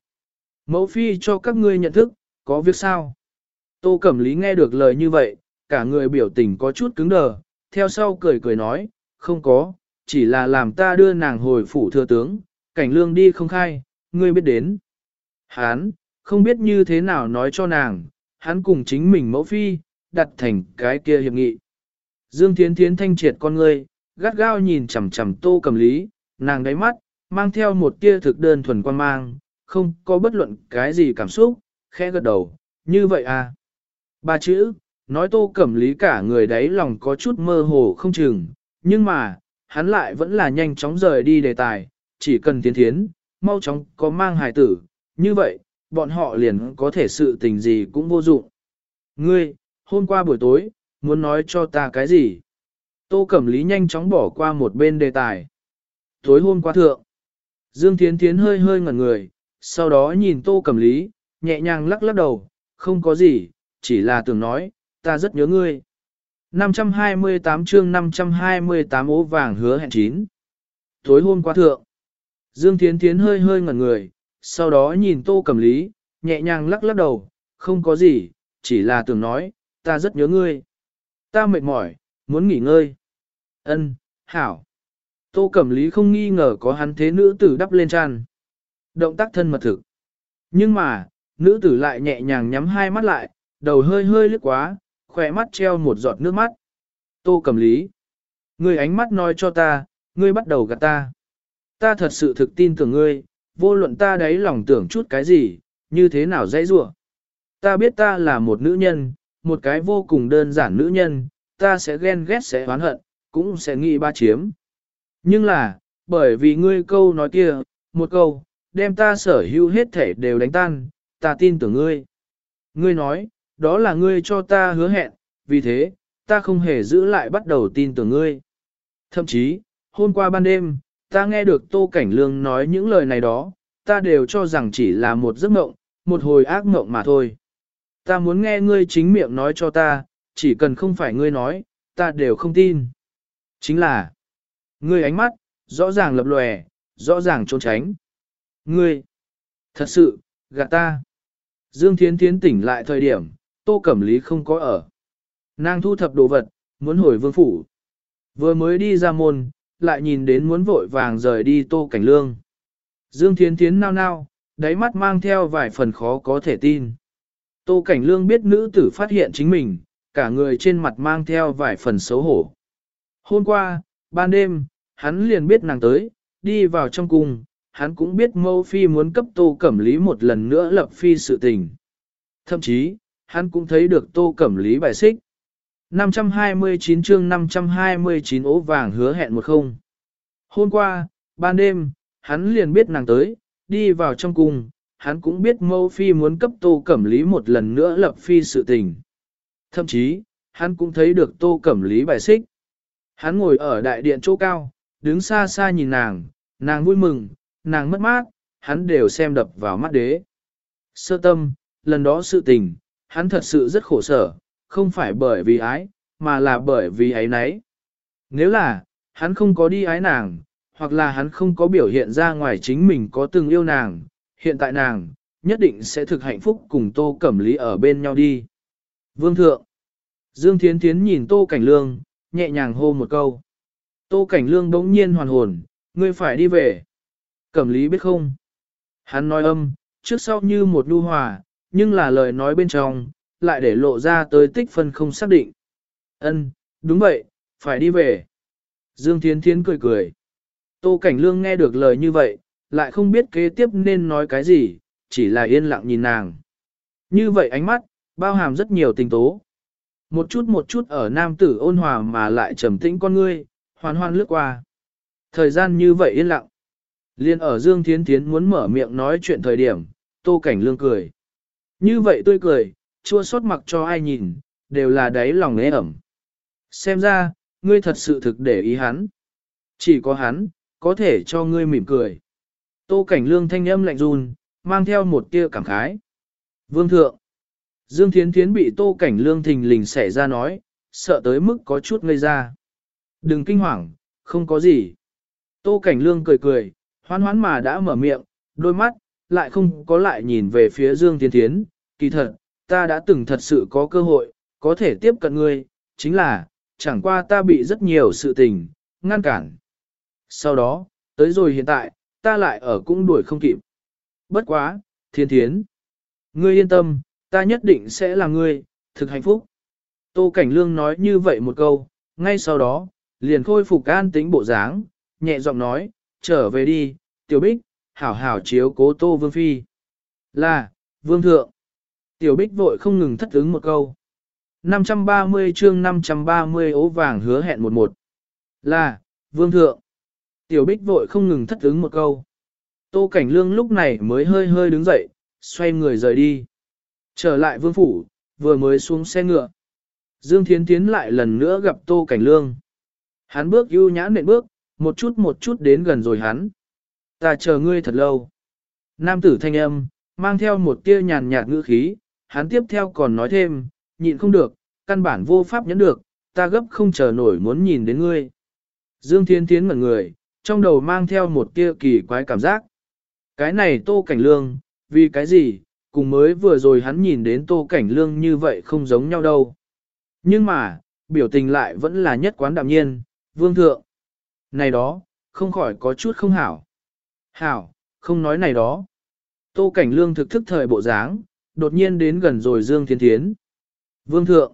Mẫu phi cho các ngươi nhận thức, có việc sao? Tô Cẩm Lý nghe được lời như vậy, cả người biểu tình có chút cứng đờ, theo sau cười cười nói, không có, chỉ là làm ta đưa nàng hồi phủ thừa tướng, cảnh lương đi không khai, ngươi biết đến. Hán, không biết như thế nào nói cho nàng, hắn cùng chính mình mẫu phi, đặt thành cái kia hiệp nghị. Dương Thiến Thiến thanh triệt con ngươi, gắt gao nhìn chằm chằm tô cầm lý, nàng đáy mắt, mang theo một tia thực đơn thuần quan mang, không có bất luận cái gì cảm xúc, khẽ gật đầu, như vậy à. Ba chữ, nói tô cẩm lý cả người đấy lòng có chút mơ hồ không chừng, nhưng mà, hắn lại vẫn là nhanh chóng rời đi đề tài, chỉ cần tiến thiến, mau chóng có mang hài tử, như vậy, bọn họ liền có thể sự tình gì cũng vô dụng. Ngươi, hôm qua buổi tối, muốn nói cho ta cái gì? Tô Cẩm Lý nhanh chóng bỏ qua một bên đề tài. Tối hôm qua thượng, Dương Thiến Thiến hơi hơi ngẩn người, sau đó nhìn Tô Cẩm Lý, nhẹ nhàng lắc lắc đầu, không có gì, chỉ là tưởng nói, ta rất nhớ ngươi. 528 chương 528 ố vàng hứa hẹn chín. Tối hôm qua thượng, Dương Thiến Thiến hơi hơi ngẩn người, sau đó nhìn Tô Cẩm Lý, nhẹ nhàng lắc lắc đầu, không có gì, chỉ là tưởng nói, ta rất nhớ ngươi. Ta mệt mỏi, muốn nghỉ ngơi. Ân, hảo. Tô Cẩm Lý không nghi ngờ có hắn thế nữ tử đắp lên tràn. Động tác thân mật thực. Nhưng mà, nữ tử lại nhẹ nhàng nhắm hai mắt lại, đầu hơi hơi lướt quá, khỏe mắt treo một giọt nước mắt. Tô Cẩm Lý. Ngươi ánh mắt nói cho ta, ngươi bắt đầu gạt ta. Ta thật sự thực tin tưởng ngươi, vô luận ta đấy lòng tưởng chút cái gì, như thế nào dễ dụa. Ta biết ta là một nữ nhân, một cái vô cùng đơn giản nữ nhân, ta sẽ ghen ghét sẽ oán hận, cũng sẽ nghĩ ba chiếm. Nhưng là, bởi vì ngươi câu nói kia, một câu, đem ta sở hữu hết thể đều đánh tan, ta tin tưởng ngươi. Ngươi nói, đó là ngươi cho ta hứa hẹn, vì thế, ta không hề giữ lại bắt đầu tin tưởng ngươi. Thậm chí, hôm qua ban đêm, ta nghe được Tô Cảnh Lương nói những lời này đó, ta đều cho rằng chỉ là một giấc mộng, một hồi ác mộng mà thôi. Ta muốn nghe ngươi chính miệng nói cho ta, chỉ cần không phải ngươi nói, ta đều không tin. Chính là, ngươi ánh mắt, rõ ràng lập lòe, rõ ràng trốn tránh. Ngươi, thật sự, gạt ta. Dương Thiến Thiến tỉnh lại thời điểm, Tô Cẩm Lý không có ở. Nàng thu thập đồ vật, muốn hồi vương phủ. Vừa mới đi ra môn, lại nhìn đến muốn vội vàng rời đi Tô Cảnh Lương. Dương Thiến Thiến nao nao, đáy mắt mang theo vài phần khó có thể tin. Tô Cảnh Lương biết nữ tử phát hiện chính mình, cả người trên mặt mang theo vài phần xấu hổ. Hôm qua, ban đêm, hắn liền biết nàng tới, đi vào trong cung, hắn cũng biết mâu phi muốn cấp Tô Cẩm Lý một lần nữa lập phi sự tình. Thậm chí, hắn cũng thấy được Tô Cẩm Lý bài xích. 529 chương 529 ố vàng hứa hẹn một không. Hôm qua, ban đêm, hắn liền biết nàng tới, đi vào trong cung, hắn cũng biết mâu phi muốn cấp tô cẩm lý một lần nữa lập phi sự tình. Thậm chí, hắn cũng thấy được tô cẩm lý bài xích. Hắn ngồi ở đại điện chỗ cao, đứng xa xa nhìn nàng, nàng vui mừng, nàng mất mát, hắn đều xem đập vào mắt đế. Sơ tâm, lần đó sự tình, hắn thật sự rất khổ sở, không phải bởi vì ái, mà là bởi vì ấy nấy. Nếu là, hắn không có đi ái nàng, hoặc là hắn không có biểu hiện ra ngoài chính mình có từng yêu nàng, hiện tại nàng, nhất định sẽ thực hạnh phúc cùng Tô Cẩm Lý ở bên nhau đi. Vương Thượng Dương Thiến Thiến nhìn Tô Cảnh Lương, nhẹ nhàng hô một câu. Tô Cảnh Lương bỗng nhiên hoàn hồn, ngươi phải đi về. Cẩm Lý biết không? Hắn nói âm, trước sau như một lưu hòa, nhưng là lời nói bên trong, lại để lộ ra tới tích phân không xác định. Ân, đúng vậy, phải đi về. Dương Thiến Thiến cười cười. Tô Cảnh Lương nghe được lời như vậy, lại không biết kế tiếp nên nói cái gì, chỉ là yên lặng nhìn nàng. Như vậy ánh mắt, bao hàm rất nhiều tình tố. Một chút một chút ở nam tử ôn hòa mà lại trầm tĩnh con ngươi, hoàn hoàn lướt qua. Thời gian như vậy yên lặng. Liên ở Dương Thiến Thiến muốn mở miệng nói chuyện thời điểm, Tô Cảnh Lương cười. Như vậy tôi cười, chua xót mặc cho ai nhìn, đều là đáy lòng ế ẩm. Xem ra, ngươi thật sự thực để ý hắn. Chỉ có hắn, có thể cho ngươi mỉm cười. Tô Cảnh Lương thanh âm lạnh run, mang theo một tia cảm khái. Vương thượng. Dương Thiến Thiến bị Tô Cảnh Lương thình lình xẻ ra nói, sợ tới mức có chút ngây ra. Đừng kinh hoàng, không có gì. Tô Cảnh Lương cười cười, hoan hoán mà đã mở miệng, đôi mắt, lại không có lại nhìn về phía Dương Thiến Thiến. Kỳ thật, ta đã từng thật sự có cơ hội, có thể tiếp cận ngươi, chính là, chẳng qua ta bị rất nhiều sự tình, ngăn cản. Sau đó, tới rồi hiện tại, ta lại ở cũng đuổi không kịp. Bất quá, thiên thiến. Ngươi yên tâm, ta nhất định sẽ là ngươi, thực hạnh phúc. Tô Cảnh Lương nói như vậy một câu, ngay sau đó, liền khôi phục an tính bộ dáng, nhẹ giọng nói, trở về đi, tiểu bích, hảo hảo chiếu cố Tô Vương Phi. Là, Vương Thượng. Tiểu bích vội không ngừng thất ứng một câu. 530 chương 530 ố vàng hứa hẹn một một. Là, Vương Thượng. Tiểu bích vội không ngừng thất ứng một câu. Tô Cảnh Lương lúc này mới hơi hơi đứng dậy, xoay người rời đi. Trở lại vương phủ, vừa mới xuống xe ngựa. Dương Thiến Tiến lại lần nữa gặp Tô Cảnh Lương. Hắn bước ưu nhã nện bước, một chút một chút đến gần rồi hắn. Ta chờ ngươi thật lâu. Nam tử thanh âm, mang theo một tia nhàn nhạt ngữ khí, hắn tiếp theo còn nói thêm, nhịn không được, căn bản vô pháp nhẫn được, ta gấp không chờ nổi muốn nhìn đến ngươi. Dương Thiên Thiến ngẩn người, trong đầu mang theo một tia kỳ quái cảm giác. Cái này tô cảnh lương, vì cái gì, cùng mới vừa rồi hắn nhìn đến tô cảnh lương như vậy không giống nhau đâu. Nhưng mà, biểu tình lại vẫn là nhất quán đạm nhiên, vương thượng. Này đó, không khỏi có chút không hảo. Hảo, không nói này đó. Tô cảnh lương thực thức thời bộ dáng, đột nhiên đến gần rồi Dương Thiên Thiến. Vương thượng.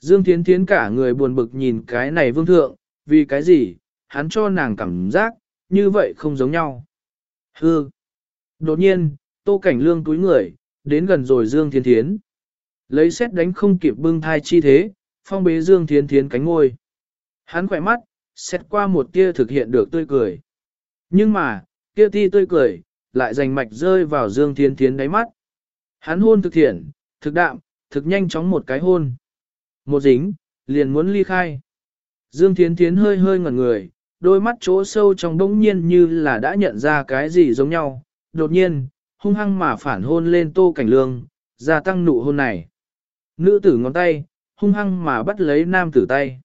Dương Thiến Thiến cả người buồn bực nhìn cái này vương thượng, vì cái gì, hắn cho nàng cảm giác, như vậy không giống nhau. Hư. Đột nhiên, tô cảnh lương túi người, đến gần rồi Dương Thiên Thiến. Lấy xét đánh không kịp bưng thai chi thế, phong bế Dương Thiên Thiến cánh ngôi. Hắn khỏe mắt, xét qua một tia thực hiện được tươi cười. Nhưng mà, kia ti tươi cười, lại dành mạch rơi vào Dương Thiên Thiến đáy mắt. Hắn hôn thực thiện, thực đạm, thực nhanh chóng một cái hôn. Một dính, liền muốn ly khai. Dương Thiến Thiến hơi hơi ngẩn người, đôi mắt chỗ sâu trong đống nhiên như là đã nhận ra cái gì giống nhau, đột nhiên, hung hăng mà phản hôn lên tô cảnh lương, gia tăng nụ hôn này. Nữ tử ngón tay, hung hăng mà bắt lấy nam tử tay.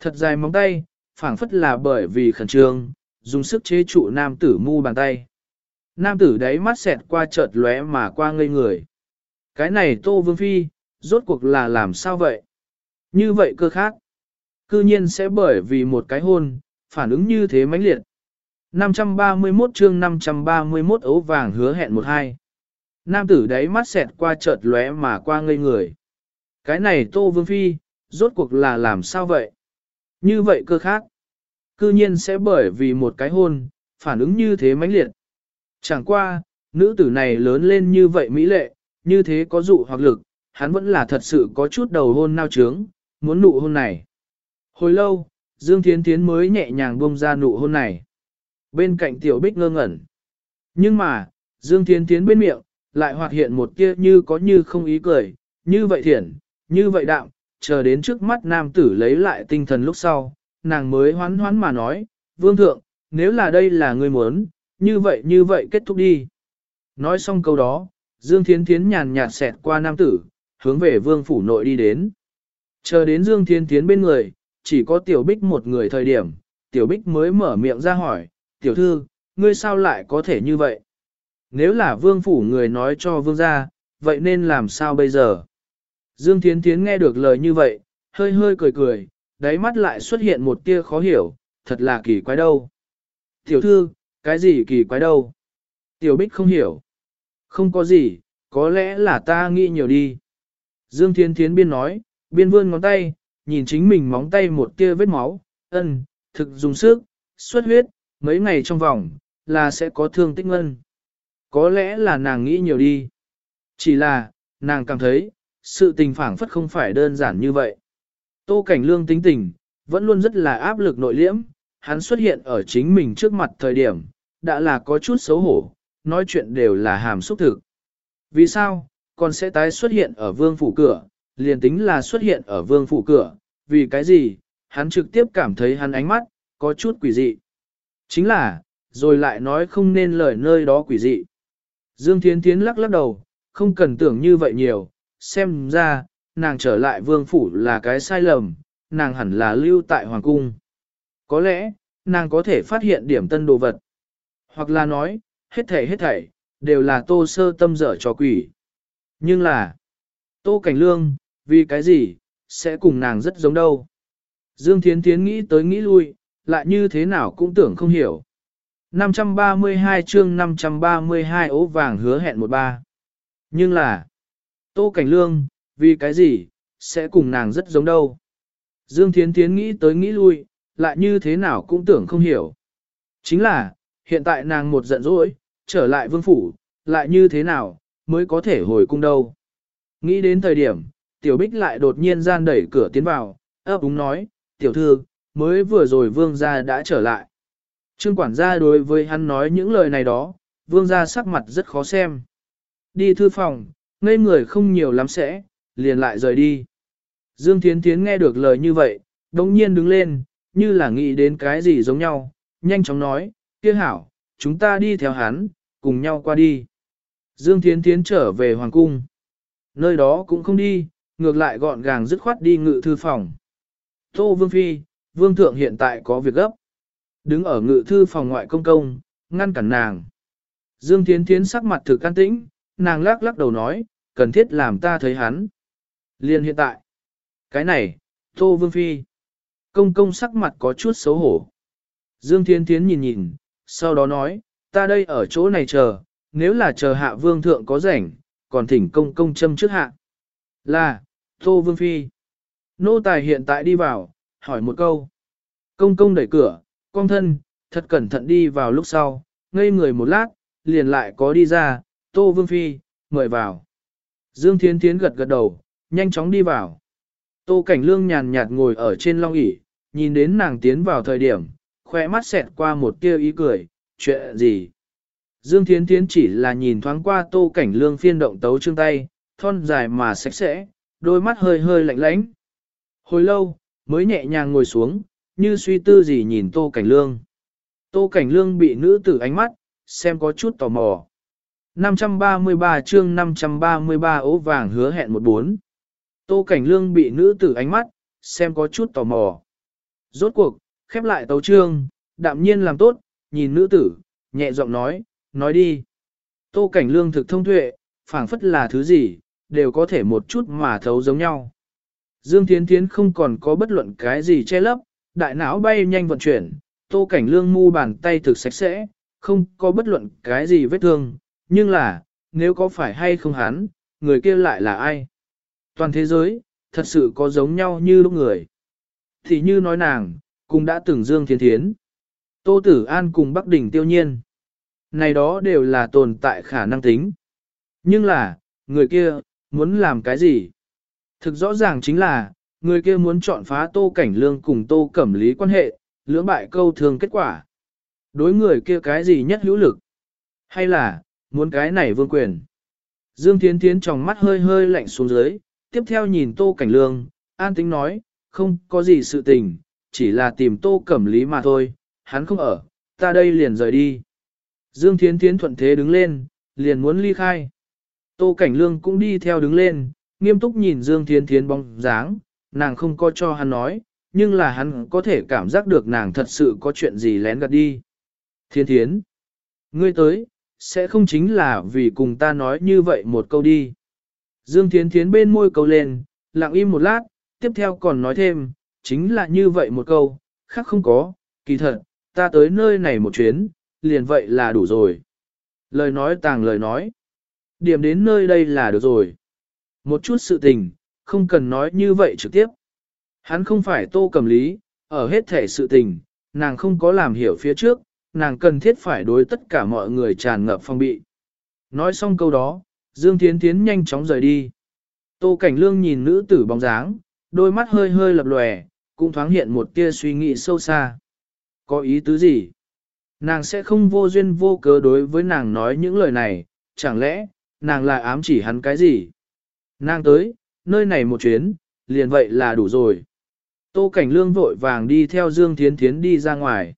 Thật dài móng tay, phảng phất là bởi vì khẩn trương, dùng sức chế trụ nam tử mu bàn tay. Nam tử đáy mắt xẹt qua chợt lóe mà qua ngây người. Cái này tô vương phi, rốt cuộc là làm sao vậy? Như vậy cơ khác. Cư nhiên sẽ bởi vì một cái hôn, phản ứng như thế mãnh liệt. 531 chương 531 ấu vàng hứa hẹn một hai. Nam tử đáy mắt xẹt qua chợt lóe mà qua ngây người. Cái này Tô Vương Phi, rốt cuộc là làm sao vậy? Như vậy cơ khác. Cư nhiên sẽ bởi vì một cái hôn, phản ứng như thế mãnh liệt. Chẳng qua, nữ tử này lớn lên như vậy mỹ lệ, như thế có dụ hoặc lực, hắn vẫn là thật sự có chút đầu hôn nao trướng, muốn nụ hôn này. Hồi lâu, Dương Thiến Thiến mới nhẹ nhàng buông ra nụ hôn này. Bên cạnh Tiểu Bích ngơ ngẩn. Nhưng mà, Dương Thiến Thiến bên miệng, lại hoạt hiện một kia như có như không ý cười, như vậy thiển như vậy đạm, chờ đến trước mắt nam tử lấy lại tinh thần lúc sau, nàng mới hoán hoán mà nói, Vương Thượng, nếu là đây là người muốn, như vậy như vậy kết thúc đi. Nói xong câu đó, Dương Thiến Thiến nhàn nhạt xẹt qua nam tử, hướng về vương phủ nội đi đến. Chờ đến Dương Thiên Thiến bên người, chỉ có Tiểu Bích một người thời điểm, Tiểu Bích mới mở miệng ra hỏi, Tiểu Thư, ngươi sao lại có thể như vậy? Nếu là vương phủ người nói cho vương gia, vậy nên làm sao bây giờ? Dương Thiến Thiến nghe được lời như vậy, hơi hơi cười cười, đáy mắt lại xuất hiện một tia khó hiểu, thật là kỳ quái đâu. Tiểu thư, cái gì kỳ quái đâu? Tiểu Bích không hiểu. Không có gì, có lẽ là ta nghĩ nhiều đi. Dương Thiến Thiến biên nói, biên vươn ngón tay, nhìn chính mình móng tay một tia vết máu, ân, thực dùng sức, xuất huyết, mấy ngày trong vòng, là sẽ có thương tích ngân. Có lẽ là nàng nghĩ nhiều đi. Chỉ là, nàng cảm thấy, sự tình phản phất không phải đơn giản như vậy. Tô Cảnh Lương tính tình, vẫn luôn rất là áp lực nội liễm, hắn xuất hiện ở chính mình trước mặt thời điểm, đã là có chút xấu hổ, nói chuyện đều là hàm xúc thực. Vì sao, còn sẽ tái xuất hiện ở vương phủ cửa, liền tính là xuất hiện ở vương phủ cửa, vì cái gì, hắn trực tiếp cảm thấy hắn ánh mắt, có chút quỷ dị. Chính là, rồi lại nói không nên lời nơi đó quỷ dị. Dương Thiến Thiến lắc lắc đầu, không cần tưởng như vậy nhiều, xem ra, nàng trở lại vương phủ là cái sai lầm, nàng hẳn là lưu tại hoàng cung. Có lẽ, nàng có thể phát hiện điểm tân đồ vật. Hoặc là nói, hết thảy hết thảy, đều là tô sơ tâm dở cho quỷ. Nhưng là, tô cảnh lương, vì cái gì, sẽ cùng nàng rất giống đâu. Dương Thiến Thiến nghĩ tới nghĩ lui, lại như thế nào cũng tưởng không hiểu. 532 chương 532 ố vàng hứa hẹn một ba. Nhưng là, Tô Cảnh Lương, vì cái gì, sẽ cùng nàng rất giống đâu. Dương Thiến Thiến nghĩ tới nghĩ lui, lại như thế nào cũng tưởng không hiểu. Chính là, hiện tại nàng một giận dỗi, trở lại vương phủ, lại như thế nào, mới có thể hồi cung đâu. Nghĩ đến thời điểm, tiểu bích lại đột nhiên gian đẩy cửa tiến vào, ấp úng nói, tiểu thư, mới vừa rồi vương gia đã trở lại. Trương quản gia đối với hắn nói những lời này đó, vương gia sắc mặt rất khó xem. Đi thư phòng, ngây người không nhiều lắm sẽ, liền lại rời đi. Dương Thiến Thiến nghe được lời như vậy, đồng nhiên đứng lên, như là nghĩ đến cái gì giống nhau, nhanh chóng nói, kia hảo, chúng ta đi theo hắn, cùng nhau qua đi. Dương Thiến Thiến trở về Hoàng Cung. Nơi đó cũng không đi, ngược lại gọn gàng dứt khoát đi ngự thư phòng. Tô Vương Phi, Vương Thượng hiện tại có việc gấp. Đứng ở ngự thư phòng ngoại công công, ngăn cản nàng. Dương Thiến Thiến sắc mặt thực can tĩnh, nàng lắc lắc đầu nói, cần thiết làm ta thấy hắn. Liên hiện tại. Cái này, Tô Vương Phi. Công công sắc mặt có chút xấu hổ. Dương Thiên Thiến nhìn nhìn, sau đó nói, ta đây ở chỗ này chờ, nếu là chờ hạ vương thượng có rảnh, còn thỉnh công công châm trước hạ. Là, Tô Vương Phi. Nô tài hiện tại đi vào, hỏi một câu. Công công đẩy cửa, công thân, thật cẩn thận đi vào lúc sau, ngây người một lát, liền lại có đi ra, Tô Vương Phi, mời vào. Dương Thiên Thiến gật gật đầu, nhanh chóng đi vào. Tô Cảnh Lương nhàn nhạt ngồi ở trên long ỷ, nhìn đến nàng tiến vào thời điểm, khỏe mắt xẹt qua một tia ý cười, chuyện gì? Dương Thiến Thiến chỉ là nhìn thoáng qua Tô Cảnh Lương phiên động tấu chương tay, thon dài mà sạch sẽ, đôi mắt hơi hơi lạnh lãnh. Hồi lâu, mới nhẹ nhàng ngồi xuống, như suy tư gì nhìn Tô Cảnh Lương. Tô Cảnh Lương bị nữ tử ánh mắt, xem có chút tò mò. 533 chương 533 ố vàng hứa hẹn một bốn. Tô Cảnh Lương bị nữ tử ánh mắt, xem có chút tò mò. Rốt cuộc, khép lại tấu chương, đạm nhiên làm tốt, nhìn nữ tử, nhẹ giọng nói, nói đi. Tô Cảnh Lương thực thông tuệ, phảng phất là thứ gì, đều có thể một chút mà thấu giống nhau. Dương Thiến Thiến không còn có bất luận cái gì che lấp, đại não bay nhanh vận chuyển, Tô Cảnh Lương mu bàn tay thực sạch sẽ, không có bất luận cái gì vết thương, nhưng là, nếu có phải hay không hắn, người kia lại là ai? Toàn thế giới, thật sự có giống nhau như lúc người. Thì như nói nàng, cũng đã từng Dương Thiên Thiến. Tô Tử An cùng Bắc Đỉnh tiêu nhiên. Này đó đều là tồn tại khả năng tính. Nhưng là, người kia, muốn làm cái gì? Thực rõ ràng chính là, người kia muốn chọn phá Tô Cảnh Lương cùng Tô Cẩm Lý quan hệ, lưỡng bại câu thường kết quả. Đối người kia cái gì nhất hữu lực? Hay là, muốn cái này vương quyền? Dương Thiến Thiến trong mắt hơi hơi lạnh xuống dưới, tiếp theo nhìn Tô Cảnh Lương, an tính nói, không có gì sự tình, chỉ là tìm Tô Cẩm Lý mà thôi, hắn không ở, ta đây liền rời đi. Dương Thiến Thiến thuận thế đứng lên, liền muốn ly khai. Tô Cảnh Lương cũng đi theo đứng lên, nghiêm túc nhìn Dương Thiên Thiến bóng dáng, nàng không có cho hắn nói, nhưng là hắn có thể cảm giác được nàng thật sự có chuyện gì lén gạt đi. Thiên Thiến, ngươi tới, sẽ không chính là vì cùng ta nói như vậy một câu đi. Dương Thiên Thiến bên môi câu lên, lặng im một lát, tiếp theo còn nói thêm, chính là như vậy một câu, khác không có, kỳ thật, ta tới nơi này một chuyến, liền vậy là đủ rồi. Lời nói tàng lời nói. Điểm đến nơi đây là được rồi. Một chút sự tình, không cần nói như vậy trực tiếp. Hắn không phải tô cầm lý, ở hết thể sự tình, nàng không có làm hiểu phía trước, nàng cần thiết phải đối tất cả mọi người tràn ngập phong bị. Nói xong câu đó, Dương Thiến Thiến nhanh chóng rời đi. Tô Cảnh Lương nhìn nữ tử bóng dáng, đôi mắt hơi hơi lập lòe, cũng thoáng hiện một tia suy nghĩ sâu xa. Có ý tứ gì? Nàng sẽ không vô duyên vô cớ đối với nàng nói những lời này, chẳng lẽ, nàng lại ám chỉ hắn cái gì? Nàng tới, nơi này một chuyến, liền vậy là đủ rồi. Tô Cảnh Lương vội vàng đi theo Dương Thiến Thiến đi ra ngoài.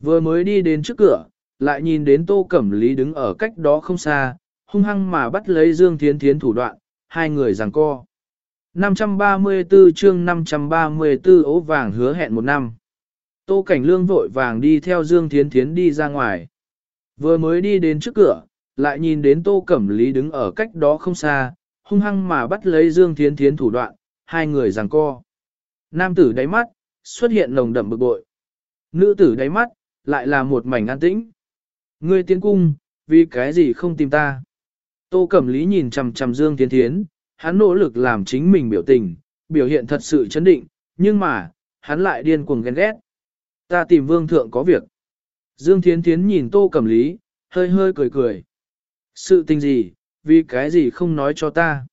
Vừa mới đi đến trước cửa, lại nhìn đến Tô Cẩm Lý đứng ở cách đó không xa, hung hăng mà bắt lấy Dương Thiến Thiến thủ đoạn, hai người giằng co. 534 chương 534 ố vàng hứa hẹn một năm. Tô Cảnh Lương vội vàng đi theo Dương Thiến Thiến đi ra ngoài. Vừa mới đi đến trước cửa, lại nhìn đến Tô Cẩm Lý đứng ở cách đó không xa, hung hăng mà bắt lấy Dương Thiến Thiến thủ đoạn, hai người giằng co. Nam tử đáy mắt, xuất hiện nồng đậm bực bội. Nữ tử đáy mắt, lại là một mảnh an tĩnh. Ngươi tiến cung, vì cái gì không tìm ta? Tô Cẩm Lý nhìn chằm chằm Dương Thiến Thiến, hắn nỗ lực làm chính mình biểu tình, biểu hiện thật sự chấn định, nhưng mà, hắn lại điên cuồng ghen ghét. Ta tìm vương thượng có việc. Dương Thiến Thiến nhìn Tô Cẩm Lý, hơi hơi cười cười. Sự tình gì, vì cái gì không nói cho ta.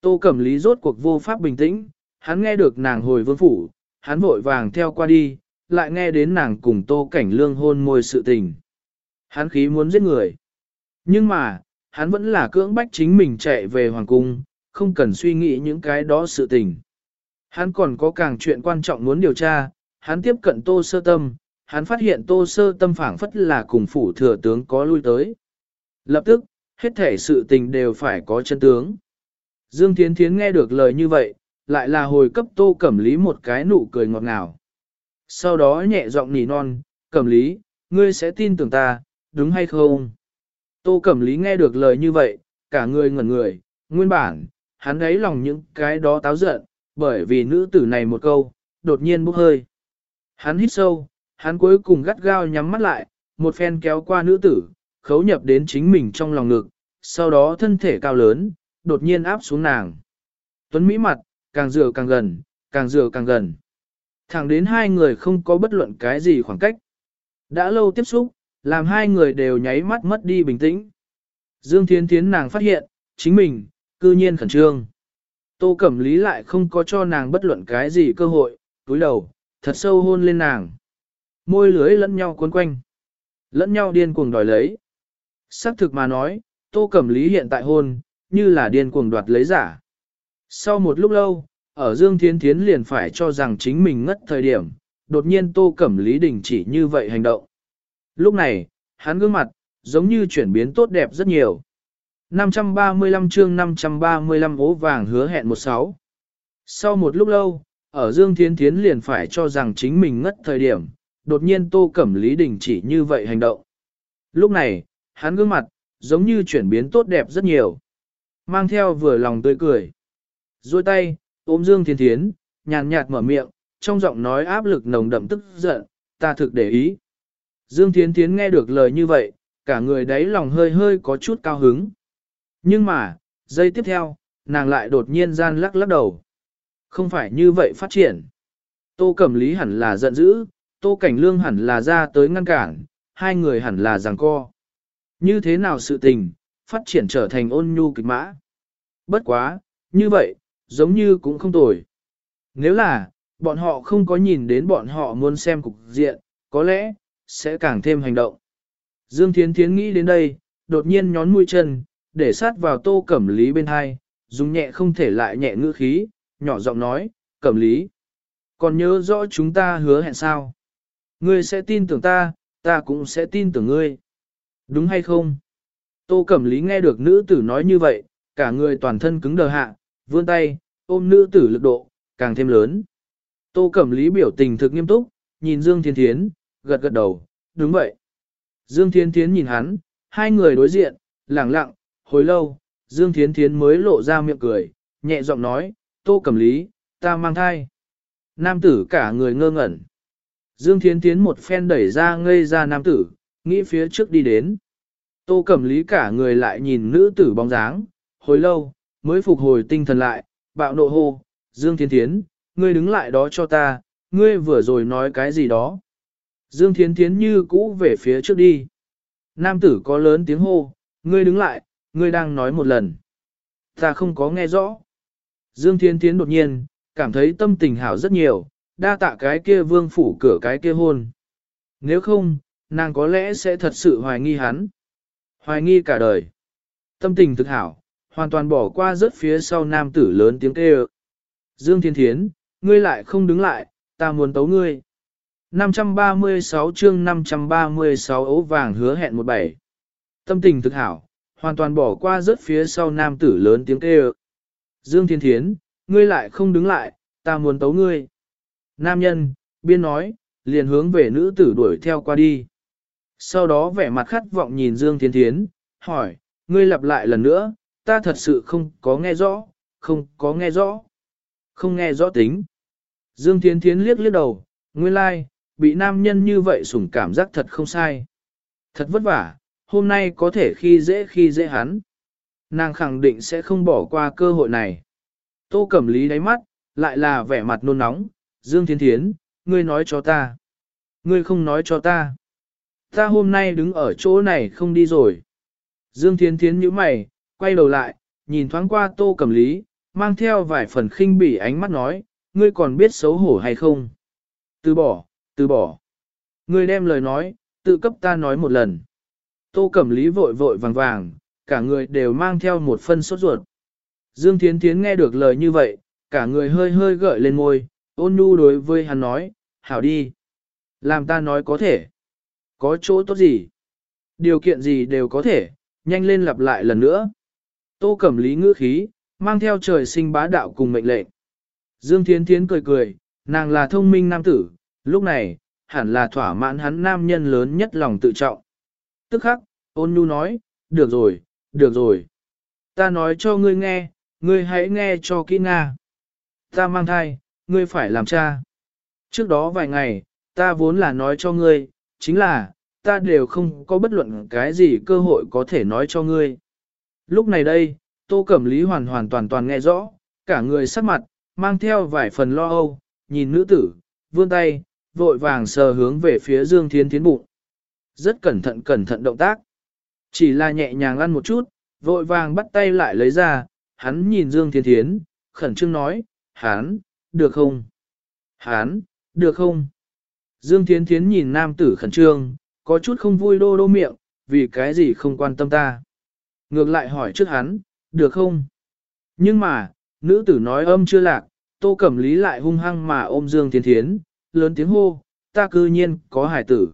Tô Cẩm Lý rốt cuộc vô pháp bình tĩnh, hắn nghe được nàng hồi vương phủ, hắn vội vàng theo qua đi, lại nghe đến nàng cùng Tô Cảnh Lương hôn môi sự tình. Hắn khí muốn giết người. Nhưng mà, hắn vẫn là cưỡng bách chính mình chạy về hoàng cung, không cần suy nghĩ những cái đó sự tình. Hắn còn có càng chuyện quan trọng muốn điều tra, hắn tiếp cận tô sơ tâm, hắn phát hiện tô sơ tâm phảng phất là cùng phủ thừa tướng có lui tới. Lập tức, hết thể sự tình đều phải có chân tướng. Dương Thiến Thiến nghe được lời như vậy, lại là hồi cấp tô cẩm lý một cái nụ cười ngọt ngào. Sau đó nhẹ giọng nỉ non, cẩm lý, ngươi sẽ tin tưởng ta, đúng hay không? Tô cẩm lý nghe được lời như vậy, cả người ngẩn người, nguyên bản, hắn ấy lòng những cái đó táo giận, bởi vì nữ tử này một câu, đột nhiên bốc hơi. Hắn hít sâu, hắn cuối cùng gắt gao nhắm mắt lại, một phen kéo qua nữ tử, khấu nhập đến chính mình trong lòng ngực, sau đó thân thể cao lớn, đột nhiên áp xuống nàng. Tuấn Mỹ mặt, càng dựa càng gần, càng dựa càng gần. Thẳng đến hai người không có bất luận cái gì khoảng cách. Đã lâu tiếp xúc, làm hai người đều nháy mắt mất đi bình tĩnh. Dương Thiến Thiến nàng phát hiện, chính mình, cư nhiên khẩn trương. Tô Cẩm Lý lại không có cho nàng bất luận cái gì cơ hội, túi đầu, thật sâu hôn lên nàng. Môi lưới lẫn nhau cuốn quanh. Lẫn nhau điên cuồng đòi lấy. Sắc thực mà nói, Tô Cẩm Lý hiện tại hôn, như là điên cuồng đoạt lấy giả. Sau một lúc lâu, ở Dương Thiến Thiến liền phải cho rằng chính mình ngất thời điểm, đột nhiên Tô Cẩm Lý đình chỉ như vậy hành động. Lúc này, hắn gương mặt, giống như chuyển biến tốt đẹp rất nhiều. 535 chương 535 ố vàng hứa hẹn 16. Sau một lúc lâu, ở Dương Thiến Thiến liền phải cho rằng chính mình ngất thời điểm, đột nhiên Tô Cẩm Lý đình chỉ như vậy hành động. Lúc này, hắn gương mặt, giống như chuyển biến tốt đẹp rất nhiều. Mang theo vừa lòng tươi cười. Rồi tay, ôm Dương Thiên Thiến, nhàn nhạt mở miệng, trong giọng nói áp lực nồng đậm tức giận, ta thực để ý. Dương Thiên Thiến nghe được lời như vậy, cả người đấy lòng hơi hơi có chút cao hứng. Nhưng mà, giây tiếp theo, nàng lại đột nhiên gian lắc lắc đầu. Không phải như vậy phát triển. Tô Cẩm Lý hẳn là giận dữ, Tô Cảnh Lương hẳn là ra tới ngăn cản, hai người hẳn là giằng co. Như thế nào sự tình, phát triển trở thành ôn nhu kịch mã. Bất quá, như vậy, giống như cũng không tồi. Nếu là, bọn họ không có nhìn đến bọn họ muốn xem cục diện, có lẽ, sẽ càng thêm hành động. Dương Thiến Thiến nghĩ đến đây, đột nhiên nhón mũi chân, để sát vào tô cẩm lý bên hai, dùng nhẹ không thể lại nhẹ ngữ khí, nhỏ giọng nói, cẩm lý. Còn nhớ rõ chúng ta hứa hẹn sao? Ngươi sẽ tin tưởng ta, ta cũng sẽ tin tưởng ngươi. Đúng hay không? Tô Cẩm Lý nghe được nữ tử nói như vậy, cả người toàn thân cứng đờ hạ, vươn tay, ôm nữ tử lực độ, càng thêm lớn. Tô Cẩm Lý biểu tình thực nghiêm túc, nhìn Dương Thiên Thiến, gật gật đầu, đúng vậy. Dương Thiên Thiến nhìn hắn, hai người đối diện, lẳng lặng, hồi lâu, Dương Thiên Thiến mới lộ ra miệng cười, nhẹ giọng nói, Tô Cẩm Lý, ta mang thai. Nam tử cả người ngơ ngẩn. Dương Thiên Thiến một phen đẩy ra ngây ra nam tử, nghĩ phía trước đi đến. Tô Cẩm Lý cả người lại nhìn nữ tử bóng dáng, hồi lâu, mới phục hồi tinh thần lại, bạo nộ hô, Dương Thiên Thiến, ngươi đứng lại đó cho ta, ngươi vừa rồi nói cái gì đó. Dương thiên Thiến như cũ về phía trước đi. Nam tử có lớn tiếng hô, ngươi đứng lại, ngươi đang nói một lần. Ta không có nghe rõ. Dương thiên Thiến đột nhiên, cảm thấy tâm tình hảo rất nhiều, đa tạ cái kia vương phủ cửa cái kia hôn. Nếu không, nàng có lẽ sẽ thật sự hoài nghi hắn. Hoài nghi cả đời. Tâm tình thực hảo, hoàn toàn bỏ qua rớt phía sau nam tử lớn tiếng kêu. Dương Thiên Thiến, ngươi lại không đứng lại, ta muốn tấu ngươi. 536 chương 536 ấu vàng hứa hẹn một bảy. Tâm tình thực hảo, hoàn toàn bỏ qua rớt phía sau nam tử lớn tiếng kêu. Dương Thiên Thiến, ngươi lại không đứng lại, ta muốn tấu ngươi. Nam nhân, biên nói, liền hướng về nữ tử đuổi theo qua đi. Sau đó vẻ mặt khát vọng nhìn Dương Thiên Thiến, hỏi, ngươi lặp lại lần nữa, ta thật sự không có nghe rõ, không có nghe rõ. Không nghe rõ tính. Dương Thiên Thiến liếc liếc đầu, nguyên lai, like, bị nam nhân như vậy sủng cảm giác thật không sai. Thật vất vả, hôm nay có thể khi dễ khi dễ hắn. Nàng khẳng định sẽ không bỏ qua cơ hội này. Tô Cẩm Lý đáy mắt, lại là vẻ mặt nôn nóng, Dương Thiên Thiến, ngươi nói cho ta. Ngươi không nói cho ta. Ta hôm nay đứng ở chỗ này không đi rồi. Dương thiến Thiến nhíu mày, quay đầu lại, nhìn thoáng qua Tô Cẩm Lý, mang theo vài phần khinh bỉ ánh mắt nói, ngươi còn biết xấu hổ hay không? Từ bỏ, từ bỏ. Ngươi đem lời nói, tự cấp ta nói một lần. Tô Cẩm Lý vội vội vàng vàng, cả người đều mang theo một phân sốt ruột. Dương Thiến Thiến nghe được lời như vậy, cả người hơi hơi gợi lên môi, ôn nhu đối với hắn nói, hảo đi. Làm ta nói có thể. Có chỗ tốt gì? Điều kiện gì đều có thể, nhanh lên lặp lại lần nữa. Tô Cẩm Lý ngữ khí, mang theo trời sinh bá đạo cùng mệnh lệnh. Dương Thiến Thiến cười cười, nàng là thông minh nam tử, lúc này, hẳn là thỏa mãn hắn nam nhân lớn nhất lòng tự trọng. Tức khắc, ôn nhu nói, được rồi, được rồi. Ta nói cho ngươi nghe, ngươi hãy nghe cho kỹ nga. Ta mang thai, ngươi phải làm cha. Trước đó vài ngày, ta vốn là nói cho ngươi, chính là, ta đều không có bất luận cái gì cơ hội có thể nói cho ngươi. Lúc này đây, Tô Cẩm Lý hoàn hoàn toàn toàn nghe rõ, cả người sắc mặt, mang theo vài phần lo âu, nhìn nữ tử, vươn tay, vội vàng sờ hướng về phía Dương Thiên Thiến bụng. Rất cẩn thận cẩn thận động tác. Chỉ là nhẹ nhàng ăn một chút, vội vàng bắt tay lại lấy ra, hắn nhìn Dương Thiên Thiến, khẩn trương nói, hắn, được không? Hắn, được không? Dương Thiến Thiến nhìn nam tử khẩn trương, có chút không vui đô đô miệng, vì cái gì không quan tâm ta. Ngược lại hỏi trước hắn, được không? Nhưng mà, nữ tử nói âm chưa lạc, tô cẩm lý lại hung hăng mà ôm Dương Thiến Thiến, lớn tiếng hô, ta cư nhiên có hải tử.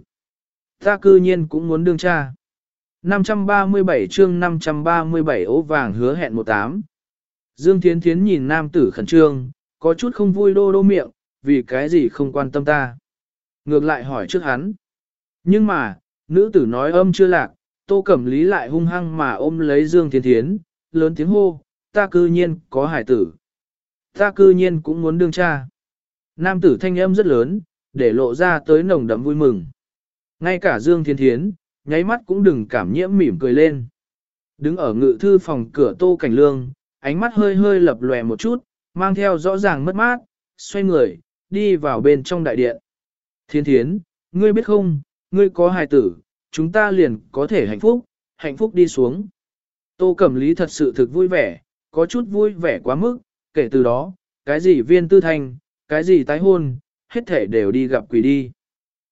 Ta cư nhiên cũng muốn đương cha. 537 chương 537 ố vàng hứa hẹn 18. Dương Thiến Thiến nhìn nam tử khẩn trương, có chút không vui đô đô miệng, vì cái gì không quan tâm ta. Ngược lại hỏi trước hắn. Nhưng mà, nữ tử nói âm chưa lạc, tô cẩm lý lại hung hăng mà ôm lấy Dương thiên Thiến, lớn tiếng hô, ta cư nhiên có hải tử. Ta cư nhiên cũng muốn đương cha. Nam tử thanh âm rất lớn, để lộ ra tới nồng đậm vui mừng. Ngay cả Dương Thiên Thiến, nháy mắt cũng đừng cảm nhiễm mỉm cười lên. Đứng ở ngự thư phòng cửa tô cảnh lương, ánh mắt hơi hơi lập lòe một chút, mang theo rõ ràng mất mát, xoay người, đi vào bên trong đại điện. Thiên thiến, ngươi biết không, ngươi có hài tử, chúng ta liền có thể hạnh phúc, hạnh phúc đi xuống. Tô Cẩm Lý thật sự thực vui vẻ, có chút vui vẻ quá mức, kể từ đó, cái gì viên tư thành, cái gì tái hôn, hết thể đều đi gặp quỷ đi.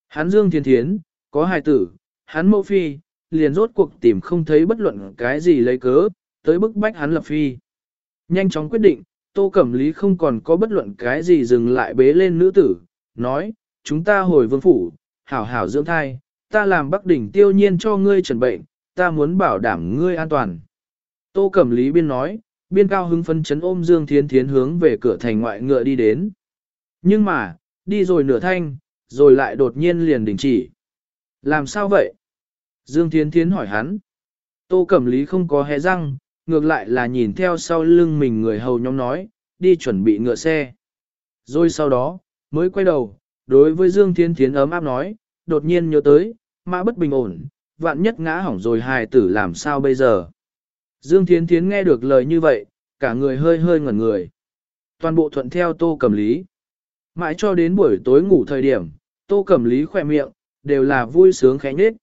Hắn Dương Thiên Thiến, có hài tử, hắn mẫu phi, liền rốt cuộc tìm không thấy bất luận cái gì lấy cớ, tới bức bách hắn lập phi. Nhanh chóng quyết định, Tô Cẩm Lý không còn có bất luận cái gì dừng lại bế lên nữ tử, nói, chúng ta hồi vương phủ, hảo hảo dưỡng thai, ta làm bắc đỉnh tiêu nhiên cho ngươi trần bệnh, ta muốn bảo đảm ngươi an toàn. Tô Cẩm Lý biên nói, biên cao hứng phân chấn ôm Dương Thiến Thiến hướng về cửa thành ngoại ngựa đi đến. Nhưng mà, đi rồi nửa thanh, rồi lại đột nhiên liền đình chỉ. Làm sao vậy? Dương Thiến Thiến hỏi hắn. Tô Cẩm Lý không có hé răng, ngược lại là nhìn theo sau lưng mình người hầu nhóm nói, đi chuẩn bị ngựa xe. Rồi sau đó, mới quay đầu, đối với Dương Thiên Thiến ấm áp nói, đột nhiên nhớ tới, mã bất bình ổn, vạn nhất ngã hỏng rồi hài tử làm sao bây giờ. Dương Thiên Thiến nghe được lời như vậy, cả người hơi hơi ngẩn người. Toàn bộ thuận theo tô cầm lý. Mãi cho đến buổi tối ngủ thời điểm, tô cầm lý khỏe miệng, đều là vui sướng khẽ nhết.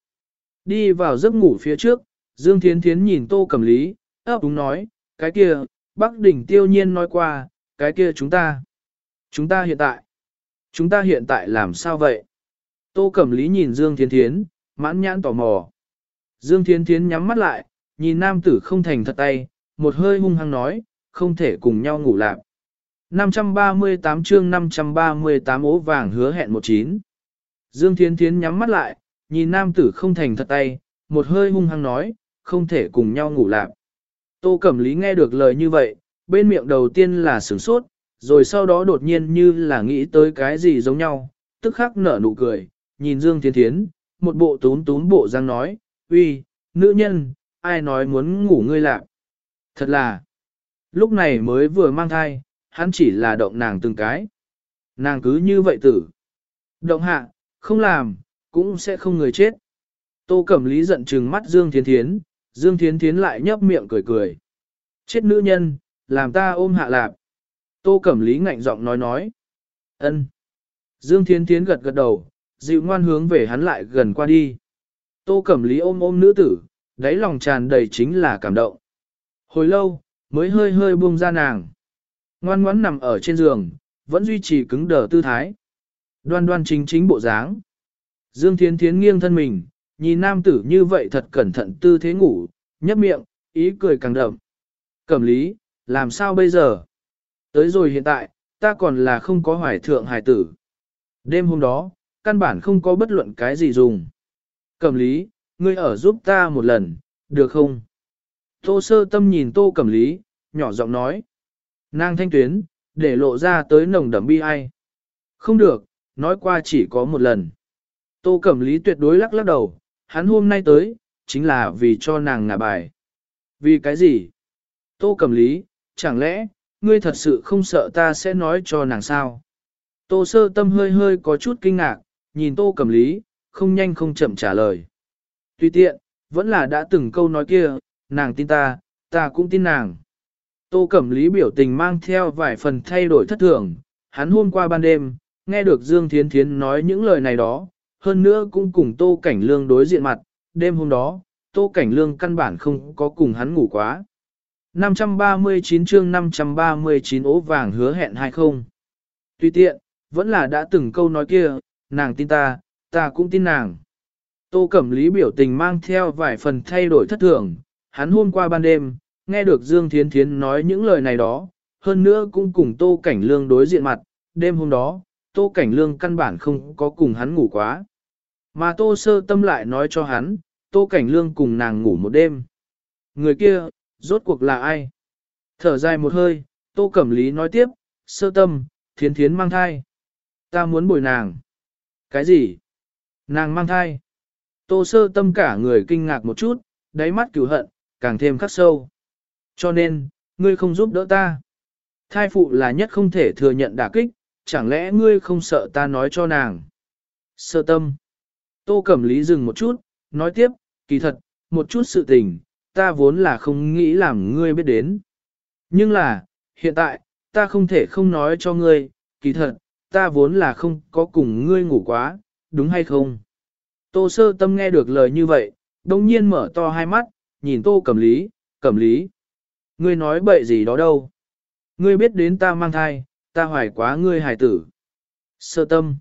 Đi vào giấc ngủ phía trước, Dương Thiến Thiến nhìn Tô Cẩm Lý, ấp đúng nói, cái kia, Bắc Đỉnh tiêu nhiên nói qua, cái kia chúng ta. Chúng ta hiện tại. Chúng ta hiện tại làm sao vậy? Tô Cẩm Lý nhìn Dương Thiến Thiến, mãn nhãn tò mò. Dương Thiến Thiến nhắm mắt lại, nhìn nam tử không thành thật tay, một hơi hung hăng nói, không thể cùng nhau ngủ lạc. 538 chương 538 ố vàng hứa hẹn 19. Dương Thiến Thiến nhắm mắt lại, nhìn nam tử không thành thật tay, một hơi hung hăng nói, không thể cùng nhau ngủ lạc. Tô Cẩm Lý nghe được lời như vậy, bên miệng đầu tiên là sửng sốt, rồi sau đó đột nhiên như là nghĩ tới cái gì giống nhau, tức khắc nở nụ cười, nhìn Dương Thiên Thiến, một bộ tún tún bộ răng nói, uy, nữ nhân, ai nói muốn ngủ ngươi lạc. Thật là, lúc này mới vừa mang thai, hắn chỉ là động nàng từng cái. Nàng cứ như vậy tử. Động hạ, không làm, cũng sẽ không người chết. Tô Cẩm Lý giận trừng mắt Dương Thiên Thiến, Dương Thiên Thiến lại nhấp miệng cười cười. Chết nữ nhân, làm ta ôm hạ lạp. Tô Cẩm Lý ngạnh giọng nói nói. ân. Dương Thiên Thiến gật gật đầu, dịu ngoan hướng về hắn lại gần qua đi. Tô Cẩm Lý ôm ôm nữ tử, đáy lòng tràn đầy chính là cảm động. Hồi lâu, mới hơi hơi buông ra nàng. Ngoan ngoãn nằm ở trên giường, vẫn duy trì cứng đờ tư thái. Đoan đoan chính chính bộ dáng. Dương Thiến Thiến nghiêng thân mình, nhìn nam tử như vậy thật cẩn thận tư thế ngủ, nhấp miệng, ý cười càng đậm. Cẩm lý, làm sao bây giờ? Tới rồi hiện tại, ta còn là không có hoài thượng hài tử. Đêm hôm đó, căn bản không có bất luận cái gì dùng. Cẩm lý, ngươi ở giúp ta một lần, được không? Tô sơ tâm nhìn tô cẩm lý, nhỏ giọng nói. Nàng thanh tuyến, để lộ ra tới nồng đậm bi ai. Không được, nói qua chỉ có một lần. Tô cẩm lý tuyệt đối lắc lắc đầu, hắn hôm nay tới, chính là vì cho nàng ngả bài. Vì cái gì? Tô cẩm lý, chẳng lẽ, ngươi thật sự không sợ ta sẽ nói cho nàng sao? Tô sơ tâm hơi hơi có chút kinh ngạc, nhìn tô cẩm lý, không nhanh không chậm trả lời. Tuy tiện, vẫn là đã từng câu nói kia, nàng tin ta, ta cũng tin nàng. Tô Cẩm Lý biểu tình mang theo vài phần thay đổi thất thường, hắn hôm qua ban đêm, nghe được Dương Thiến Thiến nói những lời này đó, hơn nữa cũng cùng Tô Cảnh Lương đối diện mặt, đêm hôm đó, Tô Cảnh Lương căn bản không có cùng hắn ngủ quá. 539 chương 539 ố vàng hứa hẹn hay không? Tuy tiện, vẫn là đã từng câu nói kia, nàng tin ta, ta cũng tin nàng. Tô Cẩm Lý biểu tình mang theo vài phần thay đổi thất thường, hắn hôm qua ban đêm, nghe được Dương Thiến Thiến nói những lời này đó, hơn nữa cũng cùng Tô Cảnh Lương đối diện mặt, đêm hôm đó, Tô Cảnh Lương căn bản không có cùng hắn ngủ quá. Mà Tô Sơ Tâm lại nói cho hắn, Tô Cảnh Lương cùng nàng ngủ một đêm. Người kia, rốt cuộc là ai? Thở dài một hơi, Tô Cẩm Lý nói tiếp, Sơ Tâm, Thiến Thiến mang thai. Ta muốn bồi nàng. Cái gì? Nàng mang thai. Tô Sơ Tâm cả người kinh ngạc một chút, đáy mắt cửu hận, càng thêm khắc sâu. Cho nên, ngươi không giúp đỡ ta. Thai phụ là nhất không thể thừa nhận đả kích, chẳng lẽ ngươi không sợ ta nói cho nàng. Sơ tâm. Tô Cẩm Lý dừng một chút, nói tiếp, kỳ thật, một chút sự tình, ta vốn là không nghĩ làm ngươi biết đến. Nhưng là, hiện tại, ta không thể không nói cho ngươi, kỳ thật, ta vốn là không có cùng ngươi ngủ quá, đúng hay không? Tô sơ tâm nghe được lời như vậy, đồng nhiên mở to hai mắt, nhìn tô cẩm lý, cẩm lý. Ngươi nói bậy gì đó đâu? Ngươi biết đến ta mang thai, ta hoài quá ngươi hài tử. Sơ tâm.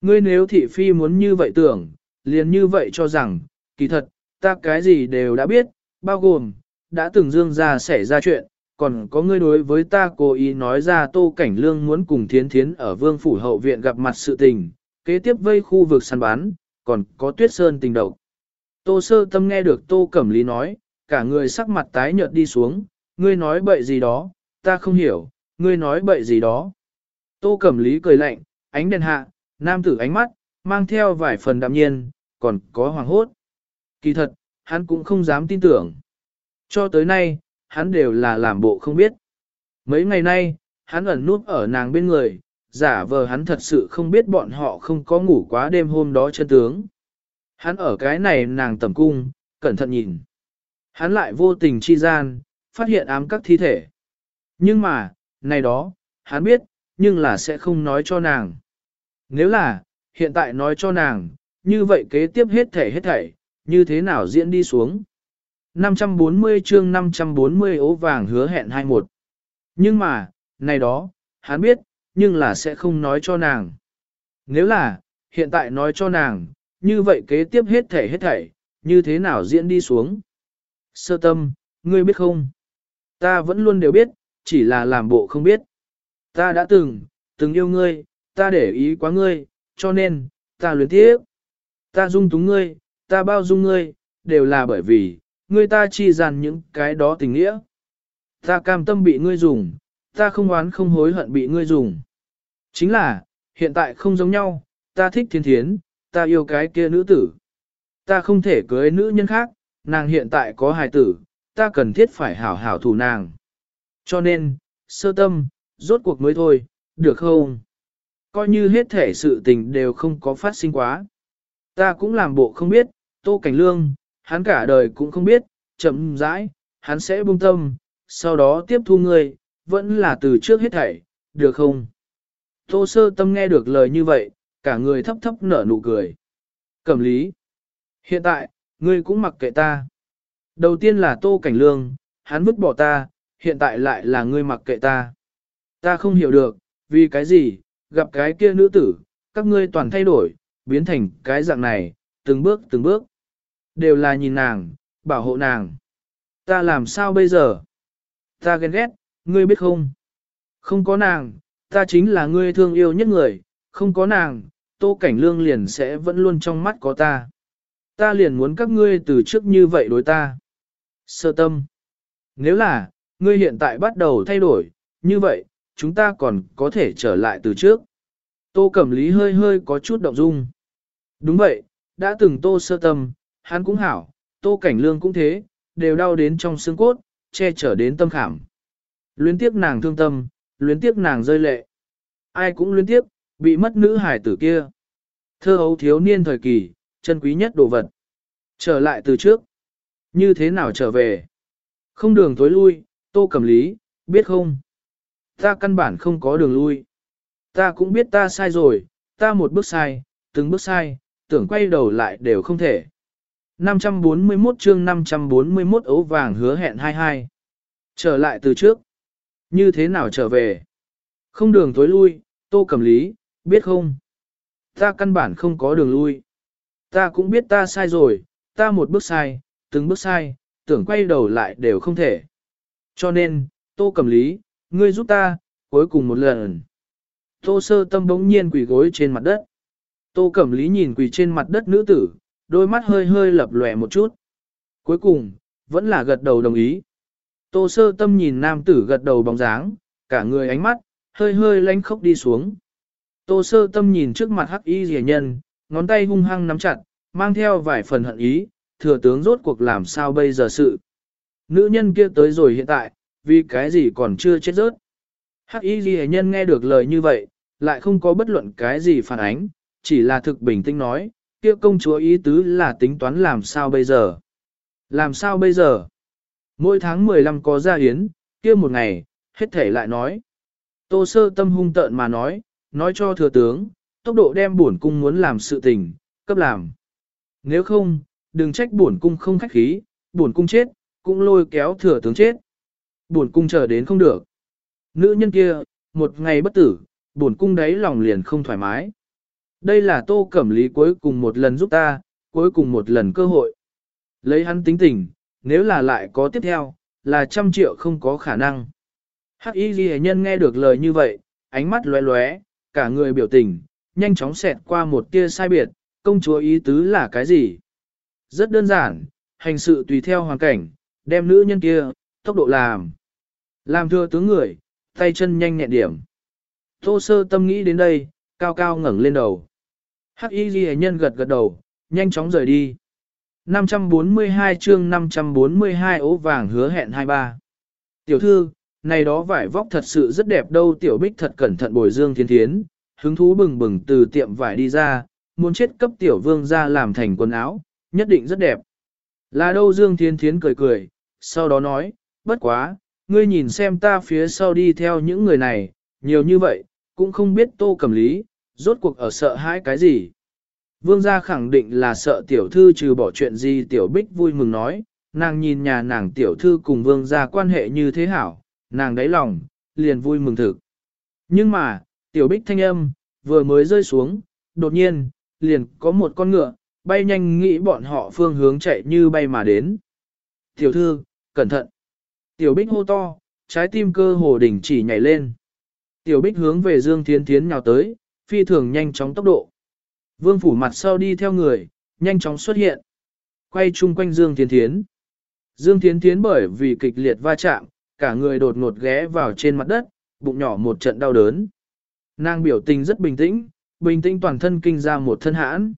Ngươi nếu thị phi muốn như vậy tưởng, liền như vậy cho rằng, kỳ thật, ta cái gì đều đã biết, bao gồm, đã từng dương ra xảy ra chuyện, còn có ngươi đối với ta cố ý nói ra tô cảnh lương muốn cùng thiến thiến ở vương phủ hậu viện gặp mặt sự tình, kế tiếp vây khu vực săn bán, còn có tuyết sơn tình độc. Tô sơ tâm nghe được tô cẩm lý nói, cả người sắc mặt tái nhợt đi xuống, ngươi nói bậy gì đó, ta không hiểu, ngươi nói bậy gì đó. Tô Cẩm Lý cười lạnh, ánh đèn hạ, nam tử ánh mắt, mang theo vài phần đạm nhiên, còn có hoàng hốt. Kỳ thật, hắn cũng không dám tin tưởng. Cho tới nay, hắn đều là làm bộ không biết. Mấy ngày nay, hắn ẩn núp ở nàng bên người, giả vờ hắn thật sự không biết bọn họ không có ngủ quá đêm hôm đó chân tướng. Hắn ở cái này nàng tầm cung, cẩn thận nhìn. Hắn lại vô tình chi gian, phát hiện ám các thi thể. Nhưng mà, này đó, hắn biết, nhưng là sẽ không nói cho nàng. Nếu là, hiện tại nói cho nàng, như vậy kế tiếp hết thể hết thảy, như thế nào diễn đi xuống. 540 chương 540 ố vàng hứa hẹn 21. Nhưng mà, này đó, hắn biết, nhưng là sẽ không nói cho nàng. Nếu là, hiện tại nói cho nàng, như vậy kế tiếp hết thảy hết thảy, như thế nào diễn đi xuống. Sơ tâm, ngươi biết không? Ta vẫn luôn đều biết, chỉ là làm bộ không biết. Ta đã từng, từng yêu ngươi, ta để ý quá ngươi, cho nên, ta luyến tiếc Ta dung túng ngươi, ta bao dung ngươi, đều là bởi vì, ngươi ta chi dàn những cái đó tình nghĩa. Ta cam tâm bị ngươi dùng, ta không oán không hối hận bị ngươi dùng. Chính là, hiện tại không giống nhau, ta thích thiên thiến, ta yêu cái kia nữ tử. Ta không thể cưới nữ nhân khác, nàng hiện tại có hài tử, ta cần thiết phải hảo hảo thủ nàng. Cho nên, sơ tâm, rốt cuộc mới thôi, được không? Coi như hết thể sự tình đều không có phát sinh quá. Ta cũng làm bộ không biết, Tô Cảnh Lương, hắn cả đời cũng không biết, chậm rãi, hắn sẽ buông tâm, sau đó tiếp thu ngươi, vẫn là từ trước hết thảy, được không? Tô sơ tâm nghe được lời như vậy, cả người thấp thấp nở nụ cười. Cẩm lý. Hiện tại, ngươi cũng mặc kệ ta. Đầu tiên là Tô Cảnh Lương, hắn vứt bỏ ta, hiện tại lại là ngươi mặc kệ ta. Ta không hiểu được, vì cái gì, gặp cái kia nữ tử, các ngươi toàn thay đổi, biến thành cái dạng này, từng bước từng bước. Đều là nhìn nàng, bảo hộ nàng. Ta làm sao bây giờ? Ta ghen ghét, ngươi biết không? Không có nàng, ta chính là ngươi thương yêu nhất người, không có nàng, tô cảnh lương liền sẽ vẫn luôn trong mắt có ta. Ta liền muốn các ngươi từ trước như vậy đối ta. Sơ tâm. Nếu là, ngươi hiện tại bắt đầu thay đổi, như vậy, chúng ta còn có thể trở lại từ trước. Tô Cẩm Lý hơi hơi có chút động dung. Đúng vậy, đã từng tô sơ tâm, hắn cũng hảo, tô cảnh lương cũng thế, đều đau đến trong xương cốt, che chở đến tâm khảm. Luyến tiếc nàng thương tâm, luyến tiếc nàng rơi lệ. Ai cũng luyến tiếc, bị mất nữ hải tử kia. Thơ hấu thiếu niên thời kỳ, chân quý nhất đồ vật. Trở lại từ trước. Như thế nào trở về? Không đường tối lui, tô cầm lý, biết không? Ta căn bản không có đường lui. Ta cũng biết ta sai rồi, ta một bước sai, từng bước sai, tưởng quay đầu lại đều không thể. 541 chương 541 ấu vàng hứa hẹn 22. Trở lại từ trước. Như thế nào trở về? Không đường tối lui, tô cầm lý, biết không? Ta căn bản không có đường lui. Ta cũng biết ta sai rồi, ta một bước sai, từng bước sai, tưởng quay đầu lại đều không thể. Cho nên, tô cầm lý, ngươi giúp ta, cuối cùng một lần. Tô sơ tâm bỗng nhiên quỳ gối trên mặt đất. Tô cẩm lý nhìn quỳ trên mặt đất nữ tử, đôi mắt hơi hơi lập lòe một chút. Cuối cùng, vẫn là gật đầu đồng ý. Tô sơ tâm nhìn nam tử gật đầu bóng dáng, cả người ánh mắt, hơi hơi lánh khóc đi xuống. Tô sơ tâm nhìn trước mặt hắc y rẻ nhân, ngón tay hung hăng nắm chặt, mang theo vài phần hận ý, thừa tướng rốt cuộc làm sao bây giờ sự. Nữ nhân kia tới rồi hiện tại, vì cái gì còn chưa chết rớt. Hắc y rẻ nhân nghe được lời như vậy, lại không có bất luận cái gì phản ánh, chỉ là thực bình tĩnh nói, kia công chúa ý tứ là tính toán làm sao bây giờ. Làm sao bây giờ? Mỗi tháng 15 có gia hiến, kia một ngày, hết thể lại nói. Tô sơ tâm hung tợn mà nói, nói cho thừa tướng, tốc độ đem bổn cung muốn làm sự tình, cấp làm. Nếu không, đừng trách bổn cung không khách khí, bổn cung chết, cũng lôi kéo thừa tướng chết. Bổn cung chờ đến không được. Nữ nhân kia, một ngày bất tử, bổn cung đấy lòng liền không thoải mái. Đây là tô cẩm lý cuối cùng một lần giúp ta, cuối cùng một lần cơ hội. Lấy hắn tính tình, nếu là lại có tiếp theo, là trăm triệu không có khả năng. Hắc y ghi nhân nghe được lời như vậy, ánh mắt lóe lóe, cả người biểu tình, nhanh chóng xẹt qua một tia sai biệt, công chúa ý tứ là cái gì? Rất đơn giản, hành sự tùy theo hoàn cảnh, đem nữ nhân kia, tốc độ làm. Làm thưa tướng người, tay chân nhanh nhẹn điểm. Tô sơ tâm nghĩ đến đây, cao cao ngẩng lên đầu. Hắc y ghi nhân gật gật đầu, nhanh chóng rời đi. 542 chương 542 ố vàng hứa hẹn 23. Tiểu thư, này đó vải vóc thật sự rất đẹp đâu tiểu bích thật cẩn thận bồi dương thiên thiến, hứng thú bừng bừng từ tiệm vải đi ra, muốn chết cấp tiểu vương ra làm thành quần áo, nhất định rất đẹp. Là đâu dương thiên thiến cười cười, sau đó nói, bất quá, ngươi nhìn xem ta phía sau đi theo những người này, nhiều như vậy, cũng không biết tô cầm lý, rốt cuộc ở sợ hãi cái gì. Vương gia khẳng định là sợ tiểu thư trừ bỏ chuyện gì tiểu bích vui mừng nói, nàng nhìn nhà nàng tiểu thư cùng vương gia quan hệ như thế hảo, nàng đáy lòng, liền vui mừng thực. Nhưng mà, tiểu bích thanh âm, vừa mới rơi xuống, đột nhiên, liền có một con ngựa, bay nhanh nghĩ bọn họ phương hướng chạy như bay mà đến. Tiểu thư, cẩn thận. Tiểu bích hô to, trái tim cơ hồ đỉnh chỉ nhảy lên. Tiểu bích hướng về Dương Thiến Thiến nhào tới, phi thường nhanh chóng tốc độ. Vương phủ mặt sau đi theo người, nhanh chóng xuất hiện. Quay chung quanh Dương Thiến Thiến. Dương Thiến Thiến bởi vì kịch liệt va chạm, cả người đột ngột ghé vào trên mặt đất, bụng nhỏ một trận đau đớn. Nàng biểu tình rất bình tĩnh, bình tĩnh toàn thân kinh ra một thân hãn.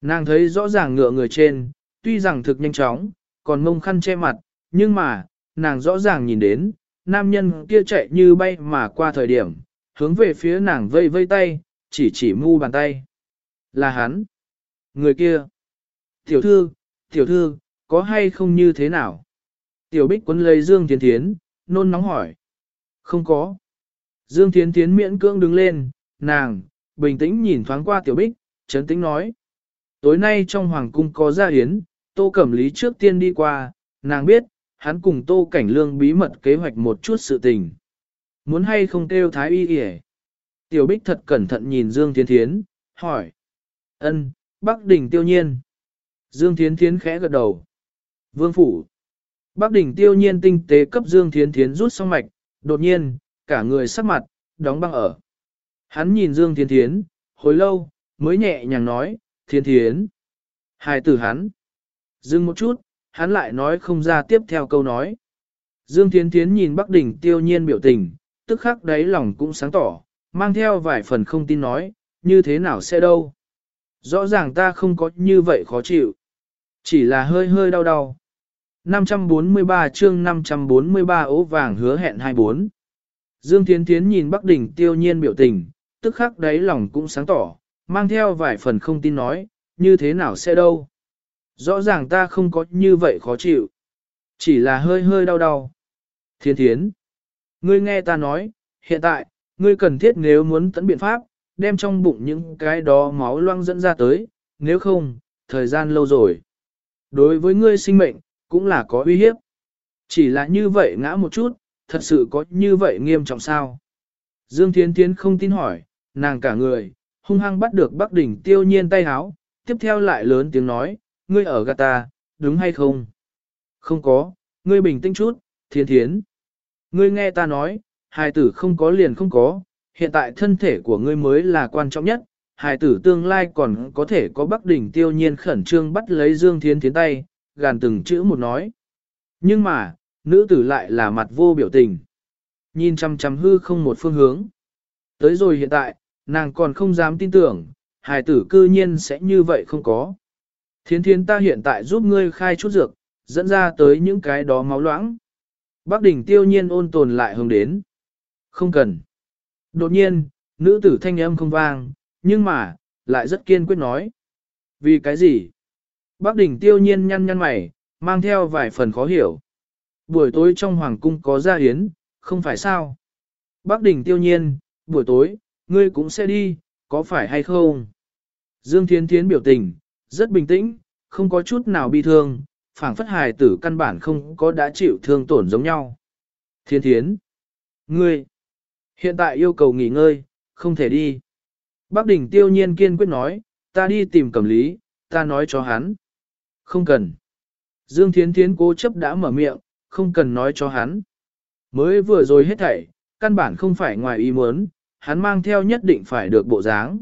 Nàng thấy rõ ràng ngựa người trên, tuy rằng thực nhanh chóng, còn mông khăn che mặt, nhưng mà, nàng rõ ràng nhìn đến, nam nhân kia chạy như bay mà qua thời điểm, hướng về phía nàng vây vây tay, chỉ chỉ mu bàn tay. Là hắn. Người kia. Tiểu thư, tiểu thư, có hay không như thế nào? Tiểu bích quấn lấy Dương Thiến Thiến, nôn nóng hỏi. Không có. Dương Thiến Thiến miễn cưỡng đứng lên, nàng, bình tĩnh nhìn thoáng qua tiểu bích, chấn tĩnh nói. Tối nay trong hoàng cung có gia hiến, tô cẩm lý trước tiên đi qua, nàng biết, hắn cùng tô cảnh lương bí mật kế hoạch một chút sự tình. Muốn hay không kêu thái y kìa. Tiểu bích thật cẩn thận nhìn Dương Thiến Thiến, hỏi. ân Bắc Đình tiêu nhiên. Dương Thiến Thiến khẽ gật đầu. Vương Phủ. Bắc Đình tiêu nhiên tinh tế cấp Dương Thiến Thiến rút xong mạch, đột nhiên, cả người sắc mặt, đóng băng ở. Hắn nhìn Dương Thiến Thiến, hồi lâu, mới nhẹ nhàng nói, Thiến Thiến. Hai từ hắn. Dừng một chút, hắn lại nói không ra tiếp theo câu nói. Dương Thiến Thiến nhìn Bắc Đình tiêu nhiên biểu tình, tức khắc đáy lòng cũng sáng tỏ, mang theo vài phần không tin nói, như thế nào sẽ đâu. Rõ ràng ta không có như vậy khó chịu. Chỉ là hơi hơi đau đau. 543 chương 543 ố vàng hứa hẹn 24. Dương Thiến Thiến nhìn Bắc Đình tiêu nhiên biểu tình, tức khắc đáy lòng cũng sáng tỏ, mang theo vài phần không tin nói, như thế nào sẽ đâu. Rõ ràng ta không có như vậy khó chịu. Chỉ là hơi hơi đau đau. Thiên thiến. Ngươi nghe ta nói, hiện tại, ngươi cần thiết nếu muốn tận biện pháp, đem trong bụng những cái đó máu loang dẫn ra tới, nếu không, thời gian lâu rồi. Đối với ngươi sinh mệnh, cũng là có uy hiếp. Chỉ là như vậy ngã một chút, thật sự có như vậy nghiêm trọng sao? Dương Thiên Thiến không tin hỏi, nàng cả người, hung hăng bắt được Bắc Đỉnh tiêu nhiên tay háo, tiếp theo lại lớn tiếng nói, ngươi ở gạt ta, đúng hay không? Không có, ngươi bình tĩnh chút, Thiên Thiến. Ngươi nghe ta nói, hài tử không có liền không có, hiện tại thân thể của ngươi mới là quan trọng nhất, hài tử tương lai còn có thể có Bắc Đỉnh tiêu nhiên khẩn trương bắt lấy Dương Thiên Thiến tay, gàn từng chữ một nói. Nhưng mà, nữ tử lại là mặt vô biểu tình. Nhìn chăm chăm hư không một phương hướng. Tới rồi hiện tại, nàng còn không dám tin tưởng, hài tử cư nhiên sẽ như vậy không có. Thiên thiên ta hiện tại giúp ngươi khai chút dược, dẫn ra tới những cái đó máu loãng. Bác đỉnh tiêu nhiên ôn tồn lại hướng đến. Không cần. Đột nhiên, nữ tử thanh âm không vang, nhưng mà, lại rất kiên quyết nói. Vì cái gì? Bác đỉnh tiêu nhiên nhăn nhăn mày, mang theo vài phần khó hiểu. Buổi tối trong hoàng cung có gia hiến, không phải sao? Bác đỉnh tiêu nhiên, buổi tối, ngươi cũng sẽ đi, có phải hay không? Dương Thiến Thiến biểu tình, rất bình tĩnh, không có chút nào bi thương, phảng phất hài tử căn bản không có đã chịu thương tổn giống nhau. Thiên Thiến, ngươi, hiện tại yêu cầu nghỉ ngơi, không thể đi. Bác đỉnh tiêu nhiên kiên quyết nói, ta đi tìm cẩm lý, ta nói cho hắn. Không cần. Dương Thiến Thiến cố chấp đã mở miệng, không cần nói cho hắn. Mới vừa rồi hết thảy, căn bản không phải ngoài ý muốn, hắn mang theo nhất định phải được bộ dáng.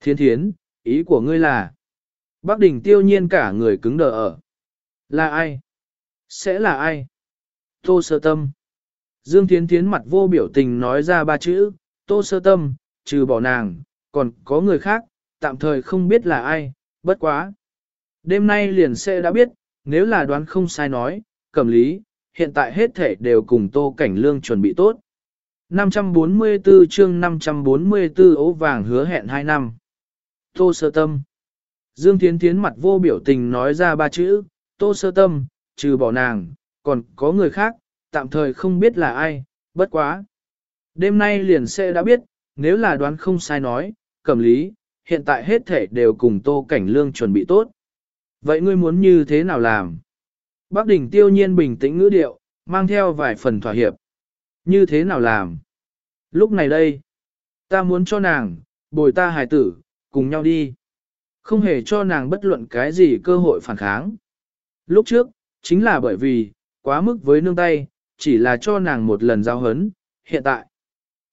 Thiên thiến, ý của ngươi là, Bác đỉnh tiêu nhiên cả người cứng đờ ở. Là ai? Sẽ là ai? Tô sơ tâm. Dương Thiến Thiến mặt vô biểu tình nói ra ba chữ, tô sơ tâm, trừ bỏ nàng, còn có người khác, tạm thời không biết là ai, bất quá. Đêm nay liền sẽ đã biết, nếu là đoán không sai nói, cẩm lý, hiện tại hết thể đều cùng tô cảnh lương chuẩn bị tốt. 544 chương 544 ố vàng hứa hẹn 2 năm. Tô sơ tâm. Dương Thiến Thiến mặt vô biểu tình nói ra ba chữ, tô sơ tâm, trừ bỏ nàng, còn có người khác, tạm thời không biết là ai, bất quá. Đêm nay liền sẽ đã biết, nếu là đoán không sai nói, cẩm lý, hiện tại hết thể đều cùng Tô Cảnh Lương chuẩn bị tốt. Vậy ngươi muốn như thế nào làm? Bác đỉnh tiêu nhiên bình tĩnh ngữ điệu, mang theo vài phần thỏa hiệp. Như thế nào làm? Lúc này đây, ta muốn cho nàng, bồi ta hài tử, cùng nhau đi. Không hề cho nàng bất luận cái gì cơ hội phản kháng. Lúc trước, chính là bởi vì, quá mức với nương tay, chỉ là cho nàng một lần giao hấn, hiện tại,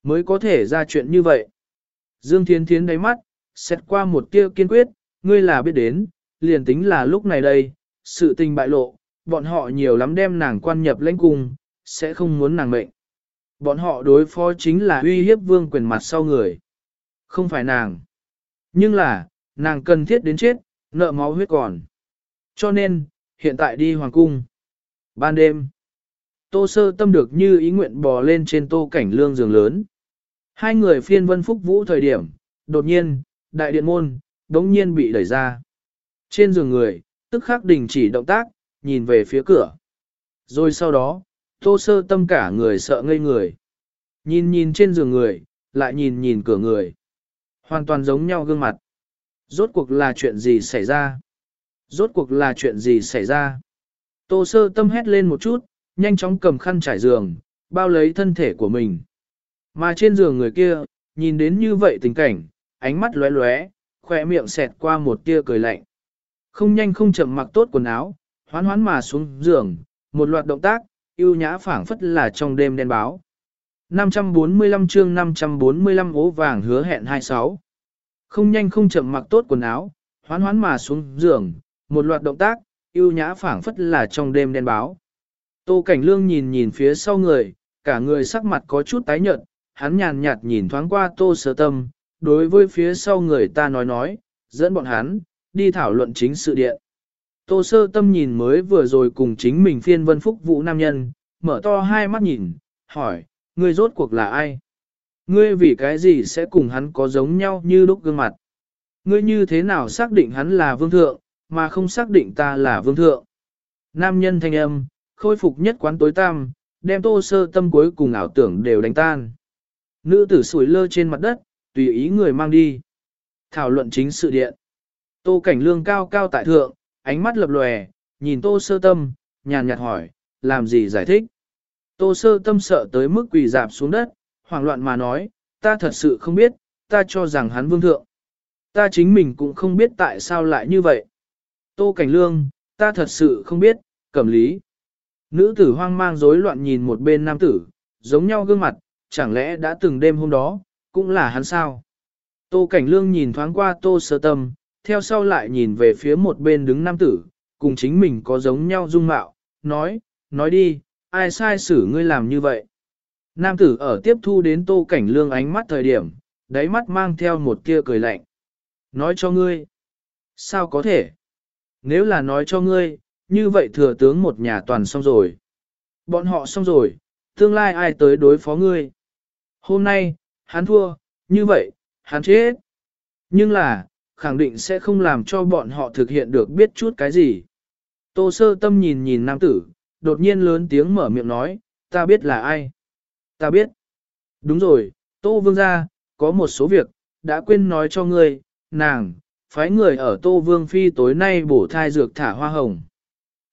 mới có thể ra chuyện như vậy. Dương Thiến Thiến đáy mắt, xét qua một tia kiên quyết, ngươi là biết đến, liền tính là lúc này đây, sự tình bại lộ, bọn họ nhiều lắm đem nàng quan nhập lãnh cung, sẽ không muốn nàng mệnh. Bọn họ đối phó chính là uy hiếp vương quyền mặt sau người. Không phải nàng. Nhưng là, nàng cần thiết đến chết, nợ máu huyết còn. Cho nên, hiện tại đi hoàng cung. Ban đêm, tô sơ tâm được như ý nguyện bò lên trên tô cảnh lương giường lớn. Hai người phiên vân phúc vũ thời điểm, đột nhiên, đại điện môn, đống nhiên bị đẩy ra. Trên giường người, tức khắc đình chỉ động tác, nhìn về phía cửa. Rồi sau đó, tô sơ tâm cả người sợ ngây người. Nhìn nhìn trên giường người, lại nhìn nhìn cửa người. Hoàn toàn giống nhau gương mặt. Rốt cuộc là chuyện gì xảy ra? Rốt cuộc là chuyện gì xảy ra? Tô sơ tâm hét lên một chút, nhanh chóng cầm khăn trải giường, bao lấy thân thể của mình. Mà trên giường người kia, nhìn đến như vậy tình cảnh, ánh mắt lóe lóe, khỏe miệng xẹt qua một tia cười lạnh. Không nhanh không chậm mặc tốt quần áo, hoán hoán mà xuống giường, một loạt động tác, yêu nhã phảng phất là trong đêm đen báo. 545 chương 545 ố vàng hứa hẹn 26. Không nhanh không chậm mặc tốt quần áo, hoán hoán mà xuống giường, một loạt động tác, yêu nhã phảng phất là trong đêm đen báo. Tô Cảnh Lương nhìn nhìn phía sau người, cả người sắc mặt có chút tái nhợt, hắn nhàn nhạt nhìn thoáng qua Tô Sơ Tâm, đối với phía sau người ta nói nói, dẫn bọn hắn, đi thảo luận chính sự điện. Tô Sơ Tâm nhìn mới vừa rồi cùng chính mình phiên vân phúc vũ nam nhân, mở to hai mắt nhìn, hỏi, ngươi rốt cuộc là ai? Ngươi vì cái gì sẽ cùng hắn có giống nhau như lúc gương mặt? Ngươi như thế nào xác định hắn là vương thượng, mà không xác định ta là vương thượng? Nam nhân thanh âm, khôi phục nhất quán tối tăm, đem tô sơ tâm cuối cùng ảo tưởng đều đánh tan. Nữ tử sủi lơ trên mặt đất, tùy ý người mang đi. Thảo luận chính sự điện. Tô cảnh lương cao cao tại thượng, ánh mắt lập lòe, nhìn tô sơ tâm, nhàn nhạt hỏi, làm gì giải thích? Tô sơ tâm sợ tới mức quỳ dạp xuống đất, hoảng loạn mà nói, ta thật sự không biết, ta cho rằng hắn vương thượng. Ta chính mình cũng không biết tại sao lại như vậy. Tô Cảnh Lương, ta thật sự không biết, cẩm lý. Nữ tử hoang mang rối loạn nhìn một bên nam tử, giống nhau gương mặt, chẳng lẽ đã từng đêm hôm đó, cũng là hắn sao? Tô Cảnh Lương nhìn thoáng qua Tô Sơ Tâm, theo sau lại nhìn về phía một bên đứng nam tử, cùng chính mình có giống nhau dung mạo, nói, nói đi, ai sai xử ngươi làm như vậy? Nam tử ở tiếp thu đến Tô Cảnh Lương ánh mắt thời điểm, đáy mắt mang theo một tia cười lạnh. Nói cho ngươi. Sao có thể? Nếu là nói cho ngươi, như vậy thừa tướng một nhà toàn xong rồi. Bọn họ xong rồi, tương lai ai tới đối phó ngươi? Hôm nay, hắn thua, như vậy, hắn chết. Nhưng là, khẳng định sẽ không làm cho bọn họ thực hiện được biết chút cái gì. Tô sơ tâm nhìn nhìn nam tử, đột nhiên lớn tiếng mở miệng nói, ta biết là ai. Ta biết. Đúng rồi, Tô Vương gia, có một số việc, đã quên nói cho ngươi, nàng, phái người ở Tô Vương Phi tối nay bổ thai dược thả hoa hồng.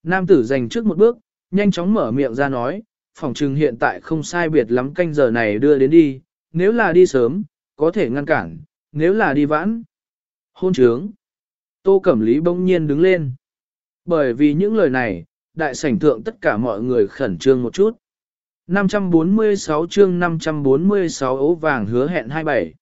Nam tử dành trước một bước, nhanh chóng mở miệng ra nói, phòng trừng hiện tại không sai biệt lắm canh giờ này đưa đến đi, nếu là đi sớm, có thể ngăn cản, nếu là đi vãn. Hôn trướng. Tô Cẩm Lý bỗng nhiên đứng lên. Bởi vì những lời này, đại sảnh thượng tất cả mọi người khẩn trương một chút. 546 chương 546 ố vàng hứa hẹn 27.